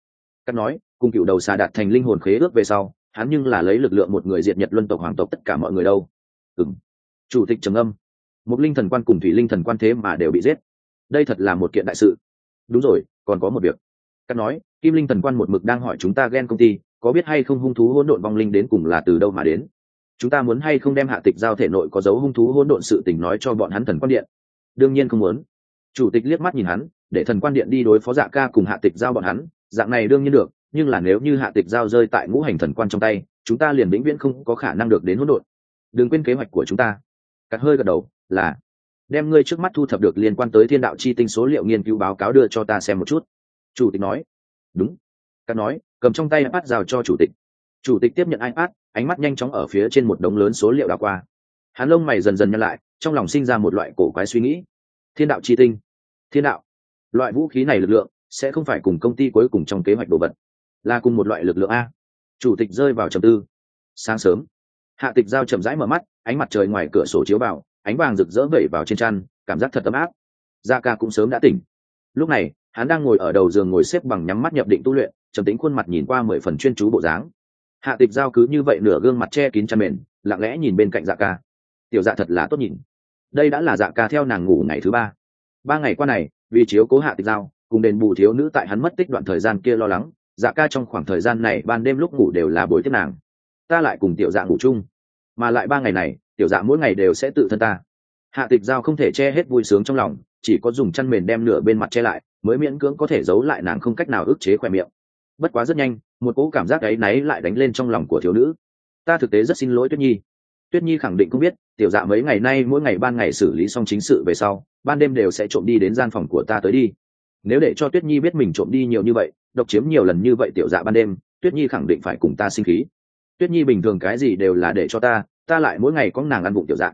Speaker 1: Cắt nói, cùng cựu đầu xà đạt thành linh hồn khế ước về sau, hắn nhưng là lấy lực lượng một người diệt nhật luân tộc hoàng tộc tất cả mọi người đâu. Ừ m chủ tịch trầm âm một linh thần quan cùng thủy linh thần quan thế mà đều bị giết. Đây thật là một kiện đại sự. Đúng rồi, còn có một việc. Cắt nói, kim linh thần quan một mực đang hỏi chúng ta ghen công ty, có biết hay không hung thú hỗn độn vong linh đến cùng là từ đâu mà đến? Chúng ta muốn hay không đem hạ tịch giao thể nội có dấu hung thú hỗn độn sự tình nói cho bọn hắn thần quan điện? Đương nhiên không muốn. Chủ tịch liếc mắt nhìn hắn, để thần quan điện đi đối phó dạ ca cùng hạ tịch giao bọn hắn, dạng này đương nhiên được, nhưng là nếu như hạ tịch giao rơi tại ngũ hành thần quan trong tay, chúng ta liền vĩnh viễn không có khả năng được đến hỗn độn. Đừng quên kế hoạch của chúng ta cắt hơi gật đầu, là, đem ngươi trước mắt thu thập được liên quan tới thiên đạo chi tinh số liệu nghiên cứu báo cáo đưa cho ta xem một chút. Chủ tịch nói, đúng. Cắt nói, cầm trong tay ipad giao cho chủ tịch. Chủ tịch tiếp nhận ipad, ánh mắt nhanh chóng ở phía trên một đống lớn số liệu đã qua. Hắn lông mày dần dần nhăn lại, trong lòng sinh ra một loại cổ quái suy nghĩ. Thiên đạo chi tinh, thiên đạo. Loại vũ khí này lực lượng sẽ không phải cùng công ty cuối cùng trong kế hoạch đồ vật, là cùng một loại lực lượng a. Chủ tịch rơi vào trầm tư. Sáng sớm hạ tịch giao chậm rãi mở mắt, ánh mặt trời ngoài cửa sổ chiếu vào, ánh vàng rực rỡ vẩy vào trên chăn, cảm giác thật ấm áp. Gia ca cũng sớm đã tỉnh. Lúc này, hắn đang ngồi ở đầu giường ngồi xếp bằng nhắm mắt nhập định tu luyện, trầm tính khuôn mặt nhìn qua mười phần chuyên chú bộ dáng. Hạ tịch giao cứ như vậy nửa gương mặt che kín chăn mền, lặng lẽ nhìn bên cạnh dạ ca. Tiểu dạ thật là tốt nhìn. Đây đã là dạ ca theo nàng ngủ ngày thứ ba. Ba ngày qua này, vì chiếu cố hạ tịch giao, cùng đền bù thiếu nữ tại hắn mất tích đoạn thời gian kia lo lắng dạ ca trong khoảng thời gian này ban đêm lúc ngủ đều là buổi tiếp nàng. Ta lại cùng tiểu dạ ngủ chung mà lại ba ngày này, tiểu dạ mỗi ngày đều sẽ tự thân ta. Hạ tịch giao không thể che hết vui sướng trong lòng, chỉ có dùng chăn mền đem nửa bên mặt che lại, mới miễn cưỡng có thể giấu lại nàng không cách nào ức chế khỏe miệng. Bất quá rất nhanh, một cỗ cảm giác ấy náy lại đánh lên trong lòng của thiếu nữ. Ta thực tế rất xin lỗi tuyết nhi. Tuyết nhi khẳng định cũng biết, tiểu dạ mấy ngày nay mỗi ngày ban ngày xử lý xong chính sự về sau, ban đêm đều sẽ trộm đi đến gian phòng của ta tới đi. Nếu để cho tuyết nhi biết mình trộm đi nhiều như vậy, độc chiếm nhiều lần như vậy tiểu dạ ban đêm, tuyết nhi khẳng định phải cùng ta sinh khí tuyết nhi bình thường cái gì đều là để cho ta ta lại mỗi ngày có nàng ăn bụng tiểu dạng.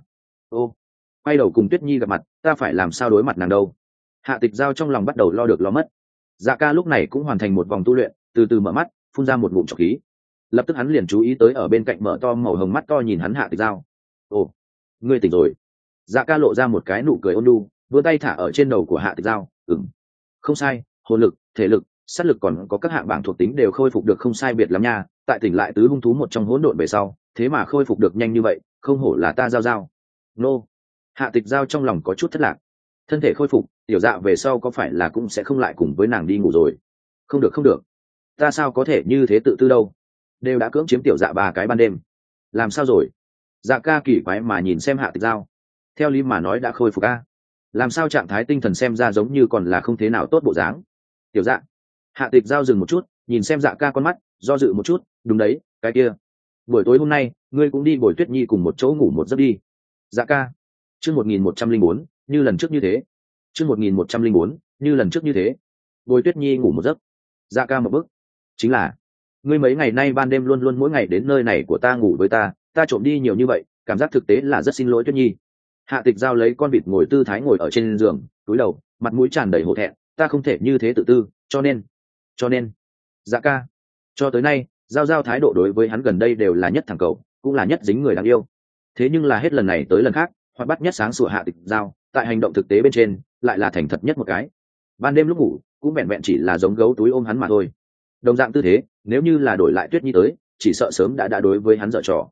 Speaker 1: ô, quay đầu cùng tuyết nhi gặp mặt, ta phải làm sao đối mặt nàng đâu? Hạ tịch giao trong lòng bắt đầu lo được lo mất. Dạ ca lúc này cũng hoàn thành một vòng tu luyện, từ từ mở mắt, phun ra một ngụm trọc khí. Lập tức hắn liền chú ý tới ở bên cạnh mở to màu hồng mắt to nhìn hắn hạ tịch giao. Ồ, ngươi tỉnh rồi. Dạ ca lộ ra một cái nụ cười ôn đu vươn tay thả ở trên đầu của hạ tịch giao. Ừng không sai, hồn lực, thể lực sát lực còn có các hạng bảng thuộc tính đều khôi phục được không sai biệt lắm nha, tại tỉnh lại tứ hung thú một trong hỗn độn về sau, thế mà khôi phục được nhanh như vậy, không hổ là ta giao giao. Nô. Hạ tịch giao trong lòng có chút thất lạc. Thân thể khôi phục, tiểu dạ về sau có phải là cũng sẽ không lại cùng với nàng đi ngủ rồi? Không được không được. Ta sao có thể như thế tự tư đâu? Đều đã cưỡng chiếm tiểu dạ ba cái ban đêm. Làm sao rồi? Dạ ca kỳ quái mà nhìn xem hạ tịch giao. Theo lý mà nói đã khôi phục ca làm sao trạng thái tinh thần xem ra giống như còn là không thế nào tốt bộ dáng? Tiểu dạ hạ tịch giao dừng một chút, nhìn xem dạ ca con mắt, do dự một chút, đúng đấy, cái kia. Buổi tối hôm nay, ngươi cũng đi bồi tuyết nhi cùng một chỗ ngủ một giấc đi. Dạ ca. Chương một nghìn một trăm linh bốn, như lần trước như thế. Chương một nghìn một trăm linh bốn, như lần trước như thế. Bồi tuyết nhi ngủ một giấc. Dạ ca một bức chính là, ngươi mấy ngày nay ban đêm luôn luôn mỗi ngày đến nơi này của ta ngủ với ta ta trộm đi nhiều như vậy, cảm giác thực tế là rất xin lỗi tuyết nhi. Hạ tịch giao lấy con vịt ngồi tư thái ngồi ở trên giường túi đầu, mặt mũi tràn đầy hổ thẹn, ta không thể như thế tự tư, cho nên cho nên dạ ca, cho tới nay, giao giao thái độ đối với hắn gần đây đều là nhất thẳng cầu, cũng là nhất dính người đáng yêu. Thế nhưng là hết lần này tới lần khác hoặc bắt nhất sáng sủa hạ tịch giao, tại hành động thực tế bên trên, lại là thành thật nhất một cái. Ban đêm lúc ngủ, cũng vẹn vẹn chỉ là giống gấu túi ôm hắn mà thôi. Đồng dạng tư thế, nếu như là đổi lại tuyết nhi tới, chỉ sợ sớm đã đã đối với hắn dở trò.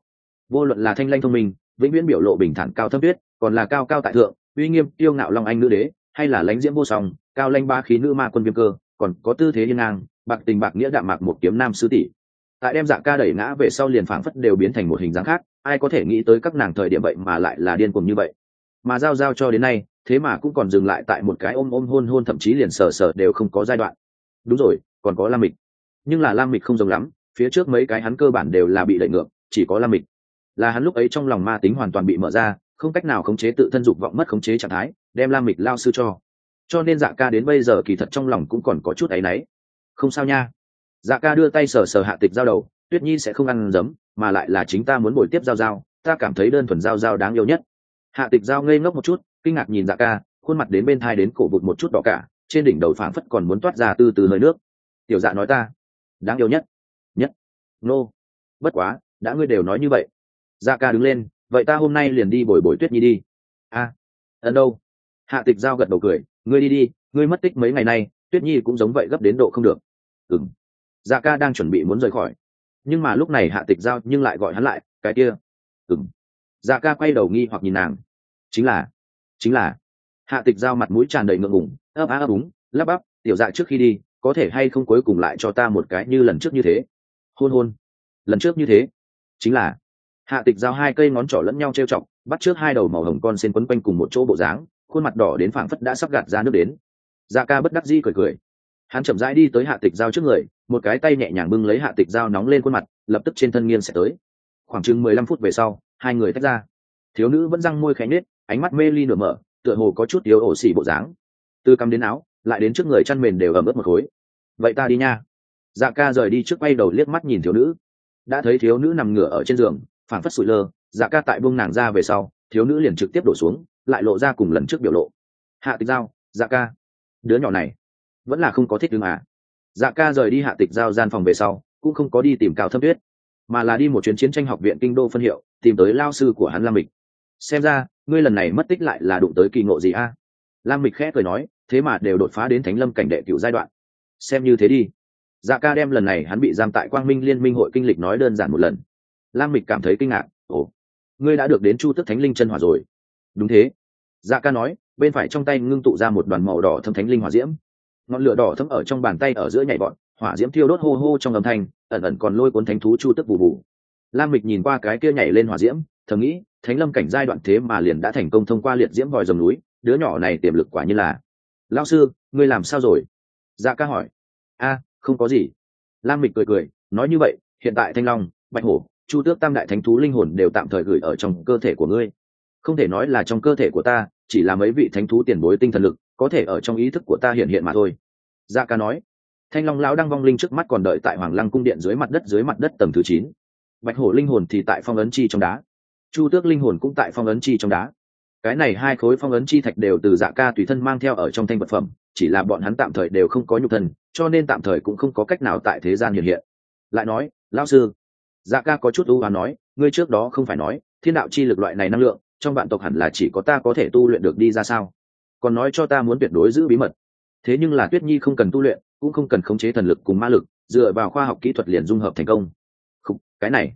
Speaker 1: Vô luận là thanh lanh thông minh, vĩnh viễn biểu lộ bình thản cao thâm tuyết, còn là cao cao tại thượng, uy nghiêm tiêu ngạo long anh nữ đế, hay là lãnh diễm vô song, cao lanh ba khí nữ ma quân viêm cơ còn có tư thế yên ngang, bạc tình bạc nghĩa đạm mạc một kiếm nam sư tỷ. Tại đem dạ ca đẩy ngã về sau liền phảng phất đều biến thành một hình dáng khác, ai có thể nghĩ tới các nàng thời điểm vậy mà lại là điên cuồng như vậy. Mà giao giao cho đến nay, thế mà cũng còn dừng lại tại một cái ôm ôm hôn hôn thậm chí liền sờ sờ đều không có giai đoạn. Đúng rồi, còn có lam mịch. Nhưng là lam mịch không giống lắm, phía trước mấy cái hắn cơ bản đều là bị đẩy ngược, chỉ có lam mịch. Là hắn lúc ấy trong lòng ma tính hoàn toàn bị mở ra, không cách nào khống chế tự thân dục vọng mất khống chế trạng thái, đem lam mịch lao sư cho cho nên dạ ca đến bây giờ kỳ thật trong lòng cũng còn có chút áy náy. Không sao nha. Dạ ca đưa tay sờ sờ hạ tịch giao đầu tuyết nhi sẽ không ăn giấm mà lại là chính ta muốn bồi tiếp giao giao ta cảm thấy đơn thuần giao giao đáng yêu nhất. Hạ tịch giao ngây ngốc một chút kinh ngạc nhìn dạ ca khuôn mặt đến bên thai đến cổ vụt một chút đỏ cả trên đỉnh đầu phảng phất còn muốn toát ra từ từ hơi nước. Tiểu dạ nói ta đáng yêu nhất nhất nô、no. bất quá đã ngươi đều nói như vậy. Dạ ca đứng lên vậy ta hôm nay liền đi bồi bồi tuyết nhi đi. A à, đâu? Hạ tịch giao gật đầu cười ngươi đi đi, ngươi mất tích mấy ngày nay, tuyết nhi cũng giống vậy gấp đến độ không được. Ừng dạ ca đang chuẩn bị muốn rời khỏi. Nhưng mà lúc này hạ tịch giao nhưng lại gọi hắn lại, cái kia. Ừng dạ ca quay đầu nghi hoặc nhìn nàng. Chính là chính là. Hạ tịch giao mặt mũi tràn đầy ngượng ngùng, ấp á ấp úng, lắp bắp, tiểu dạ trước khi đi, có thể hay không cuối cùng lại cho ta một cái như lần trước như thế? Hôn hôn. Lần trước như thế? Chính là. Hạ tịch giao hai cây ngón trỏ lẫn nhau trêu chọc, bắt trước hai đầu màu hồng con sen quấn quanh cùng một chỗ bộ dáng khuôn mặt đỏ đến phảng phất đã sắp gạt ra nước đến. Dạ ca bất đắc di cười cười. Hắn chậm rãi đi tới hạ tịch giao trước người, một cái tay nhẹ nhàng bưng lấy hạ tịch giao nóng lên khuôn mặt, lập tức trên thân nghiêng sẽ tới. Khoảng chừng mười lăm phút về sau, hai người tách ra. Thiếu nữ vẫn răng môi khẽ nết ánh mắt mê ly nửa mở, tựa hồ có chút yếu ổ xỉ bộ dáng. Từ cắm đến áo, lại đến trước người chăn mền đều ẩm ướt một khối. Vậy ta đi nha. Dạ ca rời đi trước bay đầu liếc mắt nhìn thiếu nữ. Đã thấy thiếu nữ nằm ngửa ở trên giường, phảng phất sụi lơ dạ ca tại buông nàng ra về sau, thiếu nữ liền trực tiếp đổ xuống lại lộ ra cùng lần trước biểu lộ. Hạ tịch giao dạ ca. Đứa nhỏ này, vẫn là không có thích ứng à? Dạ ca rời đi hạ tịch giao gian phòng về sau, cũng không có đi tìm cao thâm tuyết, mà là đi một chuyến chiến tranh học viện kinh đô phân hiệu, tìm tới lao sư của hắn lam mịch. Xem ra, ngươi lần này mất tích lại là đụng tới kỳ ngộ gì a lam mịch khẽ cười nói, thế mà đều đột phá đến thánh lâm cảnh đệ cựu giai đoạn. Xem như thế đi. Dạ ca đem lần này hắn bị giam tại quang minh liên minh hội kinh lịch nói đơn giản một lần. Lam mịch cảm thấy kinh ngạc, ồ, ngươi đã được đến chu tức thánh linh chân hỏa rồi đúng thế. Dạ ca nói, bên phải trong tay ngưng tụ ra một đoàn màu đỏ thâm thánh linh hỏa diễm. Ngọn lửa đỏ thấm ở trong bàn tay ở giữa nhảy bọn, hỏa diễm thiêu đốt hô hô trong âm thanh, ẩn ẩn còn lôi cuốn thánh thú chu tức bù bù. lam mịch nhìn qua cái kia nhảy lên hỏa diễm, thầm nghĩ, thánh lâm cảnh giai đoạn thế mà liền đã thành công thông qua liệt diễm vòi rồng núi, đứa nhỏ này tiềm lực quả như là. Lao sư, ngươi làm sao rồi? Dạ ca hỏi. A, không có gì. Lam mịch cười cười, nói như vậy, hiện tại thanh long, bạch hổ, chu tước tam đại thánh thú linh hồn đều tạm thời gửi ở trong cơ thể của ngươi không thể nói là trong cơ thể của ta, chỉ là mấy vị thánh thú tiền bối tinh thần lực, có thể ở trong ý thức của ta hiện hiện mà thôi. Dạ ca nói. Thanh long lão đang vong linh trước mắt còn đợi tại hoàng lăng cung điện dưới mặt đất, dưới mặt đất tầng thứ chín. Bạch hổ linh hồn thì tại phong ấn chi trong đá. Chu tước linh hồn cũng tại phong ấn chi trong đá. Cái này hai khối phong ấn chi thạch đều từ dạ ca tùy thân mang theo ở trong thanh vật phẩm, chỉ là bọn hắn tạm thời đều không có nhục thân, cho nên tạm thời cũng không có cách nào tại thế gian hiện hiện. Lại nói, lão sư. Dạ ca có chút ưu á nói, ngươi trước đó không phải nói, thiên đạo chi lực loại này năng lượng trong vạn tộc hẳn là chỉ có ta có thể tu luyện được đi ra sao? Còn nói cho ta muốn tuyệt đối giữ bí mật. Thế nhưng là tuyết nhi không cần tu luyện cũng không cần khống chế thần lực cùng ma lực dựa vào khoa học kỹ thuật liền dung hợp thành công. Không, cái này.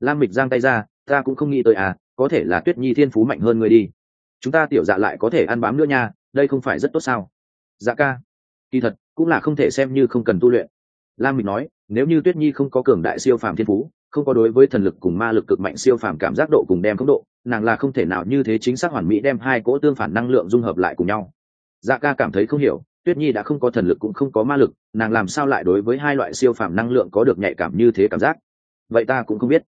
Speaker 1: Lam mịch giang tay ra ta cũng không nghĩ tới à có thể là tuyết nhi thiên phú mạnh hơn người đi. Chúng ta tiểu dạ lại có thể ăn bám nữa nha đây không phải rất tốt sao? Dạ ca. Kỳ thật cũng là không thể xem như không cần tu luyện. Lam mịch nói nếu như tuyết nhi không có cường đại siêu phàm thiên phú không có đối với thần lực cùng ma lực cực mạnh siêu phàm cảm giác độ cùng đem không độ nàng là không thể nào như thế chính xác hoàn mỹ đem hai cỗ tương phản năng lượng dung hợp lại cùng nhau. Dạ ca cảm thấy không hiểu, tuyết nhi đã không có thần lực cũng không có ma lực, nàng làm sao lại đối với hai loại siêu phàm năng lượng có được nhạy cảm như thế cảm giác? Vậy ta cũng không biết.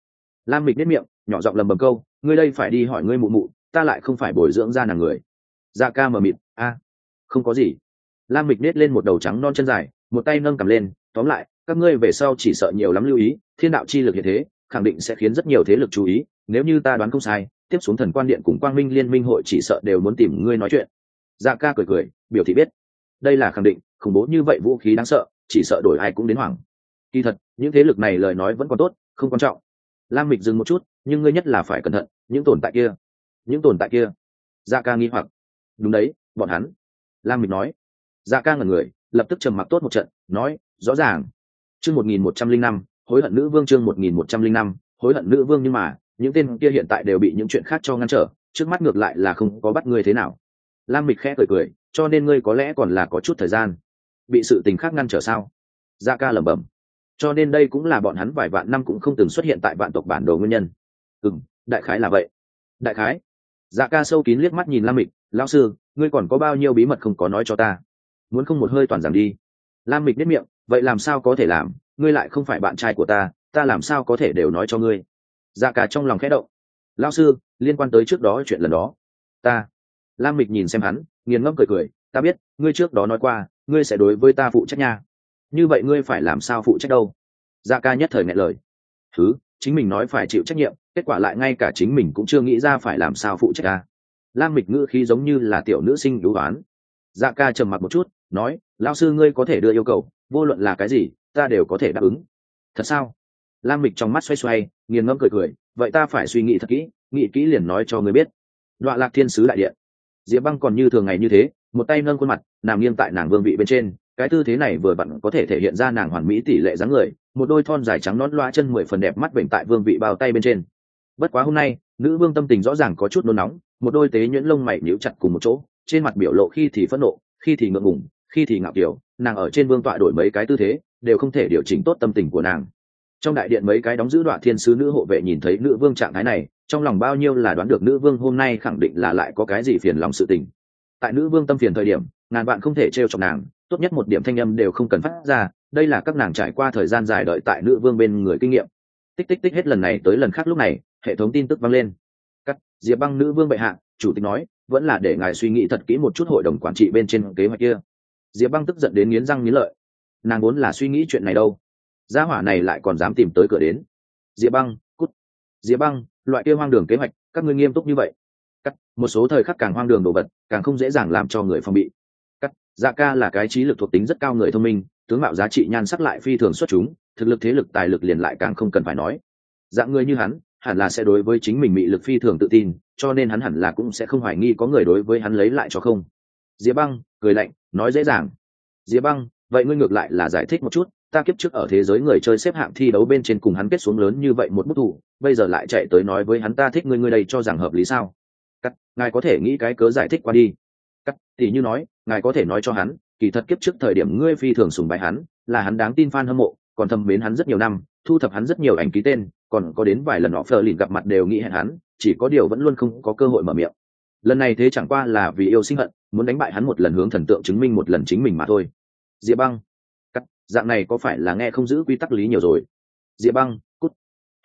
Speaker 1: Lam mịch biết miệng, nhỏ giọng lầm bầm câu, ngươi đây phải đi hỏi ngươi mụ mụ, ta lại không phải bồi dưỡng ra nàng người. Dạ ca mờ mịt, a, không có gì. Lam mịch nết lên một đầu trắng non chân dài, một tay nâng cầm lên, tóm lại, các ngươi về sau chỉ sợ nhiều lắm lưu ý, thiên đạo chi lực như thế, khẳng định sẽ khiến rất nhiều thế lực chú ý, nếu như ta đoán không sai tiếp xuống thần quan điện cùng quang minh liên minh hội chỉ sợ đều muốn tìm ngươi nói chuyện. Dạ ca cười cười, biểu thị biết. Đây là khẳng định, khủng bố như vậy vũ khí đáng sợ, chỉ sợ đổi ai cũng đến hoảng. Kỳ thật, những thế lực này lời nói vẫn còn tốt, không quan trọng. Lam mịch dừng một chút, nhưng ngươi nhất là phải cẩn thận, những tồn tại kia. Những tồn tại kia. Dạ ca nghi hoặc. Đúng đấy, bọn hắn. Lam mịch nói. Dạ ca ngẩn người, lập tức trầm mặc tốt một trận, nói, rõ ràng. Chương một nghìn một trăm linh năm, hối hận nữ vương chương một nghìn một trăm linh năm, hối hận nữ vương nhưng mà những tên kia hiện tại đều bị những chuyện khác cho ngăn trở, trước mắt ngược lại là không có bắt ngươi thế nào. Lam mịch khẽ cười cười, cho nên ngươi có lẽ còn là có chút thời gian. Bị sự tình khác ngăn trở sao? Da ca lẩm bẩm. Cho nên đây cũng là bọn hắn vài vạn năm cũng không từng xuất hiện tại vạn tộc bản đồ nguyên nhân. Ừ m đại khái là vậy. Đại khái. Dạ ca sâu kín liếc mắt nhìn lam mịch, lão sư, ngươi còn có bao nhiêu bí mật không có nói cho ta? Muốn không một hơi toàn giảm đi? Lam mịch biết miệng, vậy làm sao có thể làm? Ngươi lại không phải bạn trai của ta ta làm sao có thể đều nói cho ngươi? Dạ cả trong lòng khẽ động. Lao sư, liên quan tới trước đó chuyện lần đó. Ta. Lam mịch nhìn xem hắn, nghiền ngẫm cười cười. Ta biết, ngươi trước đó nói qua, ngươi sẽ đối với ta phụ trách nha. Như vậy ngươi phải làm sao phụ trách đâu? Dạ ca nhất thời ngại lời. Thứ, chính mình nói phải chịu trách nhiệm, kết quả lại ngay cả chính mình cũng chưa nghĩ ra phải làm sao phụ trách ta. Lam mịch ngữ khí giống như là tiểu nữ sinh đú oán dạ ca trầm mặc một chút, nói lao sư ngươi có thể đưa yêu cầu, vô luận là cái gì, ta đều có thể đáp ứng. Thật sao? Lam mịch trong mắt xoay xoay, nghiền ngẫm cười cười, vậy ta phải suy nghĩ thật kỹ, nghĩ kỹ liền nói cho người biết. Đoạn lạc thiên sứ đại điện. Diệp băng còn như thường ngày như thế, một tay nâng khuôn mặt, nằm nghiêng tại nàng vương vị bên trên, cái tư thế này vừa vặn có thể thể hiện ra nàng hoàn mỹ tỷ lệ dáng người, một đôi thon dài trắng nón loa chân mười phần đẹp mắt bệnh tại vương vị bao tay bên trên. Bất quá hôm nay, nữ vương tâm tình rõ ràng có chút nôn nóng, một đôi tế nhuyễn lông mày nhíu chặt cùng một chỗ, trên mặt biểu lộ khi thì phẫn nộ, khi thì ngượng ngùng, khi thì ngạo kiểu, nàng ở trên vương tọa đổi mấy cái tư thế, đều không thể điều chỉnh tốt tâm tình của nàng trong đại điện mấy cái đóng giữ đoạn thiên sứ nữ hộ vệ nhìn thấy nữ vương trạng thái này, trong lòng bao nhiêu là đoán được nữ vương hôm nay khẳng định là lại có cái gì phiền lòng sự tình. Tại nữ vương tâm phiền thời điểm, ngàn bạn không thể t r chọc nàng, tốt nhất một điểm thanh âm đều không cần phát ra, đây là các nàng trải qua thời gian dài đợi tại nữ vương bên người kinh nghiệm. Tích tích tích hết lần này tới lần khác lúc này, hệ thống tin tức vang lên. Cắt, diệp băng nữ vương bệ hạ, chủ tịch nói, vẫn là để ngài suy nghĩ thật kỹ một chút hội đồng quản trị bên trên kế hoạch kia. Diệp băng tức giận đến nghiến răng nghiến lợi. Nàng vốn là suy nghĩ chuyện này đâu gia hỏa này lại còn dám tìm tới cửa đến. Diệp băng, cút. Diệp băng, loại kia hoang đường kế hoạch, các ngươi nghiêm túc như vậy. Cắt, một số thời khắc càng hoang đường đồ vật, càng không dễ dàng làm cho người phòng bị. Cắt dạ ca là cái trí lực thuộc tính rất cao người thông minh, tướng mạo giá trị nhan sắc lại phi thường xuất chúng, thực lực thế lực tài lực liền lại càng không cần phải nói. Dạng người như hắn, hẳn là sẽ đối với chính mình bị lực phi thường tự tin, cho nên hắn hẳn là cũng sẽ không hoài nghi có người đối với hắn lấy lại cho không. Diệp băng, cười lạnh, nói dễ dàng. Diệp băng, vậy ngươi ngược lại là giải thích một chút ta kiếp trước ở thế giới người chơi xếp hạng thi đấu bên trên cùng hắn kết xuống lớn như vậy một bức thủ, bây giờ lại chạy tới nói với hắn ta thích ngươi ngươi đây cho rằng hợp lý sao? Cắt, ngài có thể nghĩ cái cớ giải thích qua đi. Cắt thì như nói, ngài có thể nói cho hắn, kỳ thật kiếp trước thời điểm ngươi phi thường sùng bài hắn, là hắn đáng tin fan hâm mộ, còn thầm mến hắn rất nhiều năm, thu thập hắn rất nhiều ảnh ký tên, còn có đến vài lần họ phờ lìn gặp mặt đều nghĩ hẹn hắn, chỉ có điều vẫn luôn không có cơ hội mở miệng. Lần này thế chẳng qua là vì yêu sinh hận, muốn đánh bại hắn một lần hướng thần tượng chứng minh một lần chính mình mà thôi. Diệp băng dạng này có phải là nghe không giữ quy tắc lý nhiều rồi? Diệp băng, cút.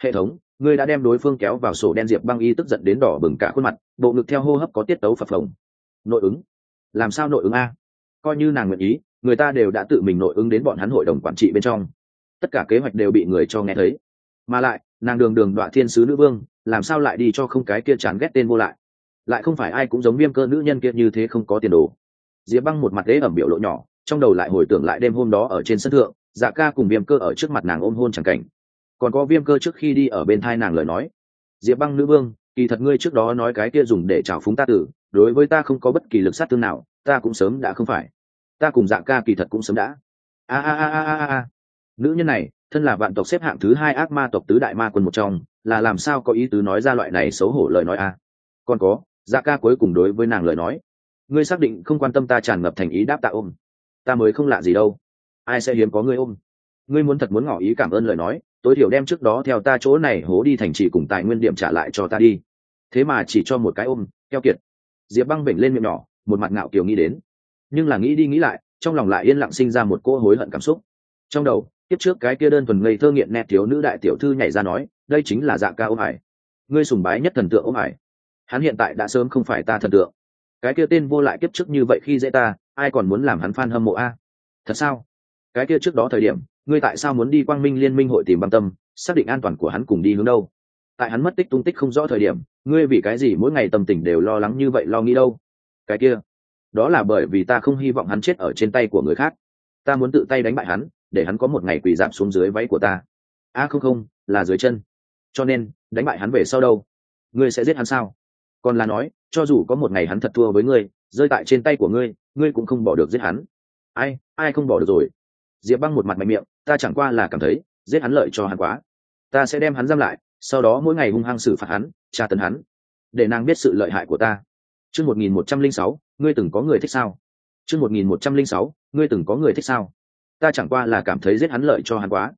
Speaker 1: Hệ thống, ngươi đã đem đối phương kéo vào sổ đen diệp băng y tức giận đến đỏ bừng cả khuôn mặt, bộ ngực theo hô hấp có tiết tấu phập phồng. Nội ứng. Làm sao nội ứng a? Coi như nàng nguyện ý, người ta đều đã tự mình nội ứng đến bọn hắn hội đồng quản trị bên trong. Tất cả kế hoạch đều bị người cho nghe thấy. Mà lại, nàng đường đường đọa thiên sứ nữ vương, làm sao lại đi cho không cái kia chán ghét tên vô lại? Lại không phải ai cũng giống viêm cơ nữ nhân kia như thế không có tiền đồ. Diệp băng một mặt đế ẩm biểu lộ nhỏ trong đầu lại hồi tưởng lại đêm hôm đó ở trên sân thượng dạ ca cùng viêm cơ ở trước mặt nàng ôm hôn chẳng cảnh. Còn có viêm cơ trước khi đi ở bên thai nàng lời nói, diệp băng nữ vương, kỳ thật ngươi trước đó nói cái kia dùng để trào phúng ta tử, đối với ta không có bất kỳ lực sát thương nào, ta cũng sớm đã không phải. Ta cùng dạ ca kỳ thật cũng sớm đã. A a a a a a. Nữ nhân này, thân là vạn tộc xếp hạng thứ hai ác ma tộc tứ đại ma quân một trong, là làm sao có ý tứ nói ra loại này xấu hổ lời nói a? Còn có dạ ca cuối cùng đối với nàng lời nói, ngươi xác định không quan tâm ta tràn ngập thành ý đáp tạ ôm ta mới không lạ gì đâu. Ai sẽ hiếm có ngươi ôm? Ngươi muốn thật muốn ngỏ ý cảm ơn lời nói, tối thiểu đem trước đó theo ta chỗ này hố đi thành trì cùng tài nguyên điểm trả lại cho ta đi. Thế mà chỉ cho một cái ôm, keo kiệt. Diệp băng bệnh lên miệng nhỏ, một mặt ngạo kiều nghĩ đến. Nhưng là nghĩ đi nghĩ lại, trong lòng lại yên lặng sinh ra một cô hối hận cảm xúc. Trong đầu tiếp trước cái kia đơn thuần ngây thơ nghiện nét thiếu nữ đại tiểu thư nhảy ra nói, đây chính là dạ ca ôm hải ngươi sùng bái nhất thần tượng ôm hải hắn hiện tại đã sớm không phải ta thần tượng. Cái kia tên vô lại kiếp trước như vậy khi dễ ta ai còn muốn làm hắn fan hâm mộ a? Thật sao? Cái kia trước đó thời điểm, ngươi tại sao muốn đi quang minh liên minh hội tìm băng tâm, xác định an toàn của hắn cùng đi hướng đâu? Tại hắn mất tích tung tích không rõ thời điểm, ngươi vì cái gì mỗi ngày tâm tình đều lo lắng như vậy lo nghĩ đâu? Cái kia, đó là bởi vì ta không hy vọng hắn chết ở trên tay của người khác. Ta muốn tự tay đánh bại hắn, để hắn có một ngày quỳ giảm xuống dưới váy của ta. A à không không, là dưới chân. Cho nên, đánh bại hắn về sau đâu? Ngươi sẽ giết hắn sao? Còn là nói, cho dù có một ngày hắn thật thua với ngươi, rơi tại trên tay của ngươi ngươi cũng không bỏ được giết hắn. Ai ai không bỏ được rồi? Diệp băng một mặt mạnh miệng, ta chẳng qua là cảm thấy, giết hắn lợi cho hắn quá. Ta sẽ đem hắn giam lại, sau đó mỗi ngày hung hăng xử phạt hắn, tra tấn hắn, để nàng biết sự lợi hại của ta. Chương một nghìn một trăm linh sáu, ngươi từng có người thích sao? Chương một nghìn một trăm linh sáu, ngươi từng có người thích sao? Ta chẳng qua là cảm thấy giết hắn lợi cho hắn quá.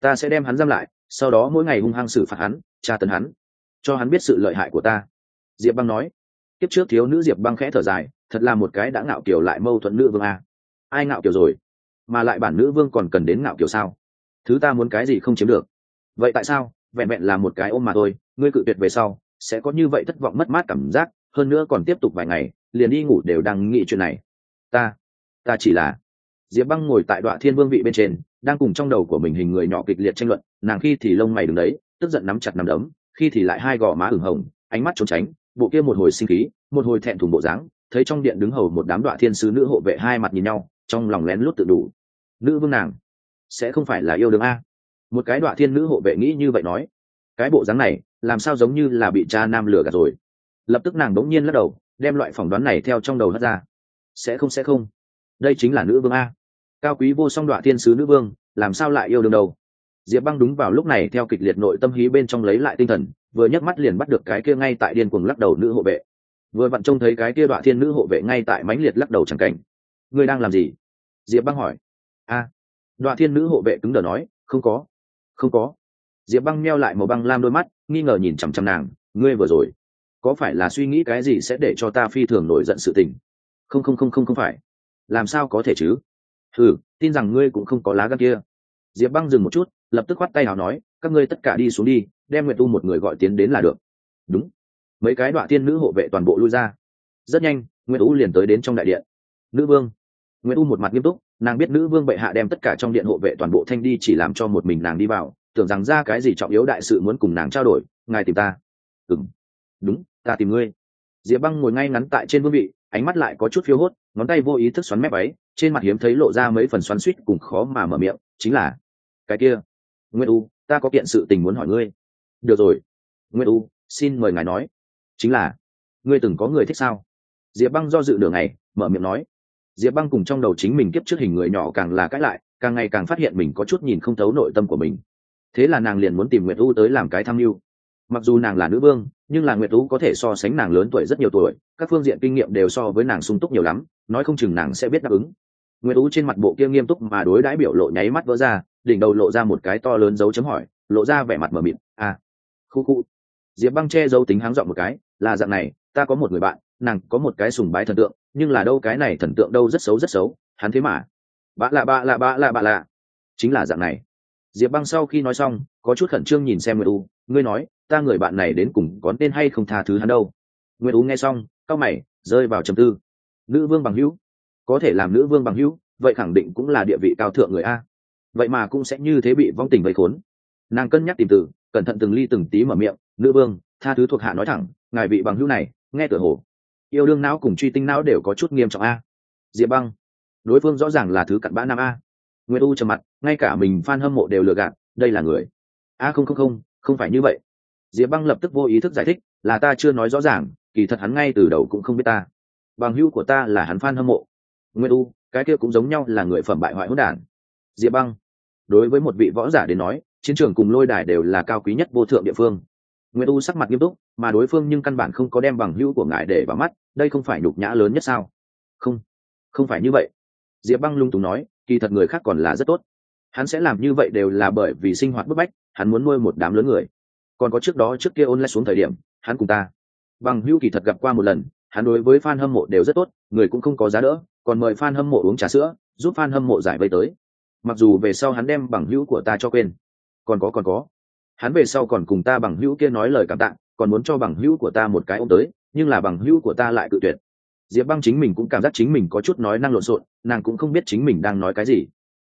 Speaker 1: Ta sẽ đem hắn giam lại, sau đó mỗi ngày hung hăng xử phạt hắn, tra tấn hắn, cho hắn biết sự lợi hại của ta. Diệp băng nói. Tiếp trước thiếu nữ diệp băng khẽ thở dài thật là một cái đã ngạo kiểu lại mâu thuẫn nữ vương a. Ai ngạo kiểu rồi? Mà lại bản nữ vương còn cần đến ngạo kiểu sao? Thứ ta muốn cái gì không chiếm được. Vậy tại sao? Vẹn vẹn là một cái ôm mà thôi, ngươi cự tuyệt về sau, sẽ có như vậy thất vọng mất mát cảm giác, hơn nữa còn tiếp tục vài ngày, liền đi ngủ đều đang nghĩ chuyện này. Ta ta chỉ là diệp băng ngồi tại đoạn thiên vương vị bên trên, đang cùng trong đầu của mình hình người nhỏ kịch liệt tranh luận, nàng khi thì lông mày đứng đấy, tức giận nắm chặt nắm đấm, khi thì lại hai gò má ửng hồng, ánh mắt trốn tránh, bộ kia một hồi sinh khí, một hồi thẹn thùng bộ dáng thấy trong điện đứng hầu một đám đoạn thiên sứ nữ hộ vệ hai mặt nhìn nhau, trong lòng lén lút tự đủ. Nữ vương nàng, sẽ không phải là yêu đương a. Một cái đoạn thiên nữ hộ vệ nghĩ như vậy nói, cái bộ dáng này, làm sao giống như là bị cha nam lừa gạt rồi. Lập tức nàng đống nhiên lắc đầu, đem loại phỏng đoán này theo trong đầu hất ra. Sẽ không sẽ không. Đây chính là nữ vương a. Cao quý vô song đoạn thiên sứ nữ vương, làm sao lại yêu đương đâu? Diệp băng đúng vào lúc này theo kịch liệt nội tâm hí bên trong lấy lại tinh thần, vừa nhấc mắt liền bắt được cái kia ngay tại điên cuồng lắc đầu nữ hộ vệ vừa vặn trông thấy cái kia đoạn thiên nữ hộ vệ ngay tại mãnh liệt lắc đầu chẳng cảnh. Ngươi đang làm gì? Diệp băng hỏi. A. À, đoạn thiên nữ hộ vệ cứng đờ nói không có không có. Diệp băng meo lại màu băng lam đôi mắt nghi ngờ nhìn chằm chằm nàng ngươi vừa rồi có phải là suy nghĩ cái gì sẽ để cho ta phi thường nổi giận sự tình? Không không không không không phải. Làm sao có thể chứ? Ừ tin rằng ngươi cũng không có lá gan kia. Diệp băng dừng một chút lập tức khoắt tay nào nói các ngươi tất cả đi xuống đi đem nguyệt u một người gọi tiến đến là được. Đúng mấy cái đoạn tiên nữ hộ vệ toàn bộ lui ra. Rất nhanh nguyễn u liền tới đến trong đại điện. Nữ vương. Nguyễn u một mặt nghiêm túc, nàng biết nữ vương bệ hạ đem tất cả trong điện hộ vệ toàn bộ thanh đi chỉ làm cho một mình nàng đi vào, tưởng rằng ra cái gì trọng yếu đại sự muốn cùng nàng trao đổi, ngài tìm ta. Ừng đúng, ta tìm ngươi. Diệp băng ngồi ngay ngắn tại trên vương vị, ánh mắt lại có chút phiếu hốt, ngón tay vô ý thức xoắn mép ấy, trên mặt hiếm thấy lộ ra mấy phần xoắn suýt cùng khó mà mở miệng, chính là, cái kia nguyễn u, ta có kiện sự tình muốn hỏi ngươi. Được rồi. Nguyễn u, xin mời ngài nói chính là, ngươi từng có người thích sao? Diệp băng do dự đường này mở miệng nói. Diệp băng cùng trong đầu chính mình kiếp trước hình người nhỏ càng là cãi lại, càng ngày càng phát hiện mình có chút nhìn không thấu nội tâm của mình. Thế là nàng liền muốn tìm nguyệt u tới làm cái tham mưu. Mặc dù nàng là nữ vương, nhưng là nguyệt u có thể so sánh nàng lớn tuổi rất nhiều tuổi, các phương diện kinh nghiệm đều so với nàng sung túc nhiều lắm, nói không chừng nàng sẽ biết đáp ứng. Nguyệt u trên mặt bộ kia nghiêm túc mà đối đãi biểu lộ nháy mắt vỡ ra, đỉnh đầu lộ ra một cái to lớn dấu chấm hỏi, lộ ra vẻ mặt mờ mịt à khu khu. Diệp băng che dấu tính háng dọn một cái là dạng này, ta có một người bạn, nàng có một cái sùng bái thần tượng, nhưng là đâu cái này thần tượng đâu rất xấu rất xấu, hắn thế mà. Bạ lạ bạ lạ bạ lạ bạ lạ. Chính là dạng này. Diệp băng sau khi nói xong, có chút khẩn trương nhìn xem nguyệt u. Ngươi nói, ta người bạn này đến cùng có nên hay không tha thứ hắn đâu? Nguyệt u nghe xong cao mày, rơi vào trầm tư. Nữ vương bằng hữu. Có thể làm nữ vương bằng hữu, vậy khẳng định cũng là địa vị cao thượng người a. Vậy mà cũng sẽ như thế bị vong tình vây khốn. Nàng cân nhắc tìm từ, cẩn thận từng ly từng tí mở miệng, nữ vương, tha thứ thuộc hạ nói thẳng ngài vị bằng hữu này, nghe tựa hồ. Yêu đương não cùng truy tinh não đều có chút nghiêm trọng a. Diệp băng, đối phương rõ ràng là thứ cặn bã nam a. Nguyễn u trầm mặt, ngay cả mình f a n hâm mộ đều lừa gạt, đây là người. A không không không không phải như vậy. Diệp băng lập tức vô ý thức giải thích, là ta chưa nói rõ ràng, kỳ thật hắn ngay từ đầu cũng không biết ta. Bằng hữu của ta là hắn f a n hâm mộ. Nguyễn u, cái kia cũng giống nhau là người phẩm bại hoại hỗn đản. Diệp băng, đối với một vị võ giả đến nói, chiến trường cùng lôi đài đều là cao quý nhất vô thượng địa phương. Nguyệt u sắc mặt nghiêm túc, mà đối phương nhưng căn bản không có đem bằng hữu của ngài để vào mắt, đây không phải nhục nhã lớn nhất sao? Không không phải như vậy. Diệp băng lung túng nói, kỳ thật người khác còn là rất tốt. Hắn sẽ làm như vậy đều là bởi vì sinh hoạt bức bách, hắn muốn nuôi một đám lớn người. Còn có trước đó trước kia ôn lại xuống thời điểm, hắn cùng ta. Bằng hữu kỳ thật gặp qua một lần, hắn đối với fan hâm mộ đều rất tốt, người cũng không có giá đỡ, còn mời fan hâm mộ uống trà sữa, giúp fan hâm mộ giải vây tới. Mặc dù về sau hắn đem bằng hữu của ta cho quên. Còn có còn có hắn về sau còn cùng ta bằng hữu kia nói lời cảm tạ, còn muốn cho bằng hữu của ta một cái ôm tới, nhưng là bằng hữu của ta lại cự tuyệt. Diệp băng chính mình cũng cảm giác chính mình có chút nói năng lộn xộn, nàng cũng không biết chính mình đang nói cái gì.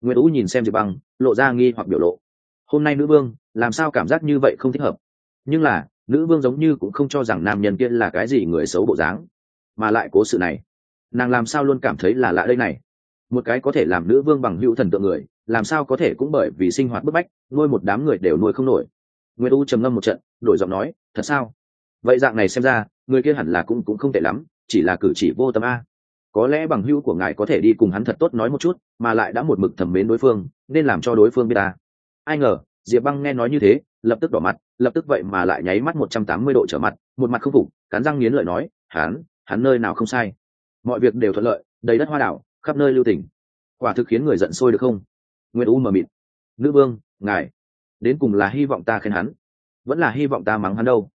Speaker 1: Nguyễn ú nhìn xem diệp băng, lộ ra nghi hoặc biểu lộ. Hôm nay nữ vương, làm sao cảm giác như vậy không thích hợp? Nhưng là, nữ vương giống như cũng không cho rằng nam nhân kia là cái gì người xấu bộ dáng, mà lại cố sự này. Nàng làm sao luôn cảm thấy là lạ đây này? Một cái có thể làm nữ vương bằng hữu thần tượng người làm sao có thể cũng bởi vì sinh hoạt bức bách, nuôi một đám người đều nuôi không nổi. Nguyễn u trầm ngâm một trận, đổi giọng nói, thật sao? Vậy dạng này xem ra, người kia hẳn là cũng cũng không tệ lắm, chỉ là cử chỉ vô tâm a. Có lẽ bằng hữu của ngài có thể đi cùng hắn thật tốt nói một chút, mà lại đã một mực thẩm mến đối phương, nên làm cho đối phương biết ta. Ai ngờ, diệp băng nghe nói như thế, lập tức đỏ mặt, lập tức vậy mà lại nháy mắt một trăm tám mươi độ trở mặt, một mặt không phục, cắn răng nghiến lợi nói, hắn hắn nơi nào không sai. Mọi việc đều thuận lợi, đầy đất hoa đảo, khắp nơi lưu tỉnh quả thực khiến người giận sôi được không? Nguyên u mờ mịt. Nữ vương, ngài, đến cùng là hy vọng ta khen hắn, vẫn là hy vọng ta mắng hắn đâu?